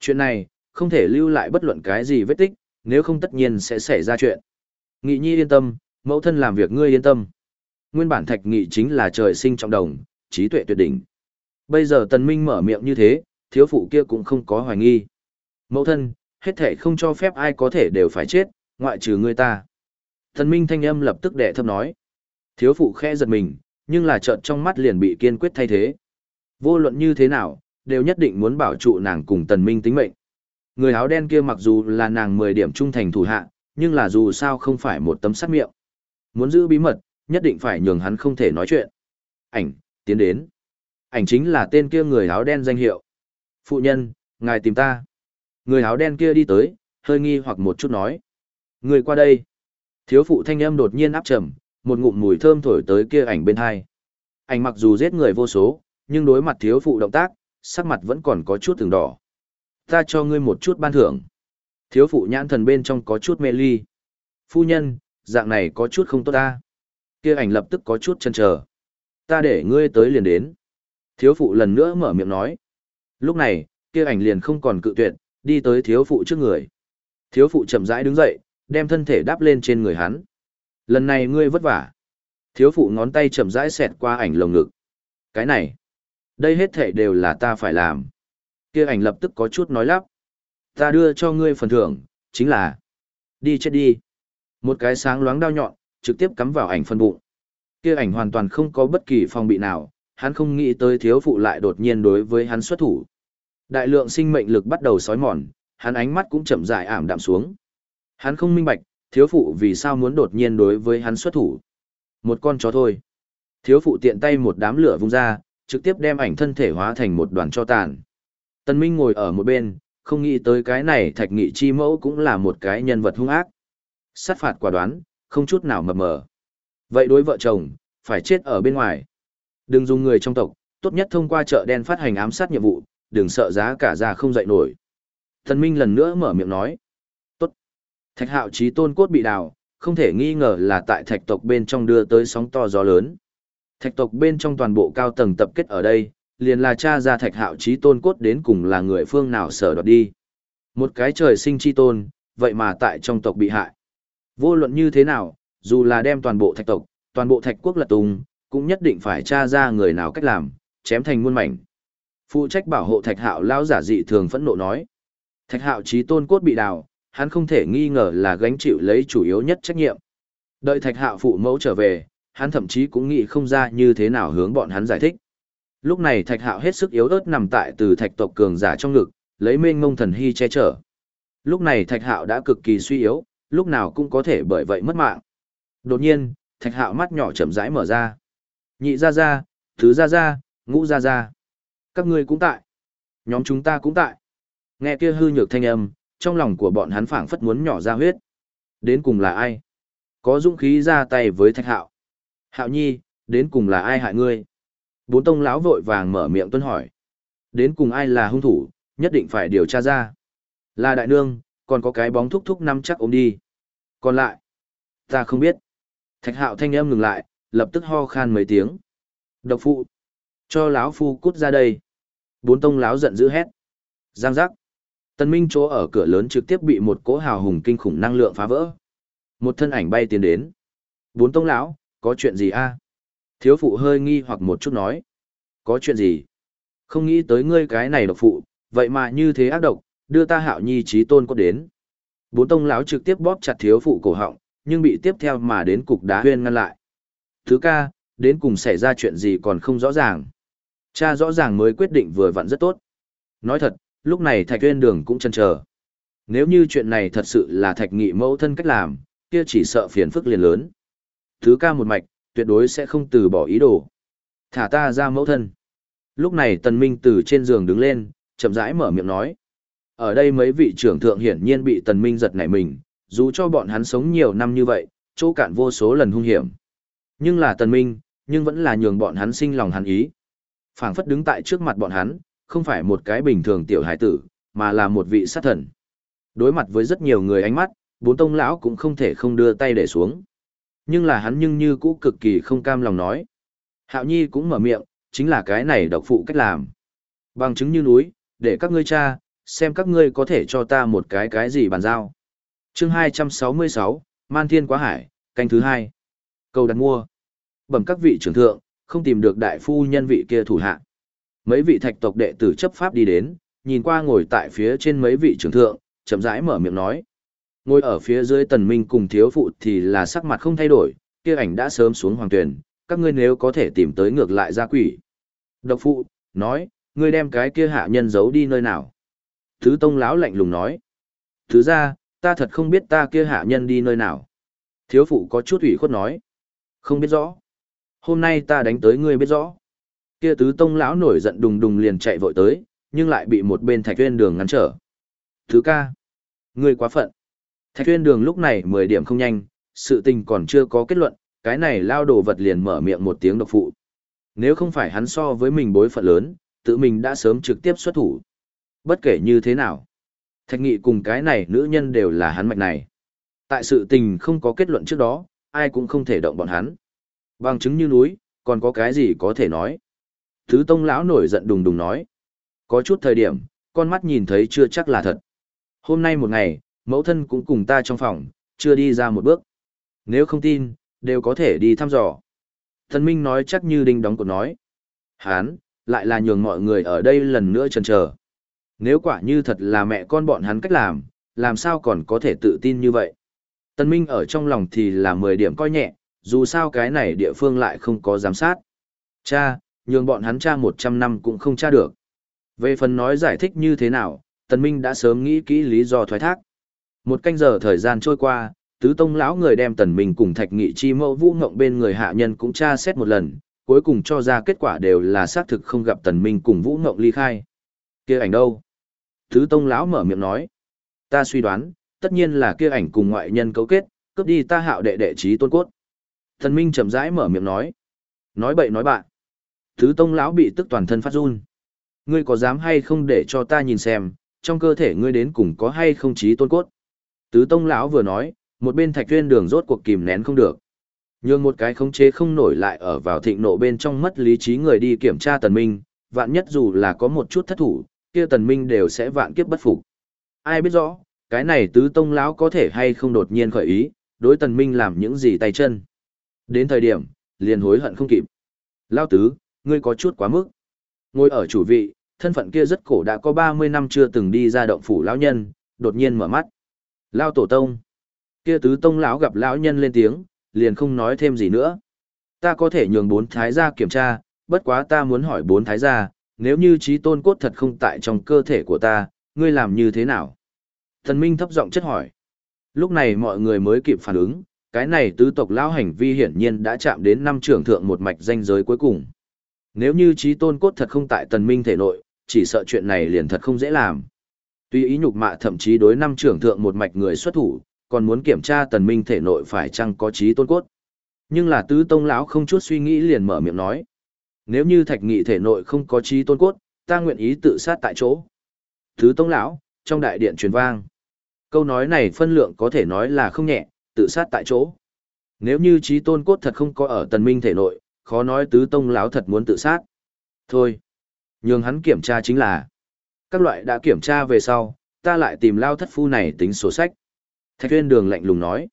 Chuyện này, không thể lưu lại bất luận cái gì vết tích, nếu không tất nhiên sẽ xảy ra chuyện. Nghị nhi yên tâm, mẫu thân làm việc ngươi yên tâm. Nguyên bản thạch nghị chính là trời sinh trọng đồng, trí tuệ tuyệt đỉnh. Bây giờ tần minh mở miệng như thế, thiếu phụ kia cũng không có hoài nghi. Mẫu thân, hết thể không cho phép ai có thể đều phải chết, ngoại trừ ngươi ta. Tần minh thanh âm lập tức đệ thấp nói. Thiếu phụ khẽ giật mình, nhưng là trợn trong mắt liền bị kiên quyết thay thế. Vô luận như thế nào, đều nhất định muốn bảo trụ nàng cùng tần minh tính mệnh. Người áo đen kia mặc dù là nàng 10 điểm trung thành thủ hạ, nhưng là dù sao không phải một tấm sắt miệng. Muốn giữ bí mật, nhất định phải nhường hắn không thể nói chuyện. Ảnh, tiến đến. Ảnh chính là tên kia người áo đen danh hiệu. Phụ nhân, ngài tìm ta. Người áo đen kia đi tới, hơi nghi hoặc một chút nói. Người qua đây. Thiếu phụ thanh âm đột nhiên áp trầm, một ngụm mùi thơm thổi tới kia ảnh bên hai. Ảnh mặc dù giết người vô số, nhưng đối mặt thiếu phụ động tác, sắc mặt vẫn còn có chút từng đỏ. Ta cho ngươi một chút ban thưởng. Thiếu phụ nhãn thần bên trong có chút mê ly. Phu nhân, dạng này có chút không tốt ta. Kia ảnh lập tức có chút chần chờ. Ta để ngươi tới liền đến. Thiếu phụ lần nữa mở miệng nói. Lúc này, kia ảnh liền không còn cự tuyệt, đi tới thiếu phụ trước người. Thiếu phụ chậm rãi đứng dậy, đem thân thể đáp lên trên người hắn. Lần này ngươi vất vả. Thiếu phụ ngón tay chậm rãi xẹt qua ảnh lồng ngực. Cái này, đây hết thể đều là ta phải làm. Kia ảnh lập tức có chút nói lắp. Ta đưa cho ngươi phần thưởng, chính là đi chết đi. Một cái sáng loáng đao nhọn, trực tiếp cắm vào ảnh phân bụng. Kia ảnh hoàn toàn không có bất kỳ phòng bị nào, hắn không nghĩ tới thiếu phụ lại đột nhiên đối với hắn xuất thủ. Đại lượng sinh mệnh lực bắt đầu sói mòn, hắn ánh mắt cũng chậm rãi ảm đạm xuống. Hắn không minh bạch, thiếu phụ vì sao muốn đột nhiên đối với hắn xuất thủ. Một con chó thôi. Thiếu phụ tiện tay một đám lửa vung ra, trực tiếp đem ảnh thân thể hóa thành một đoàn cho tàn. Tân Minh ngồi ở một bên, không nghĩ tới cái này thạch nghị chi mẫu cũng là một cái nhân vật hung ác. Sát phạt quả đoán, không chút nào mập mờ. Vậy đối vợ chồng, phải chết ở bên ngoài. Đừng dùng người trong tộc, tốt nhất thông qua chợ đen phát hành ám sát nhiệm vụ, đừng sợ giá cả ra không dậy nổi. Thần Minh lần nữa mở miệng nói. Tốt. Thạch hạo trí tôn cốt bị đào, không thể nghi ngờ là tại thạch tộc bên trong đưa tới sóng to gió lớn. Thạch tộc bên trong toàn bộ cao tầng tập kết ở đây, liền là cha ra thạch hạo trí tôn cốt đến cùng là người phương nào sở đoạt đi. Một cái trời sinh chi tôn, vậy mà tại trong tộc bị hại. Vô luận như thế nào, dù là đem toàn bộ thạch tộc, toàn bộ thạch quốc lật tung, cũng nhất định phải tra ra người nào cách làm, chém thành muôn mảnh. Phụ trách bảo hộ thạch hạo lão giả dị thường phẫn nộ nói. Thạch hạo trí tôn cốt bị đào, hắn không thể nghi ngờ là gánh chịu lấy chủ yếu nhất trách nhiệm. Đợi thạch hạo phụ mẫu trở về, hắn thậm chí cũng nghĩ không ra như thế nào hướng bọn hắn giải thích. Lúc này thạch hạo hết sức yếu ớt nằm tại từ thạch tộc cường giả trong ngực, lấy mênh ngông thần hy che chở. Lúc này thạch hạo đã cực kỳ suy yếu, lúc nào cũng có thể bởi vậy mất mạng. Đột nhiên, thạch hạo mắt nhỏ chậm rãi mở ra. Nhị ra ra, thứ ra ra, ngũ ra ra. Các ngươi cũng tại. Nhóm chúng ta cũng tại. Nghe kia hư nhược thanh âm, trong lòng của bọn hắn phảng phất muốn nhỏ ra huyết. Đến cùng là ai? Có dũng khí ra tay với thạch hạo. Hạo nhi, đến cùng là ai hại ngươi? Bốn tông lão vội vàng mở miệng tuân hỏi. Đến cùng ai là hung thủ, nhất định phải điều tra ra. Là đại nương, còn có cái bóng thúc thúc nắm chắc ôm đi. Còn lại, ta không biết. Thạch hạo thanh âm ngừng lại, lập tức ho khan mấy tiếng. Độc phụ, cho lão phu cút ra đây. Bốn tông lão giận dữ hét. Giang giác. Tân Minh chỗ ở cửa lớn trực tiếp bị một cỗ hào hùng kinh khủng năng lượng phá vỡ. Một thân ảnh bay tiến đến. Bốn tông lão, có chuyện gì a? Thiếu phụ hơi nghi hoặc một chút nói. Có chuyện gì? Không nghĩ tới ngươi cái này độc phụ, vậy mà như thế ác độc, đưa ta hạo nhi trí tôn có đến. Bốn tông lão trực tiếp bóp chặt thiếu phụ cổ họng, nhưng bị tiếp theo mà đến cục đá huyên ngăn lại. Thứ ca, đến cùng xảy ra chuyện gì còn không rõ ràng. Cha rõ ràng mới quyết định vừa vặn rất tốt. Nói thật, lúc này thạch huyên đường cũng chần chờ. Nếu như chuyện này thật sự là thạch nghị mẫu thân cách làm, kia chỉ sợ phiền phức liền lớn. Thứ ca một mạch, tuyệt đối sẽ không từ bỏ ý đồ. Thả ta ra mẫu thân. Lúc này tần minh từ trên giường đứng lên, chậm rãi mở miệng nói. Ở đây mấy vị trưởng thượng hiển nhiên bị tần minh giật nảy mình, dù cho bọn hắn sống nhiều năm như vậy, chỗ cạn vô số lần hung hiểm. Nhưng là tần minh, nhưng vẫn là nhường bọn hắn sinh lòng hắn ý. phảng phất đứng tại trước mặt bọn hắn, không phải một cái bình thường tiểu hải tử, mà là một vị sát thần. Đối mặt với rất nhiều người ánh mắt, bốn tông lão cũng không thể không đưa tay để xuống. Nhưng là hắn nhưng như cũ cực kỳ không cam lòng nói. Hạo Nhi cũng mở miệng, chính là cái này độc phụ cách làm. Bằng chứng như núi, để các ngươi cha, xem các ngươi có thể cho ta một cái cái gì bàn giao. chương 266, man thiên quá hải, canh thứ hai. Câu đặt mua. Bẩm các vị trưởng thượng, không tìm được đại phu nhân vị kia thủ hạ. Mấy vị thạch tộc đệ tử chấp pháp đi đến, nhìn qua ngồi tại phía trên mấy vị trưởng thượng, chậm rãi mở miệng nói. Ngồi ở phía dưới tần minh cùng thiếu phụ thì là sắc mặt không thay đổi, kia ảnh đã sớm xuống hoàng tuyển, các ngươi nếu có thể tìm tới ngược lại ra quỷ. Độc phụ, nói, ngươi đem cái kia hạ nhân giấu đi nơi nào. Thứ tông lão lạnh lùng nói. Thứ ra, ta thật không biết ta kia hạ nhân đi nơi nào. Thiếu phụ có chút ủy khuất nói. Không biết rõ. Hôm nay ta đánh tới ngươi biết rõ. Kia tứ tông lão nổi giận đùng đùng liền chạy vội tới, nhưng lại bị một bên thạch tuyên đường ngăn trở. Thứ ca. Ngươi quá phận. Thạch tuyên đường lúc này mười điểm không nhanh, sự tình còn chưa có kết luận, cái này lao đồ vật liền mở miệng một tiếng độc phụ. Nếu không phải hắn so với mình bối phận lớn, tự mình đã sớm trực tiếp xuất thủ. Bất kể như thế nào, thạch nghị cùng cái này nữ nhân đều là hắn mạch này. Tại sự tình không có kết luận trước đó, ai cũng không thể động bọn hắn. Bằng chứng như núi, còn có cái gì có thể nói. Thứ tông lão nổi giận đùng đùng nói. Có chút thời điểm, con mắt nhìn thấy chưa chắc là thật. Hôm nay một ngày, mẫu thân cũng cùng ta trong phòng, chưa đi ra một bước. Nếu không tin, đều có thể đi thăm dò. Thần Minh nói chắc như đinh đóng cột nói. Hán, lại là nhường mọi người ở đây lần nữa chần chờ. Nếu quả như thật là mẹ con bọn hắn cách làm, làm sao còn có thể tự tin như vậy? Tân Minh ở trong lòng thì là 10 điểm coi nhẹ, dù sao cái này địa phương lại không có giám sát. Cha, nhường bọn hắn cha 100 năm cũng không tra được. Về phần nói giải thích như thế nào, Tân Minh đã sớm nghĩ kỹ lý do thoái thác. Một canh giờ thời gian trôi qua, tứ tông lão người đem Tần Minh cùng Thạch Nghị chi mẫu vũ ngộng bên người hạ nhân cũng tra xét một lần, cuối cùng cho ra kết quả đều là xác thực không gặp Tần Minh cùng vũ ngộng ly khai. Kia ảnh đâu? Tứ tông lão mở miệng nói. Ta suy đoán, tất nhiên là kia ảnh cùng ngoại nhân cấu kết, cướp đi ta hạo đệ đệ trí tôn cốt. Thần Minh chậm rãi mở miệng nói. Nói bậy nói bạn. Tứ tông lão bị tức toàn thân phát run. Ngươi có dám hay không để cho ta nhìn xem, trong cơ thể ngươi đến cùng có hay không trí tôn cốt. Tứ tông lão vừa nói, một bên thạch tuyên đường rốt cuộc kìm nén không được. Nhưng một cái khống chế không nổi lại ở vào thịnh nộ bên trong mất lý trí người đi kiểm tra tần minh, vạn nhất dù là có một chút thất thủ, kia tần minh đều sẽ vạn kiếp bất phục. Ai biết rõ, cái này tứ tông lão có thể hay không đột nhiên khởi ý, đối tần minh làm những gì tay chân. Đến thời điểm, liền hối hận không kịp. Lão tứ, ngươi có chút quá mức. Ngồi ở chủ vị, thân phận kia rất cổ đã có 30 năm chưa từng đi ra động phủ lão nhân, đột nhiên mở mắt lao tổ tông. Kia tứ tông lão gặp lão nhân lên tiếng, liền không nói thêm gì nữa. Ta có thể nhường bốn thái gia kiểm tra, bất quá ta muốn hỏi bốn thái gia, nếu như trí tôn cốt thật không tại trong cơ thể của ta, ngươi làm như thế nào? Thần Minh thấp giọng chất hỏi. Lúc này mọi người mới kịp phản ứng, cái này tứ tộc lão hành vi hiển nhiên đã chạm đến năm trưởng thượng một mạch danh giới cuối cùng. Nếu như trí tôn cốt thật không tại tần minh thể nội, chỉ sợ chuyện này liền thật không dễ làm. Tuy ý nhục mạ thậm chí đối năm trưởng thượng một mạch người xuất thủ, còn muốn kiểm tra tần minh thể nội phải chăng có trí tôn cốt. Nhưng là tứ tông lão không chút suy nghĩ liền mở miệng nói. Nếu như thạch nghị thể nội không có trí tôn cốt, ta nguyện ý tự sát tại chỗ. Tứ tông lão, trong đại điện truyền vang. Câu nói này phân lượng có thể nói là không nhẹ, tự sát tại chỗ. Nếu như trí tôn cốt thật không có ở tần minh thể nội, khó nói tứ tông lão thật muốn tự sát. Thôi, nhường hắn kiểm tra chính là. Các loại đã kiểm tra về sau, ta lại tìm lao thất phu này tính sổ sách. Thạch tuyên đường lạnh lùng nói.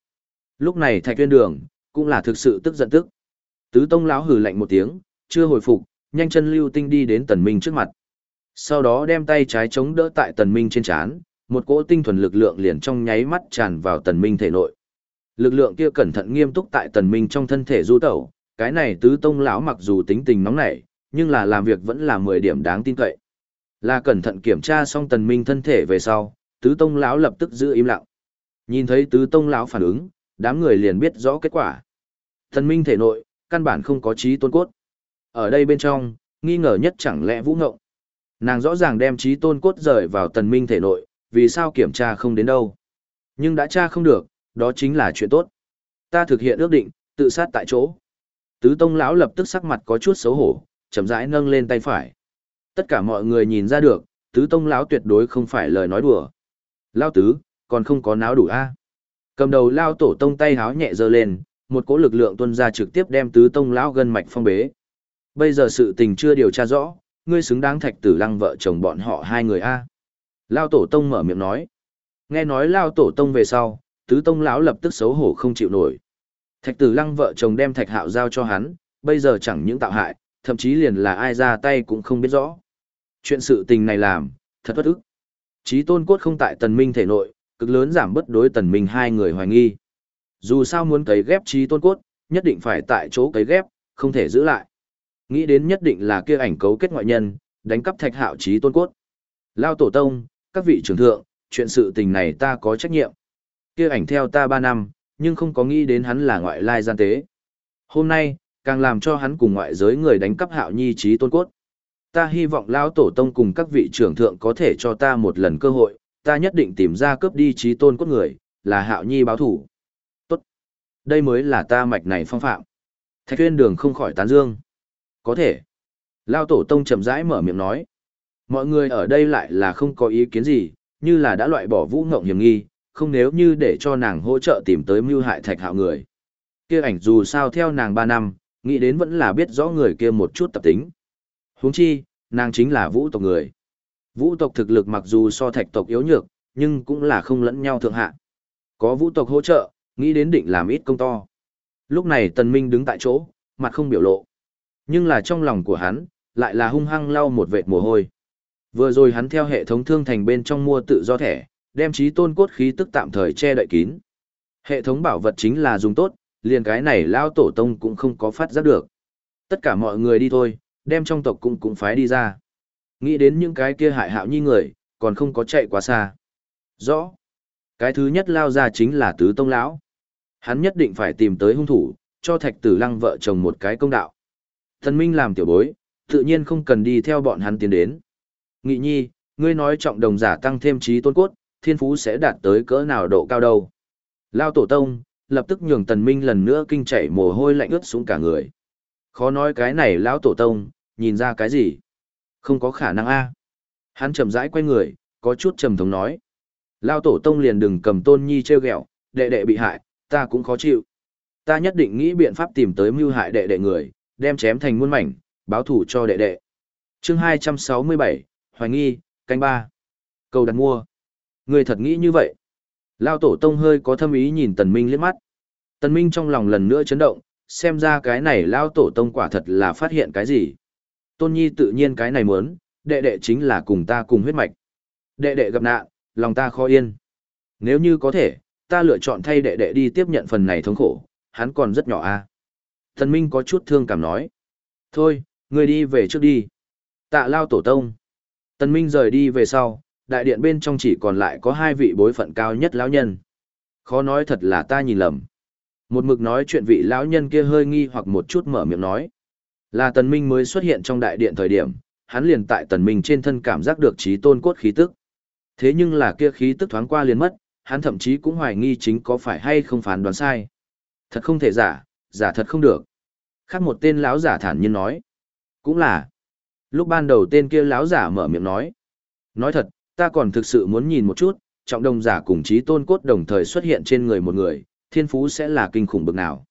Lúc này thạch tuyên đường, cũng là thực sự tức giận tức. Tứ tông lão hừ lạnh một tiếng, chưa hồi phục, nhanh chân lưu tinh đi đến tần minh trước mặt. Sau đó đem tay trái chống đỡ tại tần minh trên chán, một cỗ tinh thuần lực lượng liền trong nháy mắt tràn vào tần minh thể nội. Lực lượng kia cẩn thận nghiêm túc tại tần minh trong thân thể du tẩu, cái này tứ tông lão mặc dù tính tình nóng nảy, nhưng là làm việc vẫn là 10 điểm đáng tin cậy. Là cẩn thận kiểm tra xong tần minh thân thể về sau, tứ tông lão lập tức giữ im lặng. Nhìn thấy tứ tông lão phản ứng, đám người liền biết rõ kết quả. Tần minh thể nội, căn bản không có trí tôn cốt. Ở đây bên trong, nghi ngờ nhất chẳng lẽ vũ ngộng. Nàng rõ ràng đem trí tôn cốt rời vào tần minh thể nội, vì sao kiểm tra không đến đâu. Nhưng đã tra không được, đó chính là chuyện tốt. Ta thực hiện ước định, tự sát tại chỗ. Tứ tông lão lập tức sắc mặt có chút xấu hổ, chậm rãi nâng lên tay phải. Tất cả mọi người nhìn ra được, tứ tông lão tuyệt đối không phải lời nói đùa. Lao tứ, còn không có náo đủ a. Cầm đầu lao tổ tông tay háo nhẹ giơ lên, một cỗ lực lượng tuân ra trực tiếp đem tứ tông lão gân mạch phong bế. Bây giờ sự tình chưa điều tra rõ, ngươi xứng đáng thạch tử lăng vợ chồng bọn họ hai người a. Lao tổ tông mở miệng nói. Nghe nói lao tổ tông về sau, tứ tông lão lập tức xấu hổ không chịu nổi. Thạch Tử Lăng vợ chồng đem Thạch Hạo giao cho hắn, bây giờ chẳng những tạo hại, thậm chí liền là ai ra tay cũng không biết rõ. Chuyện sự tình này làm, thật bất ức. Chí tôn cốt không tại tần minh thể nội, cực lớn giảm bất đối tần minh hai người hoài nghi. Dù sao muốn cấy ghép chí tôn cốt, nhất định phải tại chỗ cấy ghép, không thể giữ lại. Nghĩ đến nhất định là kia ảnh cấu kết ngoại nhân, đánh cắp thạch hạo chí tôn cốt. Lao tổ tông, các vị trưởng thượng, chuyện sự tình này ta có trách nhiệm. Kia ảnh theo ta ba năm, nhưng không có nghĩ đến hắn là ngoại lai gian tế. Hôm nay, càng làm cho hắn cùng ngoại giới người đánh cắp hạo nhi trí tôn cốt. Ta hy vọng lão tổ tông cùng các vị trưởng thượng có thể cho ta một lần cơ hội, ta nhất định tìm ra cướp đi trí tôn cốt người, là hạo nhi báo thủ. Tốt. Đây mới là ta mạch này phong phạm. Thạch tuyên đường không khỏi tán dương. Có thể. Lão tổ tông chậm rãi mở miệng nói. Mọi người ở đây lại là không có ý kiến gì, như là đã loại bỏ vũ ngộng hiểm nghi, không nếu như để cho nàng hỗ trợ tìm tới mưu hại thạch hạo người. Kia ảnh dù sao theo nàng 3 năm, nghĩ đến vẫn là biết rõ người kia một chút tập tính huống chi, nàng chính là vũ tộc người. Vũ tộc thực lực mặc dù so thạch tộc yếu nhược, nhưng cũng là không lẫn nhau thượng hạ. Có vũ tộc hỗ trợ, nghĩ đến định làm ít công to. Lúc này tần minh đứng tại chỗ, mặt không biểu lộ. Nhưng là trong lòng của hắn, lại là hung hăng lau một vệt mồ hôi. Vừa rồi hắn theo hệ thống thương thành bên trong mua tự do thẻ, đem trí tôn cốt khí tức tạm thời che đậy kín. Hệ thống bảo vật chính là dùng tốt, liền cái này lao tổ tông cũng không có phát giác được. Tất cả mọi người đi thôi, đem trong tộc cũng cũng phải đi ra. Nghĩ đến những cái kia hại hạo nhi người, còn không có chạy quá xa. Rõ. Cái thứ nhất lao ra chính là tứ tông lão. Hắn nhất định phải tìm tới hung thủ, cho thạch tử lăng vợ chồng một cái công đạo. Thần Minh làm tiểu bối, tự nhiên không cần đi theo bọn hắn tiến đến. Nghị nhi, ngươi nói trọng đồng giả tăng thêm trí tôn cốt, thiên phú sẽ đạt tới cỡ nào độ cao đâu. Lao tổ tông, lập tức nhường tần minh lần nữa kinh chảy mồ hôi lạnh ướt xuống cả người. Khó nói cái này lão tổ tông, nhìn ra cái gì? Không có khả năng a. Hắn chậm rãi quay người, có chút trầm thống nói. Lao tổ tông liền đừng cầm tôn nhi treo ghẹo, đệ đệ bị hại, ta cũng khó chịu. Ta nhất định nghĩ biện pháp tìm tới mưu hại đệ đệ người, đem chém thành muôn mảnh, báo thủ cho đệ đệ. Chương 267, Hoài nghi, canh ba. Cầu đặt mua. Người thật nghĩ như vậy. Lao tổ tông hơi có thâm ý nhìn tần minh liếc mắt. Tần minh trong lòng lần nữa chấn động, xem ra cái này lao tổ tông quả thật là phát hiện cái gì. Tôn nhi tự nhiên cái này muốn, đệ đệ chính là cùng ta cùng huyết mạch. Đệ đệ gặp nạn, lòng ta khó yên. Nếu như có thể, ta lựa chọn thay đệ đệ đi tiếp nhận phần này thống khổ, hắn còn rất nhỏ a. À? Tần minh có chút thương cảm nói. Thôi, người đi về trước đi. Tạ lao tổ tông. Tần minh rời đi về sau, đại điện bên trong chỉ còn lại có hai vị bối phận cao nhất lão nhân. Khó nói thật là ta nhìn lầm. Một mực nói chuyện vị lão nhân kia hơi nghi hoặc một chút mở miệng nói. Là tần minh mới xuất hiện trong đại điện thời điểm, hắn liền tại tần minh trên thân cảm giác được trí tôn cốt khí tức. Thế nhưng là kia khí tức thoáng qua liền mất, hắn thậm chí cũng hoài nghi chính có phải hay không phán đoán sai. Thật không thể giả, giả thật không được. Khác một tên lão giả thản nhiên nói. Cũng là. Lúc ban đầu tên kia lão giả mở miệng nói. Nói thật, ta còn thực sự muốn nhìn một chút, trọng đồng giả cùng trí tôn cốt đồng thời xuất hiện trên người một người, thiên phú sẽ là kinh khủng bực nào.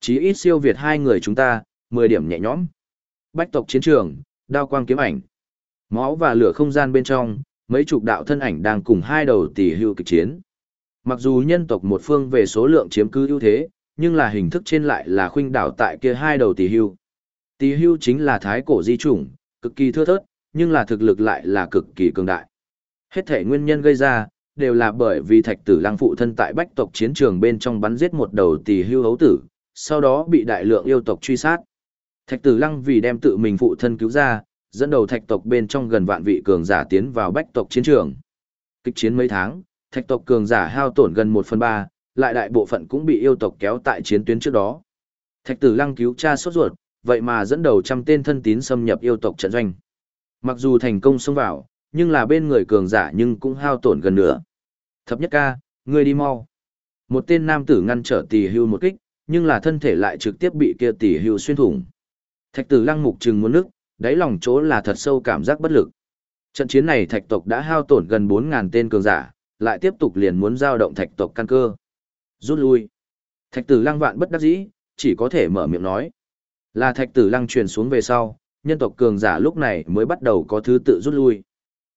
Chí ít siêu việt hai người chúng ta, 10 điểm nhẹ nhõm. Bách tộc chiến trường, đao quang kiếm ảnh. Máu và lửa không gian bên trong, mấy chục đạo thân ảnh đang cùng hai đầu tỷ hưu kịch chiến. Mặc dù nhân tộc một phương về số lượng chiếm cứ ưu thế, nhưng là hình thức trên lại là khuynh đảo tại kia hai đầu tỷ hưu. Tỷ hưu chính là thái cổ di chủng, cực kỳ thưa thớt, nhưng là thực lực lại là cực kỳ cường đại. Hết thể nguyên nhân gây ra, đều là bởi vì thạch tử lăng phụ thân tại bách tộc chiến trường bên trong bắn giết một đầu tỷ hưu hấu tử, sau đó bị đại lượng yêu tộc truy sát. Thạch tử lăng vì đem tự mình phụ thân cứu ra, dẫn đầu thạch tộc bên trong gần vạn vị cường giả tiến vào bách tộc chiến trường. Kịch chiến mấy tháng, thạch tộc cường giả hao tổn gần 1 phần 3, lại đại bộ phận cũng bị yêu tộc kéo tại chiến tuyến trước đó. Thạch tử lăng cứu cha sốt ruột, vậy mà dẫn đầu trăm tên thân tín xâm nhập yêu tộc trận doanh. Mặc dù thành công xông vào, nhưng là bên người cường giả nhưng cũng hao tổn gần nửa. Thập nhất ca, ngươi đi mau. Một tên nam tử ngăn trở tỷ hưu một kích, nhưng là thân thể lại trực tiếp bị kia tỷ hưu xuyên thủng. Thạch tử lăng mục trừng muốn nước, đáy lòng chỗ là thật sâu cảm giác bất lực. Trận chiến này thạch tộc đã hao tổn gần 4.000 tên cường giả, lại tiếp tục liền muốn giao động thạch tộc căn cơ. Rút lui. Thạch tử lăng vạn bất đắc dĩ, chỉ có thể mở miệng nói. Là thạch tử lăng truyền xuống về sau, nhân tộc cường giả lúc này mới bắt đầu có thứ tự rút lui.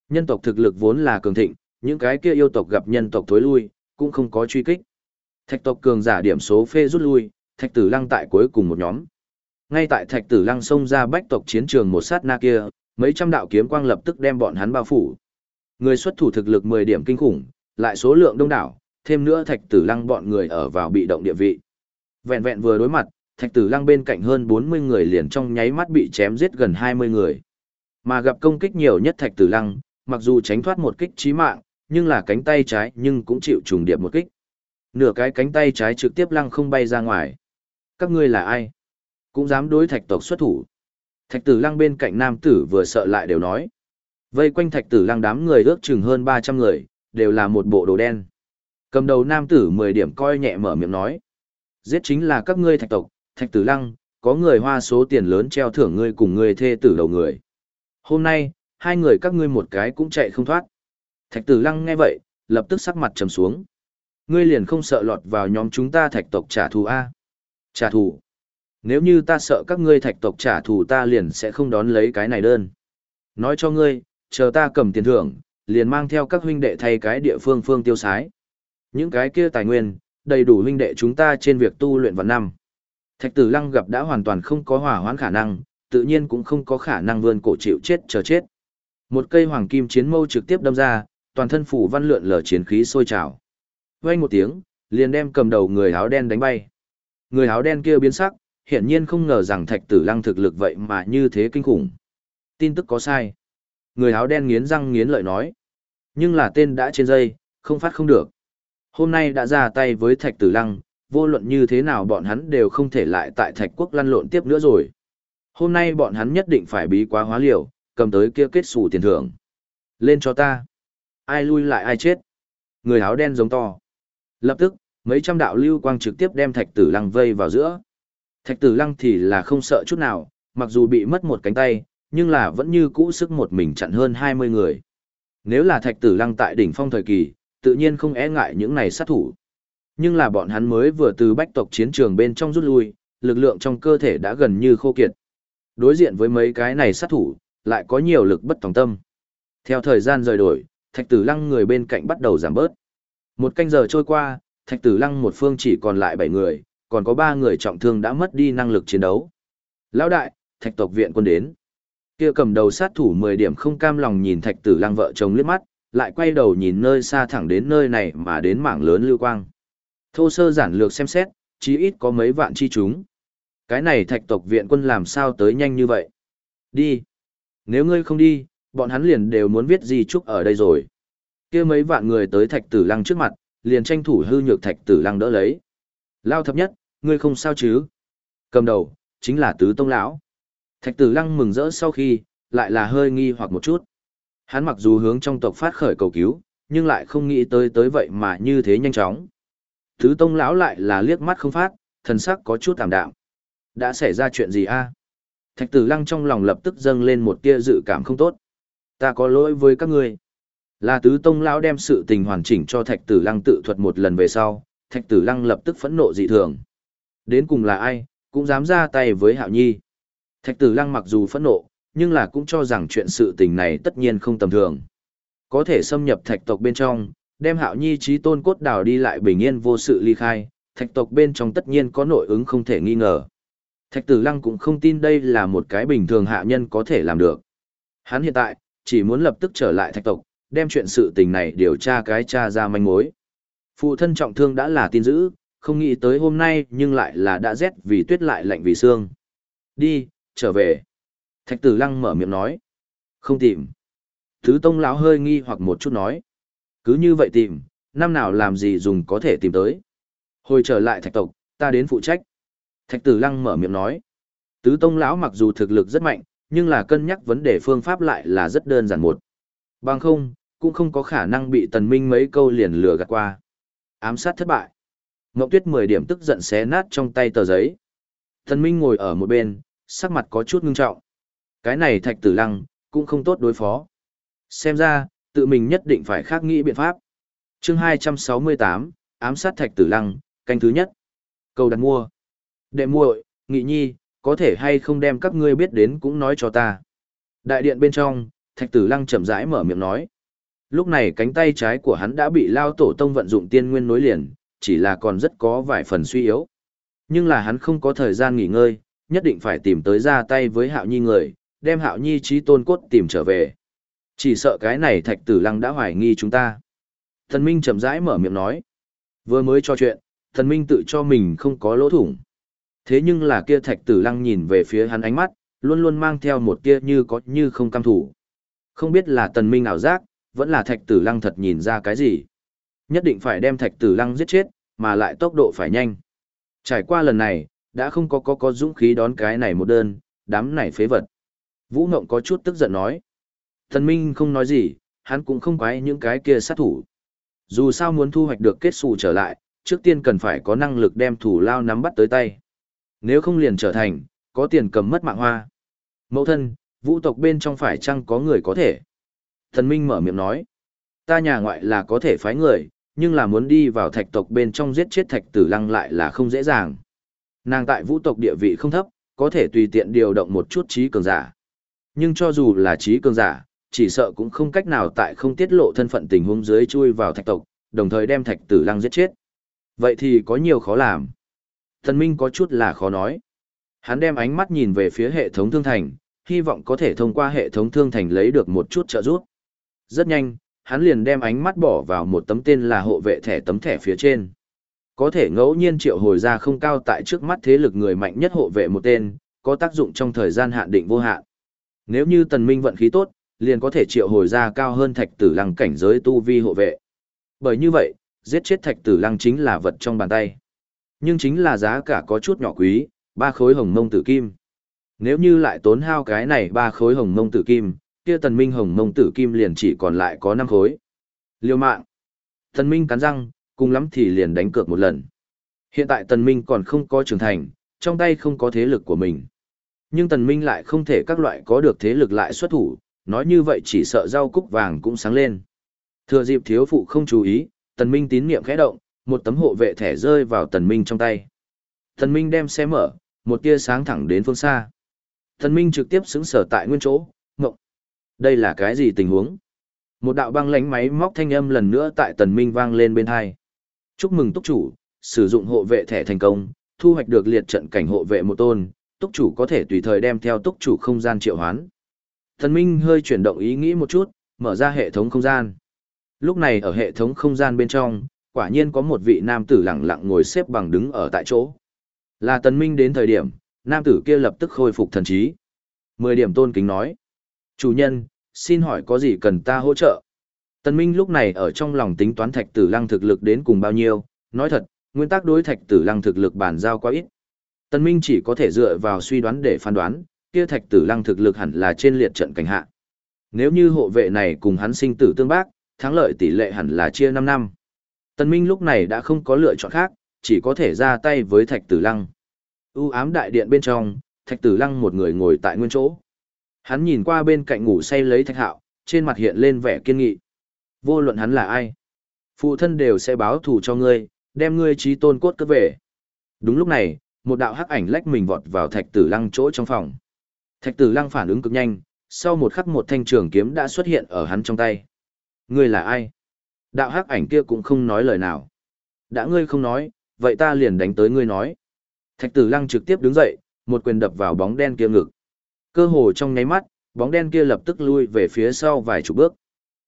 Nhân tộc thực lực vốn là cường thịnh, những cái kia yêu tộc gặp nhân tộc thối lui, cũng không có truy kích. Thạch tộc cường giả điểm số phê rút lui, thạch tử lăng tại cuối cùng một nhóm. Ngay tại thạch tử lăng xông ra bách tộc chiến trường một sát na kia, mấy trăm đạo kiếm quang lập tức đem bọn hắn bao phủ. Người xuất thủ thực lực 10 điểm kinh khủng, lại số lượng đông đảo, thêm nữa thạch tử lăng bọn người ở vào bị động địa vị. Vẹn vẹn vừa đối mặt, thạch tử lăng bên cạnh hơn 40 người liền trong nháy mắt bị chém giết gần 20 người. Mà gặp công kích nhiều nhất thạch tử lăng, mặc dù tránh thoát một kích chí mạng, nhưng là cánh tay trái nhưng cũng chịu trùng điệp một kích. Nửa cái cánh tay trái trực tiếp lăng không bay ra ngoài. Các ngươi là ai? Cũng dám đối thạch tộc xuất thủ. Thạch tử lăng bên cạnh nam tử vừa sợ lại đều nói. Vây quanh thạch tử lăng đám người ước chừng hơn 300 người, đều là một bộ đồ đen. Cầm đầu nam tử 10 điểm coi nhẹ mở miệng nói. Giết chính là các ngươi thạch tộc, thạch tử lăng, có người hoa số tiền lớn treo thưởng ngươi cùng ngươi thê tử đầu người. Hôm nay, hai người các ngươi một cái cũng chạy không thoát. Thạch tử lăng nghe vậy, lập tức sắc mặt trầm xuống. Ngươi liền không sợ lọt vào nhóm chúng ta thạch tộc trả thù A. Trả thù. Nếu như ta sợ các ngươi thạch tộc trả thù ta liền sẽ không đón lấy cái này đơn. Nói cho ngươi, chờ ta cầm tiền thưởng, liền mang theo các huynh đệ thay cái địa phương phương tiêu sái. Những cái kia tài nguyên, đầy đủ huynh đệ chúng ta trên việc tu luyện vào năm. Thạch tử lăng gặp đã hoàn toàn không có hỏa hoãn khả năng, tự nhiên cũng không có khả năng vươn cổ chịu chết chờ chết. Một cây hoàng kim chiến mâu trực tiếp đâm ra, toàn thân phủ văn lượn lờ chiến khí sôi trào. Vang một tiếng, liền đem cầm đầu người áo đen đánh bay. Người áo đen kia biến sắc, hiển nhiên không ngờ rằng Thạch Tử Lăng thực lực vậy mà như thế kinh khủng. Tin tức có sai. Người áo đen nghiến răng nghiến lợi nói. Nhưng là tên đã trên dây, không phát không được. Hôm nay đã ra tay với Thạch Tử Lăng, vô luận như thế nào bọn hắn đều không thể lại tại Thạch Quốc lăn lộn tiếp nữa rồi. Hôm nay bọn hắn nhất định phải bí quá hóa liều, cầm tới kia kết sủ tiền thưởng. Lên cho ta. Ai lui lại ai chết. Người áo đen giống to. Lập tức, mấy trăm đạo lưu quang trực tiếp đem Thạch Tử Lăng vây vào giữa. Thạch Tử Lăng thì là không sợ chút nào, mặc dù bị mất một cánh tay, nhưng là vẫn như cũ sức một mình chặn hơn 20 người. Nếu là Thạch Tử Lăng tại đỉnh phong thời kỳ, tự nhiên không e ngại những này sát thủ. Nhưng là bọn hắn mới vừa từ bách tộc chiến trường bên trong rút lui, lực lượng trong cơ thể đã gần như khô kiệt. Đối diện với mấy cái này sát thủ, lại có nhiều lực bất tòng tâm. Theo thời gian rời đổi, thạch tử lăng người bên cạnh bắt đầu giảm bớt. Một canh giờ trôi qua, thạch tử lăng một phương chỉ còn lại bảy người, còn có ba người trọng thương đã mất đi năng lực chiến đấu. Lão đại, thạch tộc viện quân đến. Kia cầm đầu sát thủ 10 điểm không cam lòng nhìn thạch tử lăng vợ chồng liếc mắt, lại quay đầu nhìn nơi xa thẳng đến nơi này mà đến mảng lớn lưu quang. Thô sơ giản lược xem xét, chí ít có mấy vạn chi chúng. Cái này thạch tộc viện quân làm sao tới nhanh như vậy? Đi. Nếu ngươi không đi, bọn hắn liền đều muốn viết gì chúc ở đây rồi. kia mấy vạn người tới thạch tử lăng trước mặt, liền tranh thủ hư nhược thạch tử lăng đỡ lấy. Lao thập nhất, ngươi không sao chứ? Cầm đầu, chính là tứ tông lão. Thạch tử lăng mừng rỡ sau khi, lại là hơi nghi hoặc một chút. Hắn mặc dù hướng trong tộc phát khởi cầu cứu, nhưng lại không nghĩ tới tới vậy mà như thế nhanh chóng. tứ tông lão lại là liếc mắt không phát, thần sắc có chút tạm đạm. Đã xảy ra chuyện gì a? Thạch tử lăng trong lòng lập tức dâng lên một tia dự cảm không tốt. Ta có lỗi với các ngươi. Là tứ tông lão đem sự tình hoàn chỉnh cho thạch tử lăng tự thuật một lần về sau, thạch tử lăng lập tức phẫn nộ dị thường. Đến cùng là ai, cũng dám ra tay với hạo nhi. Thạch tử lăng mặc dù phẫn nộ, nhưng là cũng cho rằng chuyện sự tình này tất nhiên không tầm thường. Có thể xâm nhập thạch tộc bên trong, đem hạo nhi trí tôn cốt đào đi lại bình yên vô sự ly khai, thạch tộc bên trong tất nhiên có nội ứng không thể nghi ngờ. Thạch tử lăng cũng không tin đây là một cái bình thường hạ nhân có thể làm được. Hắn hiện tại, chỉ muốn lập tức trở lại thạch tộc, đem chuyện sự tình này điều tra cái tra ra manh mối. Phụ thân trọng thương đã là tin dữ, không nghĩ tới hôm nay nhưng lại là đã rét vì tuyết lại lạnh vì xương. Đi, trở về. Thạch tử lăng mở miệng nói. Không tìm. Thứ tông lão hơi nghi hoặc một chút nói. Cứ như vậy tìm, năm nào làm gì dùng có thể tìm tới. Hồi trở lại thạch tộc, ta đến phụ trách. Thạch tử lăng mở miệng nói. Tứ tông lão mặc dù thực lực rất mạnh, nhưng là cân nhắc vấn đề phương pháp lại là rất đơn giản một. Bằng không, cũng không có khả năng bị tần minh mấy câu liền lừa gạt qua. Ám sát thất bại. Ngọc Tuyết 10 điểm tức giận xé nát trong tay tờ giấy. Tần minh ngồi ở một bên, sắc mặt có chút ngưng trọng. Cái này thạch tử lăng, cũng không tốt đối phó. Xem ra, tự mình nhất định phải khác nghĩ biện pháp. chương 268, ám sát thạch tử lăng, canh thứ nhất. Câu đặt mua. Đệ muội, nghị nhi, có thể hay không đem các ngươi biết đến cũng nói cho ta. Đại điện bên trong, thạch tử lăng chậm rãi mở miệng nói. Lúc này cánh tay trái của hắn đã bị lao tổ tông vận dụng tiên nguyên nối liền, chỉ là còn rất có vài phần suy yếu. Nhưng là hắn không có thời gian nghỉ ngơi, nhất định phải tìm tới ra tay với hạo nhi người, đem hạo nhi trí tôn cốt tìm trở về. Chỉ sợ cái này thạch tử lăng đã hoài nghi chúng ta. Thần Minh chậm rãi mở miệng nói. Vừa mới cho chuyện, thần Minh tự cho mình không có lỗ thủng. Thế nhưng là kia thạch tử lăng nhìn về phía hắn ánh mắt, luôn luôn mang theo một tia như có như không cam thủ. Không biết là tần minh ảo giác, vẫn là thạch tử lăng thật nhìn ra cái gì. Nhất định phải đem thạch tử lăng giết chết, mà lại tốc độ phải nhanh. Trải qua lần này, đã không có có có dũng khí đón cái này một đơn, đám này phế vật. Vũ Ngộng có chút tức giận nói. Thần Minh không nói gì, hắn cũng không quái những cái kia sát thủ. Dù sao muốn thu hoạch được kết xù trở lại, trước tiên cần phải có năng lực đem thủ lao nắm bắt tới tay. Nếu không liền trở thành, có tiền cầm mất mạng hoa. Mẫu thân, vũ tộc bên trong phải chăng có người có thể? Thần Minh mở miệng nói. Ta nhà ngoại là có thể phái người, nhưng là muốn đi vào thạch tộc bên trong giết chết thạch tử lăng lại là không dễ dàng. Nàng tại vũ tộc địa vị không thấp, có thể tùy tiện điều động một chút trí cường giả. Nhưng cho dù là trí cường giả, chỉ sợ cũng không cách nào tại không tiết lộ thân phận tình huống dưới chui vào thạch tộc, đồng thời đem thạch tử lăng giết chết. Vậy thì có nhiều khó làm. Thần Minh có chút là khó nói. Hắn đem ánh mắt nhìn về phía hệ thống thương thành, hy vọng có thể thông qua hệ thống thương thành lấy được một chút trợ giúp. Rất nhanh, hắn liền đem ánh mắt bỏ vào một tấm tên là hộ vệ thẻ tấm thẻ phía trên. Có thể ngẫu nhiên triệu hồi ra không cao tại trước mắt thế lực người mạnh nhất hộ vệ một tên, có tác dụng trong thời gian hạn định vô hạn. Nếu như tần minh vận khí tốt, liền có thể triệu hồi ra cao hơn thạch tử lăng cảnh giới tu vi hộ vệ. Bởi như vậy, giết chết thạch tử lăng chính là vật trong bàn tay. Nhưng chính là giá cả có chút nhỏ quý, ba khối hồng mông tử kim. Nếu như lại tốn hao cái này ba khối hồng mông tử kim, kia tần minh hồng mông tử kim liền chỉ còn lại có năm khối. Liêu mạng. Tần minh cắn răng, cùng lắm thì liền đánh cược một lần. Hiện tại tần minh còn không có trưởng thành, trong tay không có thế lực của mình. Nhưng tần minh lại không thể các loại có được thế lực lại xuất thủ, nói như vậy chỉ sợ rau cúc vàng cũng sáng lên. Thừa dịp thiếu phụ không chú ý, tần minh tín niệm khẽ động, một tấm hộ vệ thẻ rơi vào tần minh trong tay. Tần minh đem xe mở, một tia sáng thẳng đến phương xa. Tần minh trực tiếp xứng sở tại nguyên chỗ, ngộng. Đây là cái gì tình huống? Một đạo băng lánh máy móc thanh âm lần nữa tại tần minh vang lên bên hai. Chúc mừng túc chủ, sử dụng hộ vệ thẻ thành công, thu hoạch được liệt trận cảnh hộ vệ một tôn, túc chủ có thể tùy thời đem theo túc chủ không gian triệu hoán. Tần minh hơi chuyển động ý nghĩ một chút, mở ra hệ thống không gian. Lúc này ở hệ thống không gian bên trong, quả nhiên có một vị nam tử lặng lặng ngồi xếp bằng đứng ở tại chỗ. Là tần minh đến thời điểm, nam tử kia lập tức khôi phục thần trí. Mười điểm tôn kính nói. Chủ nhân, xin hỏi có gì cần ta hỗ trợ? Tần minh lúc này ở trong lòng tính toán thạch tử lăng thực lực đến cùng bao nhiêu, nói thật, nguyên tắc đối thạch tử lăng thực lực bản giao quá ít. Tần minh chỉ có thể dựa vào suy đoán để phán đoán, kia thạch tử lăng thực lực hẳn là trên liệt trận cảnh hạ. Nếu như hộ vệ này cùng hắn sinh tử tương bác, thắng lợi tỷ lệ hẳn là chia 5 năm. Tần Minh lúc này đã không có lựa chọn khác, chỉ có thể ra tay với Thạch Tử Lăng. U ám đại điện bên trong, Thạch Tử Lăng một người ngồi tại nguyên chỗ. Hắn nhìn qua bên cạnh ngủ say lấy Thạch Hạo, trên mặt hiện lên vẻ kiên nghị. Vô luận hắn là ai, phụ thân đều sẽ báo thù cho ngươi, đem ngươi trí tôn cốt cất về. Đúng lúc này, một đạo hắc ảnh lách mình vọt vào Thạch Tử Lăng chỗ trong phòng. Thạch Tử Lăng phản ứng cực nhanh, sau một khắc một thanh trường kiếm đã xuất hiện ở hắn trong tay. Ngươi là ai? Đạo hắc ảnh kia cũng không nói lời nào. Đã ngươi không nói, vậy ta liền đánh tới ngươi nói. Thạch tử lăng trực tiếp đứng dậy, một quyền đập vào bóng đen kia ngực. Cơ hồ trong nháy mắt, bóng đen kia lập tức lui về phía sau vài chục bước.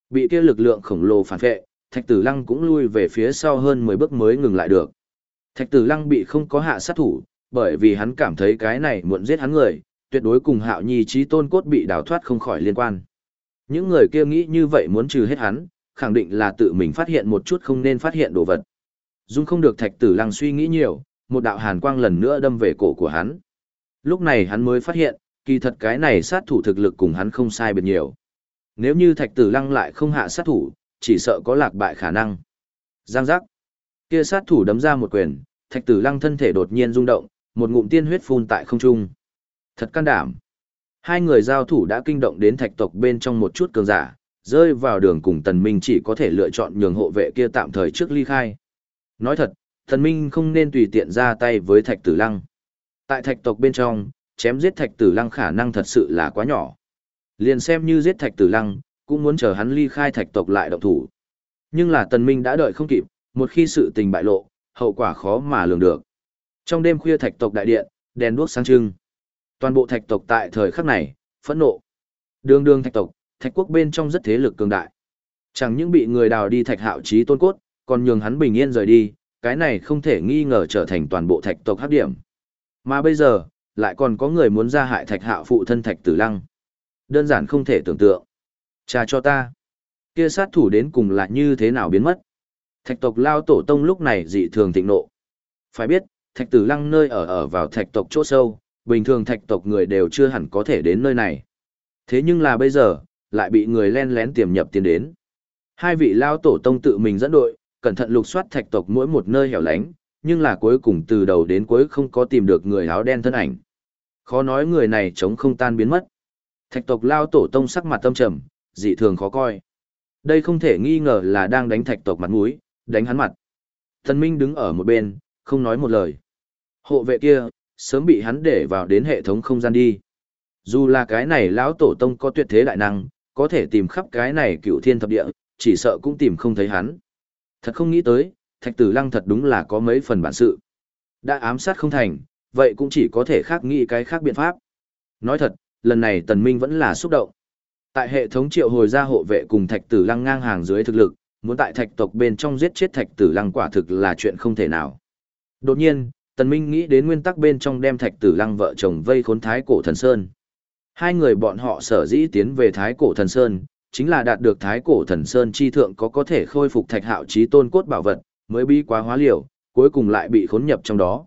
Bị kia lực lượng khổng lồ phản vệ, thạch tử lăng cũng lui về phía sau hơn 10 bước mới ngừng lại được. Thạch tử lăng bị không có hạ sát thủ, bởi vì hắn cảm thấy cái này muộn giết hắn người, tuyệt đối cùng hạo nhi trí tôn cốt bị đào thoát không khỏi liên quan. Những người kia nghĩ như vậy muốn trừ hết hắn, khẳng định là tự mình phát hiện một chút không nên phát hiện đồ vật. Dung không được thạch tử lăng suy nghĩ nhiều, một đạo hàn quang lần nữa đâm về cổ của hắn. Lúc này hắn mới phát hiện, kỳ thật cái này sát thủ thực lực cùng hắn không sai biệt nhiều. Nếu như thạch tử lăng lại không hạ sát thủ, chỉ sợ có lạc bại khả năng. Giang giác. Kia sát thủ đấm ra một quyền, thạch tử lăng thân thể đột nhiên rung động, một ngụm tiên huyết phun tại không trung. Thật can đảm. Hai người giao thủ đã kinh động đến thạch tộc bên trong một chút cường giả, rơi vào đường cùng tần minh chỉ có thể lựa chọn nhường hộ vệ kia tạm thời trước ly khai. Nói thật, tần minh không nên tùy tiện ra tay với thạch tử lăng. Tại thạch tộc bên trong, chém giết thạch tử lăng khả năng thật sự là quá nhỏ. Liền xem như giết thạch tử lăng, cũng muốn chờ hắn ly khai thạch tộc lại động thủ. Nhưng là tần minh đã đợi không kịp, một khi sự tình bại lộ, hậu quả khó mà lường được. Trong đêm khuya thạch tộc đại điện, đèn đuốc sáng trưng. Toàn bộ thạch tộc tại thời khắc này, phẫn nộ. Đường đường thạch tộc, thạch quốc bên trong rất thế lực cường đại. Chẳng những bị người đào đi thạch hạo trí tôn cốt, còn nhường hắn bình yên rời đi, cái này không thể nghi ngờ trở thành toàn bộ thạch tộc hấp điểm. Mà bây giờ, lại còn có người muốn ra hại thạch hạo phụ thân thạch tử lăng. Đơn giản không thể tưởng tượng. Cha cho ta. Kia sát thủ đến cùng là như thế nào biến mất. Thạch tộc lao tổ tông lúc này dị thường thịnh nộ. Phải biết, thạch tử lăng nơi ở ở vào thạch tộc chỗ sâu, bình thường thạch tộc người đều chưa hẳn có thể đến nơi này. Thế nhưng là bây giờ, lại bị người len lén tiềm nhập tiến đến. Hai vị lao tổ tông tự mình dẫn đội, cẩn thận lục soát thạch tộc mỗi một nơi hẻo lánh, nhưng là cuối cùng từ đầu đến cuối không có tìm được người áo đen thân ảnh. Khó nói người này chống không tan biến mất. Thạch tộc lao tổ tông sắc mặt tâm trầm, dị thường khó coi. Đây không thể nghi ngờ là đang đánh thạch tộc mặt mũi, đánh hắn mặt. Thần Minh đứng ở một bên, không nói một lời. Hộ vệ kia, sớm bị hắn để vào đến hệ thống không gian đi. Dù là cái này lão tổ tông có tuyệt thế đại năng, có thể tìm khắp cái này cựu thiên thập địa, chỉ sợ cũng tìm không thấy hắn. Thật không nghĩ tới, thạch tử lăng thật đúng là có mấy phần bản sự. Đã ám sát không thành, vậy cũng chỉ có thể khác nghĩ cái khác biện pháp. Nói thật, lần này tần minh vẫn là xúc động. Tại hệ thống triệu hồi gia hộ vệ cùng thạch tử lăng ngang hàng dưới thực lực, muốn tại thạch tộc bên trong giết chết thạch tử lăng quả thực là chuyện không thể nào. Đột nhiên, tần minh nghĩ đến nguyên tắc bên trong đem thạch tử lăng vợ chồng vây khốn thái cổ thần sơn. Hai người bọn họ sở dĩ tiến về thái cổ thần sơn, chính là đạt được thái cổ thần sơn chi thượng có có thể khôi phục thạch hạo trí tôn cốt bảo vật, mới bi quá hóa liều, cuối cùng lại bị khốn nhập trong đó.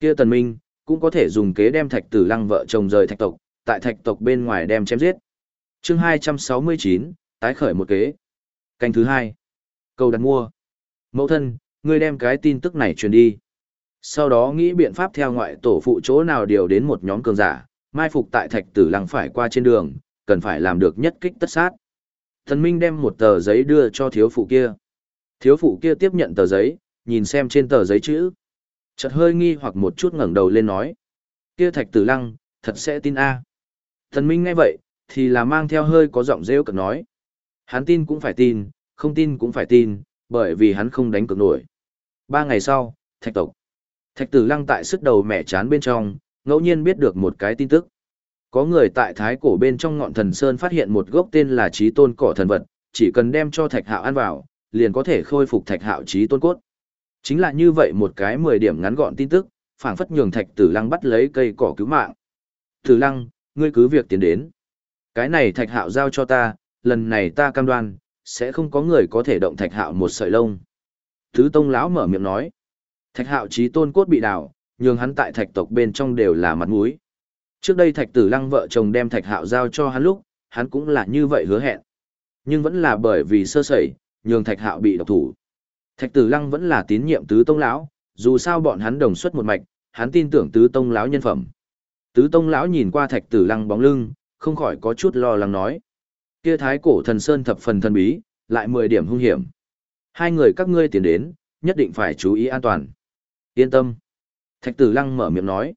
Kia tần minh, cũng có thể dùng kế đem thạch tử lăng vợ chồng rời thạch tộc, tại thạch tộc bên ngoài đem chém giết. Chương 269, tái khởi một kế. Canh thứ hai. Câu đặt mua. Mẫu thân, ngươi đem cái tin tức này truyền đi. Sau đó nghĩ biện pháp theo ngoại tổ phụ chỗ nào điều đến một nhóm cường giả, mai phục tại thạch tử lăng phải qua trên đường, cần phải làm được nhất kích tất sát. Thần Minh đem một tờ giấy đưa cho thiếu phụ kia. Thiếu phụ kia tiếp nhận tờ giấy, nhìn xem trên tờ giấy chữ. Chợt hơi nghi hoặc một chút ngẩng đầu lên nói. Kia thạch tử lăng, thật sẽ tin a Thần Minh nghe vậy, thì là mang theo hơi có giọng rêu cực nói. Hắn tin cũng phải tin, không tin cũng phải tin, bởi vì hắn không đánh cược nổi. Ba ngày sau, thạch tộc. Thạch tử lăng tại sức đầu mẹ chán bên trong, ngẫu nhiên biết được một cái tin tức. Có người tại thái cổ bên trong ngọn thần sơn phát hiện một gốc tên là trí tôn cỏ thần vật, chỉ cần đem cho thạch hạo ăn vào, liền có thể khôi phục thạch hạo trí tôn cốt. Chính là như vậy một cái 10 điểm ngắn gọn tin tức, phảng phất nhường thạch tử lăng bắt lấy cây cỏ cứu mạng. Tử lăng, ngươi cứ việc tiến đến. Cái này thạch hạo giao cho ta, lần này ta cam đoan, sẽ không có người có thể động thạch hạo một sợi lông. Thứ tông lão mở miệng nói. Thạch hạo trí tôn cốt bị đào, nhường hắn tại thạch tộc bên trong đều là mặt mũi. Trước đây thạch tử lăng vợ chồng đem thạch hạo giao cho hắn lúc, hắn cũng là như vậy hứa hẹn. Nhưng vẫn là bởi vì sơ sẩy, nhường thạch hạo bị độc thủ. Thạch tử lăng vẫn là tín nhiệm tứ tông lão, dù sao bọn hắn đồng xuất một mạch, hắn tin tưởng tứ tông lão nhân phẩm. Tứ tông lão nhìn qua thạch tử lăng bóng lưng, không khỏi có chút lo lắng nói. Kia thái cổ thần sơn thập phần thần bí, lại mười điểm hung hiểm. Hai người các ngươi tiến đến, nhất định phải chú ý an toàn. Yên tâm. Thạch tử lăng mở miệng nói.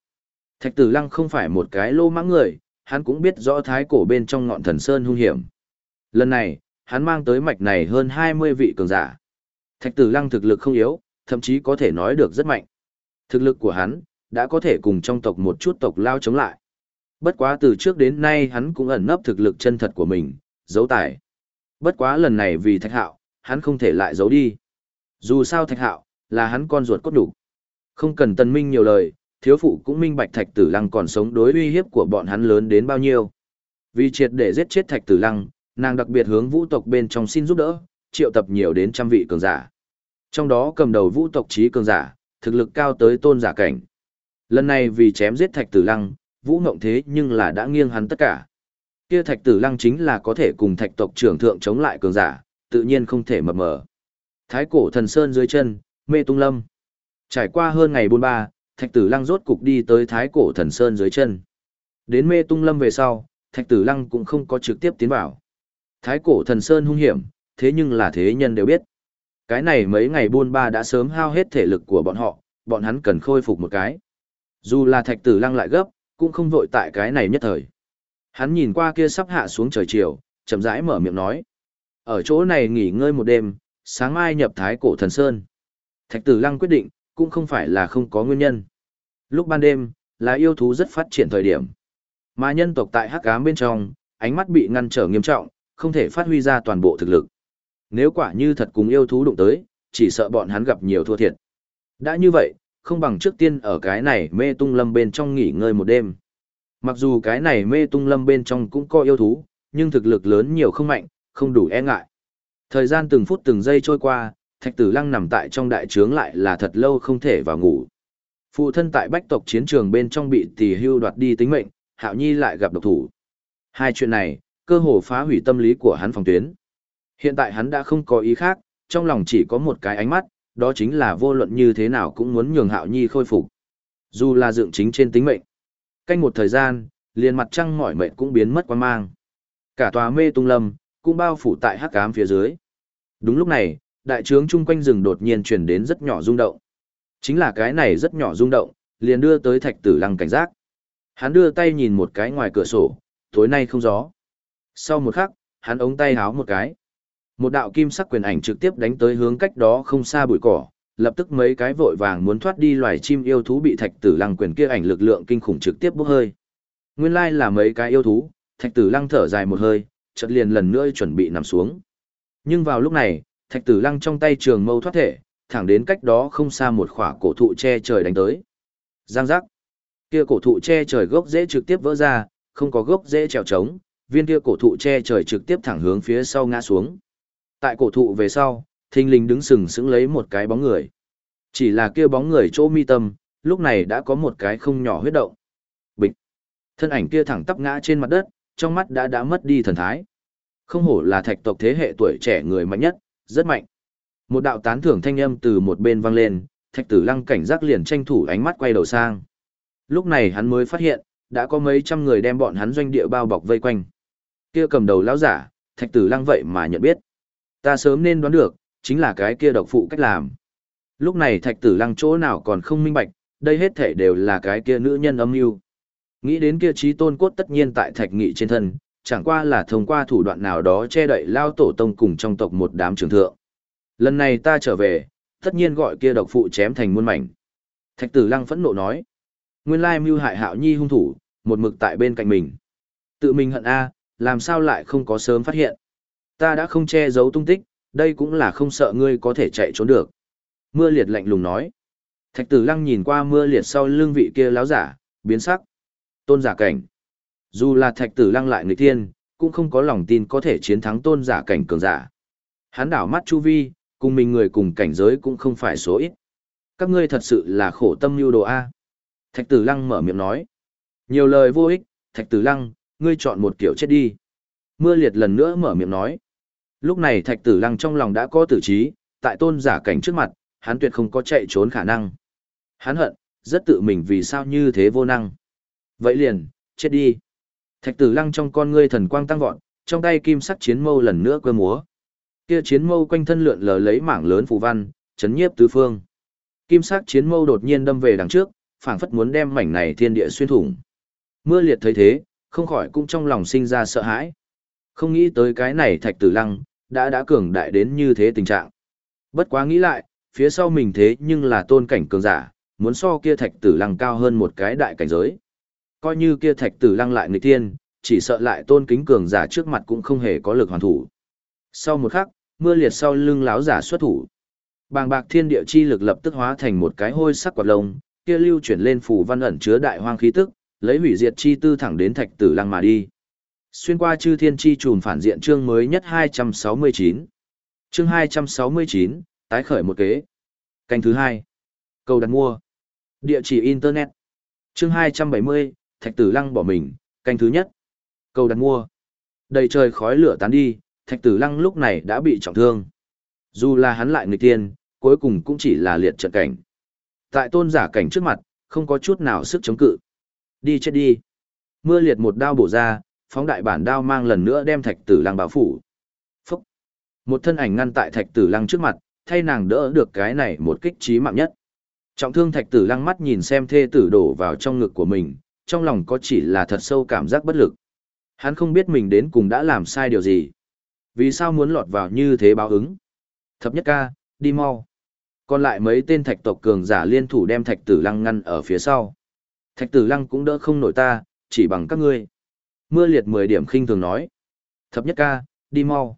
Thạch tử lăng không phải một cái lô mãng người, hắn cũng biết rõ thái cổ bên trong ngọn thần sơn hung hiểm. Lần này, hắn mang tới mạch này hơn 20 vị cường giả. Thạch tử lăng thực lực không yếu, thậm chí có thể nói được rất mạnh. Thực lực của hắn, đã có thể cùng trong tộc một chút tộc lao chống lại. Bất quá từ trước đến nay hắn cũng ẩn nấp thực lực chân thật của mình, giấu tài. Bất quá lần này vì thạch hạo, hắn không thể lại giấu đi. Dù sao thạch hạo, là hắn con ruột cốt đủ. Không cần tần minh nhiều lời, thiếu phụ cũng minh bạch thạch tử lăng còn sống đối uy hiếp của bọn hắn lớn đến bao nhiêu. Vì triệt để giết chết thạch tử lăng, nàng đặc biệt hướng vũ tộc bên trong xin giúp đỡ, triệu tập nhiều đến trăm vị cường giả. Trong đó cầm đầu vũ tộc trí cường giả, thực lực cao tới tôn giả cảnh. Lần này vì chém giết thạch tử lăng, vũ ngộng thế nhưng là đã nghiêng hắn tất cả. Kia thạch tử lăng chính là có thể cùng thạch tộc trưởng thượng chống lại cường giả, tự nhiên không thể mập mờ. Thái cổ thần sơn dưới chân, mê tung lâm. Trải qua hơn ngày buôn ba, thạch tử lăng rốt cục đi tới thái cổ thần sơn dưới chân. Đến mê tung lâm về sau, thạch tử lăng cũng không có trực tiếp tiến vào. Thái cổ thần sơn hung hiểm, thế nhưng là thế nhân đều biết. Cái này mấy ngày buôn ba đã sớm hao hết thể lực của bọn họ, bọn hắn cần khôi phục một cái. Dù là thạch tử lăng lại gấp, cũng không vội tại cái này nhất thời. Hắn nhìn qua kia sắp hạ xuống trời chiều, chậm rãi mở miệng nói. Ở chỗ này nghỉ ngơi một đêm, sáng mai nhập thái cổ thần sơn. Thạch tử lăng quyết định, cũng không phải là không có nguyên nhân. Lúc ban đêm, là yêu thú rất phát triển thời điểm. Mà nhân tộc tại hắc ám bên trong, ánh mắt bị ngăn trở nghiêm trọng, không thể phát huy ra toàn bộ thực lực. Nếu quả như thật cùng yêu thú đụng tới, chỉ sợ bọn hắn gặp nhiều thua thiệt. Đã như vậy, không bằng trước tiên ở cái này mê tung lâm bên trong nghỉ ngơi một đêm. Mặc dù cái này mê tung lâm bên trong cũng có yêu thú, nhưng thực lực lớn nhiều không mạnh, không đủ e ngại. Thời gian từng phút từng giây trôi qua, thạch tử lăng nằm tại trong đại trướng lại là thật lâu không thể vào ngủ. Phụ thân tại bách tộc chiến trường bên trong bị tỷ hưu đoạt đi tính mệnh, hạo nhi lại gặp độc thủ. Hai chuyện này, cơ hồ phá hủy tâm lý của hắn phòng tuyến. Hiện tại hắn đã không có ý khác, trong lòng chỉ có một cái ánh mắt, đó chính là vô luận như thế nào cũng muốn nhường hạo nhi khôi phục. Dù là dựng chính trên tính mệnh. Canh một thời gian, liền mặt trăng mỏi mệnh cũng biến mất quan mang. Cả tòa mê tung lâm, cũng bao phủ tại hắc ám phía dưới. Đúng lúc này, đại trướng chung quanh rừng đột nhiên chuyển đến rất nhỏ rung động. Chính là cái này rất nhỏ rung động, liền đưa tới thạch tử lăng cảnh giác. Hắn đưa tay nhìn một cái ngoài cửa sổ, tối nay không gió. Sau một khắc, hắn ống tay háo một cái. Một đạo kim sắc quyền ảnh trực tiếp đánh tới hướng cách đó không xa bụi cỏ, lập tức mấy cái vội vàng muốn thoát đi loài chim yêu thú bị thạch tử lăng quyền kia ảnh lực lượng kinh khủng trực tiếp bốc hơi. Nguyên lai là mấy cái yêu thú, thạch tử lăng thở dài một hơi, chợt liền lần nữa chuẩn bị nằm xuống. Nhưng vào lúc này, thạch tử lăng trong tay trường mâu thoát thể, thẳng đến cách đó không xa một khỏa cổ thụ che trời đánh tới. Giang giác. Kia cổ thụ che trời gốc dễ trực tiếp vỡ ra, không có gốc dễ trèo trống, viên kia cổ thụ che trời trực tiếp thẳng hướng phía sau ngã xuống. Tại cổ thụ về sau, thình lình đứng sừng sững lấy một cái bóng người. Chỉ là kia bóng người chỗ mi tâm, lúc này đã có một cái không nhỏ huyết động. Bịch. Thân ảnh kia thẳng tắp ngã trên mặt đất, trong mắt đã đã mất đi thần thái. Không hổ là thạch tộc thế hệ tuổi trẻ người mạnh nhất, rất mạnh. Một đạo tán thưởng thanh âm từ một bên vang lên, thạch tử lăng cảnh giác liền tranh thủ ánh mắt quay đầu sang. Lúc này hắn mới phát hiện, đã có mấy trăm người đem bọn hắn doanh địa bao bọc vây quanh. Kia cầm đầu lão giả, thạch tử lăng vậy mà nhận biết. Ta sớm nên đoán được, chính là cái kia độc phụ cách làm. Lúc này thạch tử lăng chỗ nào còn không minh bạch, đây hết thể đều là cái kia nữ nhân âm mưu Nghĩ đến kia trí tôn cốt tất nhiên tại thạch nghị trên thân, chẳng qua là thông qua thủ đoạn nào đó che đậy lao tổ tông cùng trong tộc một đám trường thượng. Lần này ta trở về, tất nhiên gọi kia độc phụ chém thành muôn mảnh. Thạch tử lăng phẫn nộ nói. Nguyên lai mưu hại hạo nhi hung thủ, một mực tại bên cạnh mình. Tự mình hận A, làm sao lại không có sớm phát hiện. Ta đã không che giấu tung tích, đây cũng là không sợ ngươi có thể chạy trốn được. Mưa liệt lạnh lùng nói. Thạch tử lăng nhìn qua mưa liệt sau lưng vị kia láo giả, biến sắc. Tôn giả cảnh. Dù là thạch tử lăng lại người tiên, cũng không có lòng tin có thể chiến thắng tôn giả cảnh cường giả. Hắn đảo mắt chu vi, cùng mình người cùng cảnh giới cũng không phải số ít. Các ngươi thật sự là khổ tâm lưu đồ A. Thạch tử lăng mở miệng nói. Nhiều lời vô ích, thạch tử lăng, ngươi chọn một kiểu chết đi. Mưa liệt lần nữa mở miệng nói. Lúc này thạch tử lăng trong lòng đã có tử trí, tại tôn giả cảnh trước mặt, hắn tuyệt không có chạy trốn khả năng. Hắn hận, rất tự mình vì sao như thế vô năng. Vậy liền, chết đi. Thạch tử lăng trong con ngươi thần quang tăng vọt, trong tay kim sắc chiến mâu lần nữa quơ múa. Kia chiến mâu quanh thân lượn lờ lấy mảng lớn phù văn, chấn nhiếp tứ phương. Kim sắc chiến mâu đột nhiên đâm về đằng trước, phảng phất muốn đem mảnh này thiên địa xuyên thủng. Mưa liệt thấy thế, không khỏi cũng trong lòng sinh ra sợ hãi. Không nghĩ tới cái này thạch tử lăng, đã đã cường đại đến như thế tình trạng. Bất quá nghĩ lại, phía sau mình thế nhưng là tôn cảnh cường giả, muốn so kia thạch tử lăng cao hơn một cái đại cảnh giới. Coi như kia thạch tử lăng lại người thiên, chỉ sợ lại tôn kính cường giả trước mặt cũng không hề có lực hoàn thủ. Sau một khắc, mưa liệt sau lưng láo giả xuất thủ. Bàng bạc thiên địa chi lực lập tức hóa thành một cái hôi sắc quạt lông, kia lưu chuyển lên phủ văn ẩn chứa đại hoang khí tức, lấy hủy diệt chi tư thẳng đến thạch tử lăng mà đi. Xuyên qua chư thiên chi trùm phản diện chương mới nhất 269. Chương 269, tái khởi một kế. Canh thứ hai. Cầu đặt mua. Địa chỉ Internet. Chương 270, thạch tử lăng bỏ mình, canh thứ nhất. Cầu đặt mua. Đầy trời khói lửa tán đi, thạch tử lăng lúc này đã bị trọng thương. Dù là hắn lại người tiên, cuối cùng cũng chỉ là liệt trận cảnh. Tại tôn giả cảnh trước mặt, không có chút nào sức chống cự. Đi chết đi. Mưa liệt một đao bổ ra, phóng đại bản đao mang lần nữa đem thạch tử lăng bao phủ. Phúc! Một thân ảnh ngăn tại thạch tử lăng trước mặt, thay nàng đỡ được cái này một kích trí mạng nhất. Trọng thương thạch tử lăng mắt nhìn xem thê tử đổ vào trong ngực của mình, trong lòng có chỉ là thật sâu cảm giác bất lực. Hắn không biết mình đến cùng đã làm sai điều gì. Vì sao muốn lọt vào như thế báo ứng? Thập nhất ca, đi mau. Còn lại mấy tên thạch tộc cường giả liên thủ đem thạch tử lăng ngăn ở phía sau. Thạch tử lăng cũng đỡ không nổi ta, chỉ bằng các ngươi. Mưa liệt 10 điểm khinh thường nói. Thập nhất ca, đi mau.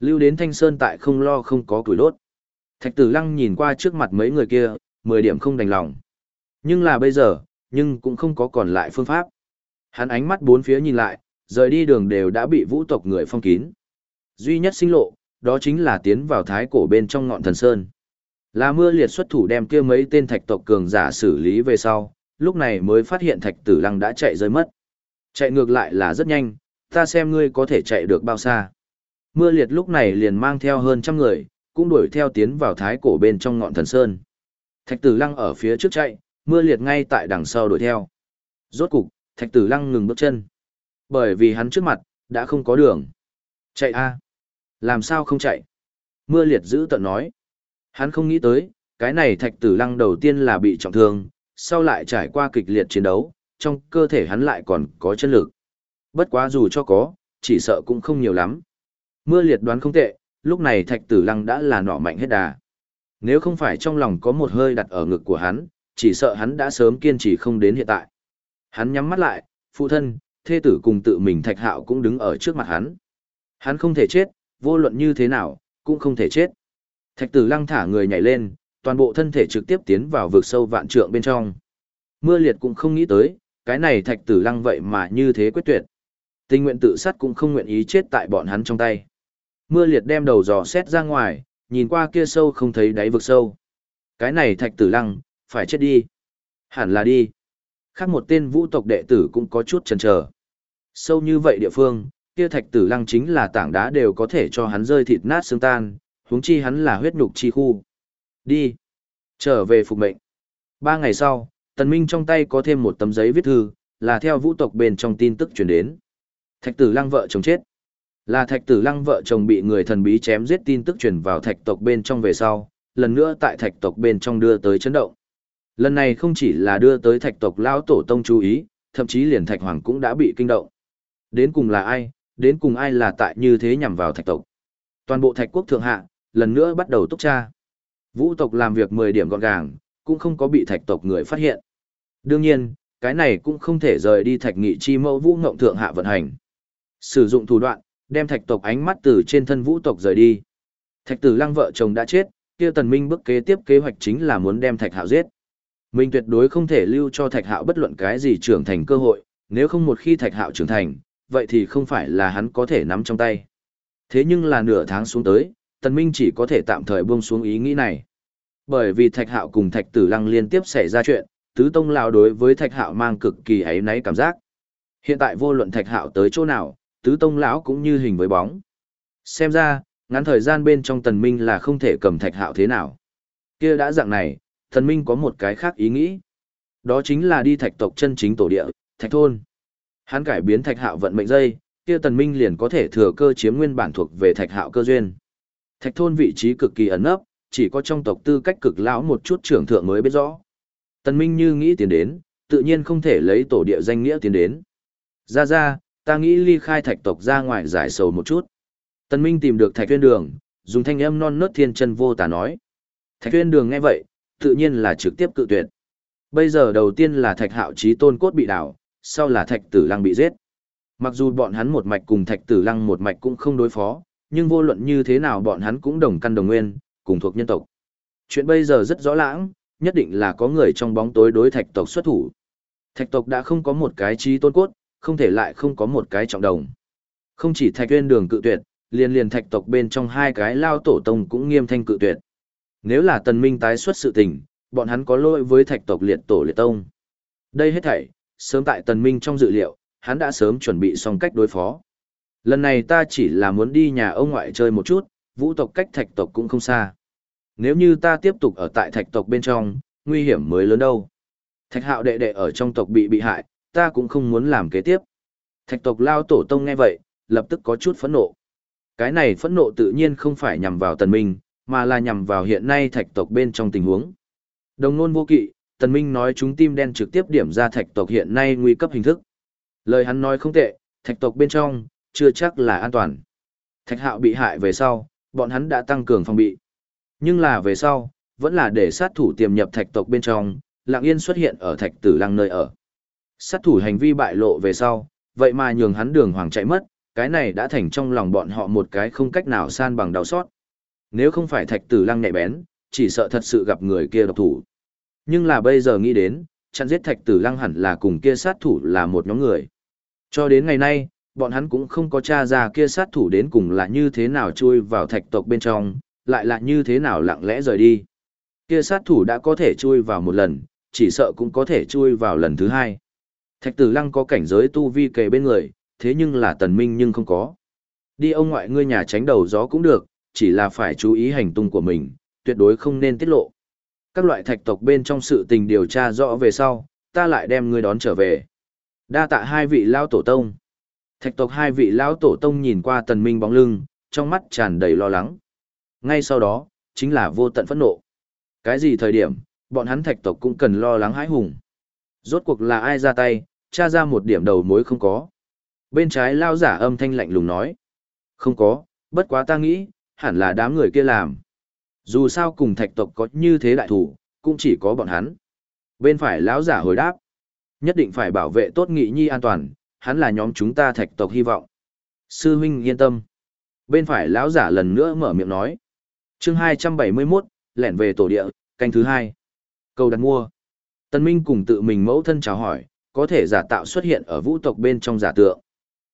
Lưu đến thanh sơn tại không lo không có củi đốt. Thạch tử lăng nhìn qua trước mặt mấy người kia, 10 điểm không đành lòng. Nhưng là bây giờ, nhưng cũng không có còn lại phương pháp. Hắn ánh mắt bốn phía nhìn lại, rời đi đường đều đã bị vũ tộc người phong kín. Duy nhất sinh lộ, đó chính là tiến vào thái cổ bên trong ngọn thần sơn. Là mưa liệt xuất thủ đem kia mấy tên thạch tộc cường giả xử lý về sau, lúc này mới phát hiện thạch tử lăng đã chạy rơi mất. Chạy ngược lại là rất nhanh, ta xem ngươi có thể chạy được bao xa. Mưa liệt lúc này liền mang theo hơn trăm người, cũng đuổi theo tiến vào thái cổ bên trong ngọn thần sơn. Thạch tử lăng ở phía trước chạy, mưa liệt ngay tại đằng sau đuổi theo. Rốt cục, thạch tử lăng ngừng bước chân. Bởi vì hắn trước mặt, đã không có đường. Chạy a Làm sao không chạy? Mưa liệt giữ tận nói. Hắn không nghĩ tới, cái này thạch tử lăng đầu tiên là bị trọng thương, sau lại trải qua kịch liệt chiến đấu, trong cơ thể hắn lại còn có chân lực. Bất quá dù cho có, chỉ sợ cũng không nhiều lắm. Mưa liệt đoán không tệ, lúc này thạch tử lăng đã là nọ mạnh hết đà. Nếu không phải trong lòng có một hơi đặt ở ngực của hắn, chỉ sợ hắn đã sớm kiên trì không đến hiện tại. Hắn nhắm mắt lại, phụ thân, thê tử cùng tự mình thạch hạo cũng đứng ở trước mặt hắn. Hắn không thể chết, vô luận như thế nào, cũng không thể chết. Thạch tử lăng thả người nhảy lên, toàn bộ thân thể trực tiếp tiến vào vực sâu vạn trượng bên trong. Mưa liệt cũng không nghĩ tới, cái này thạch tử lăng vậy mà như thế quyết tuyệt. Tình nguyện tự sát cũng không nguyện ý chết tại bọn hắn trong tay. Mưa liệt đem đầu dò xét ra ngoài, nhìn qua kia sâu không thấy đáy vực sâu. Cái này thạch tử lăng, phải chết đi. Hẳn là đi. Khác một tên vũ tộc đệ tử cũng có chút chần chờ. Sâu như vậy địa phương, kia thạch tử lăng chính là tảng đá đều có thể cho hắn rơi thịt nát xương tan, huống chi hắn là huyết nhục chi khu. Đi. Trở về phục mệnh. Ba ngày sau, Tần Minh trong tay có thêm một tấm giấy viết thư, là theo vũ tộc bên trong tin tức truyền đến. Thạch tử lăng vợ chồng chết. Là thạch tử lăng vợ chồng bị người thần bí chém giết tin tức truyền vào thạch tộc bên trong về sau, lần nữa tại thạch tộc bên trong đưa tới chấn động. Lần này không chỉ là đưa tới thạch tộc lão tổ tông chú ý, thậm chí liền thạch hoàng cũng đã bị kinh động. Đến cùng là ai, đến cùng ai là tại như thế nhằm vào thạch tộc. Toàn bộ thạch quốc thượng hạ, lần nữa bắt đầu túc tra. Vũ tộc làm việc 10 điểm gọn gàng, cũng không có bị thạch tộc người phát hiện. Đương nhiên, cái này cũng không thể rời đi thạch nghị chi mẫu vũ ngộng thượng hạ vận hành. Sử dụng thủ đoạn, đem thạch tộc ánh mắt từ trên thân vũ tộc rời đi. Thạch tử lăng vợ chồng đã chết, kia tần minh bước kế tiếp kế hoạch chính là muốn đem thạch hạo giết. Mình tuyệt đối không thể lưu cho thạch hạo bất luận cái gì trưởng thành cơ hội, nếu không một khi thạch hạo trưởng thành, vậy thì không phải là hắn có thể nắm trong tay. Thế nhưng là nửa tháng xuống tới, tần minh chỉ có thể tạm thời buông xuống ý nghĩ này. Bởi vì thạch hạo cùng thạch tử lăng liên tiếp xảy ra chuyện, tứ tông lão đối với thạch hạo mang cực kỳ ấy náy cảm giác. Hiện tại vô luận thạch hạo tới chỗ nào, tứ tông lão cũng như hình với bóng. Xem ra, ngắn thời gian bên trong tần minh là không thể cầm thạch hạo thế nào. Kia đã dạng này, tần minh có một cái khác ý nghĩ. Đó chính là đi thạch tộc chân chính tổ địa, thạch thôn. Hắn cải biến thạch hạo vận mệnh dây, kia tần minh liền có thể thừa cơ chiếm nguyên bản thuộc về thạch hạo cơ duyên. Thạch thôn vị trí cực kỳ ẩn nấp, chỉ có trong tộc tư cách cực lão một chút trưởng thượng mới biết rõ. Tần minh như nghĩ tiến đến, tự nhiên không thể lấy tổ địa danh nghĩa tiến đến. Ra ra, ta nghĩ ly khai thạch tộc ra ngoài giải sầu một chút. Tần Minh tìm được thạch tuyên đường, dùng thanh âm non nớt thiên chân vô tà nói. Thạch tuyên đường nghe vậy, tự nhiên là trực tiếp cự tuyệt. Bây giờ đầu tiên là thạch hạo Chí tôn cốt bị đảo, sau là thạch tử lăng bị giết. Mặc dù bọn hắn một mạch cùng thạch tử lăng một mạch cũng không đối phó, nhưng vô luận như thế nào bọn hắn cũng đồng căn đồng nguyên, cùng thuộc nhân tộc. Chuyện bây giờ rất rõ lãng, nhất định là có người trong bóng tối đối thạch tộc xuất thủ. Thạch tộc đã không có một cái trí tôn cốt, không thể lại không có một cái trọng đồng. Không chỉ thạch tuyên đường cự tuyệt, liền liền thạch tộc bên trong hai cái lao tổ tông cũng nghiêm thanh cự tuyệt. Nếu là tần minh tái xuất sự tình, bọn hắn có lỗi với thạch tộc liệt tổ liệt tông. Đây hết thảy, sớm tại tần minh trong dự liệu, hắn đã sớm chuẩn bị xong cách đối phó. Lần này ta chỉ là muốn đi nhà ông ngoại chơi một chút, vũ tộc cách thạch tộc cũng không xa. Nếu như ta tiếp tục ở tại thạch tộc bên trong, nguy hiểm mới lớn đâu. Thạch hạo đệ đệ ở trong tộc bị bị hại, ta cũng không muốn làm kế tiếp. Thạch tộc lao tổ tông nghe vậy, lập tức có chút phẫn nộ. Cái này phẫn nộ tự nhiên không phải nhằm vào tần minh, mà là nhằm vào hiện nay thạch tộc bên trong tình huống. Đồng nôn vô kỵ, tần minh nói chúng tim đen trực tiếp điểm ra thạch tộc hiện nay nguy cấp hình thức. Lời hắn nói không tệ, thạch tộc bên trong, chưa chắc là an toàn. Thạch hạo bị hại về sau, bọn hắn đã tăng cường phòng bị. Nhưng là về sau, vẫn là để sát thủ tiềm nhập thạch tộc bên trong, lặng yên xuất hiện ở thạch tử lăng nơi ở. Sát thủ hành vi bại lộ về sau, vậy mà nhường hắn đường hoàng chạy mất, cái này đã thành trong lòng bọn họ một cái không cách nào san bằng đau xót. Nếu không phải thạch tử lăng nhạy bén, chỉ sợ thật sự gặp người kia độc thủ. Nhưng là bây giờ nghĩ đến, chặn giết thạch tử lăng hẳn là cùng kia sát thủ là một nhóm người. Cho đến ngày nay, bọn hắn cũng không có tra ra kia sát thủ đến cùng là như thế nào chui vào thạch tộc bên trong, lại là như thế nào lặng lẽ rời đi. Kia sát thủ đã có thể chui vào một lần, chỉ sợ cũng có thể chui vào lần thứ hai. Thạch tử lăng có cảnh giới tu vi kề bên người, thế nhưng là tần minh nhưng không có. Đi ông ngoại ngươi nhà tránh đầu gió cũng được, chỉ là phải chú ý hành tung của mình, tuyệt đối không nên tiết lộ. Các loại thạch tộc bên trong sự tình điều tra rõ về sau, ta lại đem ngươi đón trở về. Đa tạ hai vị lao tổ tông. Thạch tộc hai vị lão tổ tông nhìn qua tần minh bóng lưng, trong mắt tràn đầy lo lắng. Ngay sau đó, chính là vô tận phẫn nộ. Cái gì thời điểm, bọn hắn thạch tộc cũng cần lo lắng hãi hùng. Rốt cuộc là ai ra tay, tra ra một điểm đầu mối không có. Bên trái lao giả âm thanh lạnh lùng nói. Không có, bất quá ta nghĩ, hẳn là đám người kia làm. Dù sao cùng thạch tộc có như thế đại thủ, cũng chỉ có bọn hắn. Bên phải lão giả hồi đáp. Nhất định phải bảo vệ tốt nghị nhi an toàn, hắn là nhóm chúng ta thạch tộc hy vọng. Sư huynh yên tâm. Bên phải lão giả lần nữa mở miệng nói. chương 271, lẻn về tổ địa, canh thứ hai. Câu đặt mua. Tân Minh cùng tự mình mẫu thân chào hỏi, có thể giả tạo xuất hiện ở vũ tộc bên trong giả tượng.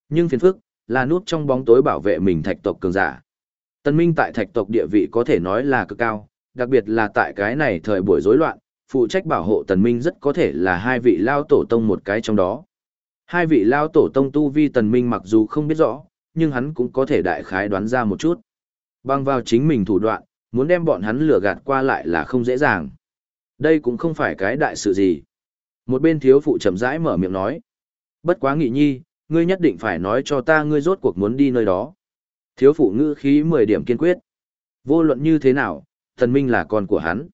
Nhưng phiền phức, là nút trong bóng tối bảo vệ mình thạch tộc cường giả. Tân Minh tại thạch tộc địa vị có thể nói là cực cao, đặc biệt là tại cái này thời buổi rối loạn, phụ trách bảo hộ Tần Minh rất có thể là hai vị lao tổ tông một cái trong đó. Hai vị lao tổ tông tu vi Tần Minh mặc dù không biết rõ, nhưng hắn cũng có thể đại khái đoán ra một chút. Bằng vào chính mình thủ đoạn, muốn đem bọn hắn lừa gạt qua lại là không dễ dàng. Đây cũng không phải cái đại sự gì. Một bên thiếu phụ chậm rãi mở miệng nói. Bất quá nghị nhi, ngươi nhất định phải nói cho ta ngươi rốt cuộc muốn đi nơi đó. Thiếu phụ ngữ khí 10 điểm kiên quyết. Vô luận như thế nào, thần minh là con của hắn.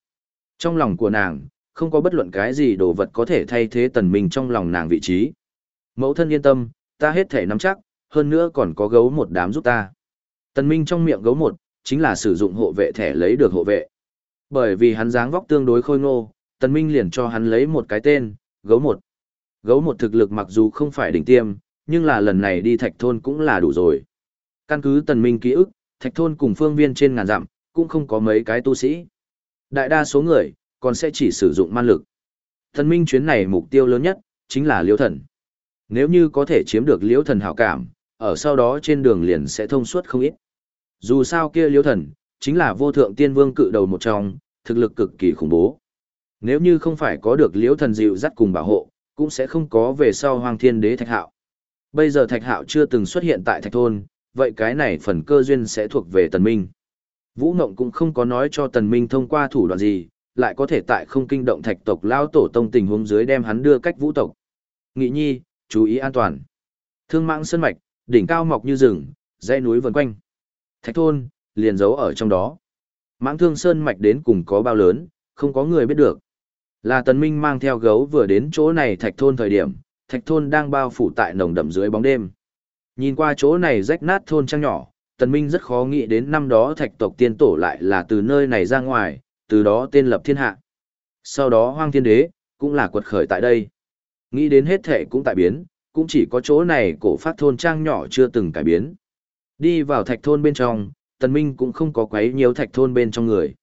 Trong lòng của nàng, không có bất luận cái gì đồ vật có thể thay thế tần minh trong lòng nàng vị trí. Mẫu thân yên tâm, ta hết thể nắm chắc, hơn nữa còn có gấu một đám giúp ta. Tần minh trong miệng gấu một, chính là sử dụng hộ vệ thẻ lấy được hộ vệ. Bởi vì hắn dáng vóc tương đối khôi ngô, tần minh liền cho hắn lấy một cái tên, gấu một. Gấu một thực lực mặc dù không phải đỉnh tiêm, nhưng là lần này đi thạch thôn cũng là đủ rồi. Căn cứ tần minh ký ức, thạch thôn cùng phương viên trên ngàn dặm, cũng không có mấy cái tu sĩ. Đại đa số người, còn sẽ chỉ sử dụng man lực. Tần minh chuyến này mục tiêu lớn nhất, chính là liễu thần. Nếu như có thể chiếm được liễu thần hảo cảm, ở sau đó trên đường liền sẽ thông suốt không ít. Dù sao kia liễu thần, chính là vô thượng tiên vương cự đầu một trong, thực lực cực kỳ khủng bố. Nếu như không phải có được liễu thần dịu dắt cùng bảo hộ, cũng sẽ không có về sau hoàng thiên đế thạch hạo. Bây giờ thạch hạo chưa từng xuất hiện tại thạch thôn, vậy cái này phần cơ duyên sẽ thuộc về tần minh. Vũ Ngộng cũng không có nói cho tần minh thông qua thủ đoạn gì, lại có thể tại không kinh động thạch tộc lao tổ tông tình huống dưới đem hắn đưa cách vũ tộc. Nghị nhi, chú ý an toàn. Thương mạng sơn mạch, đỉnh cao mọc như rừng, dãy núi vần quanh. Thạch thôn, liền giấu ở trong đó. Mãng thương sơn mạch đến cùng có bao lớn, không có người biết được. Là tần minh mang theo gấu vừa đến chỗ này thạch thôn thời điểm, thạch thôn đang bao phủ tại nồng đậm dưới bóng đêm. Nhìn qua chỗ này rách nát thôn trang nhỏ, tần minh rất khó nghĩ đến năm đó thạch tộc tiên tổ lại là từ nơi này ra ngoài, từ đó tên lập thiên hạ. Sau đó hoang thiên đế, cũng là quật khởi tại đây. Nghĩ đến hết thể cũng tại biến, cũng chỉ có chỗ này cổ phát thôn trang nhỏ chưa từng cải biến. Đi vào thạch thôn bên trong, tần minh cũng không có quấy nhiều thạch thôn bên trong người.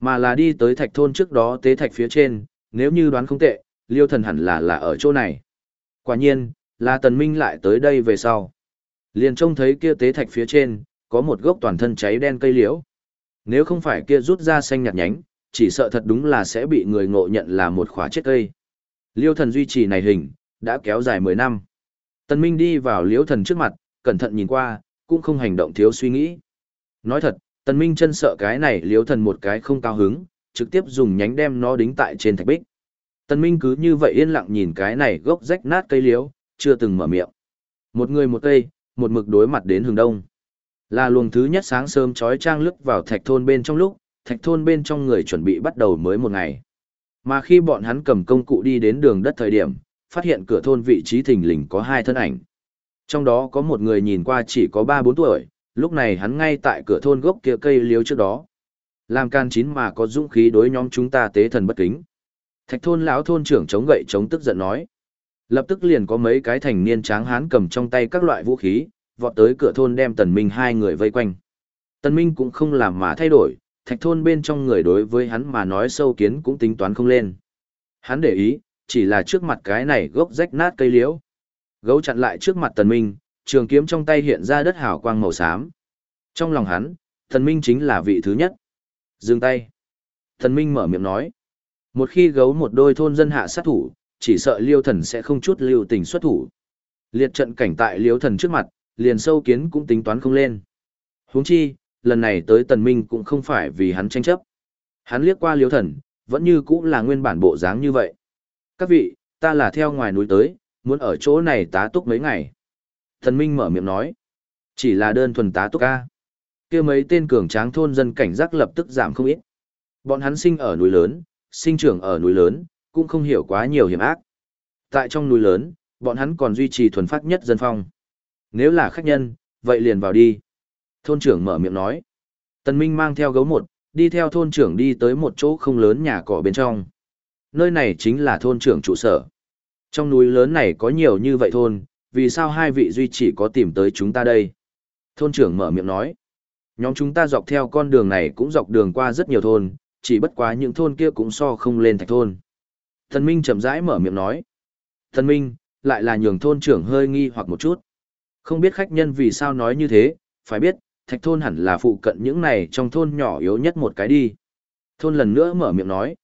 Mà là đi tới thạch thôn trước đó tế thạch phía trên, nếu như đoán không tệ, liêu thần hẳn là là ở chỗ này. Quả nhiên, là tần minh lại tới đây về sau. Liền trông thấy kia tế thạch phía trên, có một gốc toàn thân cháy đen cây liễu. Nếu không phải kia rút ra xanh nhạt nhánh, chỉ sợ thật đúng là sẽ bị người ngộ nhận là một khóa chết cây. Liêu thần duy trì này hình, đã kéo dài 10 năm. Tần Minh đi vào liêu thần trước mặt, cẩn thận nhìn qua, cũng không hành động thiếu suy nghĩ. Nói thật, Tần Minh chân sợ cái này liêu thần một cái không cao hứng, trực tiếp dùng nhánh đem nó đính tại trên thạch bích. Tần Minh cứ như vậy yên lặng nhìn cái này gốc rách nát cây liễu, chưa từng mở miệng. Một người một cây, một mực đối mặt đến hướng đông. Là luồng thứ nhất sáng sớm chói trang lướt vào thạch thôn bên trong lúc, thạch thôn bên trong người chuẩn bị bắt đầu mới một ngày. Mà khi bọn hắn cầm công cụ đi đến đường đất thời điểm, phát hiện cửa thôn vị trí thình lình có hai thân ảnh. Trong đó có một người nhìn qua chỉ có 3-4 tuổi, lúc này hắn ngay tại cửa thôn gốc kia cây liếu trước đó. Làm can chín mà có dũng khí đối nhóm chúng ta tế thần bất kính. Thạch thôn lão thôn trưởng chống gậy chống tức giận nói. Lập tức liền có mấy cái thành niên tráng hán cầm trong tay các loại vũ khí, vọt tới cửa thôn đem tần minh hai người vây quanh. Tần minh cũng không làm mà thay đổi, thạch thôn bên trong người đối với hắn mà nói sâu kiến cũng tính toán không lên. Hắn để ý, chỉ là trước mặt cái này gốc rách nát cây liễu. Gấu chặn lại trước mặt tần minh, trường kiếm trong tay hiện ra đất hào quang màu xám. Trong lòng hắn, tần minh chính là vị thứ nhất. Dừng tay. Tần minh mở miệng nói. Một khi gấu một đôi thôn dân hạ sát thủ, chỉ sợ liêu thần sẽ không chút lưu tình xuất thủ. Liệt trận cảnh tại liêu thần trước mặt, liền sâu kiến cũng tính toán không lên. huống chi, lần này tới tần minh cũng không phải vì hắn tranh chấp. Hắn liếc qua liêu thần, vẫn như cũng là nguyên bản bộ dáng như vậy. Các vị, ta là theo ngoài núi tới, muốn ở chỗ này tá túc mấy ngày. Thần minh mở miệng nói, chỉ là đơn thuần tá túc ca. kia mấy tên cường tráng thôn dân cảnh giác lập tức giảm không ít. Bọn hắn sinh ở núi lớn, sinh trưởng ở núi lớn, cũng không hiểu quá nhiều hiểm ác. Tại trong núi lớn, bọn hắn còn duy trì thuần phát nhất dân phong. Nếu là khách nhân, vậy liền vào đi. Thôn trưởng mở miệng nói. Tần Minh mang theo gấu một, đi theo thôn trưởng đi tới một chỗ không lớn nhà cỏ bên trong. Nơi này chính là thôn trưởng trụ sở. Trong núi lớn này có nhiều như vậy thôn, vì sao hai vị duy chỉ có tìm tới chúng ta đây? Thôn trưởng mở miệng nói. Nhóm chúng ta dọc theo con đường này cũng dọc đường qua rất nhiều thôn, chỉ bất quá những thôn kia cũng so không lên thạch thôn. Thần Minh chậm rãi mở miệng nói. Thần Minh, lại là nhường thôn trưởng hơi nghi hoặc một chút. Không biết khách nhân vì sao nói như thế, phải biết, thạch thôn hẳn là phụ cận những này trong thôn nhỏ yếu nhất một cái đi. Thôn lần nữa mở miệng nói.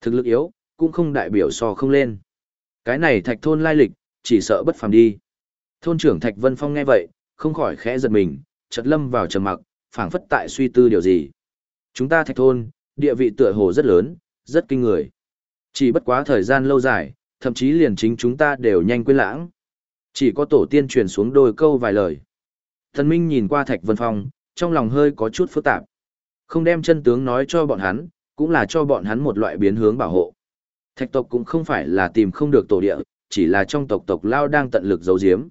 Thực lực yếu, cũng không đại biểu so không lên. Cái này thạch thôn lai lịch, chỉ sợ bất phàm đi. Thôn trưởng Thạch Vân Phong nghe vậy, không khỏi khẽ giật mình, chợt lâm vào trầm mặc, phảng phất tại suy tư điều gì. Chúng ta thạch thôn, địa vị tựa hồ rất lớn, rất kinh người. Chỉ bất quá thời gian lâu dài, thậm chí liền chính chúng ta đều nhanh quên lãng. Chỉ có tổ tiên truyền xuống đôi câu vài lời. Thần Minh nhìn qua Thạch Vân Phong, trong lòng hơi có chút phức tạp. Không đem chân tướng nói cho bọn hắn, cũng là cho bọn hắn một loại biến hướng bảo hộ. Thạch tộc cũng không phải là tìm không được tổ địa, chỉ là trong tộc tộc Lao đang tận lực giấu giếm.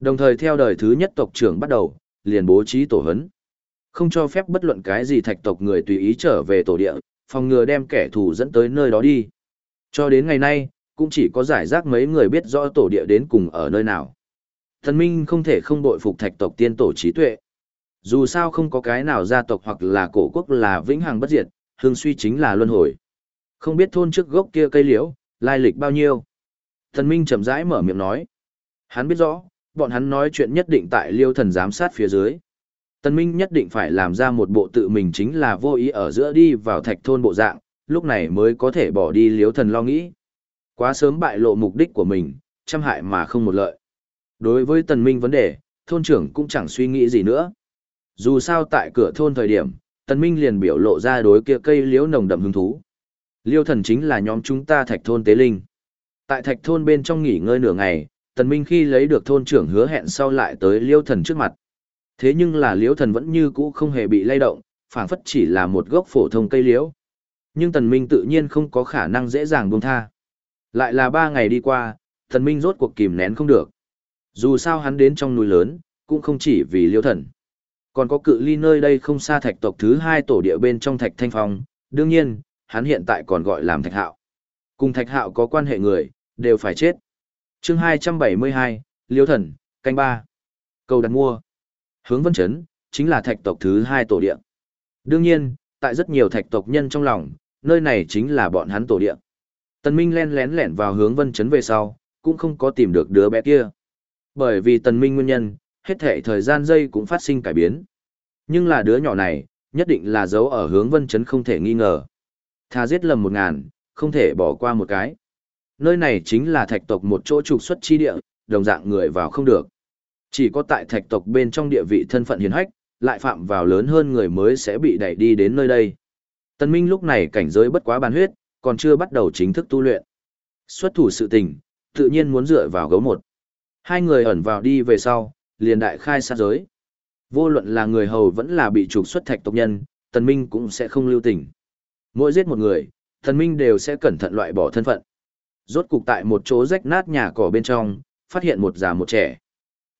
Đồng thời theo đời thứ nhất tộc trưởng bắt đầu, liền bố trí tổ hấn. Không cho phép bất luận cái gì thạch tộc người tùy ý trở về tổ địa, phòng ngừa đem kẻ thù dẫn tới nơi đó đi. Cho đến ngày nay, cũng chỉ có giải rác mấy người biết rõ tổ địa đến cùng ở nơi nào. Thần Minh không thể không bội phục thạch tộc tiên tổ trí tuệ. Dù sao không có cái nào gia tộc hoặc là cổ quốc là vĩnh hằng bất diệt, hương suy chính là luân hồi. Không biết thôn trước gốc kia cây liễu, lai lịch bao nhiêu. Thần Minh chậm rãi mở miệng nói. Hắn biết rõ, bọn hắn nói chuyện nhất định tại liêu thần giám sát phía dưới. Thần Minh nhất định phải làm ra một bộ tự mình chính là vô ý ở giữa đi vào thạch thôn bộ dạng, lúc này mới có thể bỏ đi liếu thần lo nghĩ. Quá sớm bại lộ mục đích của mình, trăm hại mà không một lợi. Đối với tần minh vấn đề, thôn trưởng cũng chẳng suy nghĩ gì nữa. Dù sao tại cửa thôn thời điểm, tần minh liền biểu lộ ra đối kia cây liễu nồng đậm hứng thú. Liêu thần chính là nhóm chúng ta thạch thôn tế linh. Tại thạch thôn bên trong nghỉ ngơi nửa ngày, tần minh khi lấy được thôn trưởng hứa hẹn sau lại tới liêu thần trước mặt. Thế nhưng là liễu thần vẫn như cũ không hề bị lay động, phảng phất chỉ là một gốc phổ thông cây liễu. Nhưng tần minh tự nhiên không có khả năng dễ dàng buông tha. Lại là ba ngày đi qua, tần minh rốt cuộc kìm nén không được. Dù sao hắn đến trong núi lớn, cũng không chỉ vì liêu thần. Còn có cự ly nơi đây không xa thạch tộc thứ hai tổ địa bên trong thạch thanh phong, đương nhiên, hắn hiện tại còn gọi làm thạch hạo. Cùng thạch hạo có quan hệ người, đều phải chết. chương 272, liêu thần, canh ba Cầu đặt mua. Hướng vân chấn, chính là thạch tộc thứ hai tổ địa. Đương nhiên, tại rất nhiều thạch tộc nhân trong lòng, nơi này chính là bọn hắn tổ địa. Tần Minh len lén lẻn vào hướng vân chấn về sau, cũng không có tìm được đứa bé kia. Bởi vì tần minh nguyên nhân, hết thể thời gian dây cũng phát sinh cải biến. Nhưng là đứa nhỏ này, nhất định là giấu ở hướng vân chấn không thể nghi ngờ. Tha giết lầm một ngàn, không thể bỏ qua một cái. Nơi này chính là thạch tộc một chỗ trục xuất chi địa, đồng dạng người vào không được. Chỉ có tại thạch tộc bên trong địa vị thân phận hiền hách, lại phạm vào lớn hơn người mới sẽ bị đẩy đi đến nơi đây. Tân Minh lúc này cảnh giới bất quá bàn huyết, còn chưa bắt đầu chính thức tu luyện. Xuất thủ sự tình, tự nhiên muốn dựa vào gấu một. Hai người ẩn vào đi về sau, liền đại khai sát giới. Vô luận là người hầu vẫn là bị trục xuất thạch tộc nhân, Tần Minh cũng sẽ không lưu tình. Mỗi giết một người, Tần Minh đều sẽ cẩn thận loại bỏ thân phận. Rốt cục tại một chỗ rách nát nhà cỏ bên trong, phát hiện một già một trẻ.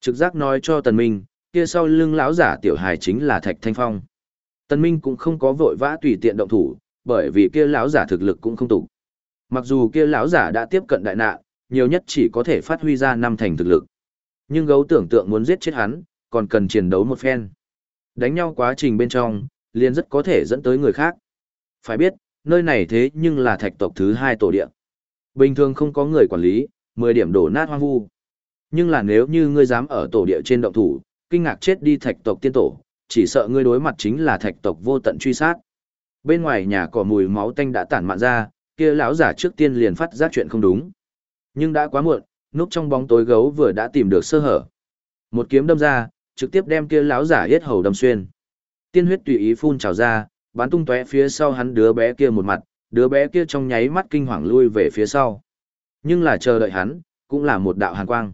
Trực giác nói cho Tần Minh, kia sau lưng lão giả tiểu hài chính là Thạch Thanh Phong. tân Minh cũng không có vội vã tùy tiện động thủ, bởi vì kia lão giả thực lực cũng không tụ. Mặc dù kia lão giả đã tiếp cận đại nạn, nhiều nhất chỉ có thể phát huy ra năm thành thực lực. Nhưng gấu tưởng tượng muốn giết chết hắn, còn cần chiến đấu một phen. Đánh nhau quá trình bên trong, liền rất có thể dẫn tới người khác. Phải biết, nơi này thế nhưng là thạch tộc thứ hai tổ địa. Bình thường không có người quản lý, 10 điểm đổ nát hoang vu. Nhưng là nếu như ngươi dám ở tổ địa trên động thủ, kinh ngạc chết đi thạch tộc tiên tổ, chỉ sợ ngươi đối mặt chính là thạch tộc vô tận truy sát. Bên ngoài nhà cỏ mùi máu tanh đã tản mạn ra, kia lão giả trước tiên liền phát giác chuyện không đúng. Nhưng đã quá muộn, núp trong bóng tối gấu vừa đã tìm được sơ hở. Một kiếm đâm ra, trực tiếp đem kia lão giả yết hầu đâm xuyên. Tiên huyết tùy ý phun trào ra, bắn tung tóe phía sau hắn đứa bé kia một mặt, đứa bé kia trong nháy mắt kinh hoàng lui về phía sau. Nhưng là chờ đợi hắn, cũng là một đạo hàn quang.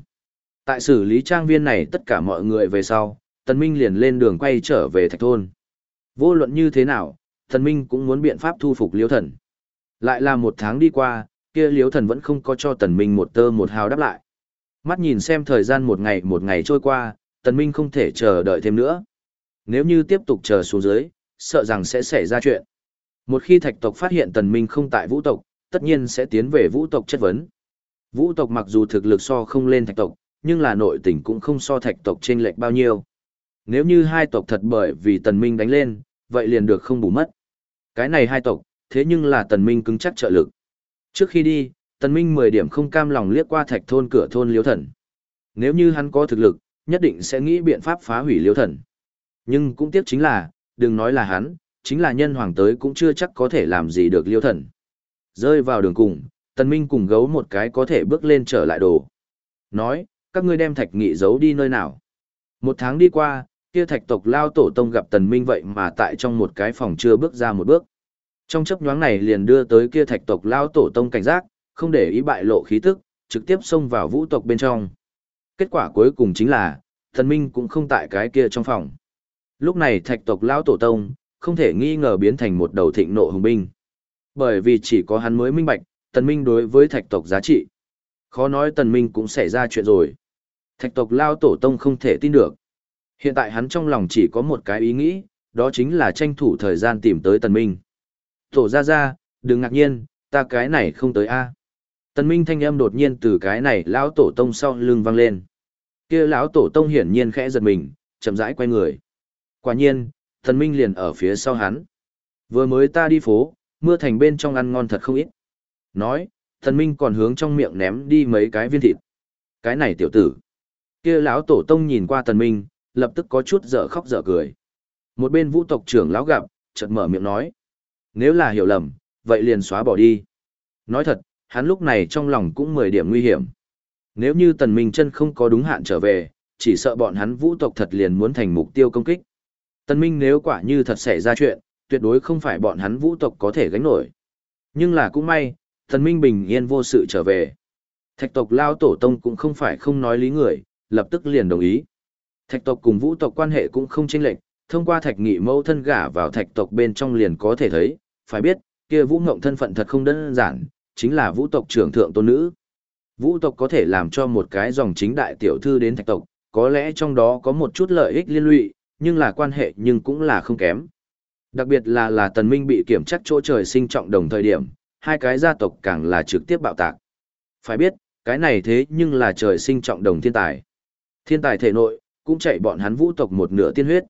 Tại xử lý trang viên này tất cả mọi người về sau, Tần Minh liền lên đường quay trở về thạch thôn. Vô luận như thế nào, Tần Minh cũng muốn biện pháp thu phục liễu thần. Lại là một tháng đi qua, kia liễu thần vẫn không có cho Tần Minh một tơ một hào đáp lại. Mắt nhìn xem thời gian một ngày một ngày trôi qua, Tần Minh không thể chờ đợi thêm nữa. Nếu như tiếp tục chờ xuống dưới, sợ rằng sẽ xảy ra chuyện. Một khi thạch tộc phát hiện Tần Minh không tại vũ tộc, tất nhiên sẽ tiến về vũ tộc chất vấn. Vũ tộc mặc dù thực lực so không lên thạch tộc, nhưng là nội tình cũng không so thạch tộc trên lệch bao nhiêu. Nếu như hai tộc thật bởi vì tần minh đánh lên, vậy liền được không bù mất. Cái này hai tộc, thế nhưng là tần minh cứng chắc trợ lực. Trước khi đi, tần minh 10 điểm không cam lòng liếc qua thạch thôn cửa thôn liếu thần. Nếu như hắn có thực lực, nhất định sẽ nghĩ biện pháp phá hủy liếu thần. Nhưng cũng tiếc chính là, đừng nói là hắn, chính là nhân hoàng tới cũng chưa chắc có thể làm gì được liêu thần. Rơi vào đường cùng, tần minh cùng gấu một cái có thể bước lên trở lại đồ. Nói, các ngươi đem thạch nghị giấu đi nơi nào. Một tháng đi qua, kia thạch tộc lao tổ tông gặp tần minh vậy mà tại trong một cái phòng chưa bước ra một bước. Trong chấp nhoáng này liền đưa tới kia thạch tộc lao tổ tông cảnh giác, không để ý bại lộ khí tức, trực tiếp xông vào vũ tộc bên trong. Kết quả cuối cùng chính là, tần minh cũng không tại cái kia trong phòng. Lúc này thạch tộc lao tổ tông, không thể nghi ngờ biến thành một đầu thịnh nộ hùng binh. Bởi vì chỉ có hắn mới minh bạch, tần minh đối với thạch tộc giá trị. Khó nói tần minh cũng xảy ra chuyện rồi. Thạch tộc lao tổ tông không thể tin được. Hiện tại hắn trong lòng chỉ có một cái ý nghĩ, đó chính là tranh thủ thời gian tìm tới tần minh. Tổ ra ra, đừng ngạc nhiên, ta cái này không tới a. Tần minh thanh âm đột nhiên từ cái này lão tổ tông sau lưng vang lên. Kia lão tổ tông hiển nhiên khẽ giật mình, chậm rãi quay người. Quả nhiên, tần minh liền ở phía sau hắn. Vừa mới ta đi phố, mưa thành bên trong ăn ngon thật không ít. Nói, tần minh còn hướng trong miệng ném đi mấy cái viên thịt. Cái này tiểu tử kia lão tổ tông nhìn qua tần minh, lập tức có chút dở khóc dở cười. Một bên vũ tộc trưởng lão gặp, chợt mở miệng nói. Nếu là hiểu lầm, vậy liền xóa bỏ đi. Nói thật, hắn lúc này trong lòng cũng mười điểm nguy hiểm. Nếu như tần minh chân không có đúng hạn trở về, chỉ sợ bọn hắn vũ tộc thật liền muốn thành mục tiêu công kích. Tần minh nếu quả như thật xảy ra chuyện, tuyệt đối không phải bọn hắn vũ tộc có thể gánh nổi. Nhưng là cũng may, tần minh bình yên vô sự trở về. Thạch tộc lao tổ tông cũng không phải không nói lý người, lập tức liền đồng ý. Thạch tộc cùng vũ tộc quan hệ cũng không chênh lệch, thông qua thạch nghị mẫu thân gả vào thạch tộc bên trong liền có thể thấy, phải biết, kia vũ ngộng thân phận thật không đơn giản, chính là vũ tộc trưởng thượng tôn nữ. Vũ tộc có thể làm cho một cái dòng chính đại tiểu thư đến thạch tộc, có lẽ trong đó có một chút lợi ích liên lụy, nhưng là quan hệ nhưng cũng là không kém. Đặc biệt là là tần minh bị kiểm chắc chỗ trời sinh trọng đồng thời điểm, hai cái gia tộc càng là trực tiếp bạo tạc. Phải biết, cái này thế nhưng là trời sinh trọng đồng thiên tài. Thiên tài thể nội, cũng chạy bọn hắn vũ tộc một nửa tiên huyết.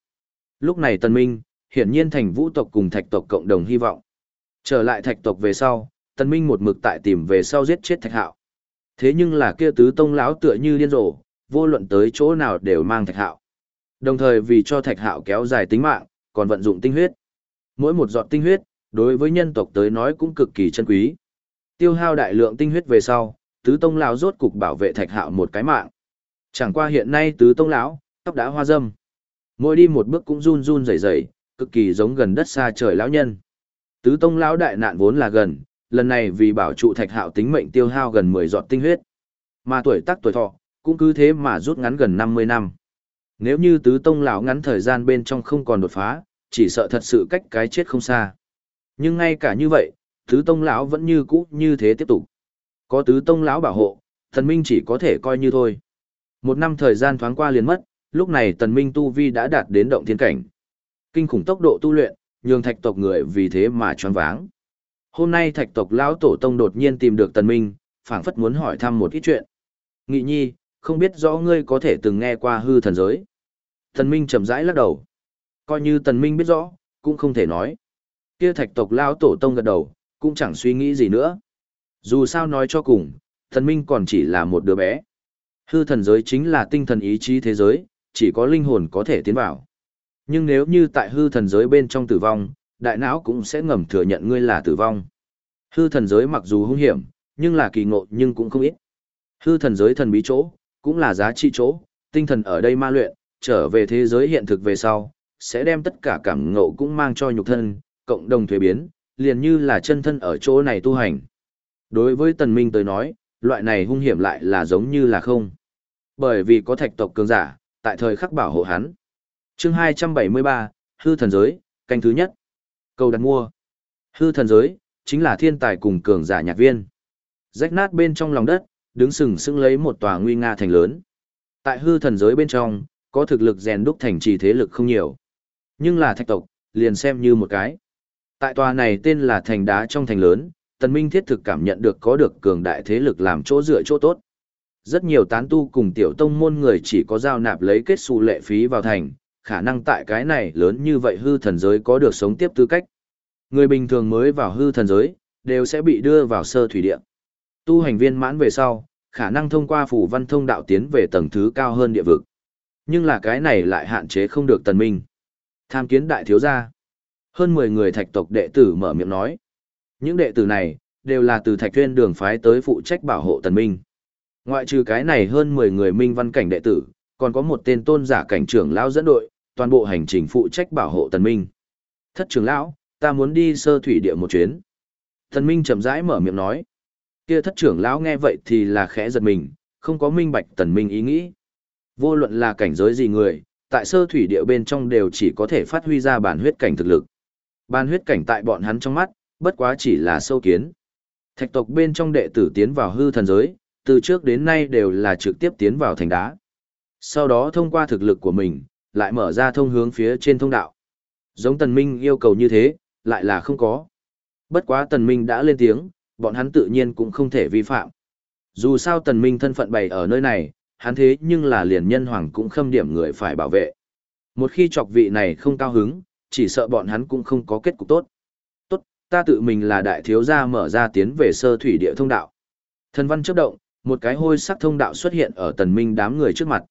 Lúc này Tần Minh, hiển nhiên thành vũ tộc cùng thạch tộc cộng đồng hy vọng. Trở lại thạch tộc về sau, Tần Minh một mực tại tìm về sau giết chết thạch hạo. Thế nhưng là kia tứ tông lão tựa như điên rồ, vô luận tới chỗ nào đều mang thạch hạo. Đồng thời vì cho thạch hạo kéo dài tính mạng, còn vận dụng tinh huyết. Mỗi một giọt tinh huyết, đối với nhân tộc tới nói cũng cực kỳ chân quý. Tiêu hao đại lượng tinh huyết về sau, tứ tông lão rốt cục bảo vệ thạch hạo một cái mạng. Chẳng qua hiện nay tứ tông lão, tóc đã hoa dâm. Mỗi đi một bước cũng run run rẩy rẩy, cực kỳ giống gần đất xa trời lão nhân. Tứ tông lão đại nạn vốn là gần, lần này vì bảo trụ thạch hạo tính mệnh tiêu hao gần 10 giọt tinh huyết. Mà tuổi tác tuổi thọ, cũng cứ thế mà rút ngắn gần 50 năm. Nếu như tứ tông lão ngắn thời gian bên trong không còn đột phá, chỉ sợ thật sự cách cái chết không xa. Nhưng ngay cả như vậy, tứ tông lão vẫn như cũ như thế tiếp tục. Có tứ tông lão bảo hộ, thần minh chỉ có thể coi như thôi. Một năm thời gian thoáng qua liền mất, lúc này tần minh tu vi đã đạt đến động thiên cảnh. Kinh khủng tốc độ tu luyện, nhường thạch tộc người vì thế mà choáng váng. Hôm nay thạch tộc lão tổ tông đột nhiên tìm được Tần Minh, phảng phất muốn hỏi thăm một ít chuyện. Nghị nhi, không biết rõ ngươi có thể từng nghe qua hư thần giới. Tần Minh chậm rãi lắc đầu. Coi như Tần Minh biết rõ, cũng không thể nói. Kia thạch tộc lão tổ tông gật đầu, cũng chẳng suy nghĩ gì nữa. Dù sao nói cho cùng, Tần Minh còn chỉ là một đứa bé. Hư thần giới chính là tinh thần ý chí thế giới, chỉ có linh hồn có thể tiến vào. Nhưng nếu như tại hư thần giới bên trong tử vong, đại não cũng sẽ ngầm thừa nhận ngươi là tử vong. Hư thần giới mặc dù hung hiểm, nhưng là kỳ ngộ nhưng cũng không ít. Hư thần giới thần bí chỗ, cũng là giá trị chỗ, tinh thần ở đây ma luyện, trở về thế giới hiện thực về sau, sẽ đem tất cả cảm ngộ cũng mang cho nhục thân, cộng đồng thuế biến, liền như là chân thân ở chỗ này tu hành. Đối với tần minh tới nói, loại này hung hiểm lại là giống như là không. Bởi vì có thạch tộc cường giả, tại thời khắc bảo hộ hắn. Chương 273, Hư thần giới, canh thứ nhất. Cầu đặt mua. Hư thần giới, chính là thiên tài cùng cường giả nhạc viên. Rách nát bên trong lòng đất, đứng sừng sững lấy một tòa nguy nga thành lớn. Tại hư thần giới bên trong, có thực lực rèn đúc thành trì thế lực không nhiều. Nhưng là thạch tộc, liền xem như một cái. Tại tòa này tên là thành đá trong thành lớn, tần minh thiết thực cảm nhận được có được cường đại thế lực làm chỗ dựa chỗ tốt. Rất nhiều tán tu cùng tiểu tông môn người chỉ có giao nạp lấy kết xu lệ phí vào thành, khả năng tại cái này lớn như vậy hư thần giới có được sống tiếp tư cách. Người bình thường mới vào hư thần giới, đều sẽ bị đưa vào sơ thủy địa. Tu hành viên mãn về sau, khả năng thông qua phủ văn thông đạo tiến về tầng thứ cao hơn địa vực. Nhưng là cái này lại hạn chế không được tần minh. Tham kiến đại thiếu gia. Hơn 10 người thạch tộc đệ tử mở miệng nói. Những đệ tử này, đều là từ thạch tuyên đường phái tới phụ trách bảo hộ tần minh. Ngoại trừ cái này hơn 10 người minh văn cảnh đệ tử, còn có một tên tôn giả cảnh trưởng lão dẫn đội, toàn bộ hành trình phụ trách bảo hộ tần minh. Thất trưởng lão, ta muốn đi sơ thủy địa một chuyến. Tần minh chậm rãi mở miệng nói. Kia thất trưởng lão nghe vậy thì là khẽ giật mình, không có minh bạch tần minh ý nghĩ. Vô luận là cảnh giới gì người, tại sơ thủy địa bên trong đều chỉ có thể phát huy ra bản huyết cảnh thực lực. Bản huyết cảnh tại bọn hắn trong mắt, bất quá chỉ là sâu kiến. Thạch tộc bên trong đệ tử tiến vào hư thần giới, từ trước đến nay đều là trực tiếp tiến vào thành đá. Sau đó thông qua thực lực của mình, lại mở ra thông hướng phía trên thông đạo. Giống tần minh yêu cầu như thế, lại là không có. Bất quá tần minh đã lên tiếng, bọn hắn tự nhiên cũng không thể vi phạm. Dù sao tần minh thân phận bày ở nơi này, hắn thế nhưng là liền nhân hoàng cũng khâm điểm người phải bảo vệ. Một khi chọc vị này không cao hứng, chỉ sợ bọn hắn cũng không có kết cục tốt. Ta tự mình là đại thiếu gia mở ra tiến về sơ thủy địa thông đạo. Thần văn chấp động, một cái hôi sắc thông đạo xuất hiện ở tần minh đám người trước mặt.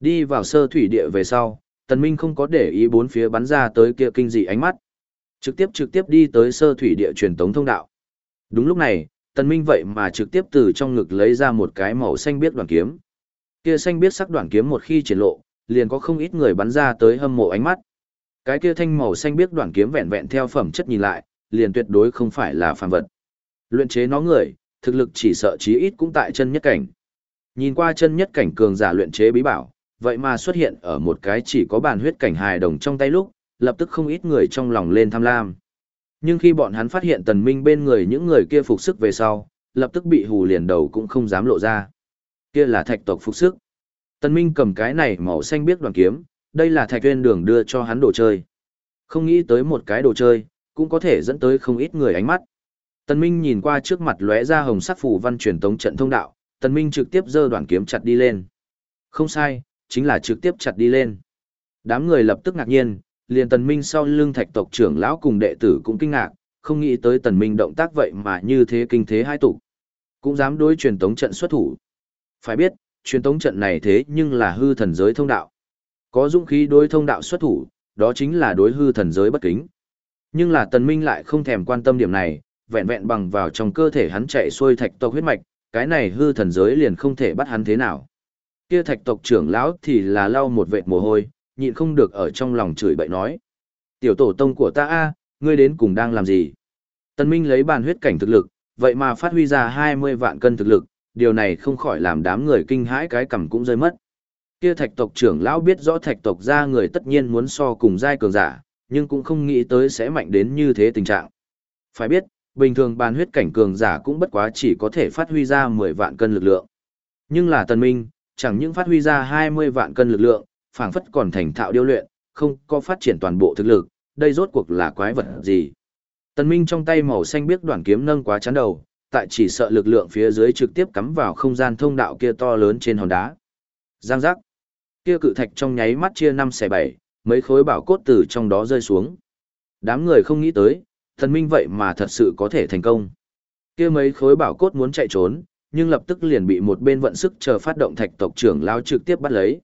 Đi vào sơ thủy địa về sau, tần minh không có để ý bốn phía bắn ra tới kia kinh dị ánh mắt. Trực tiếp trực tiếp đi tới sơ thủy địa truyền tống thông đạo. Đúng lúc này, tần minh vậy mà trực tiếp từ trong ngực lấy ra một cái màu xanh biếc đoạn kiếm. Kia xanh biếc sắc đoạn kiếm một khi triển lộ, liền có không ít người bắn ra tới hâm mộ ánh mắt. Cái kia thanh màu xanh biếc đoạn kiếm vẹn vẹn theo phẩm chất nhìn lại, liền tuyệt đối không phải là phàm vật. Luyện chế nó người, thực lực chỉ sợ chí ít cũng tại chân nhất cảnh. Nhìn qua chân nhất cảnh cường giả luyện chế bí bảo, vậy mà xuất hiện ở một cái chỉ có bàn huyết cảnh hài đồng trong tay lúc, lập tức không ít người trong lòng lên tham lam. Nhưng khi bọn hắn phát hiện tần minh bên người những người kia phục sức về sau, lập tức bị hù liền đầu cũng không dám lộ ra. Kia là thạch tộc phục sức. Tần minh cầm cái này màu xanh biết đoàn kiếm, đây là thạch nguyên đường đưa cho hắn đồ chơi. Không nghĩ tới một cái đồ chơi, cũng có thể dẫn tới không ít người ánh mắt. Tần Minh nhìn qua trước mặt lóe ra hồng sắc phù văn truyền tống trận thông đạo, Tần Minh trực tiếp giơ đoạn kiếm chặt đi lên. Không sai, chính là trực tiếp chặt đi lên. Đám người lập tức ngạc nhiên, liền Tần Minh sau lưng thạch tộc trưởng lão cùng đệ tử cũng kinh ngạc, không nghĩ tới Tần Minh động tác vậy mà như thế kinh thế hai tụ. Cũng dám đối truyền tống trận xuất thủ. Phải biết, truyền tống trận này thế nhưng là hư thần giới thông đạo. Có dũng khí đối thông đạo xuất thủ, đó chính là đối hư thần giới bất kính. Nhưng là Tần Minh lại không thèm quan tâm điểm này, vẹn vẹn bằng vào trong cơ thể hắn chạy xuôi thạch tộc huyết mạch, cái này hư thần giới liền không thể bắt hắn thế nào. Kia thạch tộc trưởng lão thì là lau một vệt mồ hôi, nhịn không được ở trong lòng chửi bậy nói. Tiểu tổ tông của ta a, ngươi đến cùng đang làm gì? Tần Minh lấy bàn huyết cảnh thực lực, vậy mà phát huy ra 20 vạn cân thực lực, điều này không khỏi làm đám người kinh hãi cái cằm cũng rơi mất. Kia thạch tộc trưởng lão biết rõ thạch tộc gia người tất nhiên muốn so cùng giai cường giả, nhưng cũng không nghĩ tới sẽ mạnh đến như thế tình trạng. Phải biết, bình thường bàn huyết cảnh cường giả cũng bất quá chỉ có thể phát huy ra 10 vạn cân lực lượng. Nhưng là tần minh, chẳng những phát huy ra 20 vạn cân lực lượng, phảng phất còn thành thạo điêu luyện, không có phát triển toàn bộ thực lực, đây rốt cuộc là quái vật gì. Tần Minh trong tay màu xanh biếc đoạn kiếm nâng quá chán đầu, tại chỉ sợ lực lượng phía dưới trực tiếp cắm vào không gian thông đạo kia to lớn trên hòn đá. Giang giác. Kia cự thạch trong nháy mắt chia năm xẻ bảy, mấy khối bảo cốt từ trong đó rơi xuống. Đám người không nghĩ tới, thần minh vậy mà thật sự có thể thành công. Kia mấy khối bảo cốt muốn chạy trốn, nhưng lập tức liền bị một bên vận sức chờ phát động thạch tộc trưởng lao trực tiếp bắt lấy.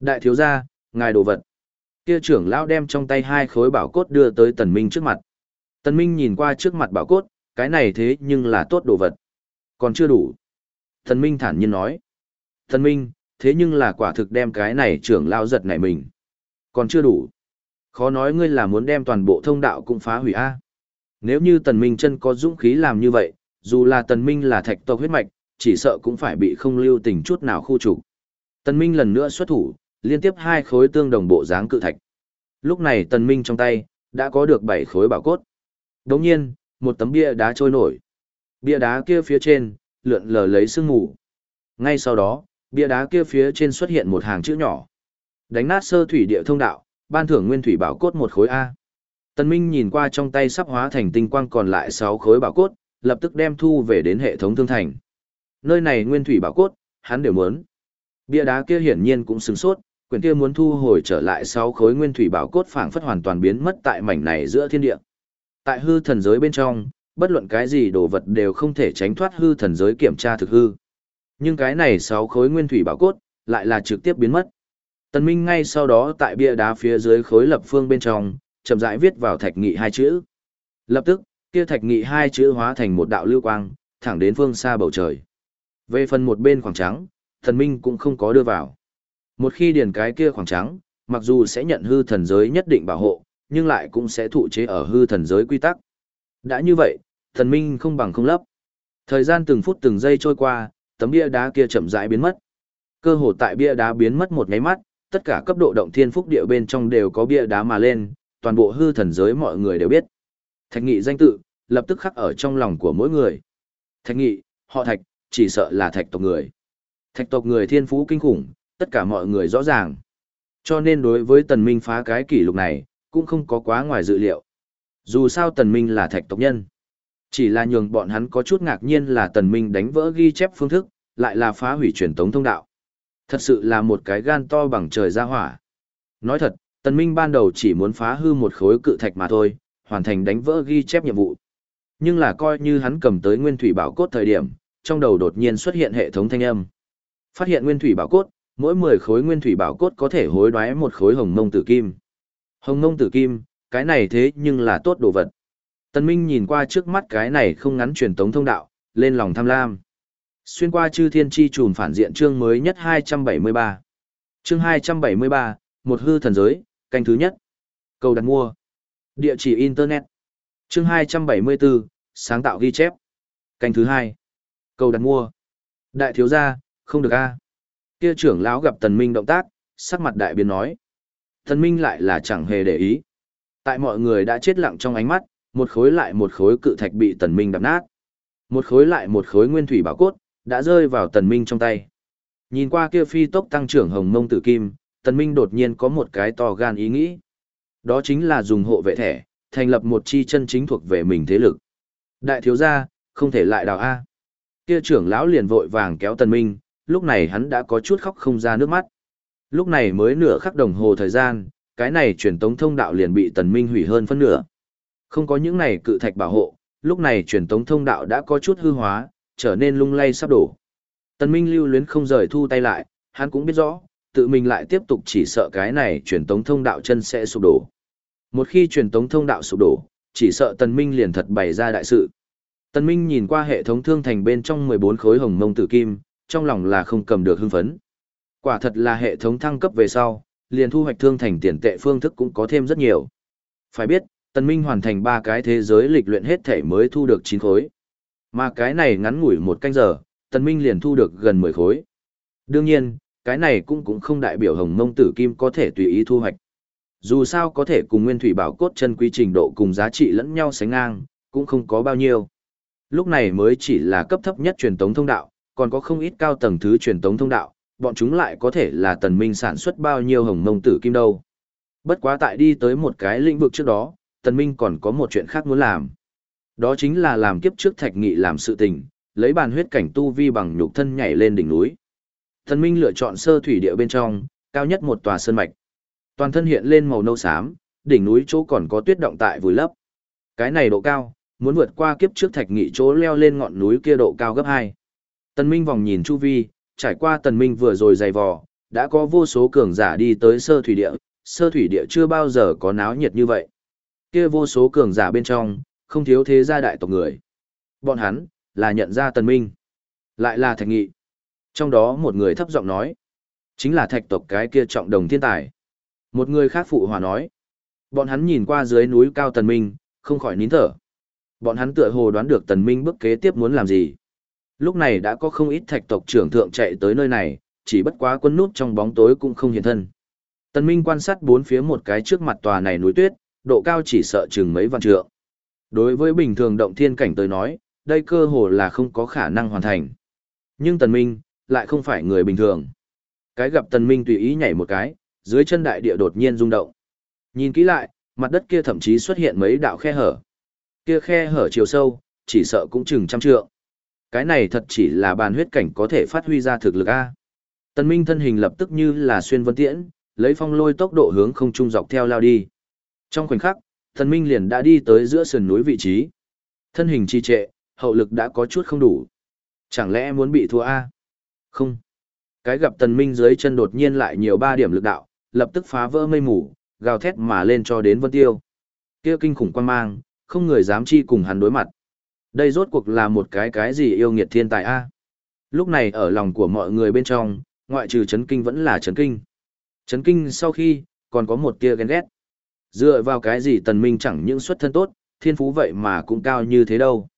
Đại thiếu gia, ngài đồ vật. Kia trưởng lao đem trong tay hai khối bảo cốt đưa tới tần minh trước mặt. Tần minh nhìn qua trước mặt bảo cốt, cái này thế nhưng là tốt đồ vật. Còn chưa đủ. Tần minh thản nhiên nói. Tần minh, thế nhưng là quả thực đem cái này trưởng lao giật nảy mình. Còn chưa đủ. Khó nói ngươi là muốn đem toàn bộ thông đạo cũng phá hủy a. Nếu như tần minh chân có dũng khí làm như vậy, dù là tần minh là thạch tộc huyết mạch, chỉ sợ cũng phải bị không lưu tình chút nào khu trục. Tần minh lần nữa xuất thủ, liên tiếp hai khối tương đồng bộ dáng cự thạch. Lúc này tần minh trong tay, đã có được bảy khối bảo cốt. đột nhiên, một tấm bia đá trôi nổi. Bia đá kia phía trên, lượn lờ lấy sương mù. Ngay sau đó, bia đá kia phía trên xuất hiện một hàng chữ nhỏ. Đánh nát sơ thủy địa thông đạo, ban thưởng nguyên thủy bảo cốt một khối A. Tần Minh nhìn qua trong tay sắp hóa thành tinh quang còn lại 6 khối bảo cốt, lập tức đem thu về đến hệ thống thương thành. Nơi này nguyên thủy bảo cốt, hắn đều muốn. Bia đá kia hiển nhiên cũng sừng sốt, quyển kia muốn thu hồi trở lại 6 khối nguyên thủy bảo cốt phảng phất hoàn toàn biến mất tại mảnh này giữa thiên địa. Tại hư thần giới bên trong, bất luận cái gì đồ vật đều không thể tránh thoát hư thần giới kiểm tra thực hư. Nhưng cái này 6 khối nguyên thủy bảo cốt, lại là trực tiếp biến mất. Tần Minh ngay sau đó tại bia đá phía dưới khối lập phương bên trong, chậm rãi viết vào thạch nghị hai chữ. Lập tức, kia thạch nghị hai chữ hóa thành một đạo lưu quang, thẳng đến phương xa bầu trời. Về phần một bên khoảng trắng, thần minh cũng không có đưa vào. Một khi điền cái kia khoảng trắng, mặc dù sẽ nhận hư thần giới nhất định bảo hộ, nhưng lại cũng sẽ thụ chế ở hư thần giới quy tắc. Đã như vậy, thần minh không bằng không lấp. Thời gian từng phút từng giây trôi qua, tấm bia đá kia chậm rãi biến mất. Cơ hồ tại bia đá biến mất một nháy mắt, tất cả cấp độ động thiên phúc địa bên trong đều có bia đá mà lên, toàn bộ hư thần giới mọi người đều biết. Thạch nghị danh tự, lập tức khắc ở trong lòng của mỗi người. Thạch nghị, họ thạch, chỉ sợ là thạch tộc người. Thạch tộc người thiên phú kinh khủng, tất cả mọi người rõ ràng. Cho nên đối với tần minh phá cái kỷ lục này, cũng không có quá ngoài dự liệu. Dù sao tần minh là thạch tộc nhân. Chỉ là nhường bọn hắn có chút ngạc nhiên là tần minh đánh vỡ ghi chép phương thức, lại là phá hủy truyền tống thông đạo. Thật sự là một cái gan to bằng trời ra hỏa. Nói thật, Tần Minh ban đầu chỉ muốn phá hư một khối cự thạch mà thôi, hoàn thành đánh vỡ ghi chép nhiệm vụ. Nhưng là coi như hắn cầm tới nguyên thủy bảo cốt thời điểm, trong đầu đột nhiên xuất hiện hệ thống thanh âm. Phát hiện nguyên thủy bảo cốt, mỗi 10 khối nguyên thủy bảo cốt có thể hối đoái một khối hồng mông tử kim. Hồng mông tử kim, cái này thế nhưng là tốt đồ vật. Tần Minh nhìn qua trước mắt cái này không ngắn truyền tống thông đạo, lên lòng tham lam. Xuyên qua chư thiên chi trùm phản diện chương mới nhất 273. Chương 273, một hư thần giới, canh thứ nhất. Cầu đặt mua. Địa chỉ Internet. Chương 274, sáng tạo ghi chép. Canh thứ hai. Cầu đặt mua. Đại thiếu gia, không được a. Kia trưởng lão gặp Tần Minh động tác, sắc mặt đại biến nói. Tần Minh lại là chẳng hề để ý. Tại mọi người đã chết lặng trong ánh mắt, một khối lại một khối cự thạch bị Tần Minh đập nát. Một khối lại một khối nguyên thủy bảo cốt, đã rơi vào tần minh trong tay. Nhìn qua kia phi tốc tăng trưởng hồng mông tử kim, tần minh đột nhiên có một cái to gan ý nghĩ. Đó chính là dùng hộ vệ thẻ, thành lập một chi chân chính thuộc về mình thế lực. Đại thiếu gia, không thể lại đào A. Kia trưởng lão liền vội vàng kéo tần minh, lúc này hắn đã có chút khóc không ra nước mắt. Lúc này mới nửa khắc đồng hồ thời gian, cái này truyền tống thông đạo liền bị tần minh hủy hơn phân nửa. Không có những này cự thạch bảo hộ, lúc này truyền tống thông đạo đã có chút hư hóa, trở nên lung lay sắp đổ. Tần Minh lưu luyến không rời thu tay lại, hắn cũng biết rõ, tự mình lại tiếp tục chỉ sợ cái này truyền tống thông đạo chân sẽ sụp đổ. Một khi truyền tống thông đạo sụp đổ, chỉ sợ Tần Minh liền thật bày ra đại sự. Tần Minh nhìn qua hệ thống thương thành bên trong 14 khối hồng mông tử kim, trong lòng là không cầm được hưng phấn. Quả thật là hệ thống thăng cấp về sau, liền thu hoạch thương thành tiền tệ phương thức cũng có thêm rất nhiều. Phải biết, Tần Minh hoàn thành ba cái thế giới lịch luyện hết thể mới thu được 9 khối. Mà cái này ngắn ngủi một canh giờ, Tần Minh liền thu được gần 10 khối. Đương nhiên, cái này cũng cũng không đại biểu hồng mông tử kim có thể tùy ý thu hoạch. Dù sao có thể cùng nguyên thủy bảo cốt chân quý trình độ cùng giá trị lẫn nhau sánh ngang, cũng không có bao nhiêu. Lúc này mới chỉ là cấp thấp nhất truyền tống thông đạo, còn có không ít cao tầng thứ truyền tống thông đạo, bọn chúng lại có thể là tần minh sản xuất bao nhiêu hồng mông tử kim đâu. Bất quá tại đi tới một cái lĩnh vực trước đó, Tần Minh còn có một chuyện khác muốn làm. Đó chính là làm kiếp trước thạch nghị làm sự tình, lấy bàn huyết cảnh tu vi bằng nhục thân nhảy lên đỉnh núi. Thần Minh lựa chọn sơ thủy địa bên trong, cao nhất một tòa sơn mạch. Toàn thân hiện lên màu nâu xám, đỉnh núi chỗ còn có tuyết động tại vùi lấp. Cái này độ cao, muốn vượt qua kiếp trước thạch nghị chỗ leo lên ngọn núi kia độ cao gấp 2. Tần Minh vòng nhìn chu vi, trải qua Tần Minh vừa rồi dày vò, đã có vô số cường giả đi tới sơ thủy địa, sơ thủy địa chưa bao giờ có náo nhiệt như vậy. Kia vô số cường giả bên trong, không thiếu thế gia đại tộc người. Bọn hắn, là nhận ra Tần Minh. Lại là Thạch Nghị. Trong đó một người thấp giọng nói, chính là thạch tộc cái kia trọng đồng thiên tài. Một người khác phụ hòa nói, bọn hắn nhìn qua dưới núi cao Tần Minh, không khỏi nín thở. Bọn hắn tựa hồ đoán được Tần Minh bước kế tiếp muốn làm gì. Lúc này đã có không ít thạch tộc trưởng thượng chạy tới nơi này, chỉ bất quá quân nút trong bóng tối cũng không hiện thân. Tần Minh quan sát bốn phía một cái trước mặt tòa này núi tuyết, độ cao chỉ sợ chừng mấy vạn trượng. Đối với bình thường động thiên cảnh tới nói, đây cơ hồ là không có khả năng hoàn thành. Nhưng Tần Minh, lại không phải người bình thường. Cái gặp Tần Minh tùy ý nhảy một cái, dưới chân đại địa đột nhiên rung động. Nhìn kỹ lại, mặt đất kia thậm chí xuất hiện mấy đạo khe hở. Kia khe hở chiều sâu, chỉ sợ cũng chừng trăm trượng. Cái này thật chỉ là bàn huyết cảnh có thể phát huy ra thực lực A. Tần Minh thân hình lập tức như là xuyên vân tiễn, lấy phong lôi tốc độ hướng không trung dọc theo lao đi. Trong khoảnh khắc, Thần Minh liền đã đi tới giữa sườn núi vị trí. Thân hình trì trệ, hậu lực đã có chút không đủ. Chẳng lẽ muốn bị thua A? Không. Cái gặp Tần Minh dưới chân đột nhiên lại nhiều ba điểm lực đạo, lập tức phá vỡ mây mù, gào thét mà lên cho đến vân tiêu. Kia kinh khủng quan mang, không người dám chi cùng hắn đối mặt. Đây rốt cuộc là một cái cái gì yêu nghiệt thiên tài a? Lúc này ở lòng của mọi người bên trong, ngoại trừ chấn kinh vẫn là chấn kinh. Chấn kinh sau khi, còn có một tia ghen ghét. Dựa vào cái gì tần minh chẳng những xuất thân tốt, thiên phú vậy mà cũng cao như thế đâu.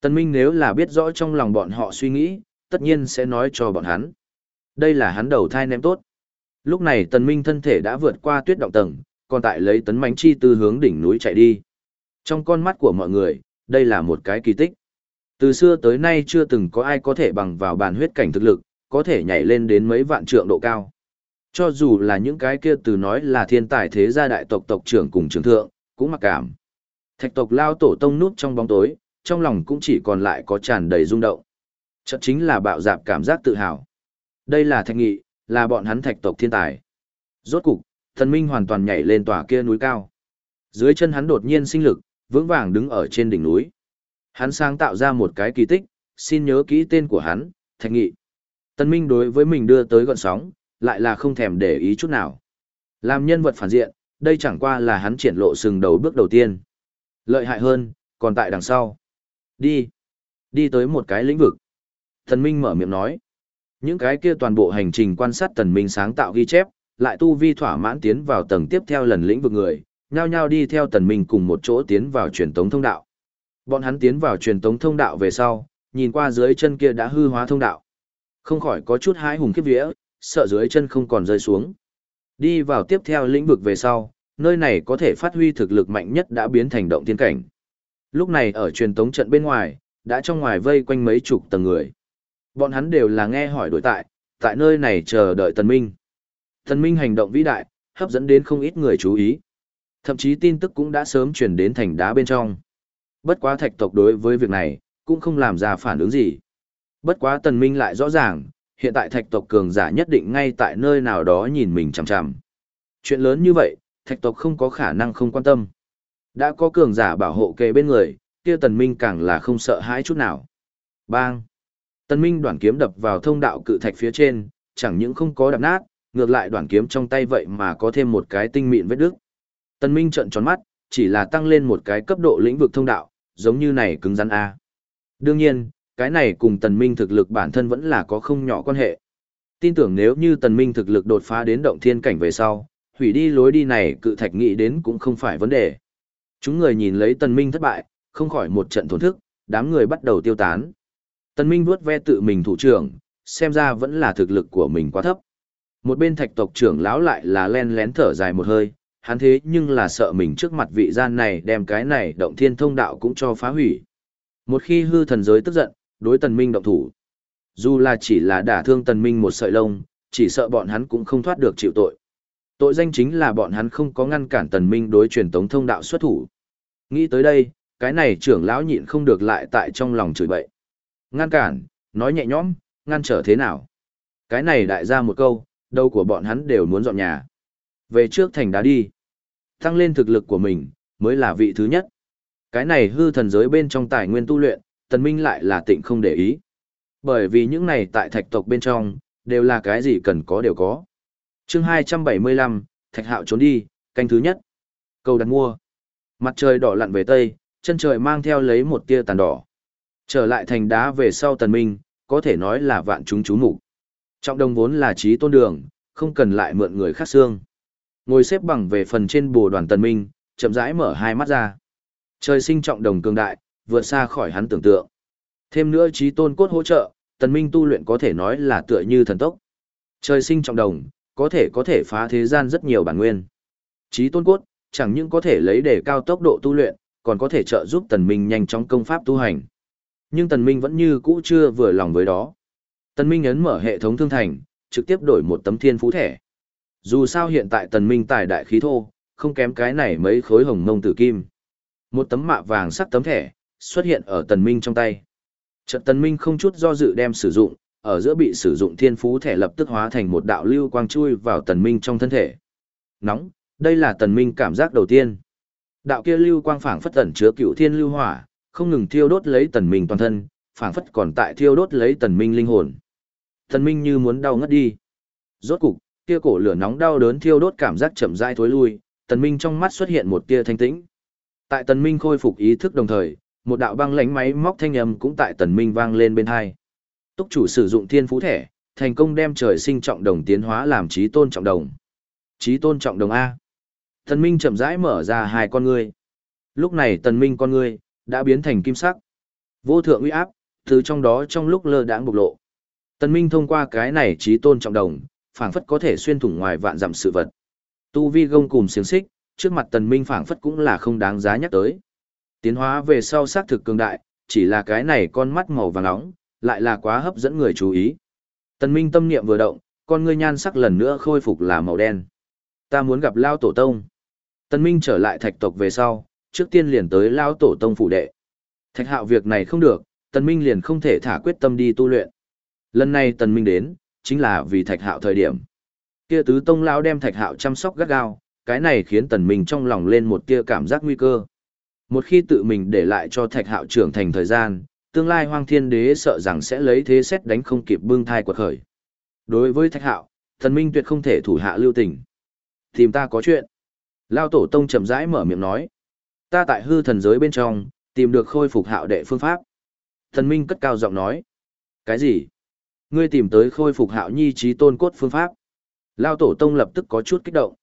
Tần minh nếu là biết rõ trong lòng bọn họ suy nghĩ, tất nhiên sẽ nói cho bọn hắn. Đây là hắn đầu thai ném tốt. Lúc này tần minh thân thể đã vượt qua tuyết động tầng, còn tại lấy tấn mánh chi tư hướng đỉnh núi chạy đi. Trong con mắt của mọi người, đây là một cái kỳ tích. Từ xưa tới nay chưa từng có ai có thể bằng vào bản huyết cảnh thực lực, có thể nhảy lên đến mấy vạn trượng độ cao. Cho dù là những cái kia từ nói là thiên tài thế gia đại tộc tộc trưởng cùng trưởng thượng, cũng mặc cảm. Thạch tộc lao tổ tông nút trong bóng tối, trong lòng cũng chỉ còn lại có tràn đầy rung động. Chợt chính là bạo dạp cảm giác tự hào. Đây là thạch nghị, là bọn hắn thạch tộc thiên tài. Rốt cục, thần minh hoàn toàn nhảy lên tòa kia núi cao. Dưới chân hắn đột nhiên sinh lực, vững vàng đứng ở trên đỉnh núi. Hắn sáng tạo ra một cái kỳ tích, xin nhớ kỹ tên của hắn, Thạch Nghị. Tân Minh đối với mình đưa tới gọn sóng, lại là không thèm để ý chút nào. Làm nhân vật phản diện, đây chẳng qua là hắn triển lộ sừng đầu bước đầu tiên. Lợi hại hơn, còn tại đằng sau. Đi. Đi tới một cái lĩnh vực. Thần Minh mở miệng nói. Những cái kia toàn bộ hành trình quan sát thần Minh sáng tạo ghi chép, lại tu vi thỏa mãn tiến vào tầng tiếp theo lần lĩnh vực người, nhao nhao đi theo thần Minh cùng một chỗ tiến vào truyền tống thông đạo. Bọn hắn tiến vào truyền tống thông đạo về sau, nhìn qua dưới chân kia đã hư hóa thông đạo. Không khỏi có chút hái hùng kiếp vía, sợ dưới chân không còn rơi xuống. Đi vào tiếp theo lĩnh vực về sau, nơi này có thể phát huy thực lực mạnh nhất đã biến thành động tiên cảnh. Lúc này ở truyền tống trận bên ngoài, đã trong ngoài vây quanh mấy chục tầng người. Bọn hắn đều là nghe hỏi đổi tại, tại nơi này chờ đợi Tần Minh. Tần Minh hành động vĩ đại, hấp dẫn đến không ít người chú ý. Thậm chí tin tức cũng đã sớm truyền đến thành đá bên trong. Bất quá thạch tộc đối với việc này, cũng không làm ra phản ứng gì. Bất quá tần minh lại rõ ràng, hiện tại thạch tộc cường giả nhất định ngay tại nơi nào đó nhìn mình chằm chằm. Chuyện lớn như vậy, thạch tộc không có khả năng không quan tâm. Đã có cường giả bảo hộ kề bên người, kia tần minh càng là không sợ hãi chút nào. Bang! Tần minh đoạn kiếm đập vào thông đạo cự thạch phía trên, chẳng những không có đập nát, ngược lại đoạn kiếm trong tay vậy mà có thêm một cái tinh mịn vết đứt. Tần minh trợn tròn mắt, chỉ là tăng lên một cái cấp độ lĩnh vực thông đạo, giống như này cứng rắn A. Đương nhiên, cái này cùng tần minh thực lực bản thân vẫn là có không nhỏ quan hệ. Tin tưởng nếu như tần minh thực lực đột phá đến động thiên cảnh về sau, hủy đi lối đi này cự thạch nghĩ đến cũng không phải vấn đề. Chúng người nhìn lấy tần minh thất bại, không khỏi một trận thổn thức, đám người bắt đầu tiêu tán. Tần minh vuốt ve tự mình thủ trưởng, xem ra vẫn là thực lực của mình quá thấp. Một bên thạch tộc trưởng lão lại là len lén thở dài một hơi, hắn thế nhưng là sợ mình trước mặt vị gian này đem cái này động thiên thông đạo cũng cho phá hủy. Một khi hư thần giới tức giận, đối tần minh động thủ. Dù là chỉ là đả thương tần minh một sợi lông, chỉ sợ bọn hắn cũng không thoát được chịu tội. Tội danh chính là bọn hắn không có ngăn cản tần minh đối truyền tống thông đạo xuất thủ. Nghĩ tới đây, cái này trưởng lão nhịn không được lại tại trong lòng chửi bậy. Ngăn cản, nói nhẹ nhõm, ngăn trở thế nào? Cái này đại ra một câu, đâu của bọn hắn đều muốn dọn nhà. Về trước thành đá đi. Tăng lên thực lực của mình, mới là vị thứ nhất. Cái này hư thần giới bên trong tài nguyên tu luyện, tần minh lại là tịnh không để ý. Bởi vì những này tại thạch tộc bên trong, đều là cái gì cần có đều có. Chương 275, Thạch Hạo trốn đi, canh thứ nhất. Cầu đặt mua. Mặt trời đỏ lặn về tây, chân trời mang theo lấy một tia tàn đỏ. Trở lại thành đá về sau tần minh, có thể nói là vạn chúng chú mục. Trọng đồng vốn là trí tôn đường, không cần lại mượn người khác xương. Ngồi xếp bằng về phần trên bồ đoàn tần minh, chậm rãi mở hai mắt ra. Trời sinh trọng đồng cường đại, vượt xa khỏi hắn tưởng tượng. Thêm nữa trí tôn cốt hỗ trợ, tần minh tu luyện có thể nói là tựa như thần tốc. Trời sinh trọng đồng, có thể có thể phá thế gian rất nhiều bản nguyên. Trí tôn cốt, chẳng những có thể lấy để cao tốc độ tu luyện, còn có thể trợ giúp tần minh nhanh chóng công pháp tu hành. Nhưng tần minh vẫn như cũ chưa vừa lòng với đó. Tần minh ấn mở hệ thống thương thành, trực tiếp đổi một tấm thiên phú thẻ. Dù sao hiện tại tần minh tài đại khí thô, không kém cái này mấy khối hồng ngông tử kim. Một tấm mạ vàng sắc tấm thẻ, xuất hiện ở tần minh trong tay. Trận tần minh không chút do dự đem sử dụng, ở giữa bị sử dụng thiên phú thẻ lập tức hóa thành một đạo lưu quang chui vào tần minh trong thân thể. Nóng, đây là tần minh cảm giác đầu tiên. Đạo kia lưu quang phảng phất ẩn chứa cựu thiên lưu hỏa, không ngừng thiêu đốt lấy tần minh toàn thân, phảng phất còn tại thiêu đốt lấy tần minh linh hồn. Tần minh như muốn đau ngất đi. Rốt cục, kia cổ lửa nóng đau đớn thiêu đốt cảm giác chậm rãi thối lui, tần minh trong mắt xuất hiện một tia thanh tĩnh. Tại tần minh khôi phục ý thức đồng thời, một đạo băng lánh máy móc thanh âm cũng tại tần minh vang lên bên hai. Túc chủ sử dụng thiên phú thẻ, thành công đem trời sinh trọng đồng tiến hóa làm trí tôn trọng đồng. Trí tôn trọng đồng A. Tần minh chậm rãi mở ra hai con ngươi. Lúc này tần minh con ngươi, đã biến thành kim sắc. Vô thượng uy áp, từ trong đó trong lúc lơ đãng bộc lộ. Tần minh thông qua cái này trí tôn trọng đồng, phảng phất có thể xuyên thủng ngoài vạn dặm sự vật. Tu vi gông cùng xiềng xích, trước mặt tần minh phảng phất cũng là không đáng giá nhắc tới. Tiến hóa về sau xác thực cường đại, chỉ là cái này con mắt màu vàng nóng, lại là quá hấp dẫn người chú ý. Tần minh tâm niệm vừa động, con ngươi nhan sắc lần nữa khôi phục là màu đen. Ta muốn gặp Lao Tổ Tông. Tần minh trở lại thạch tộc về sau, trước tiên liền tới Lao Tổ Tông phủ đệ. Thạch hạo việc này không được, tần minh liền không thể thả quyết tâm đi tu luyện. Lần này tần minh đến, chính là vì thạch hạo thời điểm. Kia tứ tông lão đem thạch hạo chăm sóc gắt gao, cái này khiến tần minh trong lòng lên một tia cảm giác nguy cơ. Một khi tự mình để lại cho thạch hạo trưởng thành thời gian, tương lai hoang thiên đế sợ rằng sẽ lấy thế xét đánh không kịp bưng thai quật khởi. Đối với thạch hạo, Thần minh tuyệt không thể thủ hạ lưu tình. Tìm ta có chuyện. Lao tổ tông chậm rãi mở miệng nói. Ta tại hư thần giới bên trong, tìm được khôi phục hạo đệ phương pháp. Thần minh cất cao giọng nói. Cái gì? Ngươi tìm tới khôi phục hạo nhi trí tôn cốt phương pháp. Lao tổ tông lập tức có chút kích động.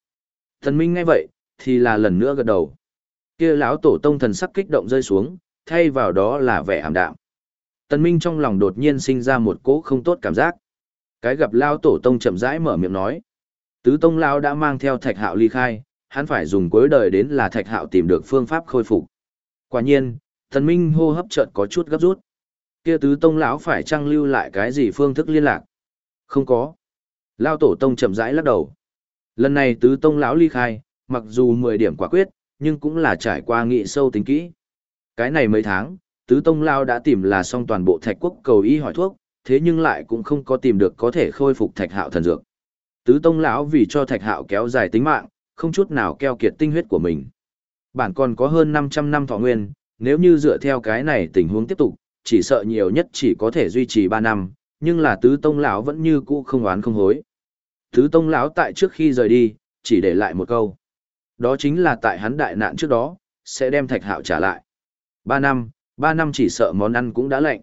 Thần minh ngay vậy, thì là lần nữa gật đầu kia lão tổ tông thần sắc kích động rơi xuống, thay vào đó là vẻ ảm đạm. Tần minh trong lòng đột nhiên sinh ra một cỗ không tốt cảm giác. Cái gặp lão tổ tông chậm rãi mở miệng nói. Tứ tông lão đã mang theo thạch hạo ly khai, hắn phải dùng cuối đời đến là thạch hạo tìm được phương pháp khôi phục. Quả nhiên, thần minh hô hấp chợt có chút gấp rút kia tứ tông lão phải trang lưu lại cái gì phương thức liên lạc không có lão tổ tông chậm rãi lắc đầu lần này tứ tông lão ly khai mặc dù mười điểm quả quyết nhưng cũng là trải qua nghị sâu tính kỹ cái này mấy tháng tứ tông lao đã tìm là xong toàn bộ thạch quốc cầu y hỏi thuốc thế nhưng lại cũng không có tìm được có thể khôi phục thạch hạo thần dược tứ tông lão vì cho thạch hạo kéo dài tính mạng không chút nào keo kiệt tinh huyết của mình bản còn có hơn 500 năm thọ nguyên nếu như dựa theo cái này tình huống tiếp tục chỉ sợ nhiều nhất chỉ có thể duy trì ba năm, nhưng là tứ tông lão vẫn như cũ không oán không hối. Tứ tông lão tại trước khi rời đi, chỉ để lại một câu. Đó chính là tại hắn đại nạn trước đó, sẽ đem thạch hạo trả lại. Ba năm, ba năm chỉ sợ món ăn cũng đã lạnh.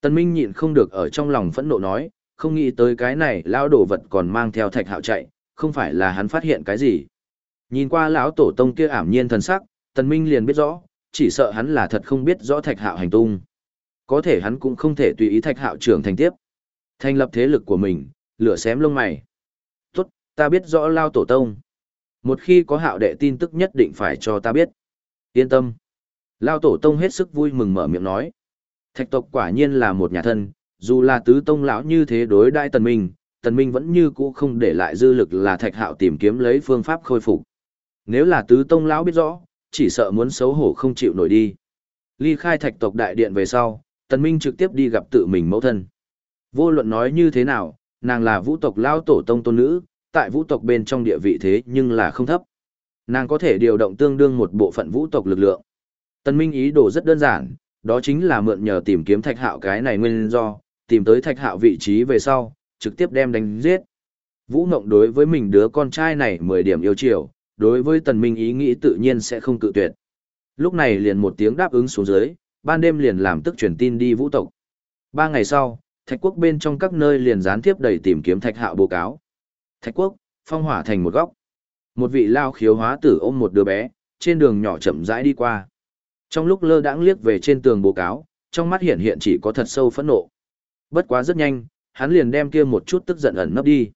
Tần Minh nhịn không được ở trong lòng phẫn nộ nói, không nghĩ tới cái này lão đồ vật còn mang theo thạch hạo chạy, không phải là hắn phát hiện cái gì. Nhìn qua lão tổ tông kia ảm nhiên thần sắc, Tần Minh liền biết rõ, chỉ sợ hắn là thật không biết rõ thạch hạo hành tung có thể hắn cũng không thể tùy ý thạch hạo trưởng thành tiếp. Thành lập thế lực của mình, lửa xém lông mày. Tốt, ta biết rõ lao tổ tông. Một khi có hạo đệ tin tức nhất định phải cho ta biết. Yên tâm. Lao tổ tông hết sức vui mừng mở miệng nói. Thạch tộc quả nhiên là một nhà thân, dù là tứ tông lão như thế đối đại tần minh, Tần Minh vẫn như cũ không để lại dư lực là Thạch Hạo tìm kiếm lấy phương pháp khôi phục. Nếu là tứ tông lão biết rõ, chỉ sợ muốn xấu hổ không chịu nổi đi. Ly khai Thạch tộc đại điện về sau, Tần Minh trực tiếp đi gặp tự mình mẫu thân. Vô luận nói như thế nào, nàng là vũ tộc lão tổ tông tôn nữ, tại vũ tộc bên trong địa vị thế nhưng là không thấp. Nàng có thể điều động tương đương một bộ phận vũ tộc lực lượng. Tần Minh ý đồ rất đơn giản, đó chính là mượn nhờ tìm kiếm thạch hạo cái này nguyên do, tìm tới thạch hạo vị trí về sau, trực tiếp đem đánh giết. Vũ Ngộng đối với mình đứa con trai này 10 điểm yêu chiều, đối với Tần Minh ý nghĩ tự nhiên sẽ không cự tuyệt. Lúc này liền một tiếng đáp ứng xuống dưới, ban đêm liền làm tức truyền tin đi vũ tộc. Ba ngày sau, Thạch Quốc bên trong các nơi liền gián tiếp đầy tìm kiếm Thạch Hạo báo cáo. Thạch Quốc, phong hỏa thành một góc. Một vị lao khiếu hóa tử ôm một đứa bé, trên đường nhỏ chậm rãi đi qua. Trong lúc lơ đãng liếc về trên tường báo cáo, trong mắt hiện hiện chỉ có thật sâu phẫn nộ. Bất quá rất nhanh, hắn liền đem kia một chút tức giận ẩn nấp đi.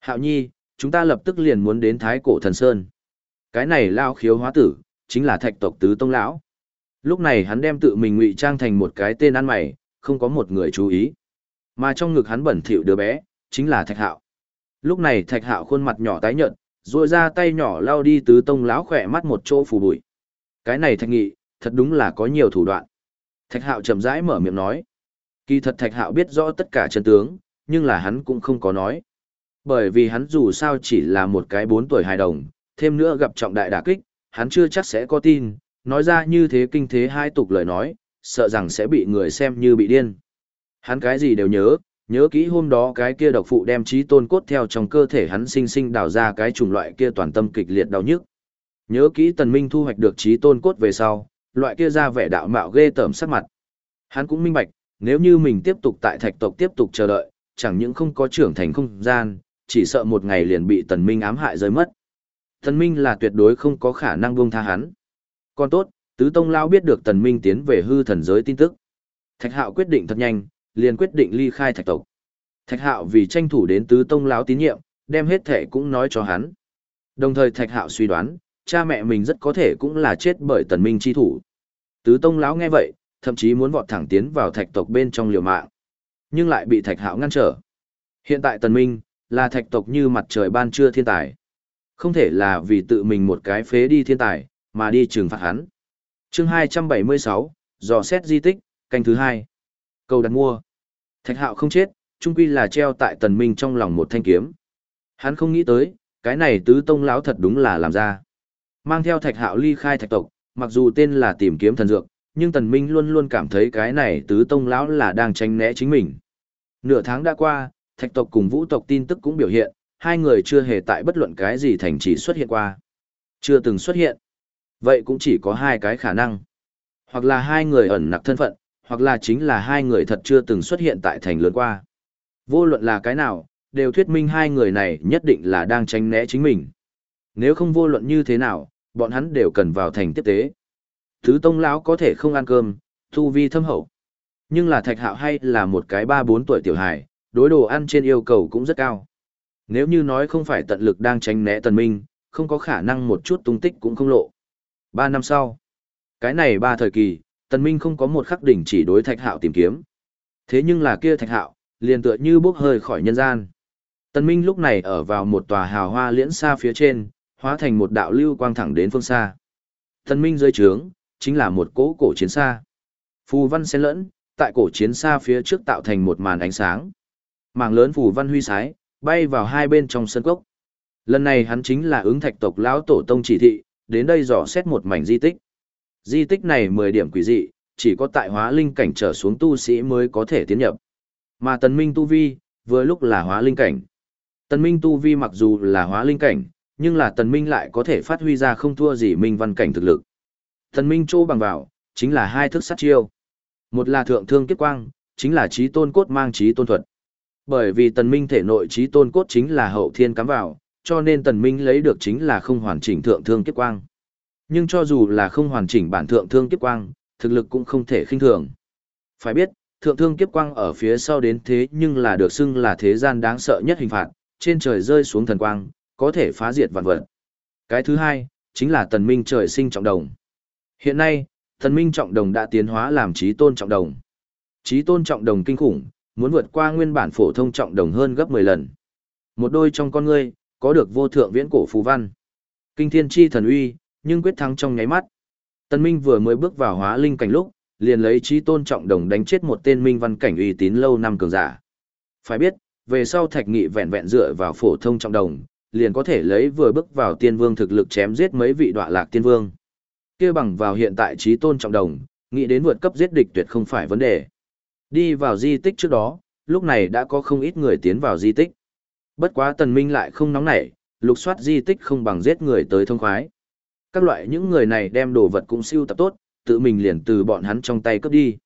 Hạo nhi, chúng ta lập tức liền muốn đến Thái Cổ Thần Sơn. Cái này lao khiếu hóa tử, chính là thạch tộc tứ tông lão. Lúc này hắn đem tự mình ngụy trang thành một cái tên ăn mày, không có một người chú ý. Mà trong ngực hắn bẩn thỉu đứa bé, chính là Thạch Hạo. Lúc này Thạch Hạo khuôn mặt nhỏ tái nhợt, dội ra tay nhỏ lao đi tứ tông lão khỏe mắt một chỗ phù bụi. Cái này Thạch Nghị, thật đúng là có nhiều thủ đoạn. Thạch Hạo chậm rãi mở miệng nói. Kỳ thật Thạch Hạo biết rõ tất cả chân tướng, nhưng là hắn cũng không có nói. Bởi vì hắn dù sao chỉ là một cái bốn tuổi hài đồng, thêm nữa gặp trọng đại đả kích, hắn chưa chắc sẽ có tin, nói ra như thế kinh thế hai tục lời nói, sợ rằng sẽ bị người xem như bị điên. Hắn cái gì đều nhớ, nhớ kỹ hôm đó cái kia độc phụ đem trí tôn cốt theo trong cơ thể hắn sinh sinh đào ra cái chủng loại kia toàn tâm kịch liệt đau nhức. Nhớ kỹ tần minh thu hoạch được trí tôn cốt về sau, loại kia ra vẻ đạo mạo ghê tởm sắc mặt. Hắn cũng minh bạch, nếu như mình tiếp tục tại thạch tộc tiếp tục chờ đợi, chẳng những không có trưởng thành không gian, chỉ sợ một ngày liền bị tần minh ám hại rơi mất. Tần minh là tuyệt đối không có khả năng buông tha hắn. Còn tốt, tứ tông lao biết được tần minh tiến về hư thần giới tin tức. Thạch hạo quyết định thật nhanh, liền quyết định ly khai thạch tộc. Thạch hạo vì tranh thủ đến tứ tông láo tín nhiệm, đem hết thể cũng nói cho hắn. Đồng thời thạch hạo suy đoán, cha mẹ mình rất có thể cũng là chết bởi tần minh chi thủ. Tứ tông láo nghe vậy, thậm chí muốn vọt thẳng tiến vào thạch tộc bên trong liều mạng. Nhưng lại bị thạch hạo ngăn trở. Hiện tại tần minh, là thạch tộc như mặt trời ban trưa thiên tài. Không thể là vì tự mình một cái phế đi thiên tài, mà đi trừng phạt hắn. Chương 276, dò xét di tích, canh thứ hai. Cầu đặt mua. Thạch hạo không chết, trung quy là treo tại tần minh trong lòng một thanh kiếm. Hắn không nghĩ tới, cái này tứ tông lão thật đúng là làm ra. Mang theo thạch hạo ly khai thạch tộc, mặc dù tên là tìm kiếm thần dược, nhưng tần minh luôn luôn cảm thấy cái này tứ tông lão là đang tranh né chính mình. Nửa tháng đã qua, thạch tộc cùng vũ tộc tin tức cũng biểu hiện, hai người chưa hề tại bất luận cái gì thành trì xuất hiện qua. Chưa từng xuất hiện. Vậy cũng chỉ có hai cái khả năng. Hoặc là hai người ẩn nặc thân phận, hoặc là chính là hai người thật chưa từng xuất hiện tại thành lớn qua. Vô luận là cái nào, đều thuyết minh hai người này nhất định là đang tránh né chính mình. Nếu không vô luận như thế nào, bọn hắn đều cần vào thành tiếp tế. Thứ tông lão có thể không ăn cơm, thu vi thâm hậu. Nhưng là thạch hạo hay là một cái ba bốn tuổi tiểu hài, đối đồ ăn trên yêu cầu cũng rất cao. Nếu như nói không phải tận lực đang tránh né tần minh, không có khả năng một chút tung tích cũng không lộ. Ba năm sau, cái này ba thời kỳ, tần minh không có một khắc đỉnh chỉ đối thạch hạo tìm kiếm. Thế nhưng là kia thạch hạo, liền tựa như bốc hơi khỏi nhân gian. Tần minh lúc này ở vào một tòa hào hoa liễn xa phía trên, hóa thành một đạo lưu quang thẳng đến phương xa. Tần minh rơi trướng, chính là một cỗ cổ chiến xa. Phù văn xen lẫn, tại cổ chiến xa phía trước tạo thành một màn ánh sáng. Mảng lớn phù văn huy sái, bay vào hai bên trong sân cốc. Lần này hắn chính là ứng thạch tộc lão tổ tông chỉ thị, đến đây dò xét một mảnh di tích. Di tích này 10 điểm quỷ dị, chỉ có tại hóa linh cảnh trở xuống tu sĩ mới có thể tiến nhập. Mà tần minh tu vi, vừa lúc là hóa linh cảnh. Tần minh tu vi mặc dù là hóa linh cảnh, nhưng là tần minh lại có thể phát huy ra không thua gì minh văn cảnh thực lực. Tần minh chỗ bằng vào, chính là hai thức sát chiêu. Một là thượng thương kiếp quang, chính là trí tôn cốt mang trí tôn thuật. Bởi vì tần minh thể nội trí tôn cốt chính là hậu thiên cắm vào, cho nên tần minh lấy được chính là không hoàn chỉnh thượng thương kiếp quang. Nhưng cho dù là không hoàn chỉnh bản thượng thương kiếp quang, thực lực cũng không thể khinh thường. Phải biết, thượng thương kiếp quang ở phía sau đến thế nhưng là được xưng là thế gian đáng sợ nhất hình phạt, trên trời rơi xuống thần quang, có thể phá diệt vạn vật. Cái thứ hai, chính là tần minh trời sinh trọng đồng. Hiện nay, tần minh trọng đồng đã tiến hóa làm trí tôn trọng đồng. Trí tôn trọng đồng kinh khủng, muốn vượt qua nguyên bản phổ thông trọng đồng hơn gấp 10 lần. Một đôi trong con ngươi, có được vô thượng viễn cổ phù văn. Kinh thiên chi thần uy, nhưng quyết thắng trong nháy mắt. Tân Minh vừa mới bước vào hóa linh cảnh lúc, liền lấy trí tôn trọng đồng đánh chết một tên minh văn cảnh uy tín lâu năm cường giả. Phải biết, về sau thạch nghị vẹn vẹn dựa vào phổ thông trọng đồng, liền có thể lấy vừa bước vào tiên vương thực lực chém giết mấy vị đọa lạc tiên vương. kia bằng vào hiện tại trí tôn trọng đồng, nghĩ đến vượt cấp giết địch tuyệt không phải vấn đề. Đi vào di tích trước đó, lúc này đã có không ít người tiến vào di tích. Bất quá tần minh lại không nóng nảy, lục soát di tích không bằng giết người tới thông khoái. Các loại những người này đem đồ vật cũng siêu tập tốt, tự mình liền từ bọn hắn trong tay cướp đi.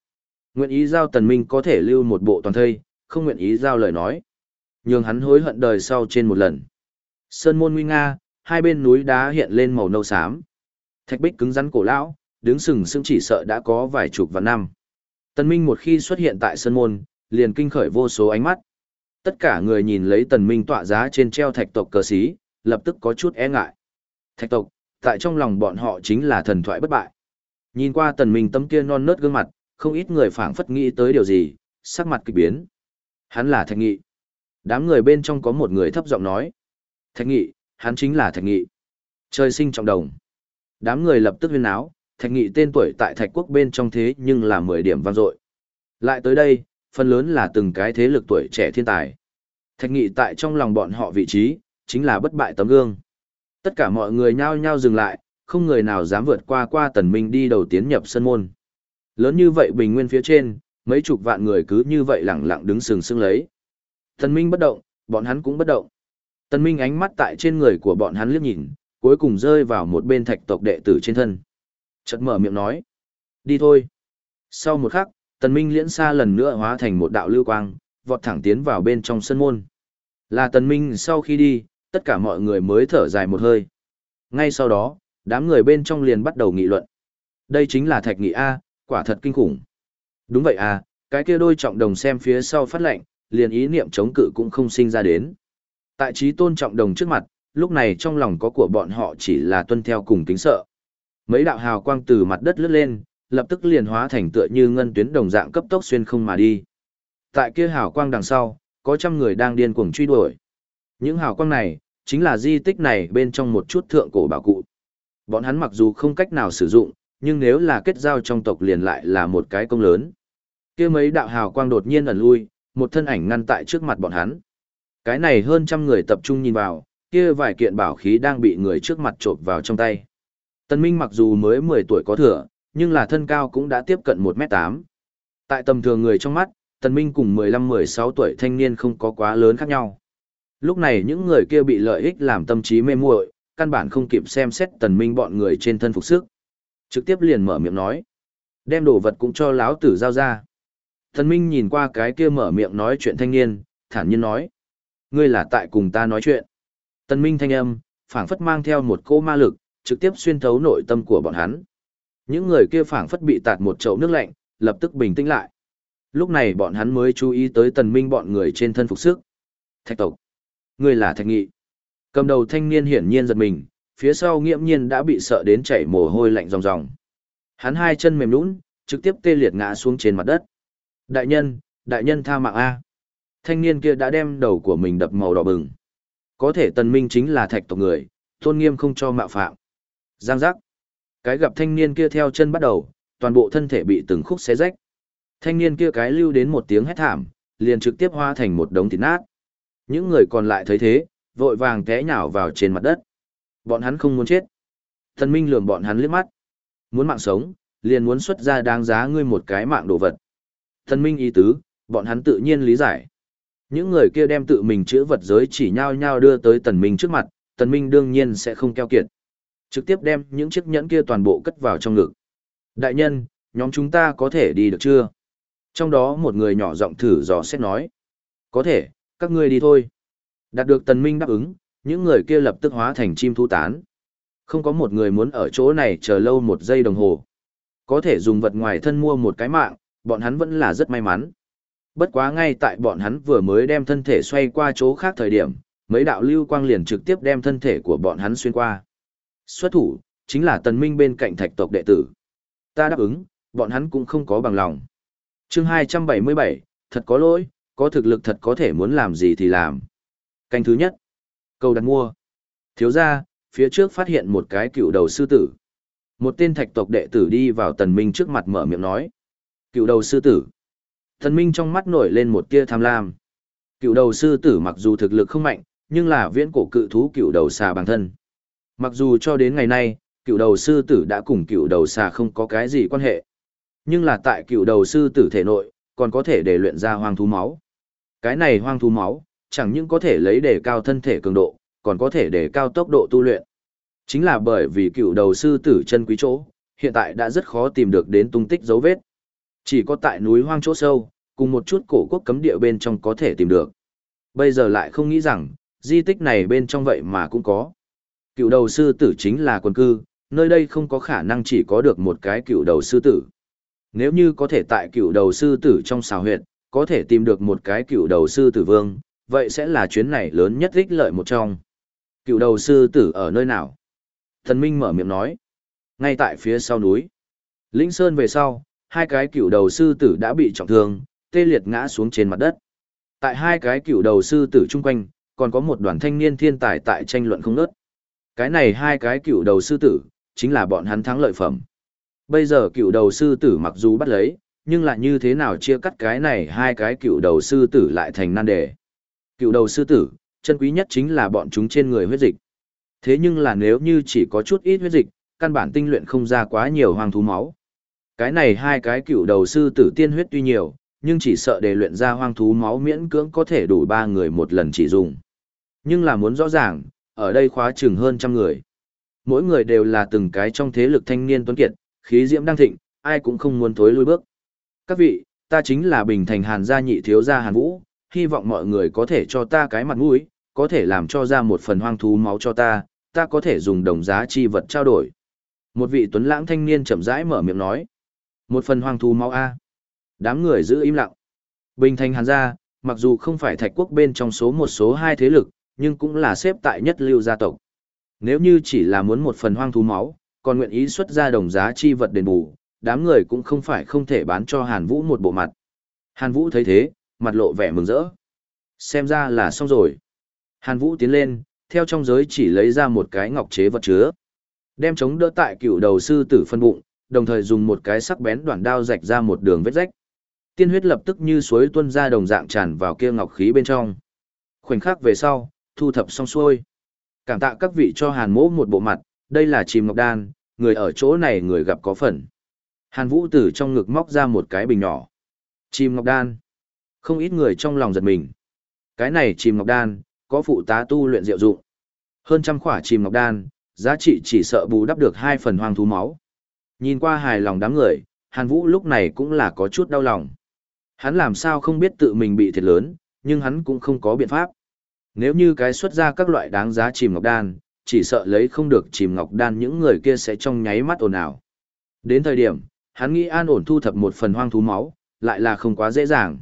Nguyện ý giao tần minh có thể lưu một bộ toàn thây, không nguyện ý giao lời nói. Nhưng hắn hối hận đời sau trên một lần. Sơn môn nguy nga, hai bên núi đá hiện lên màu nâu xám. Thạch bích cứng rắn cổ lão, đứng sừng sững chỉ sợ đã có vài chục vạn năm. Tần Minh một khi xuất hiện tại sơn môn, liền kinh khởi vô số ánh mắt. Tất cả người nhìn lấy Tần Minh tọa giá trên treo thạch tộc cờ xí, lập tức có chút e ngại. Thạch tộc, tại trong lòng bọn họ chính là thần thoại bất bại. Nhìn qua Tần Minh tấm kia non nớt gương mặt, không ít người phảng phất nghĩ tới điều gì, sắc mặt kỳ biến. Hắn là Thạch Nghị. Đám người bên trong có một người thấp giọng nói. Thạch Nghị, hắn chính là Thạch Nghị. Trời sinh trọng đồng. Đám người lập tức huyên áo, Thạch Nghị tên tuổi tại Thạch Quốc bên trong thế nhưng là 10 điểm vang dội. Lại tới đây, phần lớn là từng cái thế lực tuổi trẻ thiên tài. Thạch Nghị tại trong lòng bọn họ vị trí, chính là bất bại tấm gương. Tất cả mọi người nhao nhao dừng lại, không người nào dám vượt qua qua tần minh đi đầu tiến nhập sân môn. Lớn như vậy bình nguyên phía trên, mấy chục vạn người cứ như vậy lặng lặng đứng sừng sững lấy. Tần minh bất động, bọn hắn cũng bất động. Tần minh ánh mắt tại trên người của bọn hắn liếc nhìn, cuối cùng rơi vào một bên thạch tộc đệ tử trên thân. Chợt mở miệng nói. Đi thôi. Sau một khắc, tần minh liễn xa lần nữa hóa thành một đạo lưu quang, vọt thẳng tiến vào bên trong sân môn. Là tần minh sau khi đi, tất cả mọi người mới thở dài một hơi. Ngay sau đó, đám người bên trong liền bắt đầu nghị luận. Đây chính là thạch nghị A, quả thật kinh khủng. Đúng vậy à, cái kia đôi trọng đồng xem phía sau phát lệnh, liền ý niệm chống cự cũng không sinh ra đến. Tại trí tôn trọng đồng trước mặt, lúc này trong lòng có của bọn họ chỉ là tuân theo cùng kính sợ. Mấy đạo hào quang từ mặt đất lướt lên, lập tức liền hóa thành tựa như ngân tuyến đồng dạng cấp tốc xuyên không mà đi. Tại kia hào quang đằng sau, có trăm người đang điên cuồng truy đuổi. Những hào quang này, chính là di tích này bên trong một chút thượng cổ bảo cụ. Bọn hắn mặc dù không cách nào sử dụng, nhưng nếu là kết giao trong tộc liền lại là một cái công lớn. kia mấy đạo hào quang đột nhiên ẩn lui, một thân ảnh ngăn tại trước mặt bọn hắn. Cái này hơn trăm người tập trung nhìn vào, kia vài kiện bảo khí đang bị người trước mặt trộm vào trong tay. Tân Minh mặc dù mới 10 tuổi có thừa, nhưng là thân cao cũng đã tiếp cận 1m8. Tại tầm thường người trong mắt, Tần Minh cùng 15-16 tuổi thanh niên không có quá lớn khác nhau. Lúc này những người kia bị lợi ích làm tâm trí mê muội, căn bản không kịp xem xét Tần Minh bọn người trên thân phục sức. Trực tiếp liền mở miệng nói. Đem đồ vật cũng cho lão tử giao ra. Tần Minh nhìn qua cái kia mở miệng nói chuyện thanh niên, thản nhiên nói. Ngươi là tại cùng ta nói chuyện. Tần Minh thanh âm, phảng phất mang theo một cỗ ma lực, trực tiếp xuyên thấu nội tâm của bọn hắn. Những người kia phảng phất bị tạt một chậu nước lạnh, lập tức bình tĩnh lại. Lúc này bọn hắn mới chú ý tới tần minh bọn người trên thân phục sức. Thạch tộc ngươi là thạch nghị. Cầm đầu thanh niên hiển nhiên giật mình, phía sau nghiễm nhiên đã bị sợ đến chảy mồ hôi lạnh ròng ròng. Hắn hai chân mềm lún trực tiếp tê liệt ngã xuống trên mặt đất. Đại nhân, đại nhân tha mạng A. Thanh niên kia đã đem đầu của mình đập màu đỏ bừng. Có thể tần minh chính là thạch tộc người, tôn nghiêm không cho mạo phạm. Giang giác. Cái gặp thanh niên kia theo chân bắt đầu, toàn bộ thân thể bị từng khúc xé rách. Thanh niên kia cái lưu đến một tiếng hét thảm, liền trực tiếp hoa thành một đống thịt nát. Những người còn lại thấy thế, vội vàng té nhào vào trên mặt đất. Bọn hắn không muốn chết. Thần Minh lườm bọn hắn liếc mắt. Muốn mạng sống, liền muốn xuất ra đáng giá ngươi một cái mạng đồ vật. Thần Minh ý tứ, bọn hắn tự nhiên lý giải. Những người kia đem tự mình chữa vật giới chỉ nhau nhau đưa tới Tần Minh trước mặt, Tần Minh đương nhiên sẽ không keo kiệt. Trực tiếp đem những chiếc nhẫn kia toàn bộ cất vào trong ngực. Đại nhân, nhóm chúng ta có thể đi được chưa? Trong đó một người nhỏ giọng thử dò xét nói. Có thể, các ngươi đi thôi. Đạt được tần minh đáp ứng, những người kia lập tức hóa thành chim thu tán. Không có một người muốn ở chỗ này chờ lâu một giây đồng hồ. Có thể dùng vật ngoài thân mua một cái mạng, bọn hắn vẫn là rất may mắn. Bất quá ngay tại bọn hắn vừa mới đem thân thể xoay qua chỗ khác thời điểm, mấy đạo lưu quang liền trực tiếp đem thân thể của bọn hắn xuyên qua. Xuất thủ, chính là tần minh bên cạnh thạch tộc đệ tử. Ta đáp ứng, bọn hắn cũng không có bằng lòng. Chương 277, thật có lỗi, có thực lực thật có thể muốn làm gì thì làm. Canh thứ nhất. Câu đặt mua. Thiếu ra, phía trước phát hiện một cái cựu đầu sư tử. Một tên thạch tộc đệ tử đi vào tần minh trước mặt mở miệng nói. Cựu đầu sư tử. Tần minh trong mắt nổi lên một tia tham lam. Cựu đầu sư tử mặc dù thực lực không mạnh, nhưng là viễn cổ cự thú cựu đầu xà bằng thân. Mặc dù cho đến ngày nay, cựu đầu sư tử đã cùng cựu đầu xà không có cái gì quan hệ. Nhưng là tại cựu đầu sư tử thể nội, còn có thể để luyện ra hoang thú máu. Cái này hoang thú máu, chẳng những có thể lấy để cao thân thể cường độ, còn có thể để cao tốc độ tu luyện. Chính là bởi vì cựu đầu sư tử chân quý chỗ, hiện tại đã rất khó tìm được đến tung tích dấu vết. Chỉ có tại núi hoang chỗ sâu, cùng một chút cổ quốc cấm địa bên trong có thể tìm được. Bây giờ lại không nghĩ rằng, di tích này bên trong vậy mà cũng có. Cựu đầu sư tử chính là quân cư, nơi đây không có khả năng chỉ có được một cái cựu đầu sư tử. Nếu như có thể tại cựu đầu sư tử trong xào huyệt, có thể tìm được một cái cựu đầu sư tử vương, vậy sẽ là chuyến này lớn nhất ích lợi một trong. Cựu đầu sư tử ở nơi nào? Thần Minh mở miệng nói. Ngay tại phía sau núi. Lĩnh Sơn về sau, hai cái cựu đầu sư tử đã bị trọng thương, tê liệt ngã xuống trên mặt đất. Tại hai cái cựu đầu sư tử chung quanh, còn có một đoàn thanh niên thiên tài tại tranh luận không ngớt. Cái này hai cái cựu đầu sư tử, chính là bọn hắn thắng lợi phẩm. Bây giờ cựu đầu sư tử mặc dù bắt lấy, nhưng lại như thế nào chia cắt cái này hai cái cựu đầu sư tử lại thành nan đề. Cựu đầu sư tử, chân quý nhất chính là bọn chúng trên người huyết dịch. Thế nhưng là nếu như chỉ có chút ít huyết dịch, căn bản tinh luyện không ra quá nhiều hoang thú máu. Cái này hai cái cựu đầu sư tử tiên huyết tuy nhiều, nhưng chỉ sợ để luyện ra hoang thú máu miễn cưỡng có thể đủ ba người một lần chỉ dùng. Nhưng là muốn rõ ràng, ở đây khóa chừng hơn trăm người. Mỗi người đều là từng cái trong thế lực thanh niên tuấn kiệt, khí diễm đang thịnh, ai cũng không muốn thối lui bước. Các vị, ta chính là Bình Thành Hàn gia nhị thiếu gia Hàn Vũ, hy vọng mọi người có thể cho ta cái mặt mũi, có thể làm cho ra một phần hoang thú máu cho ta, ta có thể dùng đồng giá chi vật trao đổi. Một vị tuấn lãng thanh niên chậm rãi mở miệng nói. Một phần hoang thú máu A. Đám người giữ im lặng. Bình Thành Hàn gia, mặc dù không phải thạch quốc bên trong số một số hai thế lực, nhưng cũng là xếp tại nhất lưu gia tộc. Nếu như chỉ là muốn một phần hoang thú máu, còn nguyện ý xuất ra đồng giá chi vật đền bù, đám người cũng không phải không thể bán cho Hàn Vũ một bộ mặt. Hàn Vũ thấy thế, mặt lộ vẻ mừng rỡ. Xem ra là xong rồi. Hàn Vũ tiến lên, theo trong giới chỉ lấy ra một cái ngọc chế vật chứa. Đem chống đỡ tại cựu đầu sư tử phân bụng, đồng thời dùng một cái sắc bén đoạn đao rạch ra một đường vết rách. Tiên huyết lập tức như suối tuôn ra đồng dạng tràn vào kia ngọc khí bên trong. Khoảnh khắc về sau, thu thập xong xuôi. Cảm tạ các vị cho Hàn Mỗ một bộ mặt, đây là chìm ngọc đan, người ở chỗ này người gặp có phần. Hàn Vũ từ trong ngực móc ra một cái bình nhỏ. chim ngọc đan. Không ít người trong lòng giật mình. Cái này chim ngọc đan, có phụ tá tu luyện diệu dụng. Hơn trăm khỏa chim ngọc đan, giá trị chỉ sợ bù đắp được hai phần hoang thú máu. Nhìn qua hài lòng đám người, Hàn Vũ lúc này cũng là có chút đau lòng. Hắn làm sao không biết tự mình bị thiệt lớn, nhưng hắn cũng không có biện pháp. Nếu như cái xuất ra các loại đáng giá chìm ngọc đan, chỉ sợ lấy không được chìm ngọc đan những người kia sẽ trong nháy mắt ồn ào. Đến thời điểm, hắn nghĩ an ổn thu thập một phần hoang thú máu, lại là không quá dễ dàng.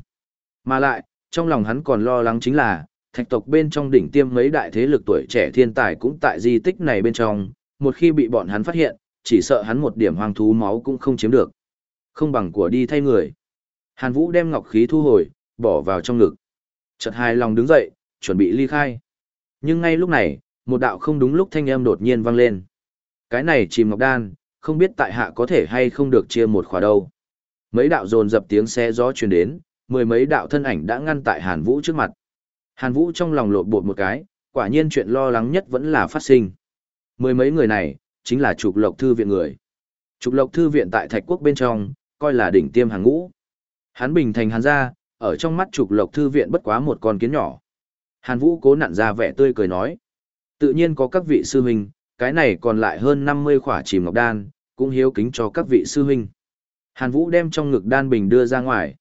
Mà lại, trong lòng hắn còn lo lắng chính là, thạch tộc bên trong đỉnh tiêm mấy đại thế lực tuổi trẻ thiên tài cũng tại di tích này bên trong, một khi bị bọn hắn phát hiện, chỉ sợ hắn một điểm hoang thú máu cũng không chiếm được. Không bằng của đi thay người. Hàn Vũ đem ngọc khí thu hồi, bỏ vào trong ngực. Chợt hai lòng đứng dậy, chuẩn bị ly khai. Nhưng ngay lúc này, một đạo không đúng lúc thanh âm đột nhiên vang lên. Cái này chìm ngọc đan, không biết tại hạ có thể hay không được chia một khóa đâu. Mấy đạo dồn dập tiếng xe gió truyền đến, mười mấy đạo thân ảnh đã ngăn tại Hàn Vũ trước mặt. Hàn Vũ trong lòng lột bột một cái, quả nhiên chuyện lo lắng nhất vẫn là phát sinh. Mười mấy người này, chính là trục lộc thư viện người. Trục lộc thư viện tại Thạch Quốc bên trong, coi là đỉnh tiêm hàng ngũ. Hắn bình thành hàn ra, ở trong mắt trục lộc thư viện bất quá một con kiến nhỏ. Hàn Vũ cố nặn ra vẻ tươi cười nói. Tự nhiên có các vị sư huynh, cái này còn lại hơn 50 khỏa chìm ngọc đan, cũng hiếu kính cho các vị sư huynh. Hàn Vũ đem trong ngực đan bình đưa ra ngoài.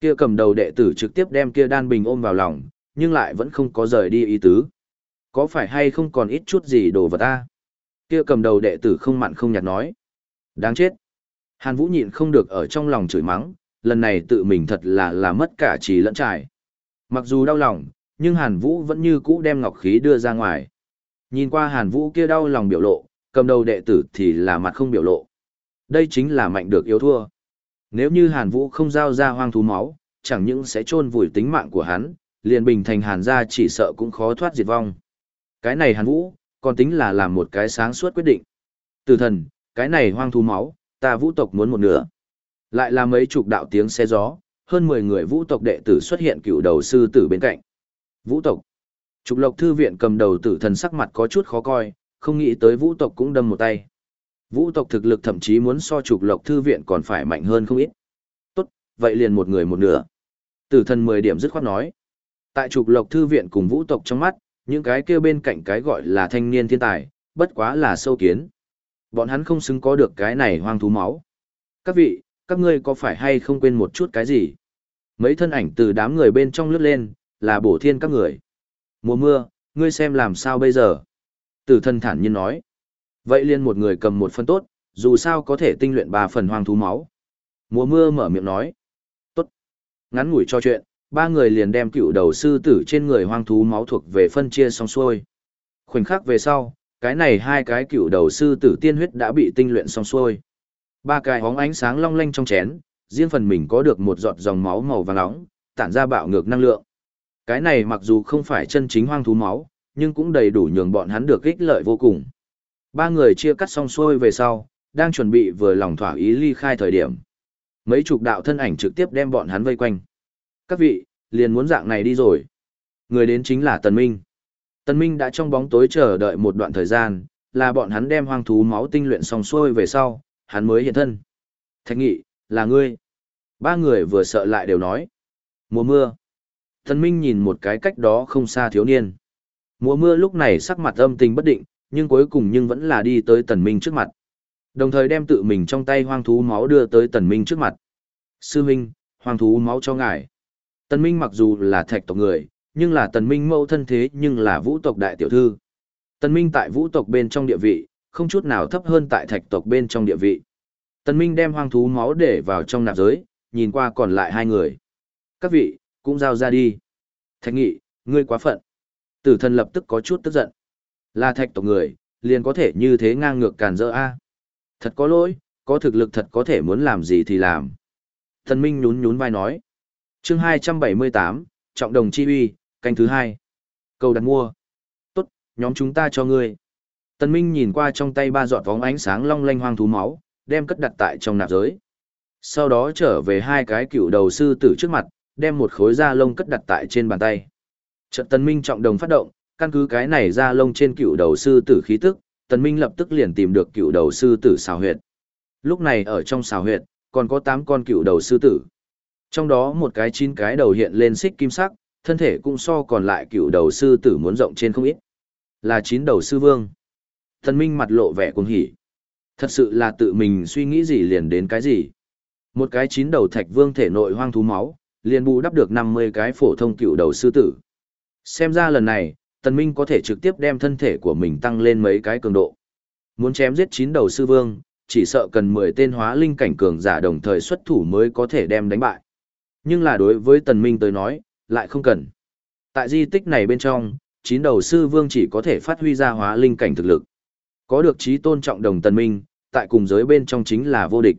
Kia cầm đầu đệ tử trực tiếp đem kia đan bình ôm vào lòng, nhưng lại vẫn không có rời đi ý tứ. Có phải hay không còn ít chút gì đồ vật ta? Kia cầm đầu đệ tử không mặn không nhạt nói. Đáng chết. Hàn Vũ nhịn không được ở trong lòng chửi mắng, lần này tự mình thật là là mất cả trí lẫn trải. Mặc dù đau lòng, nhưng Hàn Vũ vẫn như cũ đem ngọc khí đưa ra ngoài. Nhìn qua Hàn Vũ kia đau lòng biểu lộ, cầm đầu đệ tử thì là mặt không biểu lộ. Đây chính là mạnh được yếu thua. Nếu như Hàn Vũ không giao ra hoang thú máu, chẳng những sẽ chôn vùi tính mạng của hắn, liền bình thành hàn gia chỉ sợ cũng khó thoát diệt vong. Cái này hàn vũ, còn tính là làm một cái sáng suốt quyết định. Tử thần, cái này hoang thú máu, ta vũ tộc muốn một nửa. Lại là mấy chục đạo tiếng xe gió, hơn 10 người vũ tộc đệ tử xuất hiện cựu đầu sư tử bên cạnh. Vũ tộc. Trục lộc thư viện cầm đầu tử thần sắc mặt có chút khó coi, không nghĩ tới vũ tộc cũng đâm một tay. Vũ tộc thực lực thậm chí muốn so trục lộc thư viện còn phải mạnh hơn không ít. Tốt, vậy liền một người một nửa. Tử thần 10 điểm dứt khoát nói. Tại trục lộc thư viện cùng vũ tộc trong mắt, những cái kia bên cạnh cái gọi là thanh niên thiên tài, bất quá là sâu kiến. Bọn hắn không xứng có được cái này hoang thú máu. Các vị, các ngươi có phải hay không quên một chút cái gì? Mấy thân ảnh từ đám người bên trong lướt lên, là bổ thiên các người. Mùa mưa, ngươi xem làm sao bây giờ? Tử thân thản nhiên nói. Vậy liền một người cầm một phân tốt, dù sao có thể tinh luyện ba phần hoang thú máu. Mùa mưa mở miệng nói. Tốt. Ngắn ngủi cho chuyện, ba người liền đem cựu đầu sư tử trên người hoang thú máu thuộc về phân chia xong xuôi. Khoảnh khắc về sau, cái này hai cái cựu đầu sư tử tiên huyết đã bị tinh luyện xong xuôi. Ba cái hóng ánh sáng long lanh trong chén, riêng phần mình có được một giọt dòng máu màu vàng nóng, tản ra bạo ngược năng lượng. Cái này mặc dù không phải chân chính hoang thú máu, nhưng cũng đầy đủ nhường bọn hắn được ích lợi vô cùng. Ba người chia cắt xong xuôi về sau, đang chuẩn bị vừa lòng thỏa ý ly khai thời điểm. Mấy chục đạo thân ảnh trực tiếp đem bọn hắn vây quanh. Các vị, liền muốn dạng này đi rồi. Người đến chính là Tần Minh. Tần Minh đã trong bóng tối chờ đợi một đoạn thời gian, là bọn hắn đem hoang thú máu tinh luyện xong xuôi về sau, hắn mới hiện thân. Thạch nghị, là ngươi. Ba người vừa sợ lại đều nói. Mùa mưa. Tần Minh nhìn một cái cách đó không xa thiếu niên. Mùa mưa lúc này sắc mặt âm tình bất định, nhưng cuối cùng nhưng vẫn là đi tới Tần Minh trước mặt. Đồng thời đem tự mình trong tay hoang thú máu đưa tới Tần Minh trước mặt. Sư Minh, hoang thú máu cho ngài. Tần Minh mặc dù là thạch tộc người, nhưng là Tần Minh mẫu thân thế nhưng là vũ tộc đại tiểu thư. Tần Minh tại vũ tộc bên trong địa vị, không chút nào thấp hơn tại thạch tộc bên trong địa vị. Tần Minh đem hoang thú máu để vào trong nạp giới, nhìn qua còn lại hai người. Các vị, cũng giao ra đi. Thạch nghị, ngươi quá phận. Tử thần lập tức có chút tức giận. Là thạch tộc người, liền có thể như thế ngang ngược càn rỡ a. Thật có lỗi, có thực lực thật có thể muốn làm gì thì làm. Thần Minh nhún nhún vai nói. Chương 278, Trọng đồng chi uy, canh thứ hai. Cầu đặt mua. Tốt, nhóm chúng ta cho ngươi. Tần Minh nhìn qua trong tay ba giọt vóng ánh sáng long lanh hoang thú máu, đem cất đặt tại trong nạp giới. Sau đó trở về hai cái cựu đầu sư tử trước mặt, đem một khối da lông cất đặt tại trên bàn tay. Trận Tần Minh trọng đồng phát động, căn cứ cái này ra lông trên cựu đầu sư tử khí tức, Tần Minh lập tức liền tìm được cựu đầu sư tử xào huyệt. Lúc này ở trong xào huyệt, còn có 8 con cựu đầu sư tử. Trong đó một cái chín cái đầu hiện lên xích kim sắc, thân thể cũng so còn lại cựu đầu sư tử muốn rộng trên không ít. Là chín đầu sư vương. Tần Minh mặt lộ vẻ cuồng hỉ. Thật sự là tự mình suy nghĩ gì liền đến cái gì. Một cái chín đầu thạch vương thể nội hoang thú máu, liền bù đắp được 50 cái phổ thông cựu đầu sư tử. Xem ra lần này, Tần Minh có thể trực tiếp đem thân thể của mình tăng lên mấy cái cường độ. Muốn chém giết chín đầu sư vương, chỉ sợ cần 10 tên hóa linh cảnh cường giả đồng thời xuất thủ mới có thể đem đánh bại. Nhưng là đối với Tần Minh tới nói, lại không cần. Tại di tích này bên trong, chín đầu sư vương chỉ có thể phát huy ra hóa linh cảnh thực lực. Có được trí tôn trọng đồng Tần Minh, tại cùng giới bên trong chính là vô địch.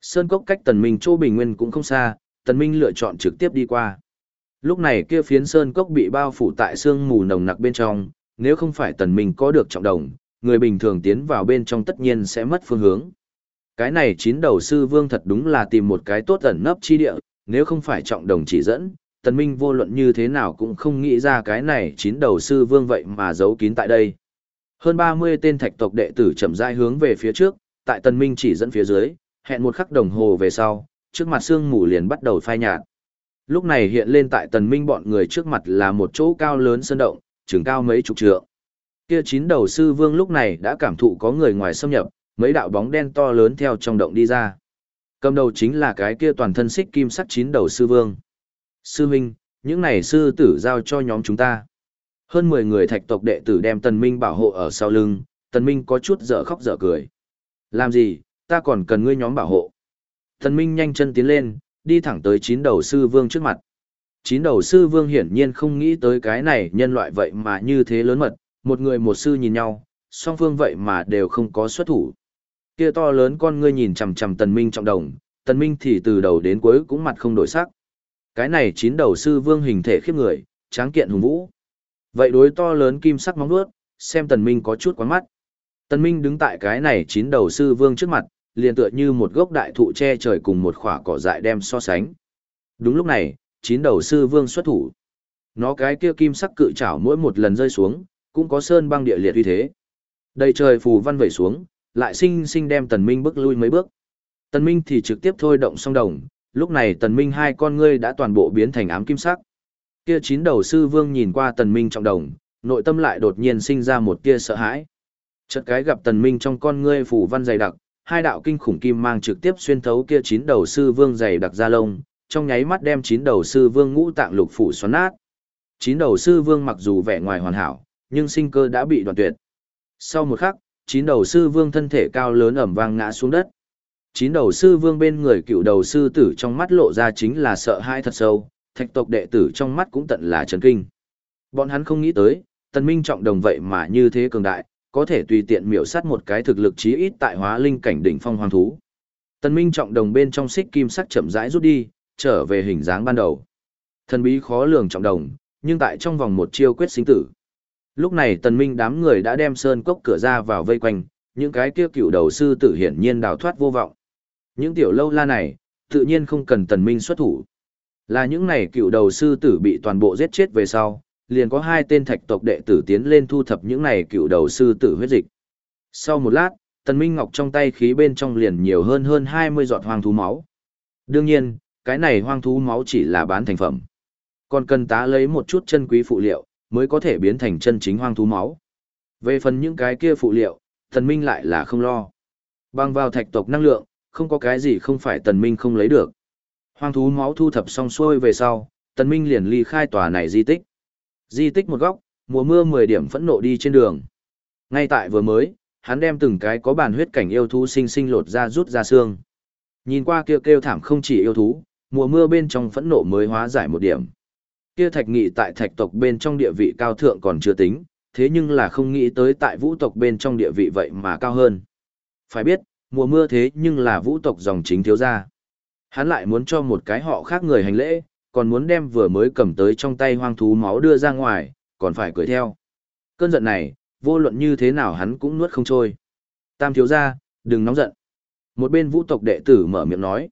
Sơn cốc cách Tần Minh chỗ bình nguyên cũng không xa, Tần Minh lựa chọn trực tiếp đi qua. Lúc này kia phiến sơn cốc bị bao phủ tại sương mù nồng nặc bên trong, nếu không phải Tần Minh có được trọng đồng, người bình thường tiến vào bên trong tất nhiên sẽ mất phương hướng. Cái này chín đầu sư vương thật đúng là tìm một cái tốt ẩn nấp chi địa, nếu không phải trọng đồng chỉ dẫn, tần minh vô luận như thế nào cũng không nghĩ ra cái này chín đầu sư vương vậy mà giấu kín tại đây. Hơn 30 tên thạch tộc đệ tử chậm rãi hướng về phía trước, tại tần minh chỉ dẫn phía dưới, hẹn một khắc đồng hồ về sau, trước mặt sương mù liền bắt đầu phai nhạt. Lúc này hiện lên tại tần minh bọn người trước mặt là một chỗ cao lớn sơn động, trường cao mấy chục trượng. Kia chín đầu sư vương lúc này đã cảm thụ có người ngoài xâm nhập, mấy đạo bóng đen to lớn theo trong động đi ra. Cầm đầu chính là cái kia toàn thân xích kim sắt chín đầu sư vương. Sư Minh, những này sư tử giao cho nhóm chúng ta. Hơn 10 người thạch tộc đệ tử đem Tần Minh bảo hộ ở sau lưng, Tần Minh có chút dở khóc dở cười. Làm gì, ta còn cần ngươi nhóm bảo hộ. Tần Minh nhanh chân tiến lên, đi thẳng tới chín đầu sư vương trước mặt. Chín đầu sư vương hiển nhiên không nghĩ tới cái này nhân loại vậy mà như thế lớn mật, một người một sư nhìn nhau, song phương vậy mà đều không có xuất thủ kia to lớn con ngươi nhìn chằm chằm tần minh trọng đồng, tần minh thì từ đầu đến cuối cũng mặt không đổi sắc. Cái này chín đầu sư vương hình thể khiếp người, tráng kiện hùng vũ. Vậy đối to lớn kim sắc móng vuốt, xem Tần Minh có chút quán mắt. Tần Minh đứng tại cái này chín đầu sư vương trước mặt, liền tựa như một gốc đại thụ che trời cùng một khỏa cỏ dại đem so sánh. Đúng lúc này, chín đầu sư vương xuất thủ. Nó cái kia kim sắc cự trảo mỗi một lần rơi xuống, cũng có sơn băng địa liệt uy thế. Đầy trời phù văn vẩy xuống, lại sinh sinh đem Tần Minh bước lui mấy bước. Tần Minh thì trực tiếp thôi động song đồng, lúc này Tần Minh hai con ngươi đã toàn bộ biến thành ám kim sắc. Kia chín đầu sư vương nhìn qua Tần Minh trong đồng, nội tâm lại đột nhiên sinh ra một tia sợ hãi. Chợt cái gặp Tần Minh trong con ngươi phù văn dày đặc, hai đạo kinh khủng kim mang trực tiếp xuyên thấu kia chín đầu sư vương dày đặc ra lông, trong nháy mắt đem chín đầu sư vương ngũ tạng lục phủ xoắn nát. Chín đầu sư vương mặc dù vẻ ngoài hoàn hảo, nhưng sinh cơ đã bị đoạn tuyệt. Sau một khắc, chín đầu sư vương thân thể cao lớn ẩm vang ngã xuống đất. Chín đầu sư vương bên người cựu đầu sư tử trong mắt lộ ra chính là sợ hãi thật sâu, thạch tộc đệ tử trong mắt cũng tận là chấn kinh. Bọn hắn không nghĩ tới, tần minh trọng đồng vậy mà như thế cường đại, có thể tùy tiện miểu sát một cái thực lực chí ít tại hóa linh cảnh đỉnh phong hoang thú. Tần minh trọng đồng bên trong xích kim sắc chậm rãi rút đi, trở về hình dáng ban đầu. Thần bí khó lường trọng đồng, nhưng tại trong vòng một chiêu quyết sinh tử. Lúc này tần minh đám người đã đem sơn cốc cửa ra vào vây quanh, những cái kia cựu đầu sư tử hiển nhiên đào thoát vô vọng. Những tiểu lâu la này, tự nhiên không cần tần minh xuất thủ. Là những này cựu đầu sư tử bị toàn bộ giết chết về sau, liền có hai tên thạch tộc đệ tử tiến lên thu thập những này cựu đầu sư tử huyết dịch. Sau một lát, tần minh ngọc trong tay khí bên trong liền nhiều hơn hơn 20 giọt hoang thú máu. Đương nhiên, cái này hoang thú máu chỉ là bán thành phẩm. Còn cần tá lấy một chút chân quý phụ liệu, mới có thể biến thành chân chính hoang thú máu. Về phần những cái kia phụ liệu, tần minh lại là không lo. Bằng vào thạch tộc năng lượng, không có cái gì không phải tần minh không lấy được. Hoang thú máu thu thập xong xuôi về sau, tần minh liền ly khai tòa này di tích. Di tích một góc, mùa mưa 10 điểm phẫn nộ đi trên đường. Ngay tại vừa mới, hắn đem từng cái có bản huyết cảnh yêu thú sinh sinh lột ra rút ra xương. Nhìn qua kêu kêu thảm không chỉ yêu thú, mùa mưa bên trong phẫn nộ mới hóa giải một điểm. Kia thạch nghị tại thạch tộc bên trong địa vị cao thượng còn chưa tính, thế nhưng là không nghĩ tới tại vũ tộc bên trong địa vị vậy mà cao hơn. Phải biết, mùa mưa thế nhưng là vũ tộc dòng chính thiếu gia. Hắn lại muốn cho một cái họ khác người hành lễ, còn muốn đem vừa mới cầm tới trong tay hoang thú máu đưa ra ngoài, còn phải cười theo. Cơn giận này, vô luận như thế nào hắn cũng nuốt không trôi. Tam thiếu gia, đừng nóng giận. Một bên vũ tộc đệ tử mở miệng nói.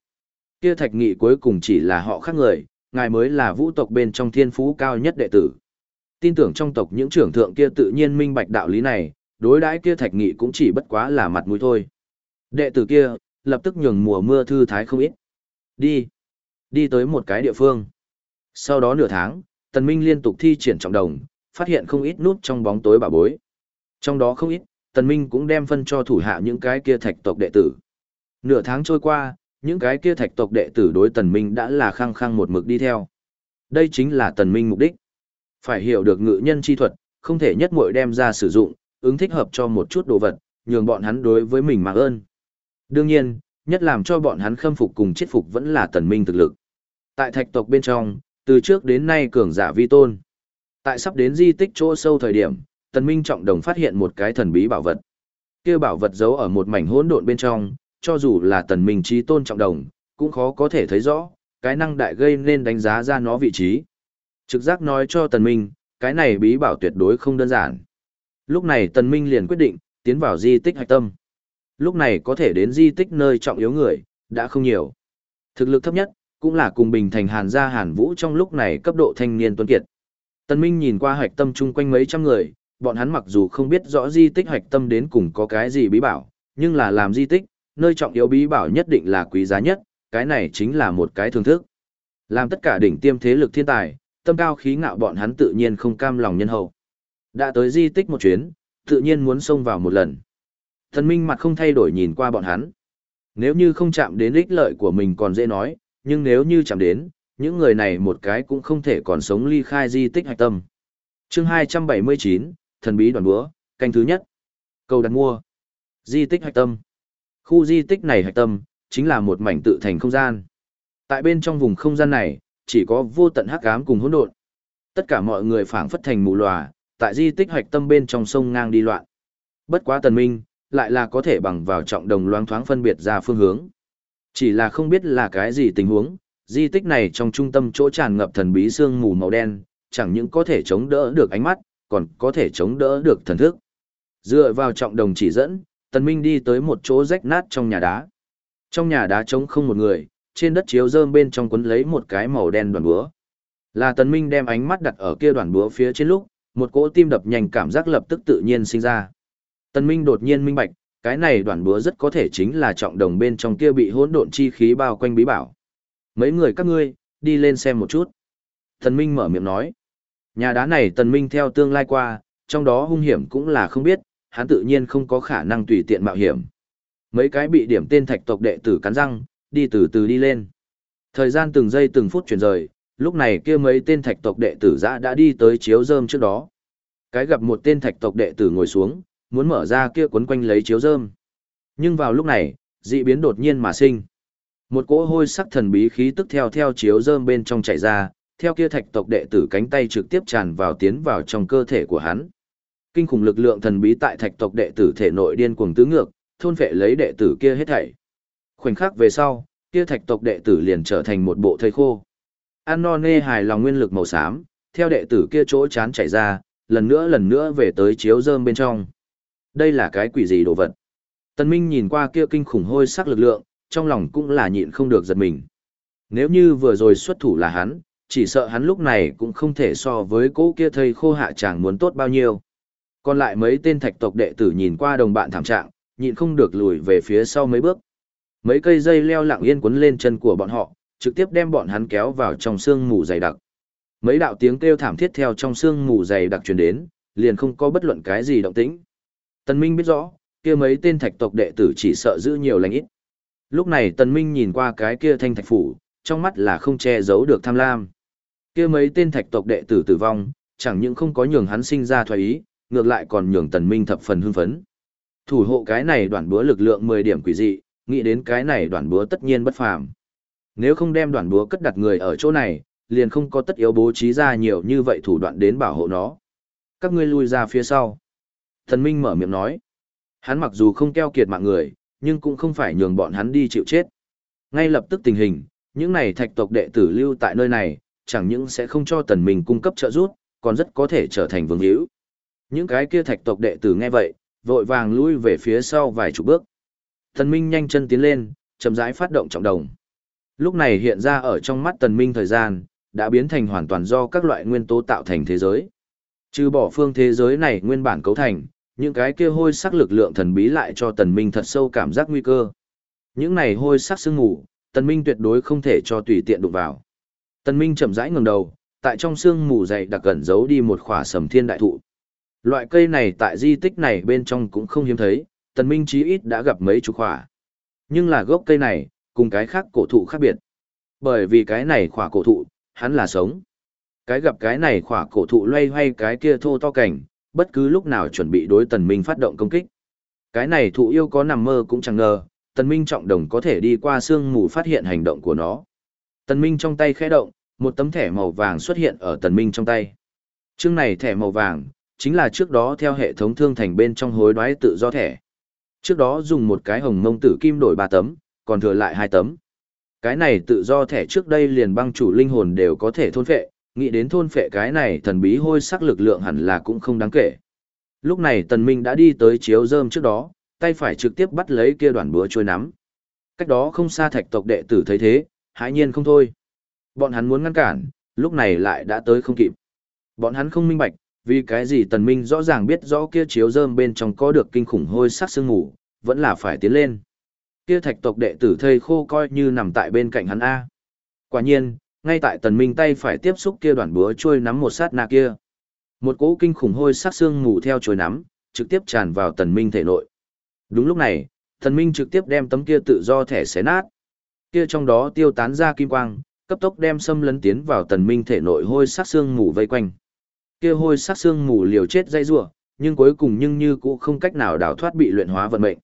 Kia thạch nghị cuối cùng chỉ là họ khác người, ngài mới là vũ tộc bên trong thiên phú cao nhất đệ tử. Tin tưởng trong tộc những trưởng thượng kia tự nhiên minh bạch đạo lý này, đối đãi kia thạch nghị cũng chỉ bất quá là mặt mũi thôi. Đệ tử kia, lập tức nhường mùa mưa thư thái không ít. Đi. Đi tới một cái địa phương. Sau đó nửa tháng, Tần Minh liên tục thi triển trọng đồng, phát hiện không ít nút trong bóng tối bà bối. Trong đó không ít, Tần Minh cũng đem phân cho thủ hạ những cái kia thạch tộc đệ tử. Nửa tháng trôi qua, những cái kia thạch tộc đệ tử đối Tần Minh đã là khăng khăng một mực đi theo. Đây chính là Tần Minh mục đích. Phải hiểu được ngự nhân chi thuật, không thể nhất muội đem ra sử dụng, ứng thích hợp cho một chút đồ vật, nhường bọn hắn đối với mình mà ơn. Đương nhiên, nhất làm cho bọn hắn khâm phục cùng chết phục vẫn là Tần Minh thực lực. Tại thạch tộc bên trong, từ trước đến nay cường giả vi tôn. Tại sắp đến di tích chỗ sâu thời điểm, Tần Minh trọng đồng phát hiện một cái thần bí bảo vật. Kia bảo vật giấu ở một mảnh hỗn độn bên trong, cho dù là Tần Minh trí tôn trọng đồng, cũng khó có thể thấy rõ, cái năng đại gây nên đánh giá ra nó vị trí. Trực giác nói cho Tần Minh, cái này bí bảo tuyệt đối không đơn giản. Lúc này Tần Minh liền quyết định, tiến vào di tích hạch tâm. Lúc này có thể đến di tích nơi trọng yếu người, đã không nhiều. Thực lực thấp nhất, cũng là cùng bình thành hàn gia hàn vũ trong lúc này cấp độ thanh niên tuấn kiệt. Tân Minh nhìn qua hạch tâm chung quanh mấy trăm người, bọn hắn mặc dù không biết rõ di tích hạch tâm đến cùng có cái gì bí bảo, nhưng là làm di tích, nơi trọng yếu bí bảo nhất định là quý giá nhất, cái này chính là một cái thưởng thức. Làm tất cả đỉnh tiêm thế lực thiên tài, tâm cao khí ngạo bọn hắn tự nhiên không cam lòng nhân hậu. Đã tới di tích một chuyến, tự nhiên muốn xông vào một lần. Thần Minh mặt không thay đổi nhìn qua bọn hắn. Nếu như không chạm đến ích lợi của mình còn dễ nói, nhưng nếu như chạm đến, những người này một cái cũng không thể còn sống ly khai di tích hạch tâm. chương 279, thần bí đoàn búa, canh thứ nhất. Cầu đặt mua. Di tích hạch tâm. Khu di tích này hạch tâm, chính là một mảnh tự thành không gian. Tại bên trong vùng không gian này, chỉ có vô tận hắc ám cùng hỗn độn. Tất cả mọi người phảng phất thành mù lòa, tại di tích hạch tâm bên trong sông ngang đi loạn. Bất quá tần minh, lại là có thể bằng vào trọng đồng loáng thoáng phân biệt ra phương hướng. Chỉ là không biết là cái gì tình huống, di tích này trong trung tâm chỗ tràn ngập thần bí sương mù màu đen, chẳng những có thể chống đỡ được ánh mắt, còn có thể chống đỡ được thần thức. Dựa vào trọng đồng chỉ dẫn, Tần Minh đi tới một chỗ rách nát trong nhà đá. Trong nhà đá trống không một người, trên đất chiếu rơm bên trong quấn lấy một cái màu đen đoàn búa. Là Tần Minh đem ánh mắt đặt ở kia đoàn búa phía trên lúc, một cỗ tim đập nhanh cảm giác lập tức tự nhiên sinh ra. Tần Minh đột nhiên minh bạch, cái này đoàn búa rất có thể chính là trọng đồng bên trong kia bị hỗn độn chi khí bao quanh bí bảo. Mấy người các ngươi, đi lên xem một chút. Tần Minh mở miệng nói. Nhà đá này Tần Minh theo tương lai qua, trong đó hung hiểm cũng là không biết, hắn tự nhiên không có khả năng tùy tiện mạo hiểm. Mấy cái bị điểm tên thạch tộc đệ tử cắn răng, đi từ từ đi lên. Thời gian từng giây từng phút chuyển rời, lúc này kia mấy tên thạch tộc đệ tử dã đã đi tới chiếu rơm trước đó. Cái gặp một tên thạch tộc đệ tử ngồi xuống, muốn mở ra kia quấn quanh lấy chiếu rơm. Nhưng vào lúc này, dị biến đột nhiên mà sinh. Một cỗ hôi sắc thần bí khí tức theo theo chiếu rơm bên trong chạy ra, theo kia thạch tộc đệ tử cánh tay trực tiếp tràn vào tiến vào trong cơ thể của hắn. Kinh khủng lực lượng thần bí tại thạch tộc đệ tử thể nội điên cuồng tứ ngược, thôn phệ lấy đệ tử kia hết thảy. Khoảnh khắc về sau, kia thạch tộc đệ tử liền trở thành một bộ thây khô. An non nê hài lòng nguyên lực màu xám, theo đệ tử kia chỗ chán chảy ra, lần nữa lần nữa về tới chiếu rơm bên trong. Đây là cái quỷ gì đồ vật? Tần Minh nhìn qua kia kinh khủng hôi sắc lực lượng, trong lòng cũng là nhịn không được giật mình. Nếu như vừa rồi xuất thủ là hắn, chỉ sợ hắn lúc này cũng không thể so với cố kia thầy khô hạ chàng muốn tốt bao nhiêu. Còn lại mấy tên thạch tộc đệ tử nhìn qua đồng bạn thảm trạng, nhịn không được lùi về phía sau mấy bước. Mấy cây dây leo lặng yên quấn lên chân của bọn họ, trực tiếp đem bọn hắn kéo vào trong sương mù dày đặc. Mấy đạo tiếng kêu thảm thiết theo trong sương mù dày đặc truyền đến, liền không có bất luận cái gì động tĩnh. Tần Minh biết rõ, kia mấy tên thạch tộc đệ tử chỉ sợ giữ nhiều lành ít. Lúc này Tần Minh nhìn qua cái kia thanh thạch phủ, trong mắt là không che giấu được tham lam. Kia mấy tên thạch tộc đệ tử tử vong, chẳng những không có nhường hắn sinh ra thoái ý, ngược lại còn nhường Tần Minh thập phần hưng phấn. Thủ hộ cái này đoạn búa lực lượng 10 điểm quỷ dị, nghĩ đến cái này đoạn búa tất nhiên bất phàm. Nếu không đem đoạn búa cất đặt người ở chỗ này, liền không có tất yếu bố trí ra nhiều như vậy thủ đoạn đến bảo hộ nó. Các ngươi lui ra phía sau. Thần Minh mở miệng nói. Hắn mặc dù không keo kiệt mạng người, nhưng cũng không phải nhường bọn hắn đi chịu chết. Ngay lập tức tình hình, những này thạch tộc đệ tử lưu tại nơi này, chẳng những sẽ không cho tần minh cung cấp trợ giúp, còn rất có thể trở thành vương hữu. Những cái kia thạch tộc đệ tử nghe vậy, vội vàng lui về phía sau vài chục bước. Tần minh nhanh chân tiến lên, chậm rãi phát động trọng đồng. Lúc này hiện ra ở trong mắt tần minh thời gian, đã biến thành hoàn toàn do các loại nguyên tố tạo thành thế giới. Trừ bỏ phương thế giới này nguyên bản cấu thành, những cái kia hôi sắc lực lượng thần bí lại cho tần minh thật sâu cảm giác nguy cơ. Những này hôi sắc sương mù, tần minh tuyệt đối không thể cho tùy tiện đụng vào. Tần minh chậm rãi ngẩng đầu, tại trong sương mù dày đặc gần giấu đi một khỏa sầm thiên đại thụ. Loại cây này tại di tích này bên trong cũng không hiếm thấy, tần minh chí ít đã gặp mấy chục khỏa. Nhưng là gốc cây này, cùng cái khác cổ thụ khác biệt. Bởi vì cái này khỏa cổ thụ, hắn là sống. Cái gặp cái này khỏa cổ thụ loay hoay cái kia thô to cảnh, bất cứ lúc nào chuẩn bị đối tần minh phát động công kích. Cái này thụ yêu có nằm mơ cũng chẳng ngờ, tần minh trọng đồng có thể đi qua sương mù phát hiện hành động của nó. Tần minh trong tay khẽ động, một tấm thẻ màu vàng xuất hiện ở tần minh trong tay. Chương này thẻ màu vàng, chính là trước đó theo hệ thống thương thành bên trong hối đoái tự do thẻ. Trước đó dùng một cái hồng mông tử kim đổi ba tấm, còn thừa lại hai tấm. Cái này tự do thẻ trước đây liền băng chủ linh hồn đều có thể thôn phệ, nghĩ đến thôn phệ cái này thần bí hôi sắc lực lượng hẳn là cũng không đáng kể. Lúc này tần minh đã đi tới chiếu rơm trước đó, tay phải trực tiếp bắt lấy kia đoàn búa trôi nắm. Cách đó không xa thạch tộc đệ tử thấy thế, hãi nhiên không thôi. Bọn hắn muốn ngăn cản, lúc này lại đã tới không kịp. Bọn hắn không minh bạch, vì cái gì tần minh rõ ràng biết rõ kia chiếu rơm bên trong có được kinh khủng hôi sắc sương ngủ, vẫn là phải tiến lên. Kia thạch tộc đệ tử thây khô coi như nằm tại bên cạnh hắn A. Quả nhiên, ngay tại tần minh tay phải tiếp xúc kia đoạn búa trôi nắm một sát na kia. Một cỗ kinh khủng hôi sắc xương mù theo trôi nắm, trực tiếp tràn vào tần minh thể nội. Đúng lúc này, tần minh trực tiếp đem tấm kia tự do thẻ xé nát. Kia trong đó tiêu tán ra kim quang, cấp tốc đem xâm lấn tiến vào tần minh thể nội hôi sắc xương mù vây quanh. Kia hôi sắc xương mù liều chết dây rủa, nhưng cuối cùng nhưng như cũng không cách nào đào thoát bị luyện hóa vận mệnh.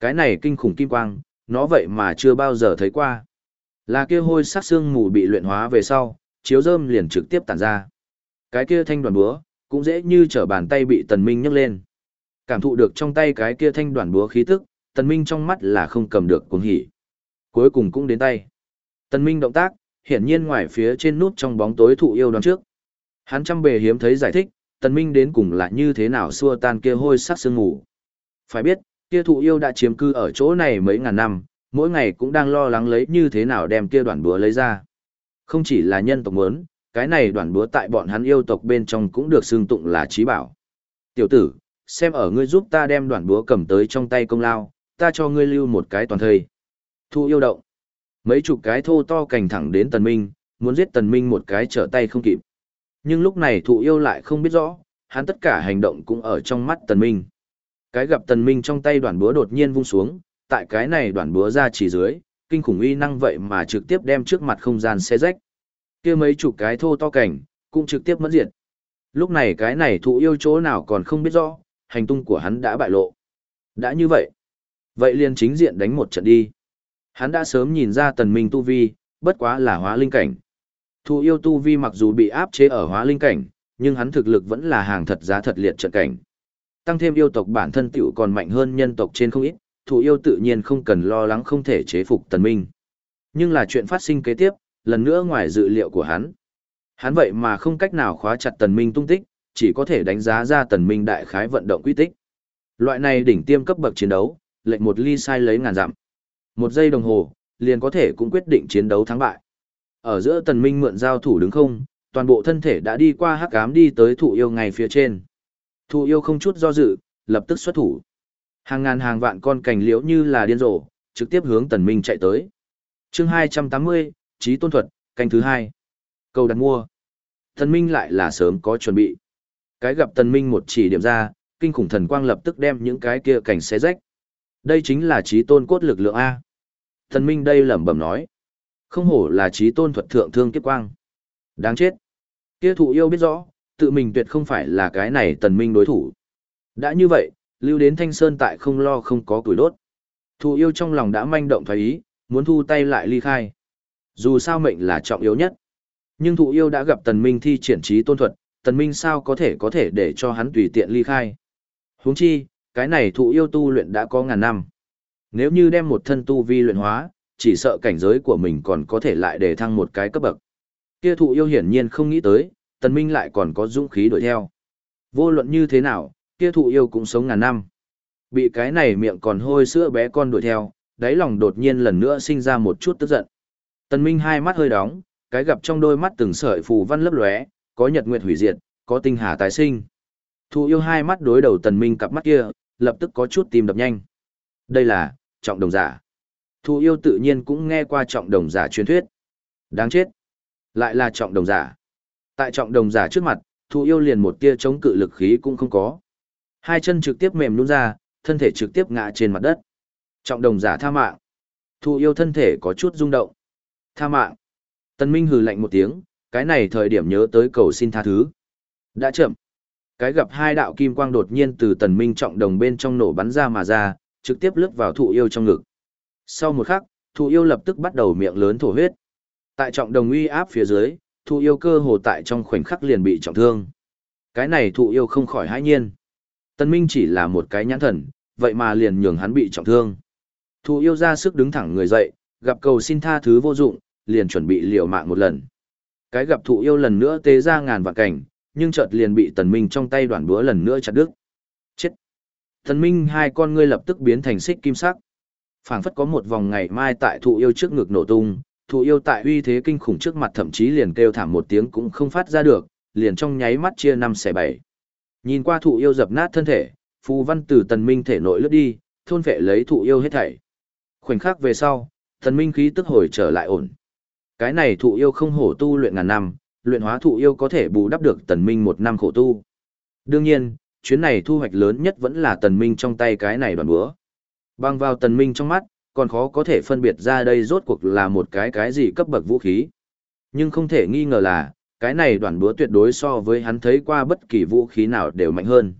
Cái này kinh khủng kim quang, nó vậy mà chưa bao giờ thấy qua. Là kia hôi sắc xương mù bị luyện hóa về sau, chiếu rơm liền trực tiếp tản ra. Cái kia thanh đoàn búa, cũng dễ như trở bàn tay bị tần minh nhấc lên. Cảm thụ được trong tay cái kia thanh đoàn búa khí tức, tần minh trong mắt là không cầm được cuồng hỉ. Cuối cùng cũng đến tay. Tần minh động tác, hiển nhiên ngoài phía trên nút trong bóng tối thụ yêu đoán trước. Hắn trăm bề hiếm thấy giải thích, tần minh đến cùng là như thế nào xua tan kia hôi sắc sương ngủ. Phải biết, kia thụ yêu đã chiếm cư ở chỗ này mấy ngàn năm, mỗi ngày cũng đang lo lắng lấy như thế nào đem kia đoạn búa lấy ra. Không chỉ là nhân tộc muốn, cái này đoạn búa tại bọn hắn yêu tộc bên trong cũng được xưng tụng là trí bảo. Tiểu tử, xem ở ngươi giúp ta đem đoạn búa cầm tới trong tay công lao, ta cho ngươi lưu một cái toàn thời. Thu yêu động. Mấy chục cái thô to cành thẳng đến tần minh, muốn giết tần minh một cái trở tay không kịp. Nhưng lúc này thụ yêu lại không biết rõ, hắn tất cả hành động cũng ở trong mắt tần minh. Cái gặp tần minh trong tay đoạn búa đột nhiên vung xuống, tại cái này đoạn búa ra chỉ dưới, kinh khủng uy năng vậy mà trực tiếp đem trước mặt không gian xé rách. kia mấy chục cái thô to cảnh, cũng trực tiếp mất diệt. Lúc này cái này thụ yêu chỗ nào còn không biết rõ, hành tung của hắn đã bại lộ. Đã như vậy, vậy liền chính diện đánh một trận đi. Hắn đã sớm nhìn ra tần minh tu vi, bất quá là hóa linh cảnh. Thụ yêu tu vi mặc dù bị áp chế ở hóa linh cảnh, nhưng hắn thực lực vẫn là hàng thật giá thật liệt trận cảnh. Tăng thêm yêu tộc bản thân tiểu còn mạnh hơn nhân tộc trên không ít, thụ yêu tự nhiên không cần lo lắng không thể chế phục tần minh. Nhưng là chuyện phát sinh kế tiếp, lần nữa ngoài dự liệu của hắn. Hắn vậy mà không cách nào khóa chặt tần minh tung tích, chỉ có thể đánh giá ra tần minh đại khái vận động quy tích. Loại này đỉnh tiêm cấp bậc chiến đấu, lệnh một ly sai lấy ngàn dặm. Một giây đồng hồ, liền có thể cũng quyết định chiến đấu thắng bại. Ở giữa tần minh mượn giao thủ đứng không, toàn bộ thân thể đã đi qua hắc ám đi tới thụ yêu ngay phía trên. Thụ yêu không chút do dự, lập tức xuất thủ. Hàng ngàn hàng vạn con cành liễu như là điên rồ, trực tiếp hướng tần minh chạy tới. Chương 280, Chí Tôn Thuật, canh thứ hai. Cầu đặt mua. Tần minh lại là sớm có chuẩn bị. Cái gặp tần minh một chỉ điểm ra, kinh khủng thần quang lập tức đem những cái kia cảnh xé rách. Đây chính là Chí Tôn cốt lực lượng A. Tần minh đây lẩm bẩm nói. Không hổ là Chí Tôn thuật thượng thương kiếp quang. Đáng chết. Kia thụ yêu biết rõ, tự mình tuyệt không phải là cái này tần minh đối thủ. Đã như vậy, lưu đến thanh sơn tại không lo không có củi đốt. Thụ yêu trong lòng đã manh động thoái ý, muốn thu tay lại ly khai. Dù sao mệnh là trọng yếu nhất. Nhưng thụ yêu đã gặp tần minh thi triển trí tôn thuật, tần minh sao có thể có thể để cho hắn tùy tiện ly khai. Huống chi, cái này thụ yêu tu luyện đã có ngàn năm. Nếu như đem một thân tu vi luyện hóa, chỉ sợ cảnh giới của mình còn có thể lại để thăng một cái cấp bậc. Kia thụ yêu hiển nhiên không nghĩ tới, tần minh lại còn có dũng khí đuổi theo. Vô luận như thế nào, kia thụ yêu cũng sống ngàn năm. Bị cái này miệng còn hôi sữa bé con đuổi theo, đáy lòng đột nhiên lần nữa sinh ra một chút tức giận. Tần Minh hai mắt hơi đóng, cái gặp trong đôi mắt từng sợi phù văn lấp lóe, có nhật nguyệt hủy diệt, có tinh hà tái sinh. Thụ yêu hai mắt đối đầu Tần Minh cặp mắt kia, lập tức có chút tim đập nhanh. Đây là trọng đồng giả. Thụ yêu tự nhiên cũng nghe qua trọng đồng giả truyền thuyết. Đáng chết. Lại là trọng đồng giả. Tại trọng đồng giả trước mặt, thụ yêu liền một tia chống cự lực khí cũng không có. Hai chân trực tiếp mềm nhũn ra, thân thể trực tiếp ngã trên mặt đất. Trọng đồng giả tha mạng. Thụ yêu thân thể có chút rung động. Tha mạng. Tân Minh hừ lạnh một tiếng, cái này thời điểm nhớ tới cầu xin tha thứ. Đã chậm. Cái gặp hai đạo kim quang đột nhiên từ tần minh trọng đồng bên trong nổ bắn ra mà ra, trực tiếp lướt vào thụ yêu trong ngực. Sau một khắc, thụ yêu lập tức bắt đầu miệng lớn thổ huyết. Tại trọng đồng uy áp phía dưới, thụ yêu cơ hồ tại trong khoảnh khắc liền bị trọng thương. Cái này thụ yêu không khỏi hãi nhiên. Tân Minh chỉ là một cái nhãn thần, vậy mà liền nhường hắn bị trọng thương. Thu yêu ra sức đứng thẳng người dậy, gặp cầu xin tha thứ vô dụng, liền chuẩn bị liều mạng một lần. Cái gặp thụ yêu lần nữa tế ra ngàn vạn cảnh, nhưng chợt liền bị Tần Minh trong tay đoạn búa lần nữa chặt đứt. Chết! Tần Minh hai con ngươi lập tức biến thành xích kim sắc. phảng phất có một vòng ngày mai tại thụ yêu trước ngực nổ tung, thụ yêu tại uy thế kinh khủng trước mặt thậm chí liền kêu thảm một tiếng cũng không phát ra được, liền trong nháy mắt chia năm xẻ bảy. Nhìn qua thụ yêu dập nát thân thể, phù văn từ tần minh thể nội lướt đi, thôn vệ lấy thụ yêu hết thảy. Khoảnh khắc về sau, tần minh khí tức hồi trở lại ổn. Cái này thụ yêu không hổ tu luyện ngàn năm, luyện hóa thụ yêu có thể bù đắp được tần minh một năm khổ tu. Đương nhiên, chuyến này thu hoạch lớn nhất vẫn là tần minh trong tay cái này đoàn búa. Băng vào tần minh trong mắt, còn khó có thể phân biệt ra đây rốt cuộc là một cái cái gì cấp bậc vũ khí. Nhưng không thể nghi ngờ là, cái này đoàn búa tuyệt đối so với hắn thấy qua bất kỳ vũ khí nào đều mạnh hơn.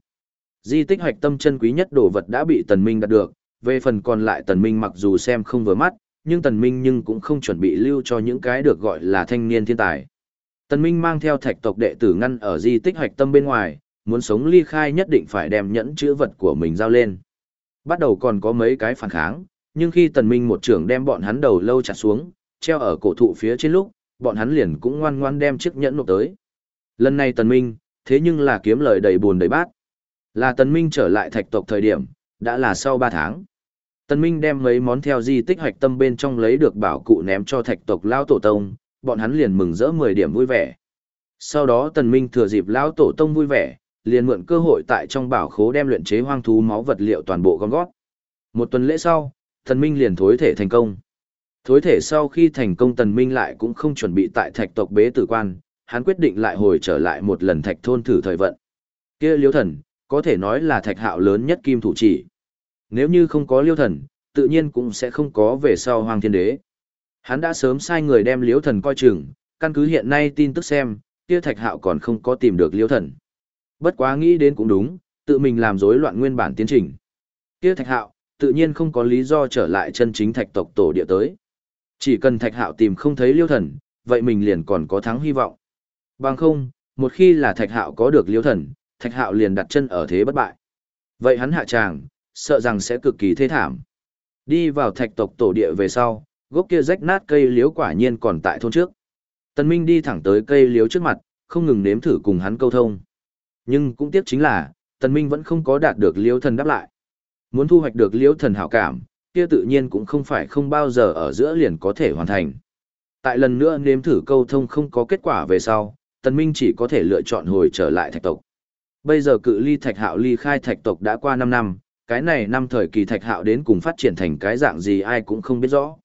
Di tích hoạch tâm chân quý nhất đồ vật đã bị Tần Minh đạt được, về phần còn lại Tần Minh mặc dù xem không vừa mắt, nhưng Tần Minh nhưng cũng không chuẩn bị lưu cho những cái được gọi là thanh niên thiên tài. Tần Minh mang theo thạch tộc đệ tử ngăn ở di tích hoạch tâm bên ngoài, muốn sống ly khai nhất định phải đem nhẫn chữ vật của mình giao lên. Bắt đầu còn có mấy cái phản kháng, nhưng khi Tần Minh một trưởng đem bọn hắn đầu lâu chặt xuống, treo ở cổ thụ phía trên lúc, bọn hắn liền cũng ngoan ngoan đem chiếc nhẫn nộp tới. Lần này Tần Minh, thế nhưng là kiếm lời đầy buồn đầy bát. Là Tần Minh trở lại thạch tộc thời điểm, đã là sau 3 tháng. Tần Minh đem mấy món theo di tích hoạch tâm bên trong lấy được bảo cụ ném cho thạch tộc lão tổ tông, bọn hắn liền mừng rỡ 10 điểm vui vẻ. Sau đó Tần Minh thừa dịp lão tổ tông vui vẻ, liền mượn cơ hội tại trong bảo khố đem luyện chế hoang thú máu vật liệu toàn bộ gom gót. Một tuần lễ sau, Tần Minh liền thối thể thành công. Thối thể sau khi thành công Tần Minh lại cũng không chuẩn bị tại thạch tộc bế tử quan, hắn quyết định lại hồi trở lại một lần thạch thôn thử thời vận. Kia liêu thần, có thể nói là thạch hạo lớn nhất kim thủ chỉ. Nếu như không có liêu thần, tự nhiên cũng sẽ không có về sau hoàng thiên đế. Hắn đã sớm sai người đem liêu thần coi chừng, căn cứ hiện nay tin tức xem, kia thạch hạo còn không có tìm được liêu thần. Bất quá nghĩ đến cũng đúng, tự mình làm rối loạn nguyên bản tiến trình. Kia thạch hạo, tự nhiên không có lý do trở lại chân chính thạch tộc tổ địa tới. Chỉ cần thạch hạo tìm không thấy liêu thần, vậy mình liền còn có thắng hy vọng. Bằng không, một khi là thạch hạo có được liêu thần, thạch hạo liền đặt chân ở thế bất bại. Vậy hắn hạ tràng, sợ rằng sẽ cực kỳ thê thảm. Đi vào thạch tộc tổ địa về sau, gốc kia rách nát cây liếu quả nhiên còn tại thôn trước. Tần Minh đi thẳng tới cây liếu trước mặt, không ngừng nếm thử cùng hắn câu thông. Nhưng cũng tiếc chính là, Tần Minh vẫn không có đạt được liêu thần đáp lại. Muốn thu hoạch được liêu thần hảo cảm, kia tự nhiên cũng không phải không bao giờ ở giữa liền có thể hoàn thành. Tại lần nữa nếm thử câu thông không có kết quả về sau, Tần Minh chỉ có thể lựa chọn hồi trở lại thạch tộc. Bây giờ cự ly thạch hạo ly khai thạch tộc đã qua 5 năm, cái này năm thời kỳ thạch hạo đến cùng phát triển thành cái dạng gì ai cũng không biết rõ.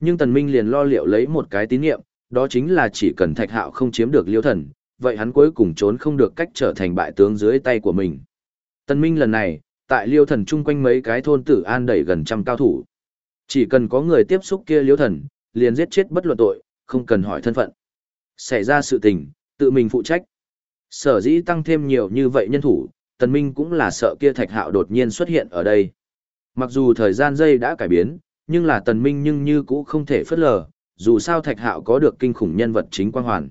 Nhưng Tần Minh liền lo liệu lấy một cái tín niệm, đó chính là chỉ cần thạch hạo không chiếm được liêu thần, vậy hắn cuối cùng trốn không được cách trở thành bại tướng dưới tay của mình. Tần Minh lần này, tại liêu thần chung quanh mấy cái thôn tử an đẩy gần trăm cao thủ. Chỉ cần có người tiếp xúc kia liêu thần, liền giết chết bất luận tội, không cần hỏi thân phận. Xảy ra sự tình, tự mình phụ trách. Sở dĩ tăng thêm nhiều như vậy nhân thủ, Tần Minh cũng là sợ kia thạch hạo đột nhiên xuất hiện ở đây. Mặc dù thời gian dây đã cải biến, nhưng là Tần Minh nhưng như cũ không thể phớt lờ, dù sao thạch hạo có được kinh khủng nhân vật chính quang hoàn.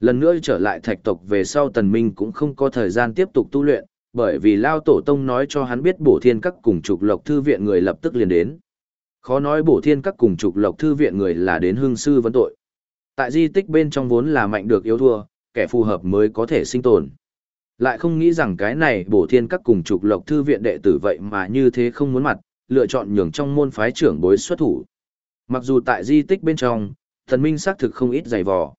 Lần nữa trở lại thạch tộc về sau Tần Minh cũng không có thời gian tiếp tục tu luyện, bởi vì Lao Tổ Tông nói cho hắn biết bổ thiên các cùng trục lộc thư viện người lập tức liền đến. Khó nói bổ thiên các cùng trục lộc thư viện người là đến hương sư vấn tội. Tại di tích bên trong vốn là mạnh được yếu thua, kẻ phù hợp mới có thể sinh tồn. Lại không nghĩ rằng cái này bổ thiên các cùng trục lộc thư viện đệ tử vậy mà như thế không muốn mặt, lựa chọn nhường trong môn phái trưởng bối xuất thủ. Mặc dù tại di tích bên trong, thần minh xác thực không ít dày vò.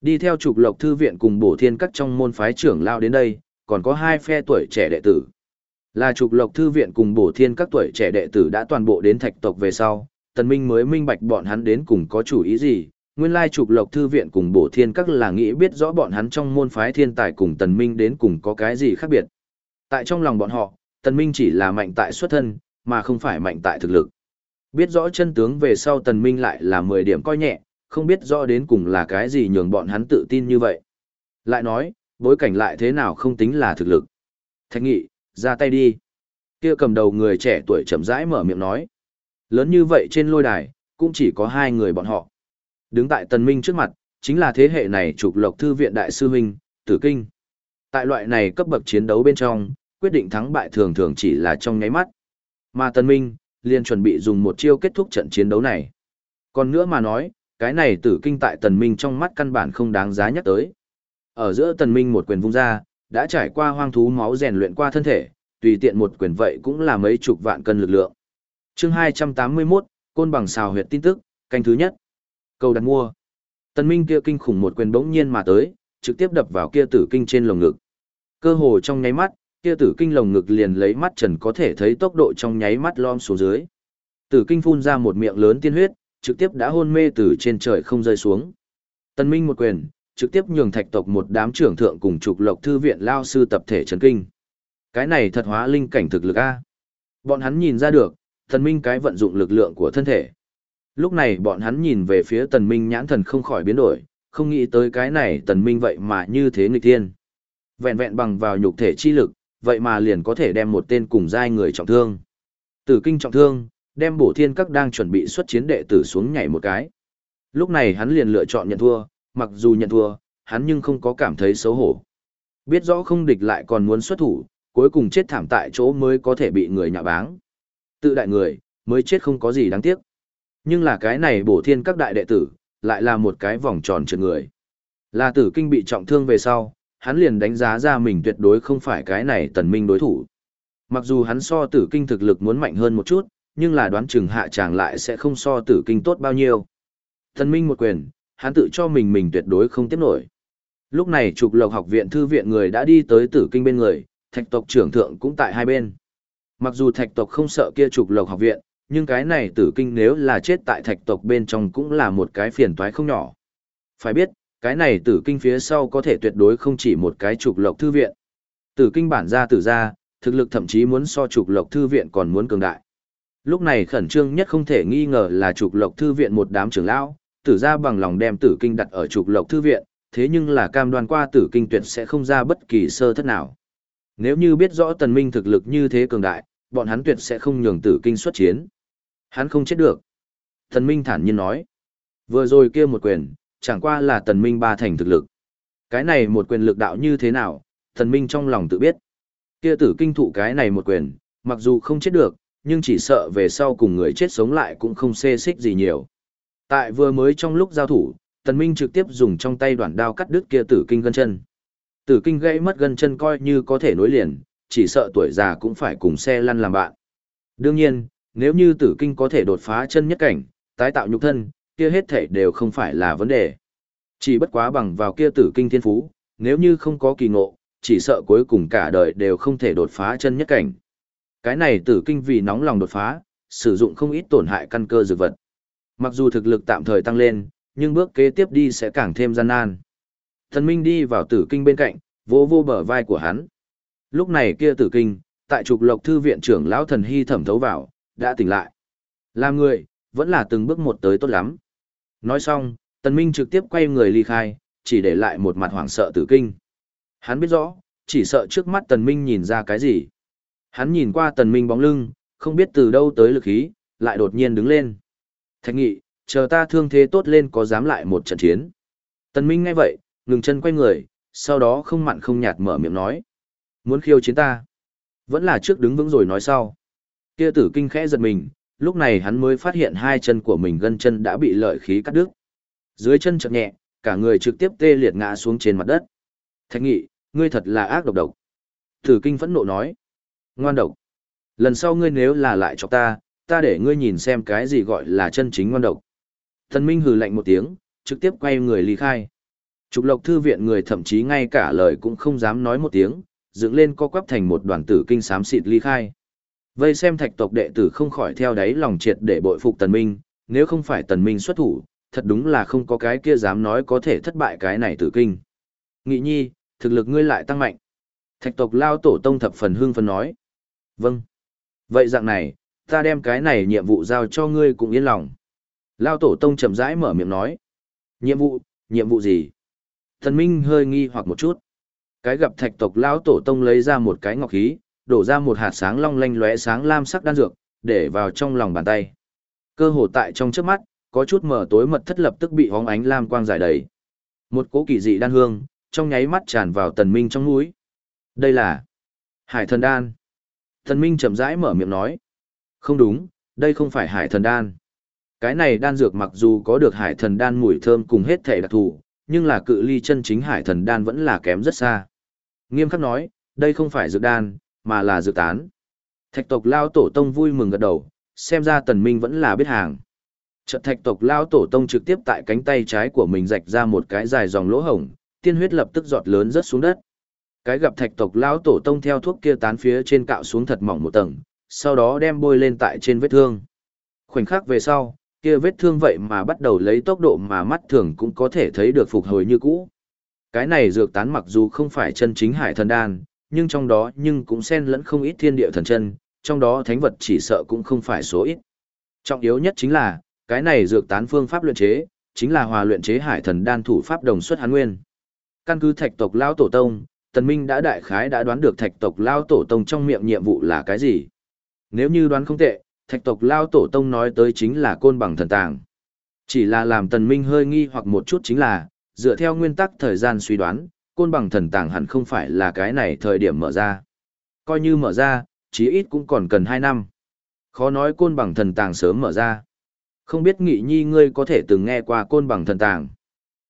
Đi theo trục lộc thư viện cùng bổ thiên các trong môn phái trưởng lao đến đây, còn có hai phe tuổi trẻ đệ tử. Là trục lộc thư viện cùng bổ thiên các tuổi trẻ đệ tử đã toàn bộ đến thạch tộc về sau, tần minh mới minh bạch bọn hắn đến cùng có chủ ý gì. Nguyên lai trục lộc thư viện cùng bổ thiên các là nghĩ biết rõ bọn hắn trong môn phái thiên tài cùng tần minh đến cùng có cái gì khác biệt. Tại trong lòng bọn họ, tần minh chỉ là mạnh tại xuất thân, mà không phải mạnh tại thực lực. Biết rõ chân tướng về sau tần minh lại là 10 điểm coi nhẹ, không biết rõ đến cùng là cái gì nhường bọn hắn tự tin như vậy. Lại nói, bối cảnh lại thế nào không tính là thực lực. Thạch nghị, ra tay đi. Kia cầm đầu người trẻ tuổi chậm rãi mở miệng nói. Lớn như vậy trên lôi đài, cũng chỉ có hai người bọn họ. Đứng tại tần minh trước mặt, chính là thế hệ này trục lộc thư viện đại sư huynh, tử kinh. Tại loại này cấp bậc chiến đấu bên trong, quyết định thắng bại thường thường chỉ là trong nháy mắt. Mà tần minh, liền chuẩn bị dùng một chiêu kết thúc trận chiến đấu này. Còn nữa mà nói, cái này tử kinh tại tần minh trong mắt căn bản không đáng giá nhắc tới. Ở giữa tần minh một quyền vung ra, đã trải qua hoang thú máu rèn luyện qua thân thể, tùy tiện một quyền vậy cũng là mấy chục vạn cân lực lượng. Chương 281, côn bằng xào huyệt tin tức, canh thứ nhất. Cầu đặt mua. Tần minh kia kinh khủng một quyền bỗng nhiên mà tới, trực tiếp đập vào kia tử kinh trên lồng ngực. Cơ hồ trong nháy mắt, kia tử kinh lồng ngực liền lấy mắt trần có thể thấy tốc độ trong nháy mắt lom xuống dưới. Tử kinh phun ra một miệng lớn tiên huyết, trực tiếp đã hôn mê từ trên trời không rơi xuống. Tần Minh một quyền, trực tiếp nhường thạch tộc một đám trưởng thượng cùng trục lộc thư viện lao sư tập thể chấn kinh. Cái này thật hóa linh cảnh thực lực A. Bọn hắn nhìn ra được, thần Minh cái vận dụng lực lượng của thân thể. Lúc này bọn hắn nhìn về phía Tần Minh nhãn thần không khỏi biến đổi, không nghĩ tới cái này Tần Minh vậy mà như thế nghịch thiên. Vẹn vẹn bằng vào nhục thể chi lực, vậy mà liền có thể đem một tên cùng giai người trọng thương. Tử kinh trọng thương, đem bổ thiên các đang chuẩn bị xuất chiến đệ tử xuống nhảy một cái. Lúc này hắn liền lựa chọn nhận thua, mặc dù nhận thua, hắn nhưng không có cảm thấy xấu hổ. Biết rõ không địch lại còn muốn xuất thủ, cuối cùng chết thảm tại chỗ mới có thể bị người nhạ báng. Tự đại người, mới chết không có gì đáng tiếc. Nhưng là cái này bổ thiên các đại đệ tử, lại là một cái vòng tròn trượt người. Là tử kinh bị trọng thương về sau, hắn liền đánh giá ra mình tuyệt đối không phải cái này tần minh đối thủ. Mặc dù hắn so tử kinh thực lực muốn mạnh hơn một chút, nhưng là đoán chừng hạ chàng lại sẽ không so tử kinh tốt bao nhiêu. Tần minh một quyền, hắn tự cho mình mình tuyệt đối không tiếp nổi. Lúc này trục lộc học viện thư viện người đã đi tới tử kinh bên người, thạch tộc trưởng thượng cũng tại hai bên. Mặc dù thạch tộc không sợ kia trục lộc học viện, nhưng cái này tử kinh nếu là chết tại thạch tộc bên trong cũng là một cái phiền toái không nhỏ. Phải biết, cái này tử kinh phía sau có thể tuyệt đối không chỉ một cái trục lộc thư viện. Tử kinh bản ra tử ra, thực lực thậm chí muốn so trục lộc thư viện còn muốn cường đại. Lúc này khẩn trương nhất không thể nghi ngờ là trục lộc thư viện một đám trưởng lão, tử ra bằng lòng đem tử kinh đặt ở trục lộc thư viện, thế nhưng là cam đoan qua tử kinh tuyệt sẽ không ra bất kỳ sơ thất nào. Nếu như biết rõ tần minh thực lực như thế cường đại, bọn hắn tuyệt sẽ không nhường tử kinh xuất chiến. Hắn không chết được. Tần minh thản nhiên nói. Vừa rồi kia một quyền, chẳng qua là tần minh ba thành thực lực. Cái này một quyền lực đạo như thế nào, tần minh trong lòng tự biết. Kia tử kinh thụ cái này một quyền, mặc dù không chết được, nhưng chỉ sợ về sau cùng người chết sống lại cũng không xê xích gì nhiều. Tại vừa mới trong lúc giao thủ, tần minh trực tiếp dùng trong tay đoạn đao cắt đứt kia tử kinh gân chân. Tử kinh gãy mất gân chân coi như có thể nối liền, chỉ sợ tuổi già cũng phải cùng xe lăn làm bạn. Đương nhiên, nếu như tử kinh có thể đột phá chân nhất cảnh, tái tạo nhục thân, kia hết thể đều không phải là vấn đề. Chỉ bất quá bằng vào kia tử kinh thiên phú, nếu như không có kỳ ngộ, chỉ sợ cuối cùng cả đời đều không thể đột phá chân nhất cảnh. Cái này tử kinh vì nóng lòng đột phá, sử dụng không ít tổn hại căn cơ dược vật. Mặc dù thực lực tạm thời tăng lên, nhưng bước kế tiếp đi sẽ càng thêm gian nan. Thần Minh đi vào tử kinh bên cạnh, vô vô bờ vai của hắn. Lúc này kia tử kinh, tại trục lộc thư viện trưởng lão thần hy thẩm thấu vào, đã tỉnh lại. Làm người, vẫn là từng bước một tới tốt lắm. Nói xong, tần minh trực tiếp quay người ly khai, chỉ để lại một mặt hoảng sợ tử kinh. Hắn biết rõ, chỉ sợ trước mắt tần minh nhìn ra cái gì. Hắn nhìn qua tần minh bóng lưng, không biết từ đâu tới lực khí, lại đột nhiên đứng lên. Thạch nghị, chờ ta thương thế tốt lên có dám lại một trận chiến. Tần minh nghe vậy, ngừng chân quay người, sau đó không mặn không nhạt mở miệng nói. Muốn khiêu chiến ta. Vẫn là trước đứng vững rồi nói sau. Kia tử kinh khẽ giật mình, lúc này hắn mới phát hiện hai chân của mình gân chân đã bị lợi khí cắt đứt. Dưới chân chậm nhẹ, cả người trực tiếp tê liệt ngã xuống trên mặt đất. Thạch nghị, ngươi thật là ác độc độc. Tử kinh phẫn nộ nói. Ngoan độc. Lần sau ngươi nếu là lại cho ta, ta để ngươi nhìn xem cái gì gọi là chân chính ngon độc. Thần Minh hừ lạnh một tiếng, trực tiếp quay người ly khai. Trục lộc thư viện người thậm chí ngay cả lời cũng không dám nói một tiếng, dựng lên co quắp thành một đoàn tử kinh sám xịt ly khai. Vây xem thạch tộc đệ tử không khỏi theo đáy lòng triệt để bội phục tần minh, nếu không phải tần minh xuất thủ, thật đúng là không có cái kia dám nói có thể thất bại cái này tử kinh. Nghị nhi, thực lực ngươi lại tăng mạnh. Thạch tộc lao tổ tông thập phần hương phân nói. Vâng. Vậy dạng này, ta đem cái này nhiệm vụ giao cho ngươi cũng yên lòng. Lao tổ tông chậm rãi mở miệng nói. Nhiệm vụ, nhiệm vụ gì? Thần Minh hơi nghi hoặc một chút. Cái gặp thạch tộc lão tổ tông lấy ra một cái ngọc khí, đổ ra một hạt sáng long lanh lóe sáng lam sắc đan dược, để vào trong lòng bàn tay. Cơ hồ tại trong trước mắt, có chút mở tối mật thất lập tức bị hóng ánh lam quang giải đầy. Một cỗ kỳ dị đan hương, trong nháy mắt tràn vào tần minh trong núi. Đây là hải thần đan. Thần minh chậm rãi mở miệng nói. Không đúng, đây không phải hải thần đan. Cái này đan dược mặc dù có được hải thần đan mùi thơm cùng hết thể đặc thù, nhưng là cự ly chân chính hải thần đan vẫn là kém rất xa. Nghiêm khắc nói, đây không phải dược đan, mà là dược tán. Thạch tộc lao tổ tông vui mừng gật đầu, xem ra tần minh vẫn là biết hàng. Trận thạch tộc lao tổ tông trực tiếp tại cánh tay trái của mình rạch ra một cái dài dòng lỗ hổng, tiên huyết lập tức giọt lớn rớt xuống đất. Cái gặp thạch tộc lao tổ tông theo thuốc kia tán phía trên cạo xuống thật mỏng một tầng, sau đó đem bôi lên tại trên vết thương. Khoảnh khắc về sau, kia vết thương vậy mà bắt đầu lấy tốc độ mà mắt thường cũng có thể thấy được phục hồi như cũ. Cái này dược tán mặc dù không phải chân chính hải thần đan, nhưng trong đó nhưng cũng xen lẫn không ít thiên địa thần chân, trong đó thánh vật chỉ sợ cũng không phải số ít. Trọng yếu nhất chính là, cái này dược tán phương pháp luyện chế, chính là hòa luyện chế hải thần đan thủ pháp đồng xuất hán nguyên. Căn cứ thạch tộc lao tổ tông, tần minh đã đại khái đã đoán được thạch tộc lao tổ tông trong miệng nhiệm vụ là cái gì. Nếu như đoán không tệ, thạch tộc lao tổ tông nói tới chính là côn bằng thần tàng. Chỉ là làm tần minh hơi nghi hoặc một chút chính là, dựa theo nguyên tắc thời gian suy đoán, côn bằng thần tàng hẳn không phải là cái này thời điểm mở ra. Coi như mở ra, chí ít cũng còn cần 2 năm. Khó nói côn bằng thần tàng sớm mở ra. Không biết nghị nhi ngươi có thể từng nghe qua côn bằng thần tàng.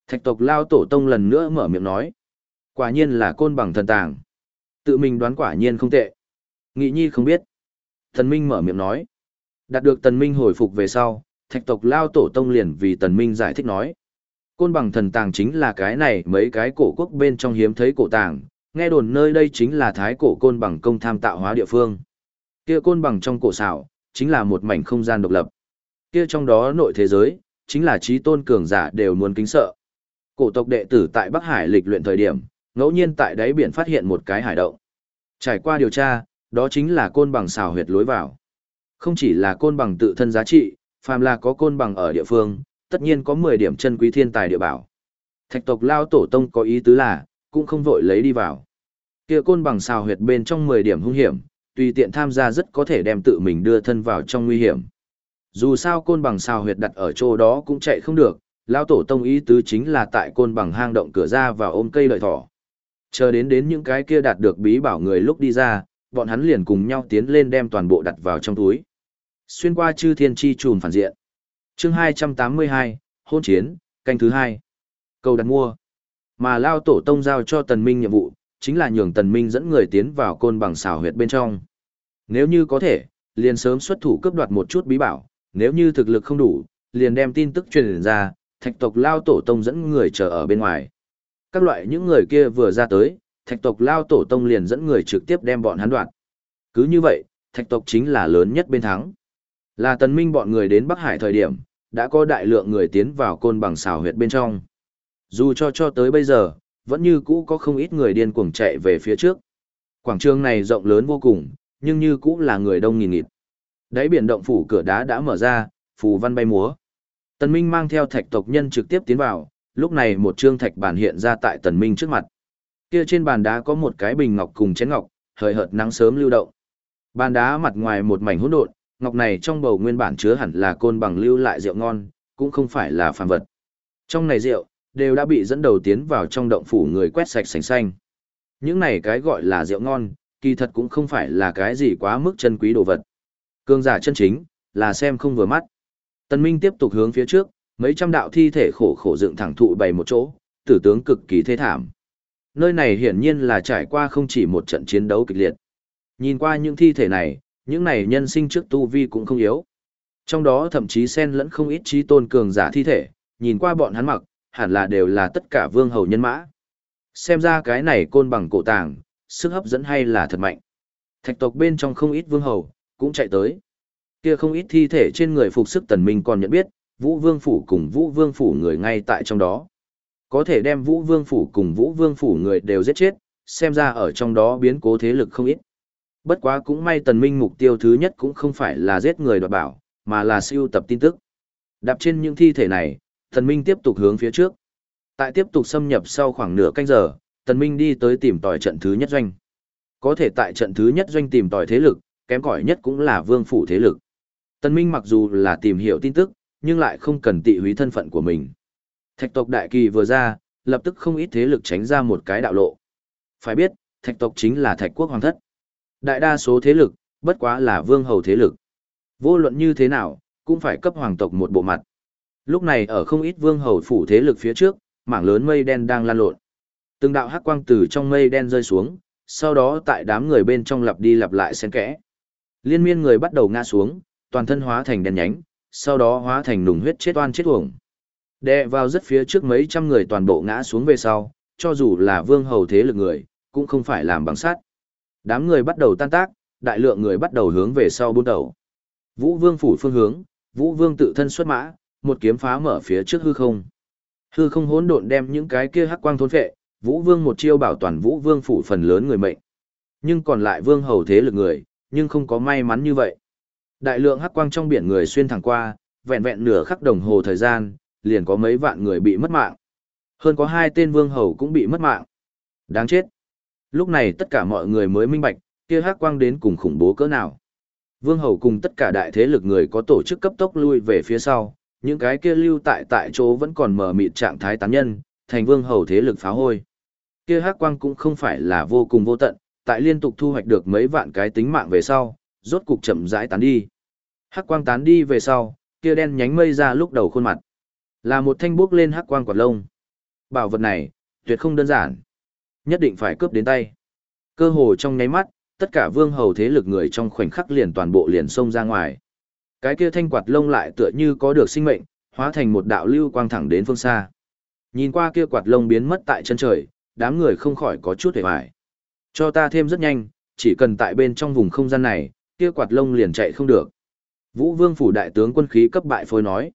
Thạch tộc lao tổ tông lần nữa mở miệng nói. Quả nhiên là côn bằng thần tàng. Tự mình đoán quả nhiên không tệ. Nghị nhi không biết. Tần Minh mở miệng nói. Đạt được Tần Minh hồi phục về sau, thạch tộc lao tổ tông liền vì Tần Minh giải thích nói. Côn bằng thần tàng chính là cái này mấy cái cổ quốc bên trong hiếm thấy cổ tàng, nghe đồn nơi đây chính là thái cổ côn bằng công tham tạo hóa địa phương. Kia côn bằng trong cổ xảo, chính là một mảnh không gian độc lập. Kia trong đó nội thế giới, chính là trí tôn cường giả đều muốn kính sợ. Cổ tộc đệ tử tại Bắc Hải lịch luyện thời điểm, ngẫu nhiên tại đáy biển phát hiện một cái hải động. Trải qua điều tra, đó chính là côn bằng xào huyệt lối vào. Không chỉ là côn bằng tự thân giá trị, phàm là có côn bằng ở địa phương, tất nhiên có 10 điểm chân quý thiên tài địa bảo. Thạch tộc lao tổ tông có ý tứ là, cũng không vội lấy đi vào. Kia côn bằng xào huyệt bên trong 10 điểm hung hiểm, tùy tiện tham gia rất có thể đem tự mình đưa thân vào trong nguy hiểm. Dù sao côn bằng xào huyệt đặt ở chỗ đó cũng chạy không được, lao tổ tông ý tứ chính là tại côn bằng hang động cửa ra và ôm cây lợi thỏ. Chờ đến đến những cái kia đạt được bí bảo người lúc đi ra, bọn hắn liền cùng nhau tiến lên đem toàn bộ đặt vào trong túi. Xuyên qua chư thiên chi trùm phản diện. chương 282, hôn chiến, canh thứ hai. Cầu đặt mua. Mà Lao Tổ Tông giao cho Tần Minh nhiệm vụ, chính là nhường Tần Minh dẫn người tiến vào côn bằng xảo huyệt bên trong. Nếu như có thể, liền sớm xuất thủ cướp đoạt một chút bí bảo, nếu như thực lực không đủ, liền đem tin tức truyền ra, thạch tộc Lao Tổ Tông dẫn người chờ ở bên ngoài. Các loại những người kia vừa ra tới, thạch tộc Lao Tổ Tông liền dẫn người trực tiếp đem bọn hắn đoạt. Cứ như vậy, thạch tộc chính là lớn nhất bên thắng. Là tần minh bọn người đến Bắc Hải thời điểm, đã có đại lượng người tiến vào côn bằng xào huyệt bên trong. Dù cho cho tới bây giờ, vẫn như cũ có không ít người điên cuồng chạy về phía trước. Quảng trường này rộng lớn vô cùng, nhưng như cũ là người đông nghìn nghịt. Đáy biển động phủ cửa đá đã mở ra, phù văn bay múa. Tần Minh mang theo thạch tộc nhân trực tiếp tiến vào, lúc này một trương thạch bản hiện ra tại Tần Minh trước mặt. Kia trên bàn đá có một cái bình ngọc cùng chén ngọc, hời hợt nắng sớm lưu động. Bàn đá mặt ngoài một mảnh hỗn độn, ngọc này trong bầu nguyên bản chứa hẳn là côn bằng lưu lại rượu ngon, cũng không phải là phàm vật. Trong này rượu, đều đã bị dẫn đầu tiến vào trong động phủ người quét sạch sành xanh. Những này cái gọi là rượu ngon, kỳ thật cũng không phải là cái gì quá mức chân quý đồ vật. Cương giả chân chính, là xem không vừa mắt. Tân Minh tiếp tục hướng phía trước, mấy trăm đạo thi thể khổ khổ dựng thẳng thụ bày một chỗ, tử tướng cực kỳ thế thảm. Nơi này hiển nhiên là trải qua không chỉ một trận chiến đấu kịch liệt. Nhìn qua những thi thể này, những này nhân sinh trước tu vi cũng không yếu. Trong đó thậm chí xen lẫn không ít trí tôn cường giả thi thể, nhìn qua bọn hắn mặc, hẳn là đều là tất cả vương hầu nhân mã. Xem ra cái này côn bằng cổ tàng, sức hấp dẫn hay là thật mạnh. Thạch tộc bên trong không ít vương hầu, cũng chạy tới. Kia không ít thi thể trên người phục sức tần minh còn nhận biết, vũ vương phủ cùng vũ vương phủ người ngay tại trong đó. Có thể đem vũ vương phủ cùng vũ vương phủ người đều giết chết, xem ra ở trong đó biến cố thế lực không ít. Bất quá cũng may tần minh mục tiêu thứ nhất cũng không phải là giết người đoạt bảo, mà là siêu tập tin tức. Đạp trên những thi thể này, tần minh tiếp tục hướng phía trước. Tại tiếp tục xâm nhập sau khoảng nửa canh giờ, tần minh đi tới tìm tòi trận thứ nhất doanh. Có thể tại trận thứ nhất doanh tìm tòi thế lực, kém cỏi nhất cũng là vương phủ thế lực. Tần minh mặc dù là tìm hiểu tin tức, nhưng lại không cần tị húy thân phận của mình. Thạch tộc đại kỳ vừa ra, lập tức không ít thế lực tránh ra một cái đạo lộ. Phải biết, thạch tộc chính là thạch quốc hoàng thất. Đại đa số thế lực, bất quá là vương hầu thế lực. Vô luận như thế nào, cũng phải cấp hoàng tộc một bộ mặt. Lúc này ở không ít vương hầu phủ thế lực phía trước, mảng lớn mây đen đang lan lộn. Từng đạo hắc quang từ trong mây đen rơi xuống, sau đó tại đám người bên trong lặp đi lặp lại xen kẽ. Liên miên người bắt đầu ngã xuống, toàn thân hóa thành đen nhánh, sau đó hóa thành nùng huyết chết oan chết uổng. Đè vào rất phía trước mấy trăm người toàn bộ ngã xuống về sau, cho dù là vương hầu thế lực người, cũng không phải làm bằng sắt. Đám người bắt đầu tan tác, đại lượng người bắt đầu hướng về sau buôn đầu. Vũ Vương phủ phương hướng, Vũ Vương tự thân xuất mã, một kiếm phá mở phía trước hư không. Hư không hỗn độn đem những cái kia hắc quang thôn phệ, Vũ Vương một chiêu bảo toàn Vũ Vương phủ phần lớn người mệnh. Nhưng còn lại vương hầu thế lực người, nhưng không có may mắn như vậy. Đại lượng hắc quang trong biển người xuyên thẳng qua, vẹn vẹn nửa khắc đồng hồ thời gian, liền có mấy vạn người bị mất mạng. Hơn có hai tên vương hầu cũng bị mất mạng. Đáng chết. Lúc này tất cả mọi người mới minh bạch, kia hắc quang đến cùng khủng bố cỡ nào. Vương hầu cùng tất cả đại thế lực người có tổ chức cấp tốc lui về phía sau, những cái kia lưu tại tại chỗ vẫn còn mở mịt trạng thái tán nhân, thành vương hầu thế lực phá hôi. Kia hắc quang cũng không phải là vô cùng vô tận, tại liên tục thu hoạch được mấy vạn cái tính mạng về sau, rốt cục chậm rãi tán đi. Hắc quang tán đi về sau, kia đen nhánh mây ra lúc đầu khuôn mặt. Là một thanh bước lên hắc quang quạt lông. Bảo vật này, tuyệt không đơn giản. Nhất định phải cướp đến tay. Cơ hồ trong nháy mắt, tất cả vương hầu thế lực người trong khoảnh khắc liền toàn bộ liền xông ra ngoài. Cái kia thanh quạt lông lại tựa như có được sinh mệnh, hóa thành một đạo lưu quang thẳng đến phương xa. Nhìn qua kia quạt lông biến mất tại chân trời, đám người không khỏi có chút hề hoài. Cho ta thêm rất nhanh, chỉ cần tại bên trong vùng không gian này, kia quạt lông liền chạy không được. Vũ Vương phủ đại tướng quân khí cấp bại phôi nói.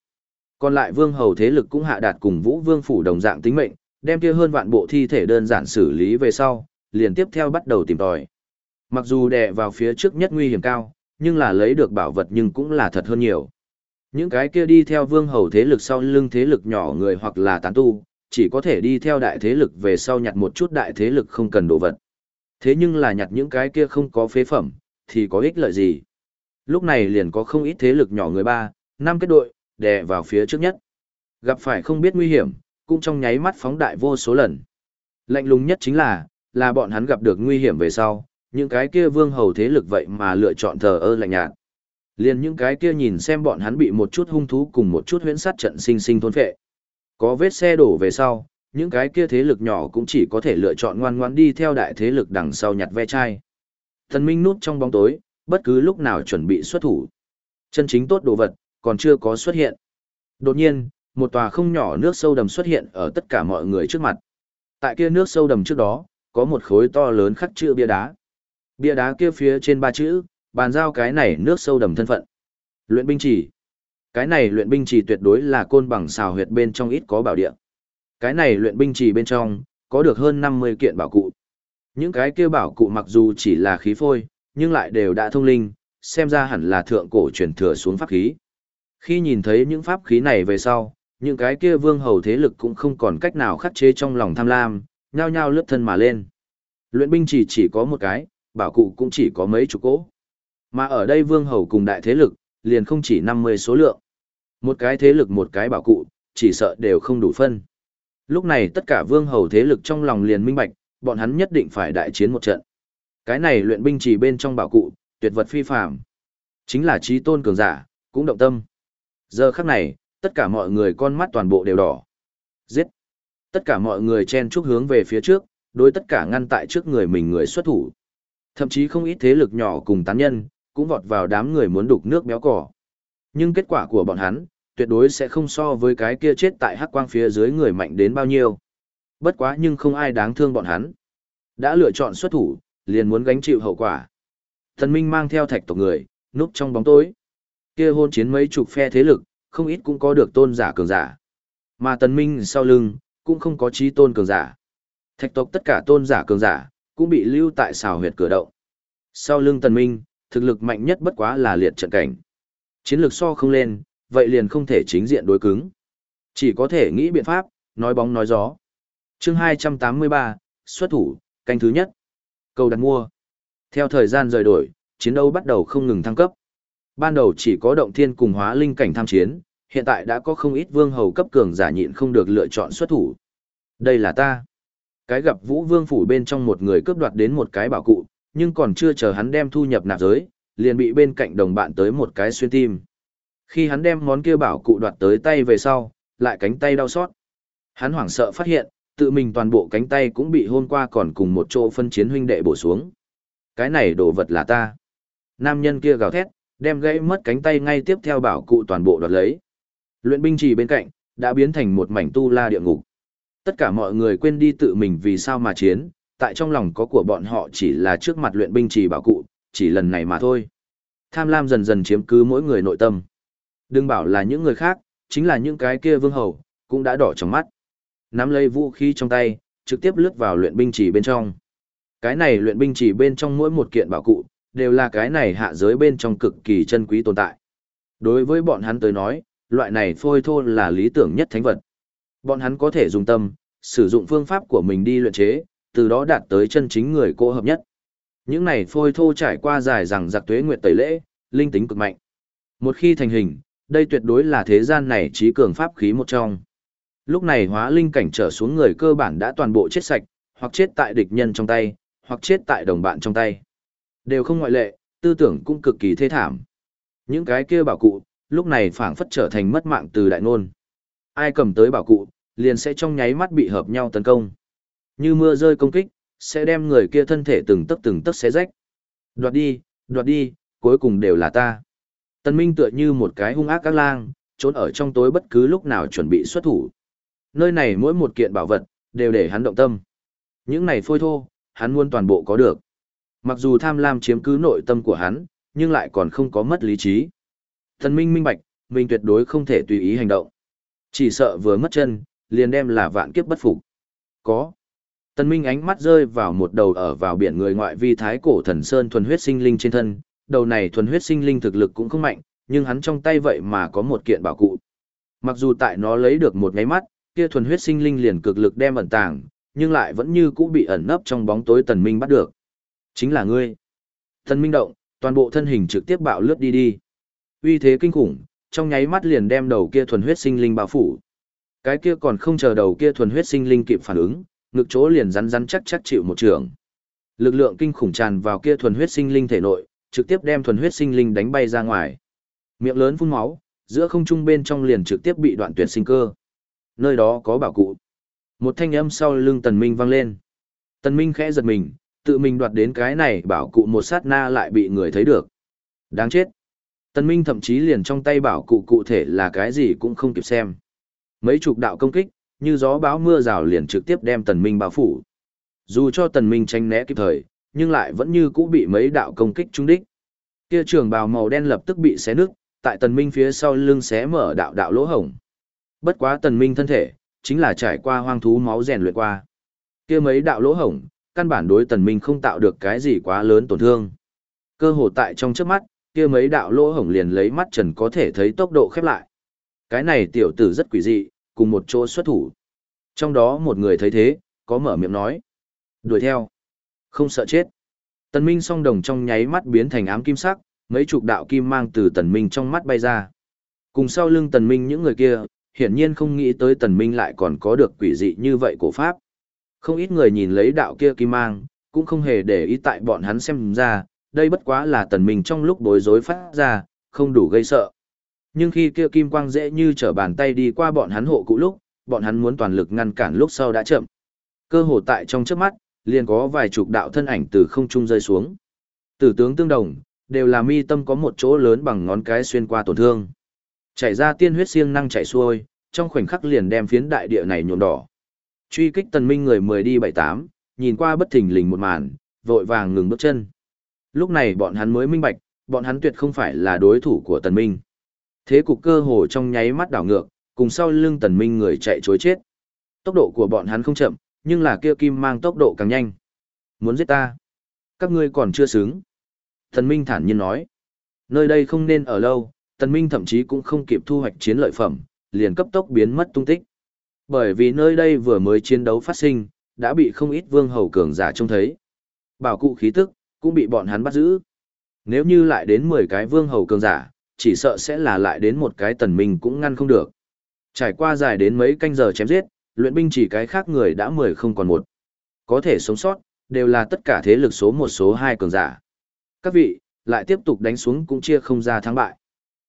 Còn lại vương hầu thế lực cũng hạ đạt cùng Vũ Vương phủ đồng dạng tính mệnh, đem kia hơn vạn bộ thi thể đơn giản xử lý về sau, liền tiếp theo bắt đầu tìm tòi. Mặc dù đè vào phía trước nhất nguy hiểm cao, nhưng là lấy được bảo vật nhưng cũng là thật hơn nhiều. Những cái kia đi theo vương hầu thế lực sau lưng thế lực nhỏ người hoặc là tán tu, chỉ có thể đi theo đại thế lực về sau nhặt một chút đại thế lực không cần đồ vật. Thế nhưng là nhặt những cái kia không có phế phẩm, thì có ích lợi gì? Lúc này liền có không ít thế lực nhỏ người ba, năm kết đội, đè vào phía trước nhất. Gặp phải không biết nguy hiểm, cũng trong nháy mắt phóng đại vô số lần. Lạnh lùng nhất chính là, là bọn hắn gặp được nguy hiểm về sau, những cái kia vương hầu thế lực vậy mà lựa chọn thờ ơ lạnh nhạt. Liền những cái kia nhìn xem bọn hắn bị một chút hung thú cùng một chút huyễn sát trận sinh sinh thôn phệ. Có vết xe đổ về sau, những cái kia thế lực nhỏ cũng chỉ có thể lựa chọn ngoan ngoãn đi theo đại thế lực đằng sau nhặt ve chai. Thần Minh núp trong bóng tối, bất cứ lúc nào chuẩn bị xuất thủ. Chân chính tốt đồ vật, còn chưa có xuất hiện. Đột nhiên, một tòa không nhỏ nước sâu đầm xuất hiện ở tất cả mọi người trước mặt. Tại kia nước sâu đầm trước đó, có một khối to lớn khắc chữ bia đá. Bia đá kia phía trên ba chữ, bàn giao cái này nước sâu đầm thân phận. Luyện binh chỉ. Cái này luyện binh chỉ tuyệt đối là côn bằng xào huyệt bên trong ít có bảo địa. Cái này luyện binh chỉ bên trong, có được hơn 50 kiện bảo cụ. Những cái kia bảo cụ mặc dù chỉ là khí phôi, nhưng lại đều đã thông linh, xem ra hẳn là thượng cổ truyền thừa xuống pháp khí. Khi nhìn thấy những pháp khí này về sau, những cái kia vương hầu thế lực cũng không còn cách nào khắc chế trong lòng tham lam, nhao nhao lướt thân mà lên. Luyện binh chỉ chỉ có một cái, bảo cụ cũng chỉ có mấy chục cỗ. Mà ở đây vương hầu cùng đại thế lực, liền không chỉ 50 số lượng. Một cái thế lực một cái bảo cụ, chỉ sợ đều không đủ phân. Lúc này tất cả vương hầu thế lực trong lòng liền minh bạch, bọn hắn nhất định phải đại chiến một trận. Cái này luyện binh chỉ bên trong bảo cụ, tuyệt vật phi phàm. Chính là trí tôn cường giả, cũng động tâm. Giờ khắc này, tất cả mọi người con mắt toàn bộ đều đỏ. Giết! Tất cả mọi người chen chúc hướng về phía trước, đối tất cả ngăn tại trước người mình người xuất thủ. Thậm chí không ít thế lực nhỏ cùng tán nhân, cũng vọt vào đám người muốn đục nước béo cỏ. Nhưng kết quả của bọn hắn, tuyệt đối sẽ không so với cái kia chết tại hắc quang phía dưới người mạnh đến bao nhiêu. Bất quá nhưng không ai đáng thương bọn hắn. Đã lựa chọn xuất thủ, liền muốn gánh chịu hậu quả. Thần Minh mang theo thạch tộc người, núp trong bóng tối. Kia hôn chiến mấy chục phe thế lực, không ít cũng có được tôn giả cường giả. Mà Tần Minh sau lưng, cũng không có trí tôn cường giả. Thạch tộc tất cả tôn giả cường giả, cũng bị lưu tại xào huyệt cửa động. Sau lưng Tần Minh, thực lực mạnh nhất bất quá là liệt trận cảnh. Chiến lược so không lên, vậy liền không thể chính diện đối cứng. Chỉ có thể nghĩ biện pháp, nói bóng nói gió. chương 283, xuất thủ, canh thứ nhất. Cầu đặt mua. Theo thời gian rời đổi, chiến đấu bắt đầu không ngừng thăng cấp. Ban đầu chỉ có động thiên cùng hóa linh cảnh tham chiến, hiện tại đã có không ít vương hầu cấp cường giả nhịn không được lựa chọn xuất thủ. Đây là ta. Cái gặp vũ vương phủ bên trong một người cướp đoạt đến một cái bảo cụ, nhưng còn chưa chờ hắn đem thu nhập nạp giới, liền bị bên cạnh đồng bạn tới một cái xuyên tim. Khi hắn đem món kia bảo cụ đoạt tới tay về sau, lại cánh tay đau xót. Hắn hoảng sợ phát hiện, tự mình toàn bộ cánh tay cũng bị hôm qua còn cùng một chỗ phân chiến huynh đệ bổ xuống. Cái này đồ vật là ta. Nam nhân kia gào thét, đem gãy mất cánh tay ngay tiếp theo bảo cụ toàn bộ đoạt lấy. Luyện binh trì bên cạnh, đã biến thành một mảnh tu la địa ngục. Tất cả mọi người quên đi tự mình vì sao mà chiến, tại trong lòng có của bọn họ chỉ là trước mặt luyện binh trì bảo cụ, chỉ lần này mà thôi. Tham lam dần dần chiếm cứ mỗi người nội tâm. Đừng bảo là những người khác, chính là những cái kia vương hầu, cũng đã đỏ trong mắt. Nắm lấy vũ khí trong tay, trực tiếp lướt vào luyện binh trì bên trong. Cái này luyện binh trì bên trong mỗi một kiện bảo cụ, đều là cái này hạ giới bên trong cực kỳ chân quý tồn tại. Đối với bọn hắn tới nói, loại này phôi thô là lý tưởng nhất thánh vật. Bọn hắn có thể dùng tâm, sử dụng phương pháp của mình đi luyện chế, từ đó đạt tới chân chính người cô hợp nhất. Những này phôi thô trải qua dài rằng giặc tuế nguyệt tẩy lễ, linh tính cực mạnh. Một khi thành hình, đây tuyệt đối là thế gian này trí cường pháp khí một trong. Lúc này hóa linh cảnh trở xuống người cơ bản đã toàn bộ chết sạch, hoặc chết tại địch nhân trong tay, hoặc chết tại đồng bạn trong tay. Đều không ngoại lệ, tư tưởng cũng cực kỳ thê thảm. Những cái kia bảo cụ, lúc này phảng phất trở thành mất mạng từ đại ngôn. Ai cầm tới bảo cụ, liền sẽ trong nháy mắt bị hợp nhau tấn công. Như mưa rơi công kích, sẽ đem người kia thân thể từng tấc từng tấc xé rách. Đoạt đi, đoạt đi, cuối cùng đều là ta. Tần Minh tựa như một cái hung ác các lang, trốn ở trong tối bất cứ lúc nào chuẩn bị xuất thủ. Nơi này mỗi một kiện bảo vật, đều để hắn động tâm. Những này phôi thô, hắn muốn toàn bộ có được. Mặc dù tham lam chiếm cứ nội tâm của hắn, nhưng lại còn không có mất lý trí. Thần Minh minh bạch, mình tuyệt đối không thể tùy ý hành động. Chỉ sợ vừa mất chân, liền đem là vạn kiếp bất phục. Có. Tần Minh ánh mắt rơi vào một đầu ở vào biển người ngoại vi thái cổ thần sơn thuần huyết sinh linh trên thân, đầu này thuần huyết sinh linh thực lực cũng không mạnh, nhưng hắn trong tay vậy mà có một kiện bảo cụ. Mặc dù tại nó lấy được một ngáy mắt, kia thuần huyết sinh linh liền cực lực đem ẩn tàng, nhưng lại vẫn như cũ bị ẩn nấp trong bóng tối tần minh bắt được. Chính là ngươi. Tần minh động, toàn bộ thân hình trực tiếp bạo lướt đi đi. Uy thế kinh khủng, trong nháy mắt liền đem đầu kia thuần huyết sinh linh bao phủ. Cái kia còn không chờ đầu kia thuần huyết sinh linh kịp phản ứng, ngực chỗ liền rắn rắn chắc chắc chịu một trường. Lực lượng kinh khủng tràn vào kia thuần huyết sinh linh thể nội, trực tiếp đem thuần huyết sinh linh đánh bay ra ngoài. Miệng lớn phun máu, giữa không trung bên trong liền trực tiếp bị đoạn tuyệt sinh cơ. Nơi đó có bảo cụ. Một thanh âm sau lưng Tần Minh vang lên. Tần Minh khẽ giật mình, tự mình đoạt đến cái này bảo cụ một sát na lại bị người thấy được. Đáng chết. Tần Minh thậm chí liền trong tay bảo cụ cụ thể là cái gì cũng không kịp xem. Mấy chục đạo công kích, như gió bão mưa rào liền trực tiếp đem Tần Minh bao phủ. Dù cho Tần Minh tranh né kịp thời, nhưng lại vẫn như cũ bị mấy đạo công kích trúng đích. Kia trường bào màu đen lập tức bị xé nứt, tại Tần Minh phía sau lưng xé mở đạo đạo lỗ hổng. Bất quá Tần Minh thân thể, chính là trải qua hoang thú máu rèn luyện qua. Kia mấy đạo lỗ hổng, căn bản đối Tần Minh không tạo được cái gì quá lớn tổn thương. Cơ hồ tại trong chớp mắt, kia mấy đạo lỗ hổng liền lấy mắt trần có thể thấy tốc độ khép lại. Cái này tiểu tử rất quỷ dị, cùng một chỗ xuất thủ. Trong đó một người thấy thế, có mở miệng nói. Đuổi theo. Không sợ chết. Tần Minh song đồng trong nháy mắt biến thành ám kim sắc, mấy chục đạo kim mang từ Tần Minh trong mắt bay ra. Cùng sau lưng Tần Minh những người kia, hiển nhiên không nghĩ tới Tần Minh lại còn có được quỷ dị như vậy cổ pháp. Không ít người nhìn lấy đạo kia kim mang, cũng không hề để ý tại bọn hắn xem ra, đây bất quá là Tần Minh trong lúc bối rối phát ra, không đủ gây sợ. Nhưng khi kia kim quang dễ như trở bàn tay đi qua bọn hắn hộ cụ lúc, bọn hắn muốn toàn lực ngăn cản lúc sau đã chậm. Cơ hồ tại trong trước mắt, liền có vài chục đạo thân ảnh từ không trung rơi xuống. Tử tướng tương đồng, đều là mi tâm có một chỗ lớn bằng ngón cái xuyên qua tổn thương. Chảy ra tiên huyết siêng năng chảy xuôi, trong khoảnh khắc liền đem phiến đại địa này nhuộm đỏ. Truy kích tần minh người mười đi bảy tám, nhìn qua bất thình lình một màn, vội vàng ngừng bước chân. Lúc này bọn hắn mới minh bạch, bọn hắn tuyệt không phải là đối thủ của tần minh. Thế cục cơ hồ trong nháy mắt đảo ngược, cùng sau lưng tần minh người chạy chối chết. Tốc độ của bọn hắn không chậm, nhưng là kia kim mang tốc độ càng nhanh. Muốn giết ta? Các ngươi còn chưa xứng. Tần minh thản nhiên nói. Nơi đây không nên ở lâu, tần minh thậm chí cũng không kịp thu hoạch chiến lợi phẩm, liền cấp tốc biến mất tung tích. Bởi vì nơi đây vừa mới chiến đấu phát sinh, đã bị không ít vương hầu cường giả trông thấy. Bảo cụ khí tức, cũng bị bọn hắn bắt giữ. Nếu như lại đến 10 cái vương hầu cường giả, chỉ sợ sẽ là lại đến một cái tần minh cũng ngăn không được. Trải qua dài đến mấy canh giờ chém giết, luyện binh chỉ cái khác người đã 10 không còn một. Có thể sống sót, đều là tất cả thế lực số một số hai cường giả. Các vị, lại tiếp tục đánh xuống cũng chia không ra thắng bại.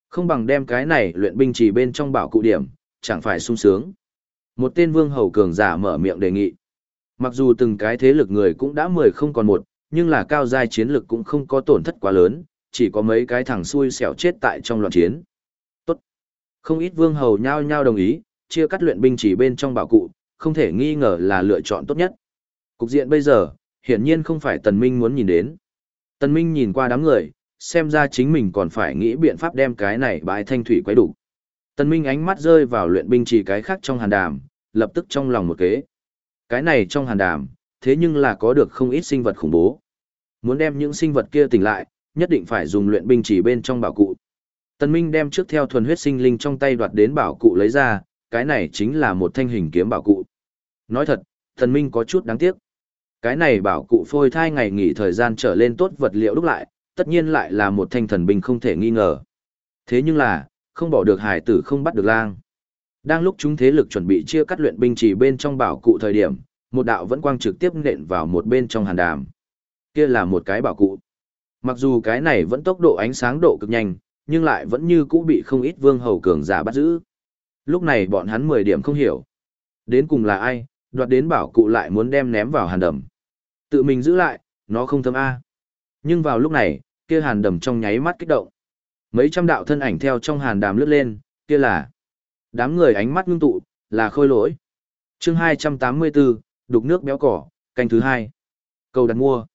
Không bằng đem cái này luyện binh chỉ bên trong bảo cụ điểm, chẳng phải sung sướng. Một tên vương hầu cường giả mở miệng đề nghị. Mặc dù từng cái thế lực người cũng đã mười không còn một, nhưng là cao giai chiến lực cũng không có tổn thất quá lớn, chỉ có mấy cái thằng xui xẻo chết tại trong loạn chiến. Tốt. Không ít vương hầu nhao nhao đồng ý, chia cắt luyện binh chỉ bên trong bảo cụ, không thể nghi ngờ là lựa chọn tốt nhất. Cục diện bây giờ, hiển nhiên không phải Tần Minh muốn nhìn đến. Tần Minh nhìn qua đám người, xem ra chính mình còn phải nghĩ biện pháp đem cái này bãi thanh thủy quấy đủ. Tần Minh ánh mắt rơi vào luyện binh chỉ cái khác trong hàn đàm, lập tức trong lòng một kế. Cái này trong hàn đàm, thế nhưng là có được không ít sinh vật khủng bố. Muốn đem những sinh vật kia tỉnh lại, nhất định phải dùng luyện binh chỉ bên trong bảo cụ. Tần Minh đem trước theo thuần huyết sinh linh trong tay đoạt đến bảo cụ lấy ra, cái này chính là một thanh hình kiếm bảo cụ. Nói thật, Tần Minh có chút đáng tiếc. Cái này bảo cụ phôi thai ngày nghỉ thời gian trở lên tốt vật liệu đúc lại, tất nhiên lại là một thanh thần binh không thể nghi ngờ. Thế nhưng là, không bỏ được hải tử không bắt được lang. Đang lúc chúng thế lực chuẩn bị chia cắt luyện binh chỉ bên trong bảo cụ thời điểm, một đạo vẫn quang trực tiếp nện vào một bên trong hàn đàm. Kia là một cái bảo cụ. Mặc dù cái này vẫn tốc độ ánh sáng độ cực nhanh, nhưng lại vẫn như cũ bị không ít vương hầu cường giả bắt giữ. Lúc này bọn hắn 10 điểm không hiểu. Đến cùng là ai, đoạt đến bảo cụ lại muốn đem ném vào hàn đầm. Tự mình giữ lại, nó không thâm A. Nhưng vào lúc này, kia hàn đầm trong nháy mắt kích động. Mấy trăm đạo thân ảnh theo trong hàn đàm lướt lên, kia là đám người ánh mắt ngưng tụ, là khôi lỗi. chương 284, đục nước béo cỏ, canh thứ hai. Cầu đặt mua.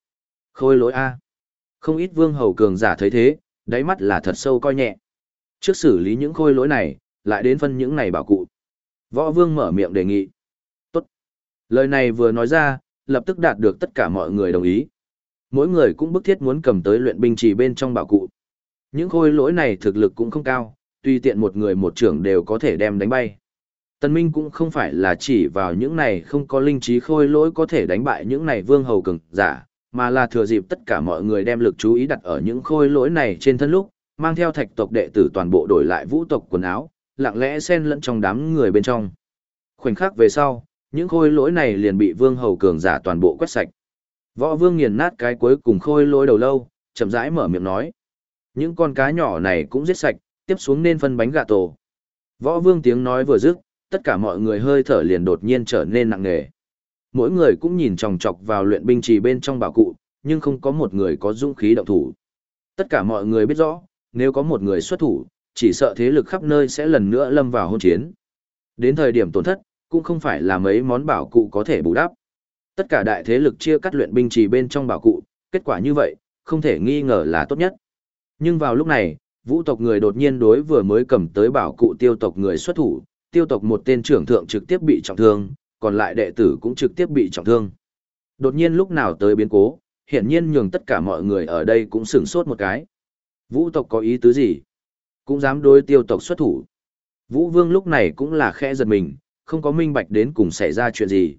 Khôi lỗi A. Không ít vương hầu cường giả thấy thế, đáy mắt là thật sâu coi nhẹ. Trước xử lý những khôi lỗi này, lại đến phân những này bảo cụ. Võ vương mở miệng đề nghị. Tốt. Lời này vừa nói ra, lập tức đạt được tất cả mọi người đồng ý. Mỗi người cũng bức thiết muốn cầm tới luyện binh trì bên trong bảo cụ. Những khôi lỗi này thực lực cũng không cao, tùy tiện một người một trưởng đều có thể đem đánh bay. Tân Minh cũng không phải là chỉ vào những này không có linh trí khôi lỗi có thể đánh bại những này vương hầu cường giả, mà là thừa dịp tất cả mọi người đem lực chú ý đặt ở những khôi lỗi này trên thân lúc, mang theo thạch tộc đệ tử toàn bộ đổi lại vũ tộc quần áo, lặng lẽ xen lẫn trong đám người bên trong. Khoảnh khắc về sau, những khôi lỗi này liền bị vương hầu cường giả toàn bộ quét sạch. Võ vương nghiền nát cái cuối cùng khôi lỗi đầu lâu, chậm rãi mở miệng nói. Những con cá nhỏ này cũng giết sạch, tiếp xuống nên phân bánh gà tổ. Võ vương tiếng nói vừa dứt, tất cả mọi người hơi thở liền đột nhiên trở nên nặng nề. Mỗi người cũng nhìn chòng chọc vào luyện binh trì bên trong bảo cụ, nhưng không có một người có dũng khí động thủ. Tất cả mọi người biết rõ, nếu có một người xuất thủ, chỉ sợ thế lực khắp nơi sẽ lần nữa lâm vào hôn chiến. Đến thời điểm tổn thất, cũng không phải là mấy món bảo cụ có thể bù đắp. Tất cả đại thế lực chia cắt luyện binh trì bên trong bảo cụ, kết quả như vậy, không thể nghi ngờ là tốt nhất. Nhưng vào lúc này, vũ tộc người đột nhiên đối vừa mới cầm tới bảo cụ tiêu tộc người xuất thủ, tiêu tộc một tên trưởng thượng trực tiếp bị trọng thương, còn lại đệ tử cũng trực tiếp bị trọng thương. Đột nhiên lúc nào tới biến cố, hiển nhiên nhường tất cả mọi người ở đây cũng sửng sốt một cái. Vũ tộc có ý tứ gì? Cũng dám đối tiêu tộc xuất thủ. Vũ vương lúc này cũng là khẽ giật mình, không có minh bạch đến cùng xảy ra chuyện gì.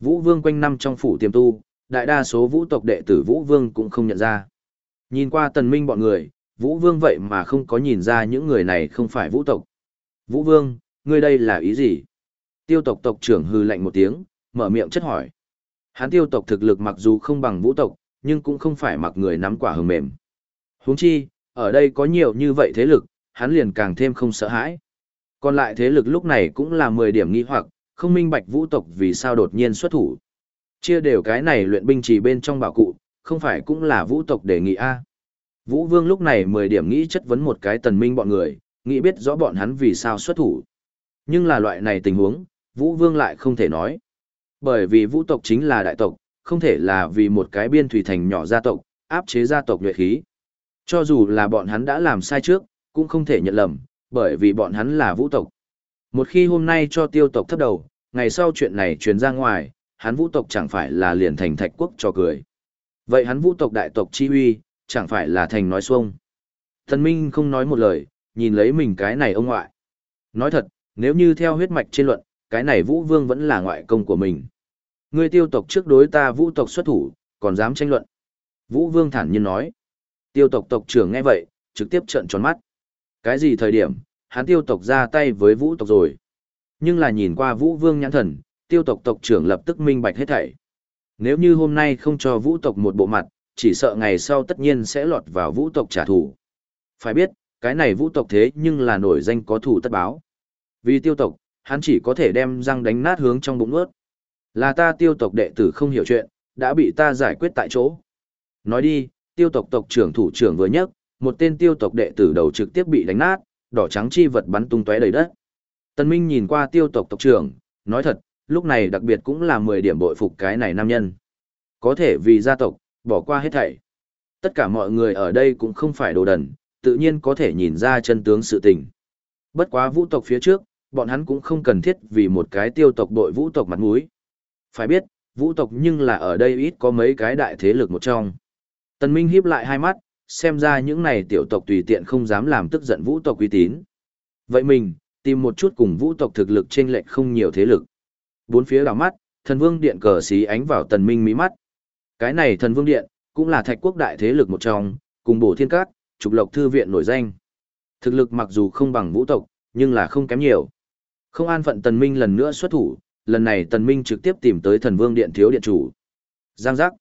Vũ vương quanh năm trong phủ tiềm tu, đại đa số vũ tộc đệ tử vũ vương cũng không nhận ra. Nhìn qua tần minh bọn người, vũ vương vậy mà không có nhìn ra những người này không phải vũ tộc. Vũ vương, ngươi đây là ý gì? Tiêu tộc tộc trưởng hư lạnh một tiếng, mở miệng chất hỏi. Hắn tiêu tộc thực lực mặc dù không bằng vũ tộc, nhưng cũng không phải mặc người nắm quả hừng mềm. Huống chi, ở đây có nhiều như vậy thế lực, hắn liền càng thêm không sợ hãi. Còn lại thế lực lúc này cũng là 10 điểm nghi hoặc, không minh bạch vũ tộc vì sao đột nhiên xuất thủ. Chia đều cái này luyện binh chỉ bên trong bảo cụ, không phải cũng là vũ tộc đề nghị A. Vũ Vương lúc này 10 điểm nghĩ chất vấn một cái tần minh bọn người, nghĩ biết rõ bọn hắn vì sao xuất thủ. Nhưng là loại này tình huống, Vũ Vương lại không thể nói. Bởi vì vũ tộc chính là đại tộc, không thể là vì một cái biên thủy thành nhỏ gia tộc, áp chế gia tộc nhuệ khí. Cho dù là bọn hắn đã làm sai trước, cũng không thể nhận lầm, bởi vì bọn hắn là vũ tộc. Một khi hôm nay cho tiêu tộc thấp đầu, ngày sau chuyện này truyền ra ngoài, hắn vũ tộc chẳng phải là liền thành thạch quốc cho cười. Vậy hắn vũ tộc đại tộc chi uy, chẳng phải là thành nói xuông. Thần Minh không nói một lời, nhìn lấy mình cái này ông ngoại. Nói thật, nếu như theo huyết mạch trên luận, cái này vũ vương vẫn là ngoại công của mình. Ngươi tiêu tộc trước đối ta vũ tộc xuất thủ, còn dám tranh luận. Vũ vương thản nhiên nói. Tiêu tộc tộc trưởng nghe vậy, trực tiếp trợn tròn mắt. Cái gì thời điểm, hắn tiêu tộc ra tay với vũ tộc rồi. Nhưng là nhìn qua vũ vương nhãn thần, tiêu tộc tộc trưởng lập tức minh bạch hết thảy. Nếu như hôm nay không cho vũ tộc một bộ mặt, chỉ sợ ngày sau tất nhiên sẽ lọt vào vũ tộc trả thù. Phải biết, cái này vũ tộc thế nhưng là nổi danh có thù tất báo. Vì tiêu tộc, hắn chỉ có thể đem răng đánh nát hướng trong bụng ướt. Là ta tiêu tộc đệ tử không hiểu chuyện, đã bị ta giải quyết tại chỗ. Nói đi, tiêu tộc tộc trưởng thủ trưởng vừa nhấc, một tên tiêu tộc đệ tử đầu trực tiếp bị đánh nát, đỏ trắng chi vật bắn tung tóe đầy đất. Tân Minh nhìn qua tiêu tộc tộc trưởng, nói thật, lúc này đặc biệt cũng là 10 điểm bội phục cái này nam nhân. Có thể vì gia tộc, bỏ qua hết thảy. Tất cả mọi người ở đây cũng không phải đồ đần, tự nhiên có thể nhìn ra chân tướng sự tình. Bất quá vũ tộc phía trước, bọn hắn cũng không cần thiết vì một cái tiêu tộc đội vũ tộc mặt mũi. Phải biết, vũ tộc nhưng là ở đây ít có mấy cái đại thế lực một trong. Tần Minh híp lại hai mắt, xem ra những này tiểu tộc tùy tiện không dám làm tức giận vũ tộc uy tín. Vậy mình, tìm một chút cùng vũ tộc thực lực trên lệch không nhiều thế lực. Bốn phía đảo mắt, thần vương điện cờ xí ánh vào tần minh mí mắt. Cái này thần vương điện, cũng là thạch quốc đại thế lực một trong, cùng bổ thiên cát, trục lộc thư viện nổi danh. Thực lực mặc dù không bằng vũ tộc, nhưng là không kém nhiều. Không an phận tần minh lần nữa xuất thủ, lần này tần minh trực tiếp tìm tới thần vương điện thiếu điện chủ. Giang giác.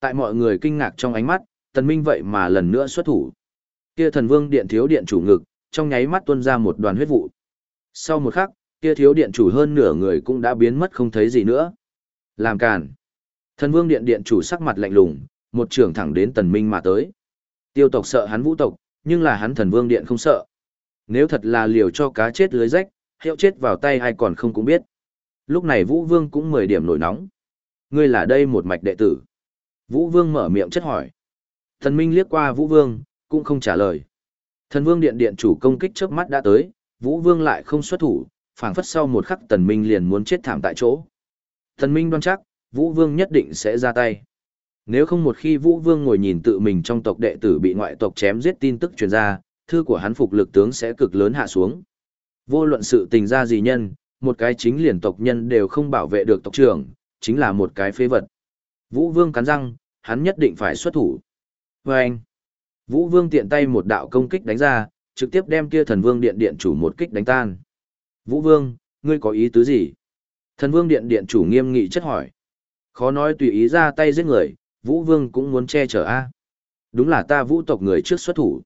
Tại mọi người kinh ngạc trong ánh mắt, tần minh vậy mà lần nữa xuất thủ. Kia thần vương điện thiếu điện chủ ngực, trong nháy mắt tuôn ra một đoàn huyết vụ. Sau một khắc, kia thiếu điện chủ hơn nửa người cũng đã biến mất không thấy gì nữa. Làm càn. Thần vương điện điện chủ sắc mặt lạnh lùng, một trường thẳng đến tần minh mà tới. Tiêu tộc sợ hắn vũ tộc, nhưng là hắn thần vương điện không sợ. Nếu thật là liều cho cá chết lưới rách, hiệu chết vào tay ai còn không cũng biết. Lúc này vũ vương cũng mười điểm nổi nóng. Ngươi là đây một mạch đệ tử. Vũ vương mở miệng chất hỏi. Thần minh liếc qua vũ vương, cũng không trả lời. Thần vương điện điện chủ công kích trước mắt đã tới, vũ vương lại không xuất thủ, phảng phất sau một khắc tần minh liền muốn chết thảm tại chỗ. Tần minh đoan chắc, vũ vương nhất định sẽ ra tay. Nếu không một khi vũ vương ngồi nhìn tự mình trong tộc đệ tử bị ngoại tộc chém giết tin tức truyền ra, thư của hắn phục lực tướng sẽ cực lớn hạ xuống. Vô luận sự tình ra gì nhân, một cái chính liền tộc nhân đều không bảo vệ được tộc trưởng, chính là một cái phế vật. Vũ vương cắn răng, hắn nhất định phải xuất thủ. Vâng! anh, Vũ vương tiện tay một đạo công kích đánh ra, trực tiếp đem kia thần vương điện điện chủ một kích đánh tan. Vũ vương, ngươi có ý tứ gì? Thần vương điện điện chủ nghiêm nghị chất hỏi. Khó nói tùy ý ra tay giết người, Vũ vương cũng muốn che chở a. Đúng là ta vũ tộc người trước xuất thủ.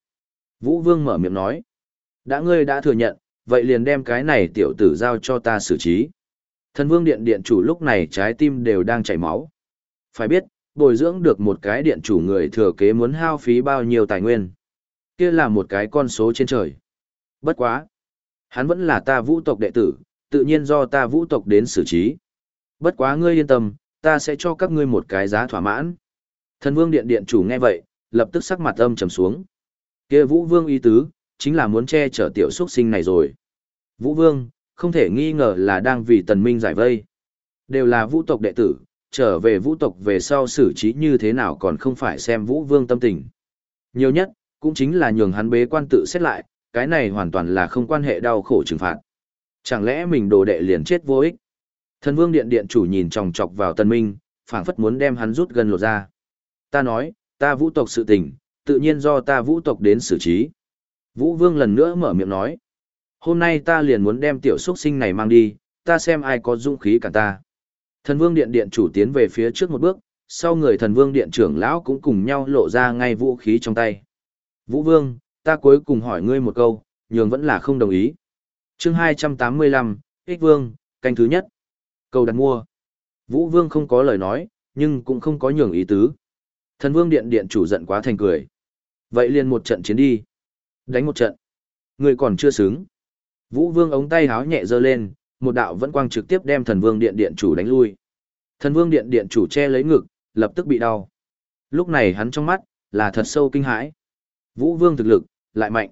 Vũ vương mở miệng nói. Đã ngươi đã thừa nhận, vậy liền đem cái này tiểu tử giao cho ta xử trí. Thần vương điện điện chủ lúc này trái tim đều đang chảy máu. Phải biết, bồi dưỡng được một cái điện chủ người thừa kế muốn hao phí bao nhiêu tài nguyên. Kia là một cái con số trên trời. Bất quá. Hắn vẫn là ta vũ tộc đệ tử, tự nhiên do ta vũ tộc đến xử trí. Bất quá ngươi yên tâm, ta sẽ cho các ngươi một cái giá thỏa mãn. Thần vương điện điện chủ nghe vậy, lập tức sắc mặt âm trầm xuống. Kia vũ vương ý tứ, chính là muốn che chở tiểu xuất sinh này rồi. Vũ vương, không thể nghi ngờ là đang vì tần minh giải vây. Đều là vũ tộc đệ tử, trở về vũ tộc về sau xử trí như thế nào còn không phải xem vũ vương tâm tình. Nhiều nhất, cũng chính là nhường hắn bế quan tự xét lại, cái này hoàn toàn là không quan hệ đau khổ trừng phạt. Chẳng lẽ mình đồ đệ liền chết vô ích? Thần vương điện điện chủ nhìn chòng chọc vào tân minh, phảng phất muốn đem hắn rút gần lột ra. Ta nói, ta vũ tộc sự tình, tự nhiên do ta vũ tộc đến xử trí. Vũ vương lần nữa mở miệng nói. Hôm nay ta liền muốn đem tiểu xuất sinh này mang đi, ta xem ai có dũng khí cả ta. Thần vương điện điện chủ tiến về phía trước một bước, sau người thần vương điện trưởng lão cũng cùng nhau lộ ra ngay vũ khí trong tay. Vũ vương, ta cuối cùng hỏi ngươi một câu, nhường vẫn là không đồng ý. chương 285, ích vương, canh thứ nhất. Câu đặt mua. Vũ vương không có lời nói, nhưng cũng không có nhường ý tứ. Thần vương điện điện chủ giận quá thành cười. Vậy liền một trận chiến đi. Đánh một trận. Ngươi còn chưa xứng. Vũ vương ống tay háo nhẹ giơ lên, một đạo vẫn quang trực tiếp đem thần vương điện điện chủ đánh lui. Thần vương điện điện chủ che lấy ngực, lập tức bị đau. Lúc này hắn trong mắt, là thật sâu kinh hãi. Vũ vương thực lực, lại mạnh.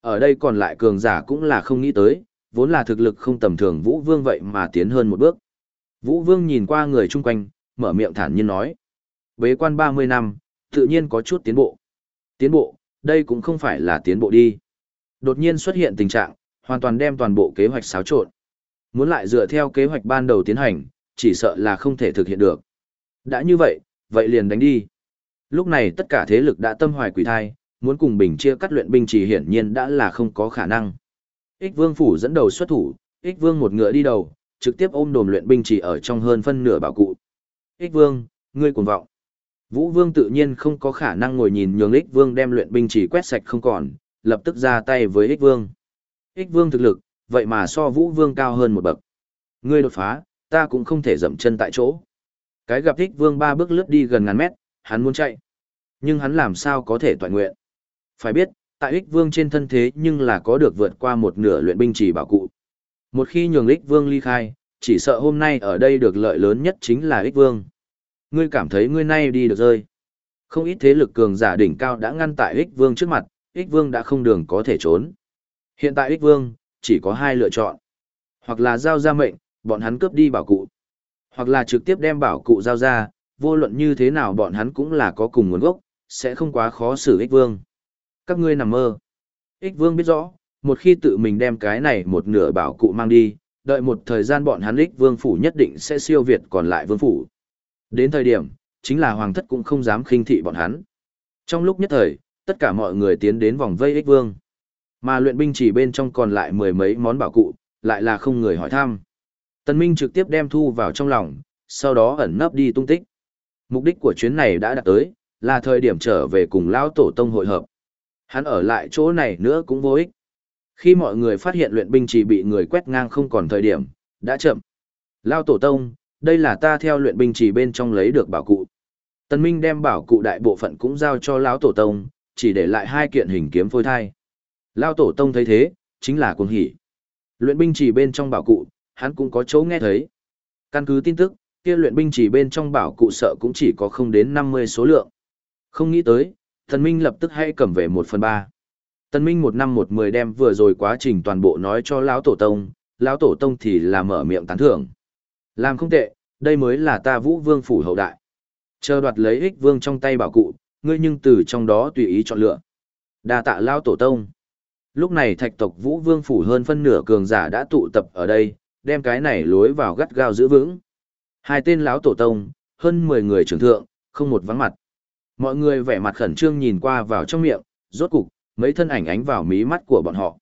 Ở đây còn lại cường giả cũng là không nghĩ tới, vốn là thực lực không tầm thường Vũ vương vậy mà tiến hơn một bước. Vũ vương nhìn qua người chung quanh, mở miệng thản nhiên nói. Bế quan 30 năm, tự nhiên có chút tiến bộ. Tiến bộ, đây cũng không phải là tiến bộ đi. Đột nhiên xuất hiện tình trạng, hoàn toàn đem toàn bộ kế hoạch xáo trộn. Muốn lại dựa theo kế hoạch ban đầu tiến hành, chỉ sợ là không thể thực hiện được. Đã như vậy, vậy liền đánh đi. Lúc này tất cả thế lực đã tâm hoài quỷ thai, muốn cùng bình chia cắt luyện binh chỉ hiển nhiên đã là không có khả năng. Ích Vương phủ dẫn đầu xuất thủ, Ích Vương một ngựa đi đầu, trực tiếp ôm đồm luyện binh chỉ ở trong hơn phân nửa bảo cụ. Ích Vương, ngươi cuồng vọng. Vũ Vương tự nhiên không có khả năng ngồi nhìn nhường Ích Vương đem luyện binh chỉ quét sạch không còn, lập tức ra tay với Ích Vương. Ích Vương thực lực, vậy mà so Vũ Vương cao hơn một bậc. Ngươi đột phá, ta cũng không thể dậm chân tại chỗ. Cái gặp Ích Vương ba bước lướt đi gần ngàn mét, hắn muốn chạy. Nhưng hắn làm sao có thể toàn nguyện. Phải biết, tại Ích Vương trên thân thế nhưng là có được vượt qua một nửa luyện binh chỉ bảo cụ. Một khi nhường Ích Vương ly khai, chỉ sợ hôm nay ở đây được lợi lớn nhất chính là Ích Vương. Ngươi cảm thấy ngươi nay đi được rơi. Không ít thế lực cường giả đỉnh cao đã ngăn tại Ích Vương trước mặt, Ích Vương đã không đường có thể trốn. Hiện tại Ích Vương, chỉ có hai lựa chọn. Hoặc là giao ra mệnh, bọn hắn cướp đi bảo cụ. Hoặc là trực tiếp đem bảo cụ giao ra, vô luận như thế nào bọn hắn cũng là có cùng nguồn gốc, sẽ không quá khó xử ích vương. Các ngươi nằm mơ. Ích vương biết rõ, một khi tự mình đem cái này một nửa bảo cụ mang đi, đợi một thời gian bọn hắn ích vương phủ nhất định sẽ siêu việt còn lại vương phủ. Đến thời điểm, chính là hoàng thất cũng không dám khinh thị bọn hắn. Trong lúc nhất thời, tất cả mọi người tiến đến vòng vây ích vương. Mà luyện binh chỉ bên trong còn lại mười mấy món bảo cụ, lại là không người hỏi thăm. Tần Minh trực tiếp đem thu vào trong lòng, sau đó ẩn nấp đi tung tích. Mục đích của chuyến này đã đạt tới, là thời điểm trở về cùng lão tổ tông hội hợp. Hắn ở lại chỗ này nữa cũng vô ích. Khi mọi người phát hiện luyện binh chỉ bị người quét ngang không còn thời điểm, đã chậm. Lao tổ tông, đây là ta theo luyện binh chỉ bên trong lấy được bảo cụ. Tần Minh đem bảo cụ đại bộ phận cũng giao cho lão tổ tông, chỉ để lại hai kiện hình kiếm phôi thai. Lao tổ tông thấy thế, chính là cuồng hỉ. Luyện binh chỉ bên trong bảo cụ, hắn cũng có chỗ nghe thấy. Căn cứ tin tức, kia luyện binh chỉ bên trong bảo cụ sợ cũng chỉ có không đến 50 số lượng. Không nghĩ tới, Tần Minh lập tức hay cầm về một phần ba. Tần Minh một năm một mười đem vừa rồi quá trình toàn bộ nói cho lão tổ tông, lão tổ tông thì là mở miệng tán thưởng. Làm không tệ, đây mới là ta Vũ Vương phủ hậu đại. Chờ đoạt lấy ích vương trong tay bảo cụ, ngươi nhưng từ trong đó tùy ý chọn lựa. Đa tạ lão tổ tông. Lúc này thạch tộc Vũ Vương phủ hơn phân nửa cường giả đã tụ tập ở đây, đem cái này lối vào gắt gao giữ vững. Hai tên lão tổ tông, hơn 10 người trưởng thượng, không một vắng mặt. Mọi người vẻ mặt khẩn trương nhìn qua vào trong miệng, rốt cục, mấy thân ảnh ánh vào mí mắt của bọn họ.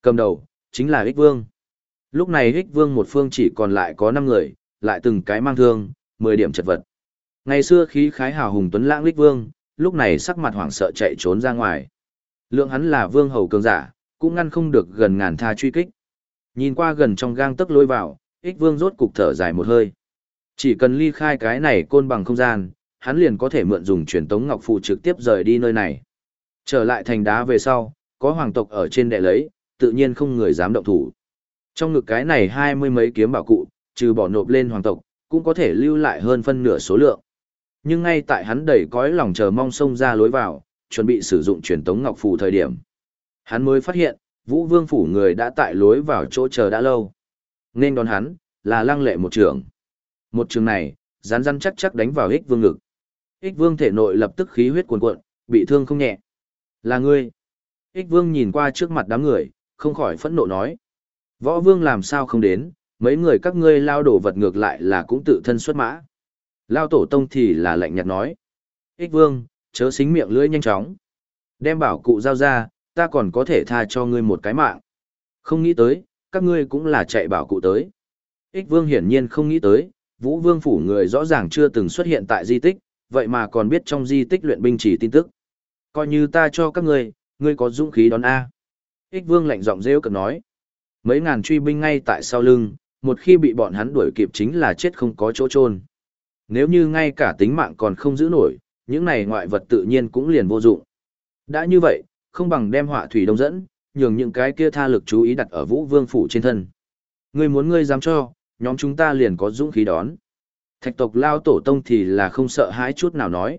Cầm đầu, chính là Ích Vương. Lúc này Ích Vương một phương chỉ còn lại có 5 người, lại từng cái mang thương, 10 điểm chật vật. Ngày xưa khí khái hào hùng tuấn lãng Ích Vương, lúc này sắc mặt hoảng sợ chạy trốn ra ngoài. Lượng hắn là vương hầu cường giả, cũng ngăn không được gần ngàn tha truy kích. Nhìn qua gần trong gang tấc lôi vào, Ích Vương rốt cục thở dài một hơi. Chỉ cần ly khai cái này côn bằng không gian, hắn liền có thể mượn dùng truyền tống ngọc phù trực tiếp rời đi nơi này. Trở lại thành đá về sau, có hoàng tộc ở trên đệ lấy, tự nhiên không người dám động thủ. Trong ngực cái này hai mươi mấy kiếm bảo cụ, trừ bỏ nộp lên hoàng tộc, cũng có thể lưu lại hơn phân nửa số lượng. Nhưng ngay tại hắn đầy cõi lòng chờ mong xông ra lối vào, chuẩn bị sử dụng truyền tống ngọc phù thời điểm. Hắn mới phát hiện, Vũ Vương phủ người đã tại lối vào chỗ chờ đã lâu. Nên đón hắn, là lăng lệ một trường. Một trường này, rắn rắn chắc chắc đánh vào ích vương ngực. Ích vương thể nội lập tức khí huyết cuồn cuộn, bị thương không nhẹ. Là ngươi. Ích vương nhìn qua trước mặt đám người, không khỏi phẫn nộ nói. Võ vương làm sao không đến, mấy người các ngươi lao đổ vật ngược lại là cũng tự thân xuất mã. Lao tổ tông thì là lạnh nhạt nói. Ích vương, chớ xính miệng lưỡi nhanh chóng. Đem bảo cụ giao ra, ta còn có thể tha cho ngươi một cái mạng. Không nghĩ tới, các ngươi cũng là chạy bảo cụ tới. Ích vương hiển nhiên không nghĩ tới, vũ vương phủ người rõ ràng chưa từng xuất hiện tại di tích, vậy mà còn biết trong di tích luyện binh chỉ tin tức. Coi như ta cho các ngươi, ngươi có dũng khí đón A. Ích vương lạnh giọng rêu cực nói. Mấy ngàn truy binh ngay tại sau lưng, một khi bị bọn hắn đuổi kịp chính là chết không có chỗ trôn. Nếu như ngay cả tính mạng còn không giữ nổi, những này ngoại vật tự nhiên cũng liền vô dụng. Đã như vậy, không bằng đem họa thủy đông dẫn, nhường những cái kia tha lực chú ý đặt ở vũ vương phủ trên thân. Ngươi muốn ngươi dám cho, nhóm chúng ta liền có dũng khí đón. Thạch tộc lao tổ tông thì là không sợ hãi chút nào nói.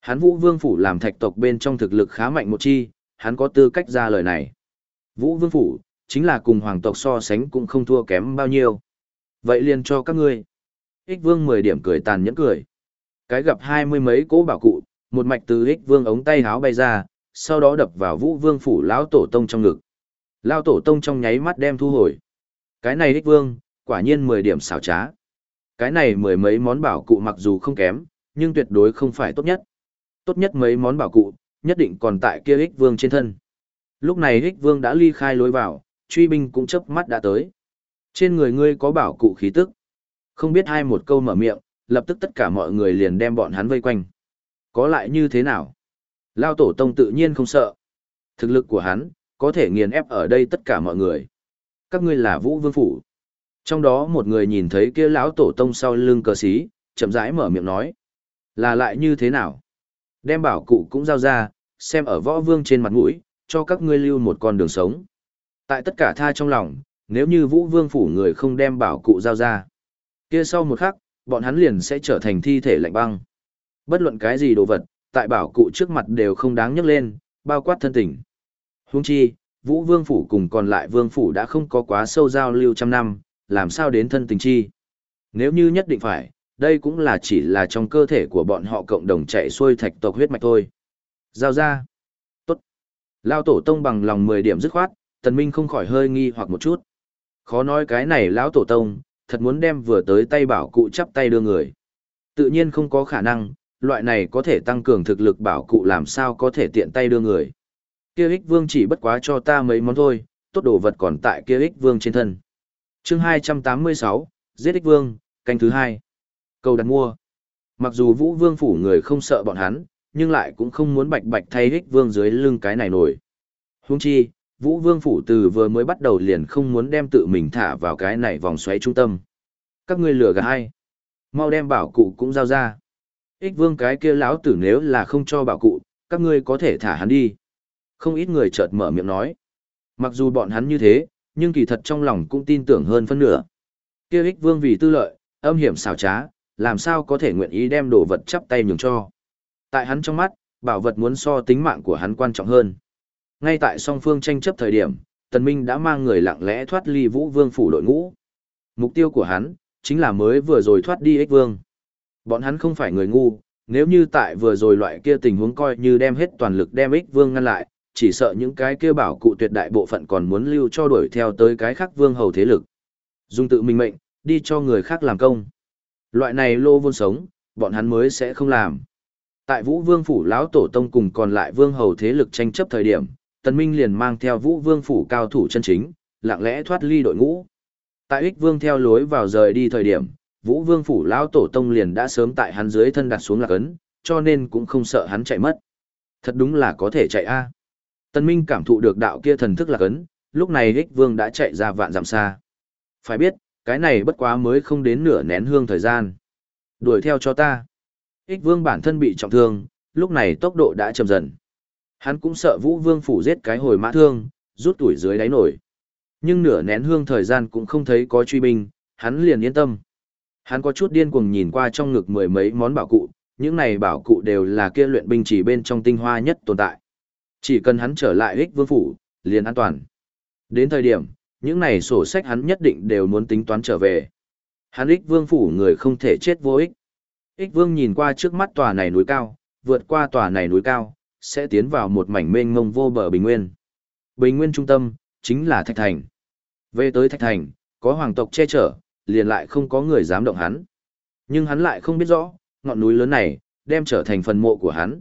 Hắn vũ vương phủ làm thạch tộc bên trong thực lực khá mạnh một chi, hắn có tư cách ra lời này. Vũ vương phủ, chính là cùng hoàng tộc so sánh cũng không thua kém bao nhiêu. Vậy liền cho các ngươi. Ích vương 10 điểm cười tàn nhẫn cười. Cái gặp hai mươi mấy cỗ bảo cụ, một mạch từ ích vương ống tay háo bay ra, sau đó đập vào vũ vương phủ lão tổ tông trong ngực. Lão tổ tông trong nháy mắt đem thu hồi. Cái này ích vương, quả nhiên 10 điểm xảo trá. Cái này mười mấy món bảo cụ mặc dù không kém, nhưng tuyệt đối không phải tốt nhất. Tốt nhất mấy món bảo cụ, nhất định còn tại kia ích vương trên thân. Lúc này ích vương đã ly khai lối vào, truy binh cũng chớp mắt đã tới. Trên người ngươi có bảo cụ khí tức. Không biết hai một câu mở miệng, lập tức tất cả mọi người liền đem bọn hắn vây quanh. Có lại như thế nào? Lao tổ tông tự nhiên không sợ. Thực lực của hắn, có thể nghiền ép ở đây tất cả mọi người. Các ngươi là vũ vương phủ. Trong đó một người nhìn thấy kia lão tổ tông sau lưng cờ xí, chậm rãi mở miệng nói. Là lại như thế nào? Đem bảo cụ cũng giao ra, xem ở võ vương trên mặt mũi, cho các ngươi lưu một con đường sống. Tại tất cả tha trong lòng, nếu như vũ vương phủ người không đem bảo cụ giao ra. kia sau một khắc, bọn hắn liền sẽ trở thành thi thể lạnh băng. Bất luận cái gì đồ vật, tại bảo cụ trước mặt đều không đáng nhắc lên, bao quát thân tình. Huống chi, Vũ Vương phủ cùng còn lại Vương phủ đã không có quá sâu giao lưu trăm năm, làm sao đến thân tình chi. Nếu như nhất định phải, đây cũng là chỉ là trong cơ thể của bọn họ cộng đồng chạy xuôi thạch tộc huyết mạch thôi. Giao ra. Tốt. Lao tổ tông bằng lòng 10 điểm dứt khoát, tần minh không khỏi hơi nghi hoặc một chút. Khó nói cái này lão tổ tông, thật muốn đem vừa tới tay bảo cụ chắp tay đưa người. Tự nhiên không có khả năng, loại này có thể tăng cường thực lực bảo cụ làm sao có thể tiện tay đưa người. Kia ích vương chỉ bất quá cho ta mấy món thôi, tốt đồ vật còn tại kia ích vương trên thân chương 286, giết ích vương, canh thứ hai. Cầu đặt mua. Mặc dù vũ vương phủ người không sợ bọn hắn, nhưng lại cũng không muốn bạch bạch thay ích vương dưới lưng cái này nổi. Huống chi, Vũ Vương phủ từ vừa mới bắt đầu liền không muốn đem tự mình thả vào cái này vòng xoáy trung tâm. Các ngươi lừa gạt hay? Mau đem bảo cụ cũng giao ra. Ích Vương cái kia lão tử nếu là không cho bảo cụ, các ngươi có thể thả hắn đi. Không ít người chợt mở miệng nói. Mặc dù bọn hắn như thế, nhưng kỳ thật trong lòng cũng tin tưởng hơn phân nửa. Kia Ích Vương vì tư lợi, âm hiểm xảo trá, làm sao có thể nguyện ý đem đồ vật chắp tay nhường cho. Tại hắn trong mắt, bảo vật muốn so tính mạng của hắn quan trọng hơn. Ngay tại song phương tranh chấp thời điểm, Tần Minh đã mang người lặng lẽ thoát ly Vũ Vương phủ đội ngũ. Mục tiêu của hắn, chính là mới vừa rồi thoát đi ích vương. Bọn hắn không phải người ngu, nếu như tại vừa rồi loại kia tình huống coi như đem hết toàn lực đem ích vương ngăn lại, chỉ sợ những cái kia bảo cụ tuyệt đại bộ phận còn muốn lưu cho đuổi theo tới cái khác vương hầu thế lực. Dùng tự mình mệnh, đi cho người khác làm công. Loại này lô vôn sống, bọn hắn mới sẽ không làm. Tại Vũ Vương phủ lão tổ tông cùng còn lại vương hầu thế lực tranh chấp thời điểm, Tần Minh liền mang theo Vũ Vương phủ cao thủ chân chính, lặng lẽ thoát ly đội ngũ. Tại ích vương theo lối vào rời đi thời điểm, Vũ Vương phủ lão tổ tông liền đã sớm tại hắn dưới thân đặt xuống lạc ấn, cho nên cũng không sợ hắn chạy mất. Thật đúng là có thể chạy a. Tần Minh cảm thụ được đạo kia thần thức là cấn. lúc này ích vương đã chạy ra vạn dặm xa. Phải biết, cái này bất quá mới không đến nửa nén hương thời gian. Đuổi theo cho ta. Hích vương bản thân bị trọng thương, lúc này tốc độ đã chậm dần. Hắn cũng sợ Vũ Vương phủ giết cái hồi mã thương, rút tuổi dưới đáy nổi. Nhưng nửa nén hương thời gian cũng không thấy có truy binh, hắn liền yên tâm. Hắn có chút điên cuồng nhìn qua trong ngực mười mấy món bảo cụ, những này bảo cụ đều là kia luyện binh chỉ bên trong tinh hoa nhất tồn tại. Chỉ cần hắn trở lại ích vương phủ, liền an toàn. Đến thời điểm, những này sổ sách hắn nhất định đều muốn tính toán trở về. Hắn ích vương phủ người không thể chết vô ích. Ích vương nhìn qua trước mắt tòa này núi cao, vượt qua tòa này núi cao, sẽ tiến vào một mảnh mênh mông vô bờ bình nguyên. Bình nguyên trung tâm, chính là Thạch Thành. Về tới Thạch Thành, có hoàng tộc che chở, liền lại không có người dám động hắn. Nhưng hắn lại không biết rõ, ngọn núi lớn này, đem trở thành phần mộ của hắn.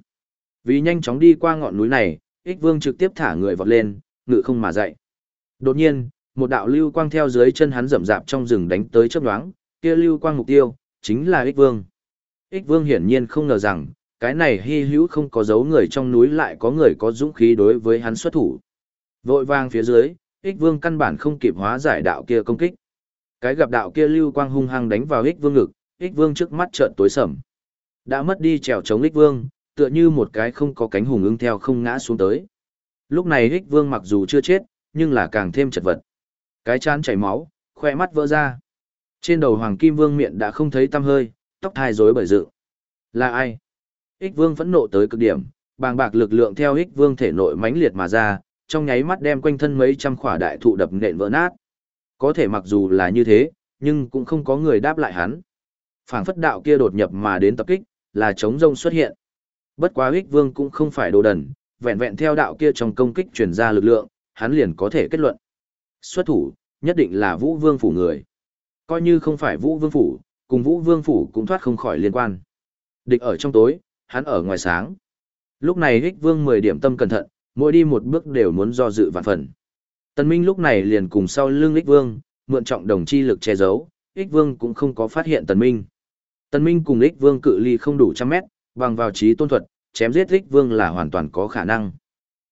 Vì nhanh chóng đi qua ngọn núi này, ích vương trực tiếp thả người vọt lên, ngự không mà dậy. Đột nhiên, một đạo lưu quang theo dưới chân hắn rậm rạp trong rừng đánh tới chớp nhoáng, kia lưu quang mục tiêu, chính là ích vương. Ích vương hiển nhiên không ngờ rằng, cái này hy hữu không có dấu người trong núi lại có người có dũng khí đối với hắn xuất thủ. Vội vang phía dưới, ích vương căn bản không kịp hóa giải đạo kia công kích. Cái gặp đạo kia lưu quang hung hăng đánh vào ích vương ngực, ích vương trước mắt trợn tối sầm. Đã mất đi trèo chống ích vương, tựa như một cái không có cánh hùng ưng theo không ngã xuống tới. Lúc này ích vương mặc dù chưa chết, nhưng là càng thêm chật vật. Cái chán chảy máu, khoe mắt vỡ ra. Trên đầu hoàng kim vương miệng đã không thấy tăm hơi, tóc thai rối bởi dự. Là ai? Ích vương phẫn nộ tới cực điểm, bàng bạc lực lượng theo ích vương thể nội mãnh liệt mà ra, trong nháy mắt đem quanh thân mấy trăm khỏa đại thụ đập nện vỡ nát. Có thể mặc dù là như thế, nhưng cũng không có người đáp lại hắn. Phảng phất đạo kia đột nhập mà đến tập kích, là chống rông xuất hiện. Bất quá ích vương cũng không phải đồ đần, vẹn vẹn theo đạo kia trong công kích truyền ra lực lượng, hắn liền có thể kết luận. Xuất thủ, nhất định là vũ vương phủ người. Coi như không phải vũ vương phủ, cùng vũ vương phủ cũng thoát không khỏi liên quan. Địch ở trong tối, hắn ở ngoài sáng. Lúc này ích vương 10 điểm tâm cẩn thận, mỗi đi một bước đều muốn do dự vạn phần. Tần Minh lúc này liền cùng sau lưng Ích Vương, mượn trọng đồng chi lực che giấu, Ích Vương cũng không có phát hiện Tần Minh. Tần Minh cùng Ích Vương cự ly không đủ trăm mét, bằng vào trí tôn thuật, chém giết Ích Vương là hoàn toàn có khả năng.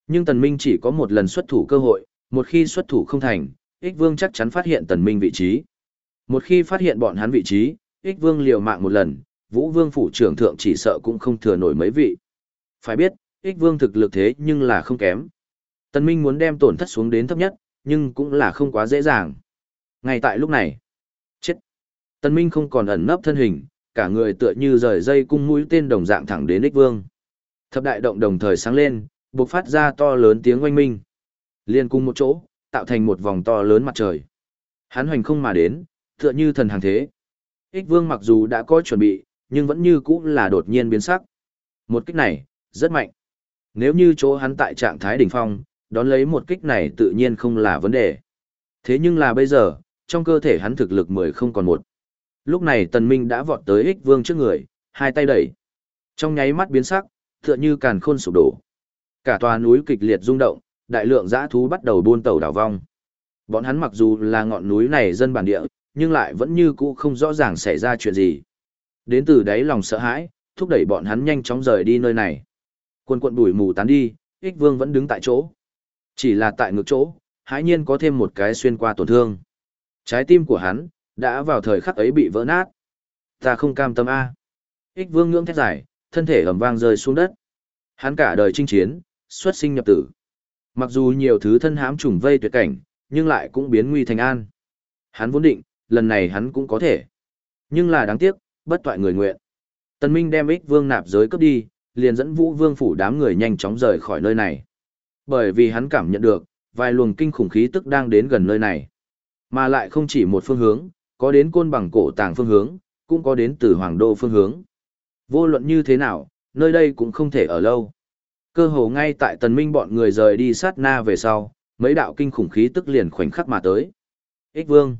Nhưng Tần Minh chỉ có một lần xuất thủ cơ hội, một khi xuất thủ không thành, Ích Vương chắc chắn phát hiện Tần Minh vị trí. Một khi phát hiện bọn hắn vị trí, Ích Vương liều mạng một lần, Vũ Vương phủ trưởng thượng chỉ sợ cũng không thừa nổi mấy vị. Phải biết, ích vương thực lực thế nhưng là không kém. Tần Minh muốn đem tổn thất xuống đến thấp nhất, nhưng cũng là không quá dễ dàng. Ngay tại lúc này, chết. Tần Minh không còn ẩn nấp thân hình, cả người tựa như rời dây cung mũi tên đồng dạng thẳng đến ích vương. Thập đại động đồng thời sáng lên, bộc phát ra to lớn tiếng oanh minh. Liên cung một chỗ, tạo thành một vòng to lớn mặt trời. Hắn hoành không mà đến, tựa như thần hàng thế. Ích vương mặc dù đã có chuẩn bị, nhưng vẫn như cũ là đột nhiên biến sắc. Một kích này, rất mạnh. Nếu như chỗ hắn tại trạng thái đỉnh phong, đón lấy một kích này tự nhiên không là vấn đề. Thế nhưng là bây giờ, trong cơ thể hắn thực lực mười không còn một. Lúc này tần minh đã vọt tới ích vương trước người, hai tay đẩy. Trong nháy mắt biến sắc, tựa như càn khôn sụp đổ. Cả tòa núi kịch liệt rung động, đại lượng dã thú bắt đầu buôn tàu đảo vong. Bọn hắn mặc dù là ngọn núi này dân bản địa, nhưng lại vẫn như cũ không rõ ràng xảy ra chuyện gì. Đến từ đáy lòng sợ hãi, thúc đẩy bọn hắn nhanh chóng rời đi nơi này. Quần quận bụi mù tán đi, ích vương vẫn đứng tại chỗ. Chỉ là tại ngược chỗ, hãi nhiên có thêm một cái xuyên qua tổn thương. Trái tim của hắn, đã vào thời khắc ấy bị vỡ nát. Ta không cam tâm A. Ích vương ngưỡng thét dài, thân thể ầm vang rơi xuống đất. Hắn cả đời chinh chiến, xuất sinh nhập tử. Mặc dù nhiều thứ thân hãm trùng vây tuyệt cảnh, nhưng lại cũng biến nguy thành an. Hắn vốn định, lần này hắn cũng có thể. Nhưng là đáng tiếc, bất toại người nguyện. Tần Minh đem ích vương nạp giới cấp đi, liền dẫn vũ vương phủ đám người nhanh chóng rời khỏi nơi này. Bởi vì hắn cảm nhận được, vài luồng kinh khủng khí tức đang đến gần nơi này. Mà lại không chỉ một phương hướng, có đến côn bằng cổ tàng phương hướng, cũng có đến từ hoàng đô phương hướng. Vô luận như thế nào, nơi đây cũng không thể ở lâu. Cơ hồ ngay tại tần minh bọn người rời đi sát na về sau, mấy đạo kinh khủng khí tức liền khoảnh khắc mà tới. Ích vương.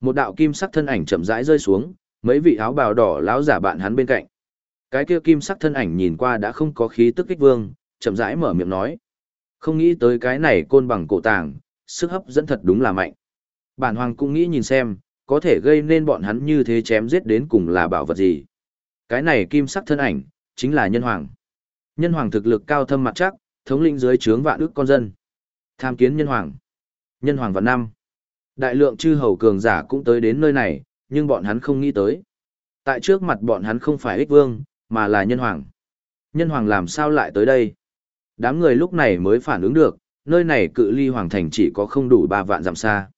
Một đạo kim sắc thân ảnh chậm rãi rơi xuống, mấy vị áo bào đỏ lão giả bạn hắn bên cạnh. Cái kia kim sắc thân ảnh nhìn qua đã không có khí tức ích vương, chậm rãi mở miệng nói. Không nghĩ tới cái này côn bằng cổ tàng, sức hấp dẫn thật đúng là mạnh. Bản hoàng cũng nghĩ nhìn xem, có thể gây nên bọn hắn như thế chém giết đến cùng là bảo vật gì. Cái này kim sắc thân ảnh, chính là nhân hoàng. Nhân hoàng thực lực cao thâm mặt chắc, thống lĩnh dưới trướng vạn ước con dân. Tham kiến nhân hoàng. Nhân hoàng vạn năm. Đại lượng chư hầu cường giả cũng tới đến nơi này, nhưng bọn hắn không nghĩ tới. Tại trước mặt bọn hắn không phải ích vương, mà là nhân hoàng. Nhân hoàng làm sao lại tới đây? Đám người lúc này mới phản ứng được, nơi này cự ly hoàng thành chỉ có không đủ ba vạn dặm xa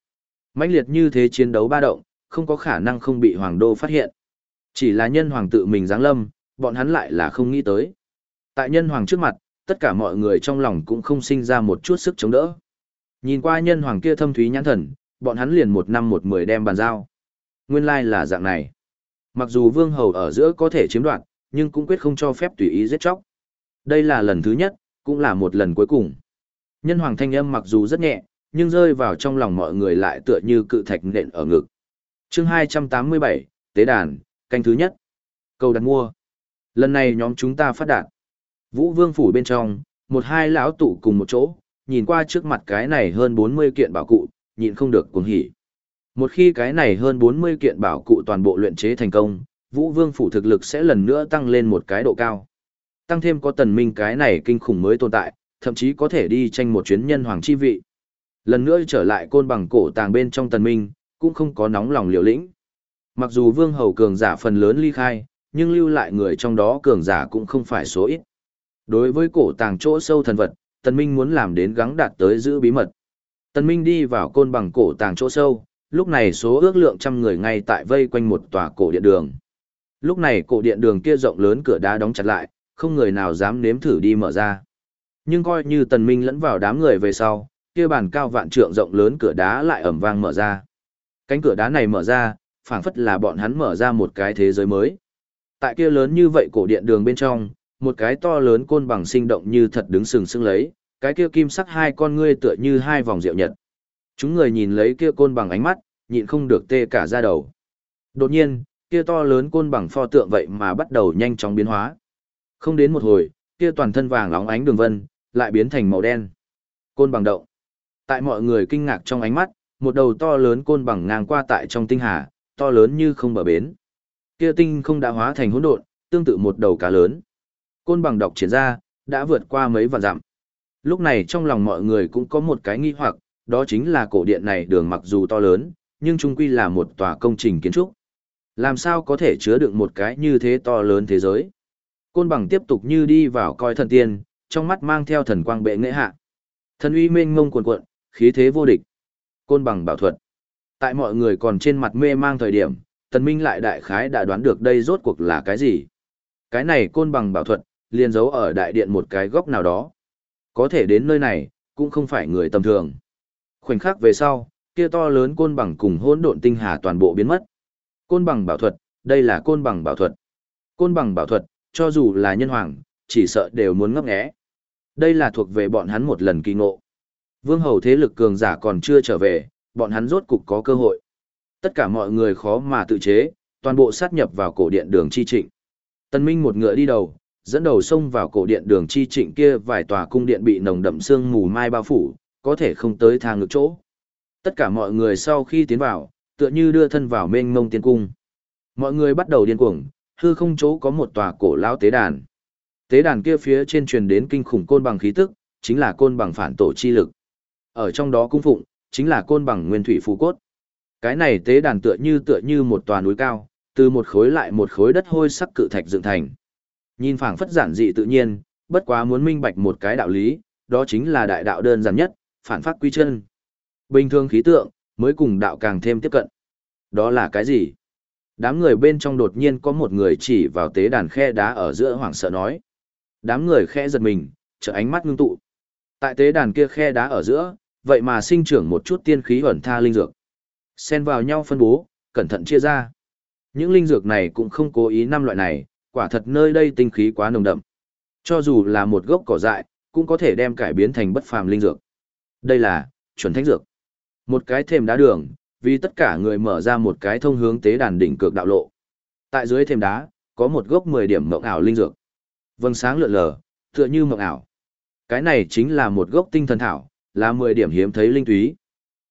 mãnh liệt như thế chiến đấu ba động, không có khả năng không bị hoàng đô phát hiện. Chỉ là nhân hoàng tự mình giáng lâm, bọn hắn lại là không nghĩ tới. Tại nhân hoàng trước mặt, tất cả mọi người trong lòng cũng không sinh ra một chút sức chống đỡ. Nhìn qua nhân hoàng kia thâm thúy nhãn thần, bọn hắn liền một năm một mười đem bàn giao. Nguyên lai là dạng này. Mặc dù vương hầu ở giữa có thể chiếm đoạt, nhưng cũng quyết không cho phép tùy ý giết chóc. Đây là lần thứ nhất, cũng là một lần cuối cùng. Nhân hoàng thanh âm mặc dù rất nhẹ, nhưng rơi vào trong lòng mọi người lại tựa như cự thạch nện ở ngực. chương 287, Tế đàn, canh thứ nhất. Cầu đặt mua. Lần này nhóm chúng ta phát đạt. Vũ vương phủ bên trong, một hai lão tụ cùng một chỗ, nhìn qua trước mặt cái này hơn 40 kiện bảo cụ, nhịn không được cuồng hỉ. Một khi cái này hơn 40 kiện bảo cụ toàn bộ luyện chế thành công, Vũ Vương phủ thực lực sẽ lần nữa tăng lên một cái độ cao. Tăng thêm có tần minh cái này kinh khủng mới tồn tại, thậm chí có thể đi tranh một chuyến nhân hoàng chi vị. Lần nữa trở lại côn bằng cổ tàng bên trong tần minh, cũng không có nóng lòng liều lĩnh. Mặc dù vương hầu cường giả phần lớn ly khai, nhưng lưu lại người trong đó cường giả cũng không phải số ít. Đối với cổ tàng chỗ sâu thần vật, tần minh muốn làm đến gắng đạt tới giữ bí mật. Tần minh đi vào côn bằng cổ tàng chỗ sâu, lúc này số ước lượng trăm người ngay tại vây quanh một tòa cổ điện đường. Lúc này cổ điện đường kia rộng lớn cửa đá đóng chặt lại, không người nào dám nếm thử đi mở ra. Nhưng coi như tần minh lẫn vào đám người về sau, kia bàn cao vạn trượng rộng lớn cửa đá lại ẩm vang mở ra. Cánh cửa đá này mở ra, phảng phất là bọn hắn mở ra một cái thế giới mới. Tại kia lớn như vậy cổ điện đường bên trong, một cái to lớn côn bằng sinh động như thật đứng sừng sững lấy, cái kia kim sắc hai con ngươi tựa như hai vòng rượu nhật. Chúng người nhìn lấy kia côn bằng ánh mắt, nhịn không được tê cả da đầu. Đột nhiên, kia to lớn côn bằng pho tượng vậy mà bắt đầu nhanh chóng biến hóa. Không đến một hồi, kia toàn thân vàng óng ánh đường vân, lại biến thành màu đen. Côn bằng động. Tại mọi người kinh ngạc trong ánh mắt, một đầu to lớn côn bằng ngang qua tại trong tinh hà, to lớn như không bờ bến. Kia tinh không đã hóa thành hỗn độn, tương tự một đầu cá lớn. Côn bằng đọc triển ra, đã vượt qua mấy vạn dặm. Lúc này trong lòng mọi người cũng có một cái nghi hoặc, đó chính là cổ điện này đường mặc dù to lớn, nhưng chung quy là một tòa công trình kiến trúc. Làm sao có thể chứa được một cái như thế to lớn thế giới? Côn bằng tiếp tục như đi vào coi thần tiên, trong mắt mang theo thần quang bệ nghệ hạ. Thần uy mênh mông cuồn cuộn, khí thế vô địch. Côn bằng bảo thuật. Tại mọi người còn trên mặt mê mang thời điểm, tần minh lại đại khái đã đoán được đây rốt cuộc là cái gì. Cái này côn bằng bảo thuật, liền giấu ở đại điện một cái góc nào đó. Có thể đến nơi này, cũng không phải người tầm thường. Khoảnh khắc về sau, kia to lớn côn bằng cùng hỗn độn tinh hà toàn bộ biến mất. Côn bằng bảo thuật, đây là côn bằng bảo thuật. Côn bằng bảo thuật, cho dù là nhân hoàng, chỉ sợ đều muốn ngấp nghé. Đây là thuộc về bọn hắn một lần kỳ ngộ. Vương hầu thế lực cường giả còn chưa trở về, bọn hắn rốt cục có cơ hội. Tất cả mọi người khó mà tự chế, toàn bộ sát nhập vào cổ điện đường chi trịnh. Tân Minh một ngựa đi đầu, dẫn đầu xông vào cổ điện đường chi trịnh kia vài tòa cung điện bị nồng đậm sương mù mai bao phủ, có thể không tới thang ngược chỗ. Tất cả mọi người sau khi tiến vào, tựa như đưa thân vào mênh mông tiên cung. Mọi người bắt đầu điên cuồng, hư không chỗ có một tòa cổ lão tế đàn. Tế đàn kia phía trên truyền đến kinh khủng côn bằng khí tức, chính là côn bằng phản tổ chi lực. Ở trong đó cung phụng, chính là côn bằng nguyên thủy phù cốt. Cái này tế đàn tựa như tựa như một tòa núi cao, từ một khối lại một khối đất hôi sắc cự thạch dựng thành. Nhìn phảng phất giản dị tự nhiên, bất quá muốn minh bạch một cái đạo lý, đó chính là đại đạo đơn giản nhất, phản phát quy chân. Bình thường khí tượng, mới cùng đạo càng thêm tiếp cận. Đó là cái gì? Đám người bên trong đột nhiên có một người chỉ vào tế đàn khe đá ở giữa hoảng sợ nói. Đám người khe giật mình, trợ ánh mắt ngưng tụ. Tại tế đàn kia khe đá ở giữa, vậy mà sinh trưởng một chút tiên khí ẩn tha linh dược. Xen vào nhau phân bố, cẩn thận chia ra. Những linh dược này cũng không cố ý năm loại này, quả thật nơi đây tinh khí quá nồng đậm. Cho dù là một gốc cỏ dại, cũng có thể đem cải biến thành bất phàm linh dược. Đây là chuẩn thánh dược. Một cái thềm đá đường, vì tất cả người mở ra một cái thông hướng tế đàn đỉnh cực đạo lộ. Tại dưới thềm đá, có một gốc 10 điểm mộng ảo linh dược. Vầng sáng lượn lờ, tựa như mộng ảo. Cái này chính là một gốc tinh thần thảo, là 10 điểm hiếm thấy linh túy.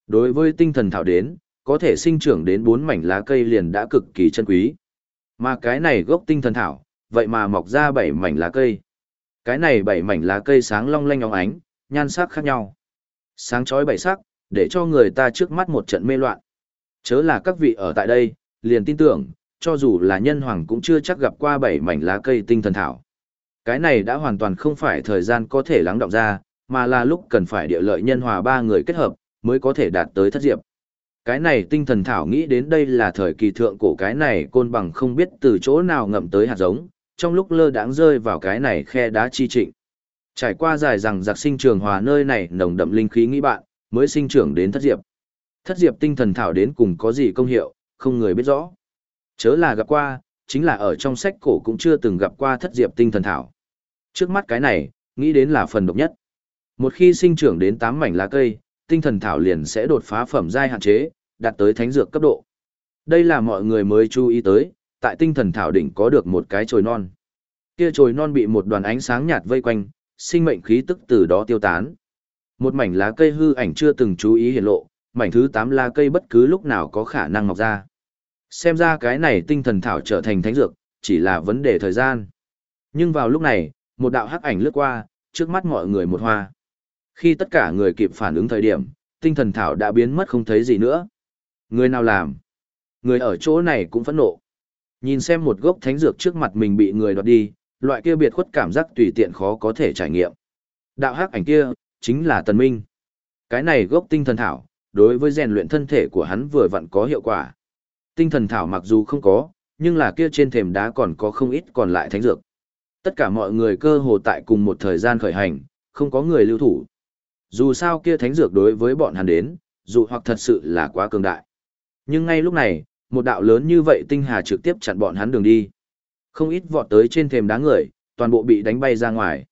Đối với tinh thần thảo đến, có thể sinh trưởng đến 4 mảnh lá cây liền đã cực kỳ chân quý. Mà cái này gốc tinh thần thảo, vậy mà mọc ra 7 mảnh lá cây. Cái này 7 mảnh lá cây sáng long lanh óng ánh, nhan sắc khác nhau. Sáng chói bảy sắc, để cho người ta trước mắt một trận mê loạn. Chớ là các vị ở tại đây, liền tin tưởng, cho dù là nhân hoàng cũng chưa chắc gặp qua bảy mảnh lá cây tinh thần thảo. Cái này đã hoàn toàn không phải thời gian có thể lắng động ra, mà là lúc cần phải địa lợi nhân hòa ba người kết hợp, mới có thể đạt tới thất diệp. Cái này tinh thần thảo nghĩ đến đây là thời kỳ thượng cổ cái này côn bằng không biết từ chỗ nào ngậm tới hạt giống, trong lúc lơ đãng rơi vào cái này khe đá chi trịnh. Trải qua dài rằng giặc sinh trường hòa nơi này nồng đậm linh khí nghĩ bạn, mới sinh trưởng đến thất diệp. Thất diệp tinh thần thảo đến cùng có gì công hiệu, không người biết rõ. Chớ là gặp qua, chính là ở trong sách cổ cũng chưa từng gặp qua thất diệp tinh thần thảo. Trước mắt cái này, nghĩ đến là phần độc nhất. Một khi sinh trưởng đến 8 mảnh lá cây, tinh thần thảo liền sẽ đột phá phẩm giai hạn chế, đạt tới thánh dược cấp độ. Đây là mọi người mới chú ý tới, tại tinh thần thảo đỉnh có được một cái chồi non. Kia chồi non bị một đoàn ánh sáng nhạt vây quanh, sinh mệnh khí tức từ đó tiêu tán. Một mảnh lá cây hư ảnh chưa từng chú ý hiện lộ, mảnh thứ 8 lá cây bất cứ lúc nào có khả năng mọc ra. Xem ra cái này tinh thần thảo trở thành thánh dược, chỉ là vấn đề thời gian. Nhưng vào lúc này, một đạo hắc ảnh lướt qua, trước mắt mọi người một hoa. Khi tất cả người kịp phản ứng thời điểm, tinh thần thảo đã biến mất không thấy gì nữa. Người nào làm? Người ở chỗ này cũng phẫn nộ. Nhìn xem một gốc thánh dược trước mặt mình bị người đoạt đi, loại kia biệt khuất cảm giác tùy tiện khó có thể trải nghiệm. Đạo hắc ảnh kia, chính là tần minh. Cái này gốc tinh thần thảo, đối với rèn luyện thân thể của hắn vừa vặn có hiệu quả. Tinh thần thảo mặc dù không có, nhưng là kia trên thềm đá còn có không ít còn lại thánh dược. Tất cả mọi người cơ hồ tại cùng một thời gian khởi hành, không có người lưu thủ. Dù sao kia thánh dược đối với bọn hắn đến, dù hoặc thật sự là quá cường đại. Nhưng ngay lúc này, một đạo lớn như vậy tinh hà trực tiếp chặn bọn hắn đường đi. Không ít vọt tới trên thềm đá người, toàn bộ bị đánh bay ra ngoài.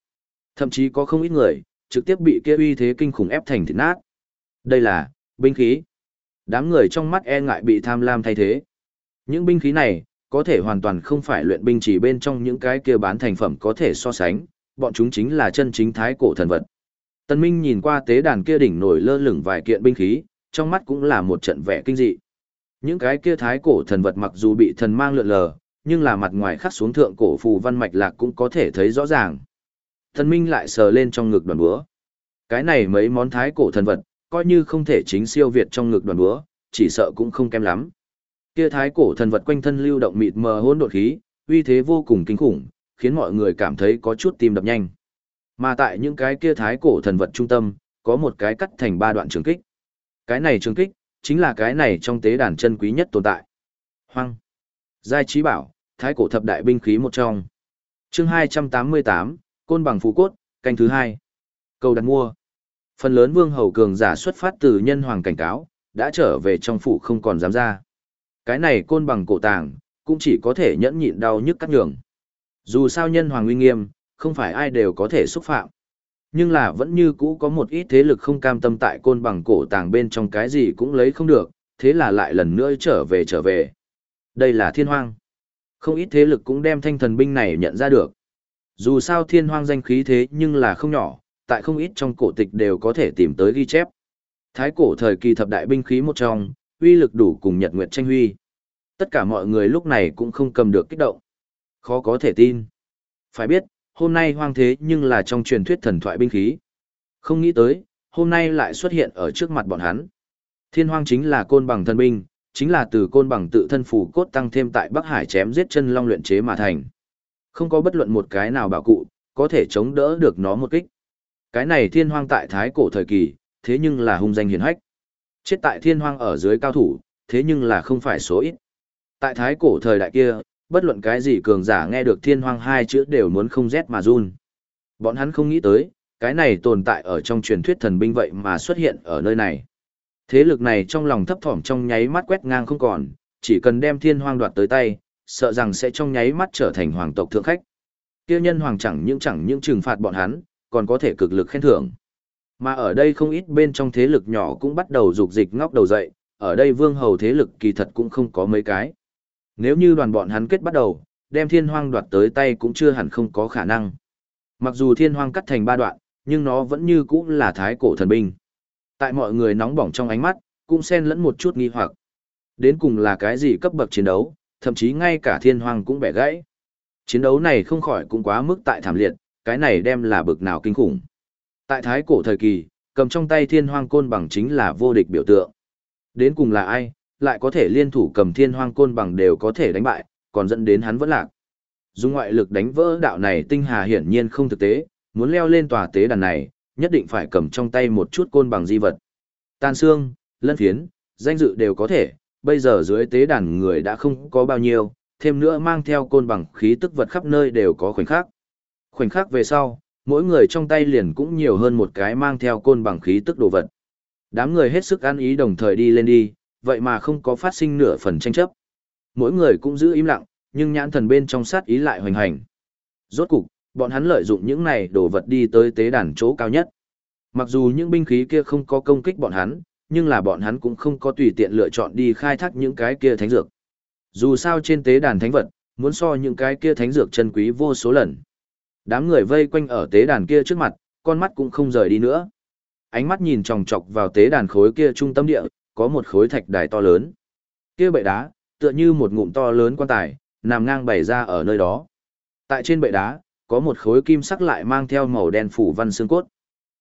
Thậm chí có không ít người, trực tiếp bị kia uy thế kinh khủng ép thành thịt nát. Đây là, binh khí. Đám người trong mắt e ngại bị tham lam thay thế. Những binh khí này, có thể hoàn toàn không phải luyện binh chỉ bên trong những cái kia bán thành phẩm có thể so sánh, bọn chúng chính là chân chính thái cổ thần vật. Tân Minh nhìn qua tế đàn kia đỉnh nổi lơ lửng vài kiện binh khí, trong mắt cũng là một trận vẻ kinh dị. Những cái kia thái cổ thần vật mặc dù bị thần mang lượn lờ, nhưng là mặt ngoài khắc xuống thượng cổ phù văn mạch lạc cũng có thể thấy rõ ràng. Tần Minh lại sờ lên trong ngực đoàn búa. Cái này mấy món thái cổ thần vật, coi như không thể chính siêu việt trong ngực đoàn búa, chỉ sợ cũng không kém lắm. Kia thái cổ thần vật quanh thân lưu động mịt mờ hỗn độn khí, uy thế vô cùng kinh khủng, khiến mọi người cảm thấy có chút tim đập nhanh. Mà tại những cái kia thái cổ thần vật trung tâm, có một cái cắt thành ba đoạn trường kích. Cái này trường kích, chính là cái này trong tế đàn chân quý nhất tồn tại. Hoang. Giai trí bảo, thái cổ thập đại binh khí một trong. chương 288, Côn bằng phú cốt, canh thứ hai. Cầu đặt mua. Phần lớn vương hầu cường giả xuất phát từ nhân hoàng cảnh cáo, đã trở về trong phủ không còn dám ra. Cái này côn bằng cổ tàng, cũng chỉ có thể nhẫn nhịn đau nhức cắt nhường. Dù sao nhân hoàng uy nghiêm, không phải ai đều có thể xúc phạm. Nhưng là vẫn như cũ có một ít thế lực không cam tâm tại côn bằng cổ tàng bên trong cái gì cũng lấy không được, thế là lại lần nữa trở về trở về. Đây là thiên hoang. Không ít thế lực cũng đem thanh thần binh này nhận ra được. Dù sao thiên hoang danh khí thế nhưng là không nhỏ, tại không ít trong cổ tịch đều có thể tìm tới ghi chép. Thái cổ thời kỳ thập đại binh khí một trong, uy lực đủ cùng Nhật Nguyệt tranh huy. Tất cả mọi người lúc này cũng không cầm được kích động. Khó có thể tin. Phải biết, hôm nay hoang thế nhưng là trong truyền thuyết thần thoại binh khí. Không nghĩ tới, hôm nay lại xuất hiện ở trước mặt bọn hắn. Thiên hoang chính là côn bằng thân binh, chính là từ côn bằng tự thân phủ cốt tăng thêm tại Bắc Hải chém giết chân long luyện chế mà thành. Không có bất luận một cái nào bảo cụ, có thể chống đỡ được nó một kích. Cái này thiên hoang tại thái cổ thời kỳ, thế nhưng là hung danh hiền hách. Chết tại thiên hoang ở dưới cao thủ, thế nhưng là không phải số ít. Tại thái cổ thời đại kia, bất luận cái gì cường giả nghe được thiên hoang hai chữ đều muốn không rét mà run. Bọn hắn không nghĩ tới, cái này tồn tại ở trong truyền thuyết thần binh vậy mà xuất hiện ở nơi này. Thế lực này trong lòng thấp thỏm trong nháy mắt quét ngang không còn, chỉ cần đem thiên hoang đoạt tới tay, sợ rằng sẽ trong nháy mắt trở thành hoàng tộc thượng khách. Kia nhân hoàng chẳng những chẳng những trừng phạt bọn hắn, còn có thể cực lực khen thưởng. Mà ở đây không ít bên trong thế lực nhỏ cũng bắt đầu dục dịch ngóc đầu dậy, ở đây vương hầu thế lực kỳ thật cũng không có mấy cái. Nếu như đoàn bọn hắn kết bắt đầu, đem thiên hoang đoạt tới tay cũng chưa hẳn không có khả năng. Mặc dù thiên hoang cắt thành ba đoạn, nhưng nó vẫn như cũ là thái cổ thần binh. Tại mọi người nóng bỏng trong ánh mắt, cũng xen lẫn một chút nghi hoặc. Đến cùng là cái gì cấp bậc chiến đấu, thậm chí ngay cả thiên hoang cũng bẻ gãy. Chiến đấu này không khỏi cũng quá mức tại thảm liệt, cái này đem là bực nào kinh khủng. Tại thái cổ thời kỳ, cầm trong tay thiên hoang côn bằng chính là vô địch biểu tượng. Đến cùng là ai, lại có thể liên thủ cầm thiên hoang côn bằng đều có thể đánh bại, còn dẫn đến hắn vẫn lạc. Dùng ngoại lực đánh vỡ đạo này tinh hà hiển nhiên không thực tế, muốn leo lên tòa tế đàn này, nhất định phải cầm trong tay một chút côn bằng di vật. Tan xương, lân phiến, danh dự đều có thể, bây giờ dưới tế đàn người đã không có bao nhiêu, thêm nữa mang theo côn bằng khí tức vật khắp nơi đều có khoảnh khắc. Khoảnh khắc về sau, mỗi người trong tay liền cũng nhiều hơn một cái mang theo côn bằng khí tức đồ vật. Đám người hết sức ăn ý đồng thời đi lên đi, vậy mà không có phát sinh nửa phần tranh chấp. Mỗi người cũng giữ im lặng, nhưng nhãn thần bên trong sát ý lại hoành hành. Rốt cục, bọn hắn lợi dụng những này đồ vật đi tới tế đàn chỗ cao nhất. Mặc dù những binh khí kia không có công kích bọn hắn, nhưng là bọn hắn cũng không có tùy tiện lựa chọn đi khai thác những cái kia thánh dược. Dù sao trên tế đàn thánh vật, muốn so những cái kia thánh dược chân quý vô số lần. Đám người vây quanh ở tế đàn kia trước mặt, con mắt cũng không rời đi nữa. Ánh mắt nhìn chòng chọc vào tế đàn khối kia trung tâm địa, có một khối thạch đài to lớn. Kia bệ đá, tựa như một ngụm to lớn quan tài, nằm ngang bày ra ở nơi đó. Tại trên bệ đá, có một khối kim sắc lại mang theo màu đen phủ văn xương cốt.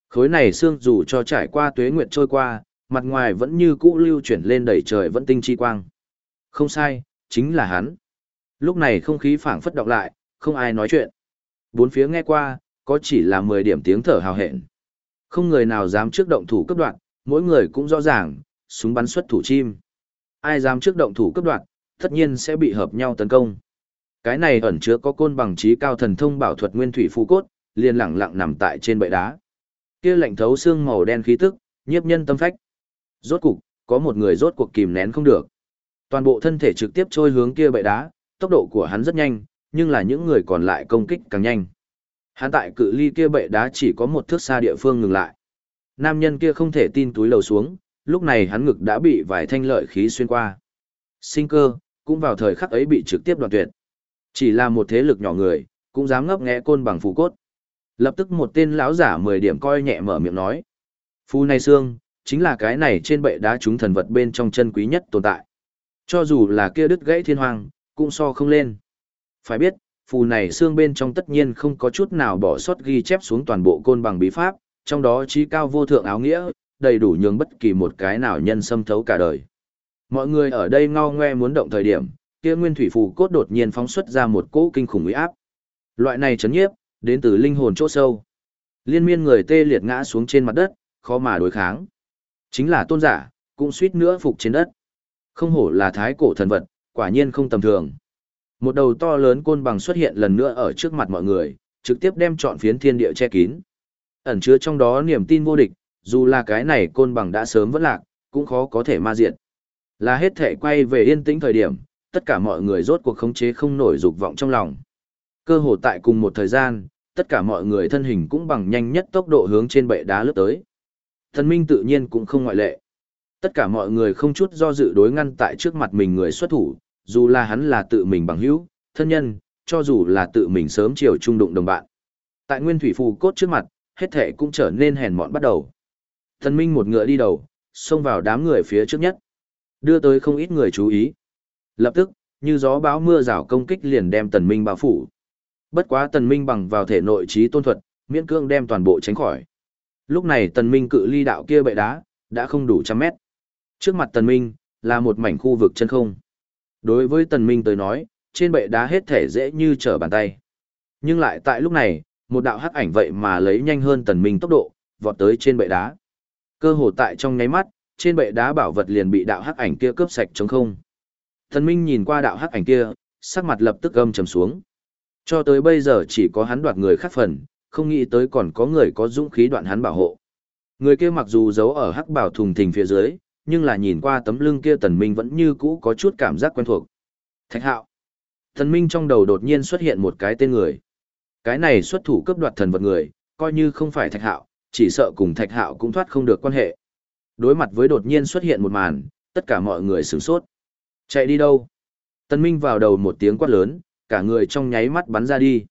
Khối này xương dù cho trải qua tuế nguyệt trôi qua, mặt ngoài vẫn như cũ lưu chuyển lên đầy trời vẫn tinh chi quang. Không sai, chính là hắn. Lúc này không khí phảng phất động lại, không ai nói chuyện. Bốn phía nghe qua, có chỉ là 10 điểm tiếng thở hào hẹn. Không người nào dám trước động thủ cấp đoạn, mỗi người cũng rõ ràng, súng bắn xuất thủ chim. Ai dám trước động thủ cấp đoạn, tất nhiên sẽ bị hợp nhau tấn công. Cái này ẩn chứa có côn bằng trí cao thần thông bảo thuật nguyên thủy phù cốt, liền lặng lặng nằm tại trên bệ đá. Kia lạnh thấu xương màu đen khí tức, nhiếp nhân tâm phách. Rốt cục, có một người rốt cuộc kìm nén không được. Toàn bộ thân thể trực tiếp trôi hướng kia bệ đá, tốc độ của hắn rất nhanh, nhưng là những người còn lại công kích càng nhanh. Hắn tại cự ly kia bệ đá chỉ có một thước xa địa phương ngừng lại. Nam nhân kia không thể tin túi lầu xuống, lúc này hắn ngực đã bị vài thanh lợi khí xuyên qua. Sinh cơ, cũng vào thời khắc ấy bị trực tiếp đoạn tuyệt. Chỉ là một thế lực nhỏ người, cũng dám ngấp nghé côn bằng phù cốt. Lập tức một tên lão giả 10 điểm coi nhẹ mở miệng nói. Phù này xương, chính là cái này trên bệ đá chúng thần vật bên trong chân quý nhất tồn tại. Cho dù là kia đứt gãy thiên hoàng, cũng so không lên. Phải biết, phù này xương bên trong tất nhiên không có chút nào bỏ sót ghi chép xuống toàn bộ côn bằng bí pháp, trong đó trí cao vô thượng áo nghĩa, đầy đủ nhường bất kỳ một cái nào nhân xâm thấu cả đời. Mọi người ở đây ngao ngoe muốn động thời điểm, kia nguyên thủy phù cốt đột nhiên phóng xuất ra một cỗ kinh khủng uy áp. Loại này chấn nhiếp, đến từ linh hồn chỗ sâu. Liên miên người tê liệt ngã xuống trên mặt đất, khó mà đối kháng. Chính là tôn giả, cũng suýt nữa phục trên đất. Không hổ là thái cổ thần vật, quả nhiên không tầm thường. Một đầu to lớn côn bằng xuất hiện lần nữa ở trước mặt mọi người, trực tiếp đem trọn phiến thiên địa che kín. Ẩn chứa trong đó niềm tin vô địch, dù là cái này côn bằng đã sớm vẫn lạc, cũng khó có thể ma diện. Là hết thể quay về yên tĩnh thời điểm, tất cả mọi người rốt cuộc khống chế không nổi dục vọng trong lòng. Cơ hồ tại cùng một thời gian, tất cả mọi người thân hình cũng bằng nhanh nhất tốc độ hướng trên bệ đá lướt tới. Thần minh tự nhiên cũng không ngoại lệ. Tất cả mọi người không chút do dự đối ngăn tại trước mặt mình người xuất thủ, dù là hắn là tự mình bằng hữu, thân nhân, cho dù là tự mình sớm chiều trung đụng đồng bạn. Tại nguyên thủy phù cốt trước mặt, hết thể cũng trở nên hèn mọn bắt đầu. Thần minh một ngựa đi đầu, xông vào đám người phía trước nhất. Đưa tới không ít người chú ý. Lập tức, như gió bão mưa rào công kích liền đem tần minh bao phủ. Bất quá tần minh bằng vào thể nội trí tôn thuật, miễn cương đem toàn bộ tránh khỏi. Lúc này tần minh cự ly đạo kia bệ đá, đã không đủ trăm mét. Trước mặt tần minh, là một mảnh khu vực chân không. Đối với tần minh tới nói, trên bệ đá hết thể dễ như trở bàn tay. Nhưng lại tại lúc này, một đạo hắc ảnh vậy mà lấy nhanh hơn tần minh tốc độ, vọt tới trên bệ đá. Cơ hồ tại trong nháy mắt, trên bệ đá bảo vật liền bị đạo hắc ảnh kia cướp sạch trống không. Thần minh nhìn qua đạo hắc ảnh kia, sắc mặt lập tức gầm trầm xuống. Cho tới bây giờ chỉ có hắn đoạt người khác phần, không nghĩ tới còn có người có dũng khí đoạn hắn bảo hộ. Người kia mặc dù giấu ở hắc bảo thùng thình phía dưới, nhưng là nhìn qua tấm lưng kia tần minh vẫn như cũ có chút cảm giác quen thuộc. Thạch hạo. Tần minh trong đầu đột nhiên xuất hiện một cái tên người. Cái này xuất thủ cướp đoạt thần vật người, coi như không phải thạch hạo, chỉ sợ cùng thạch hạo cũng thoát không được quan hệ. Đối mặt với đột nhiên xuất hiện một màn, tất cả mọi người sửng sốt. Chạy đi đâu? tân minh vào đầu một tiếng quát lớn, cả người trong nháy mắt bắn ra đi.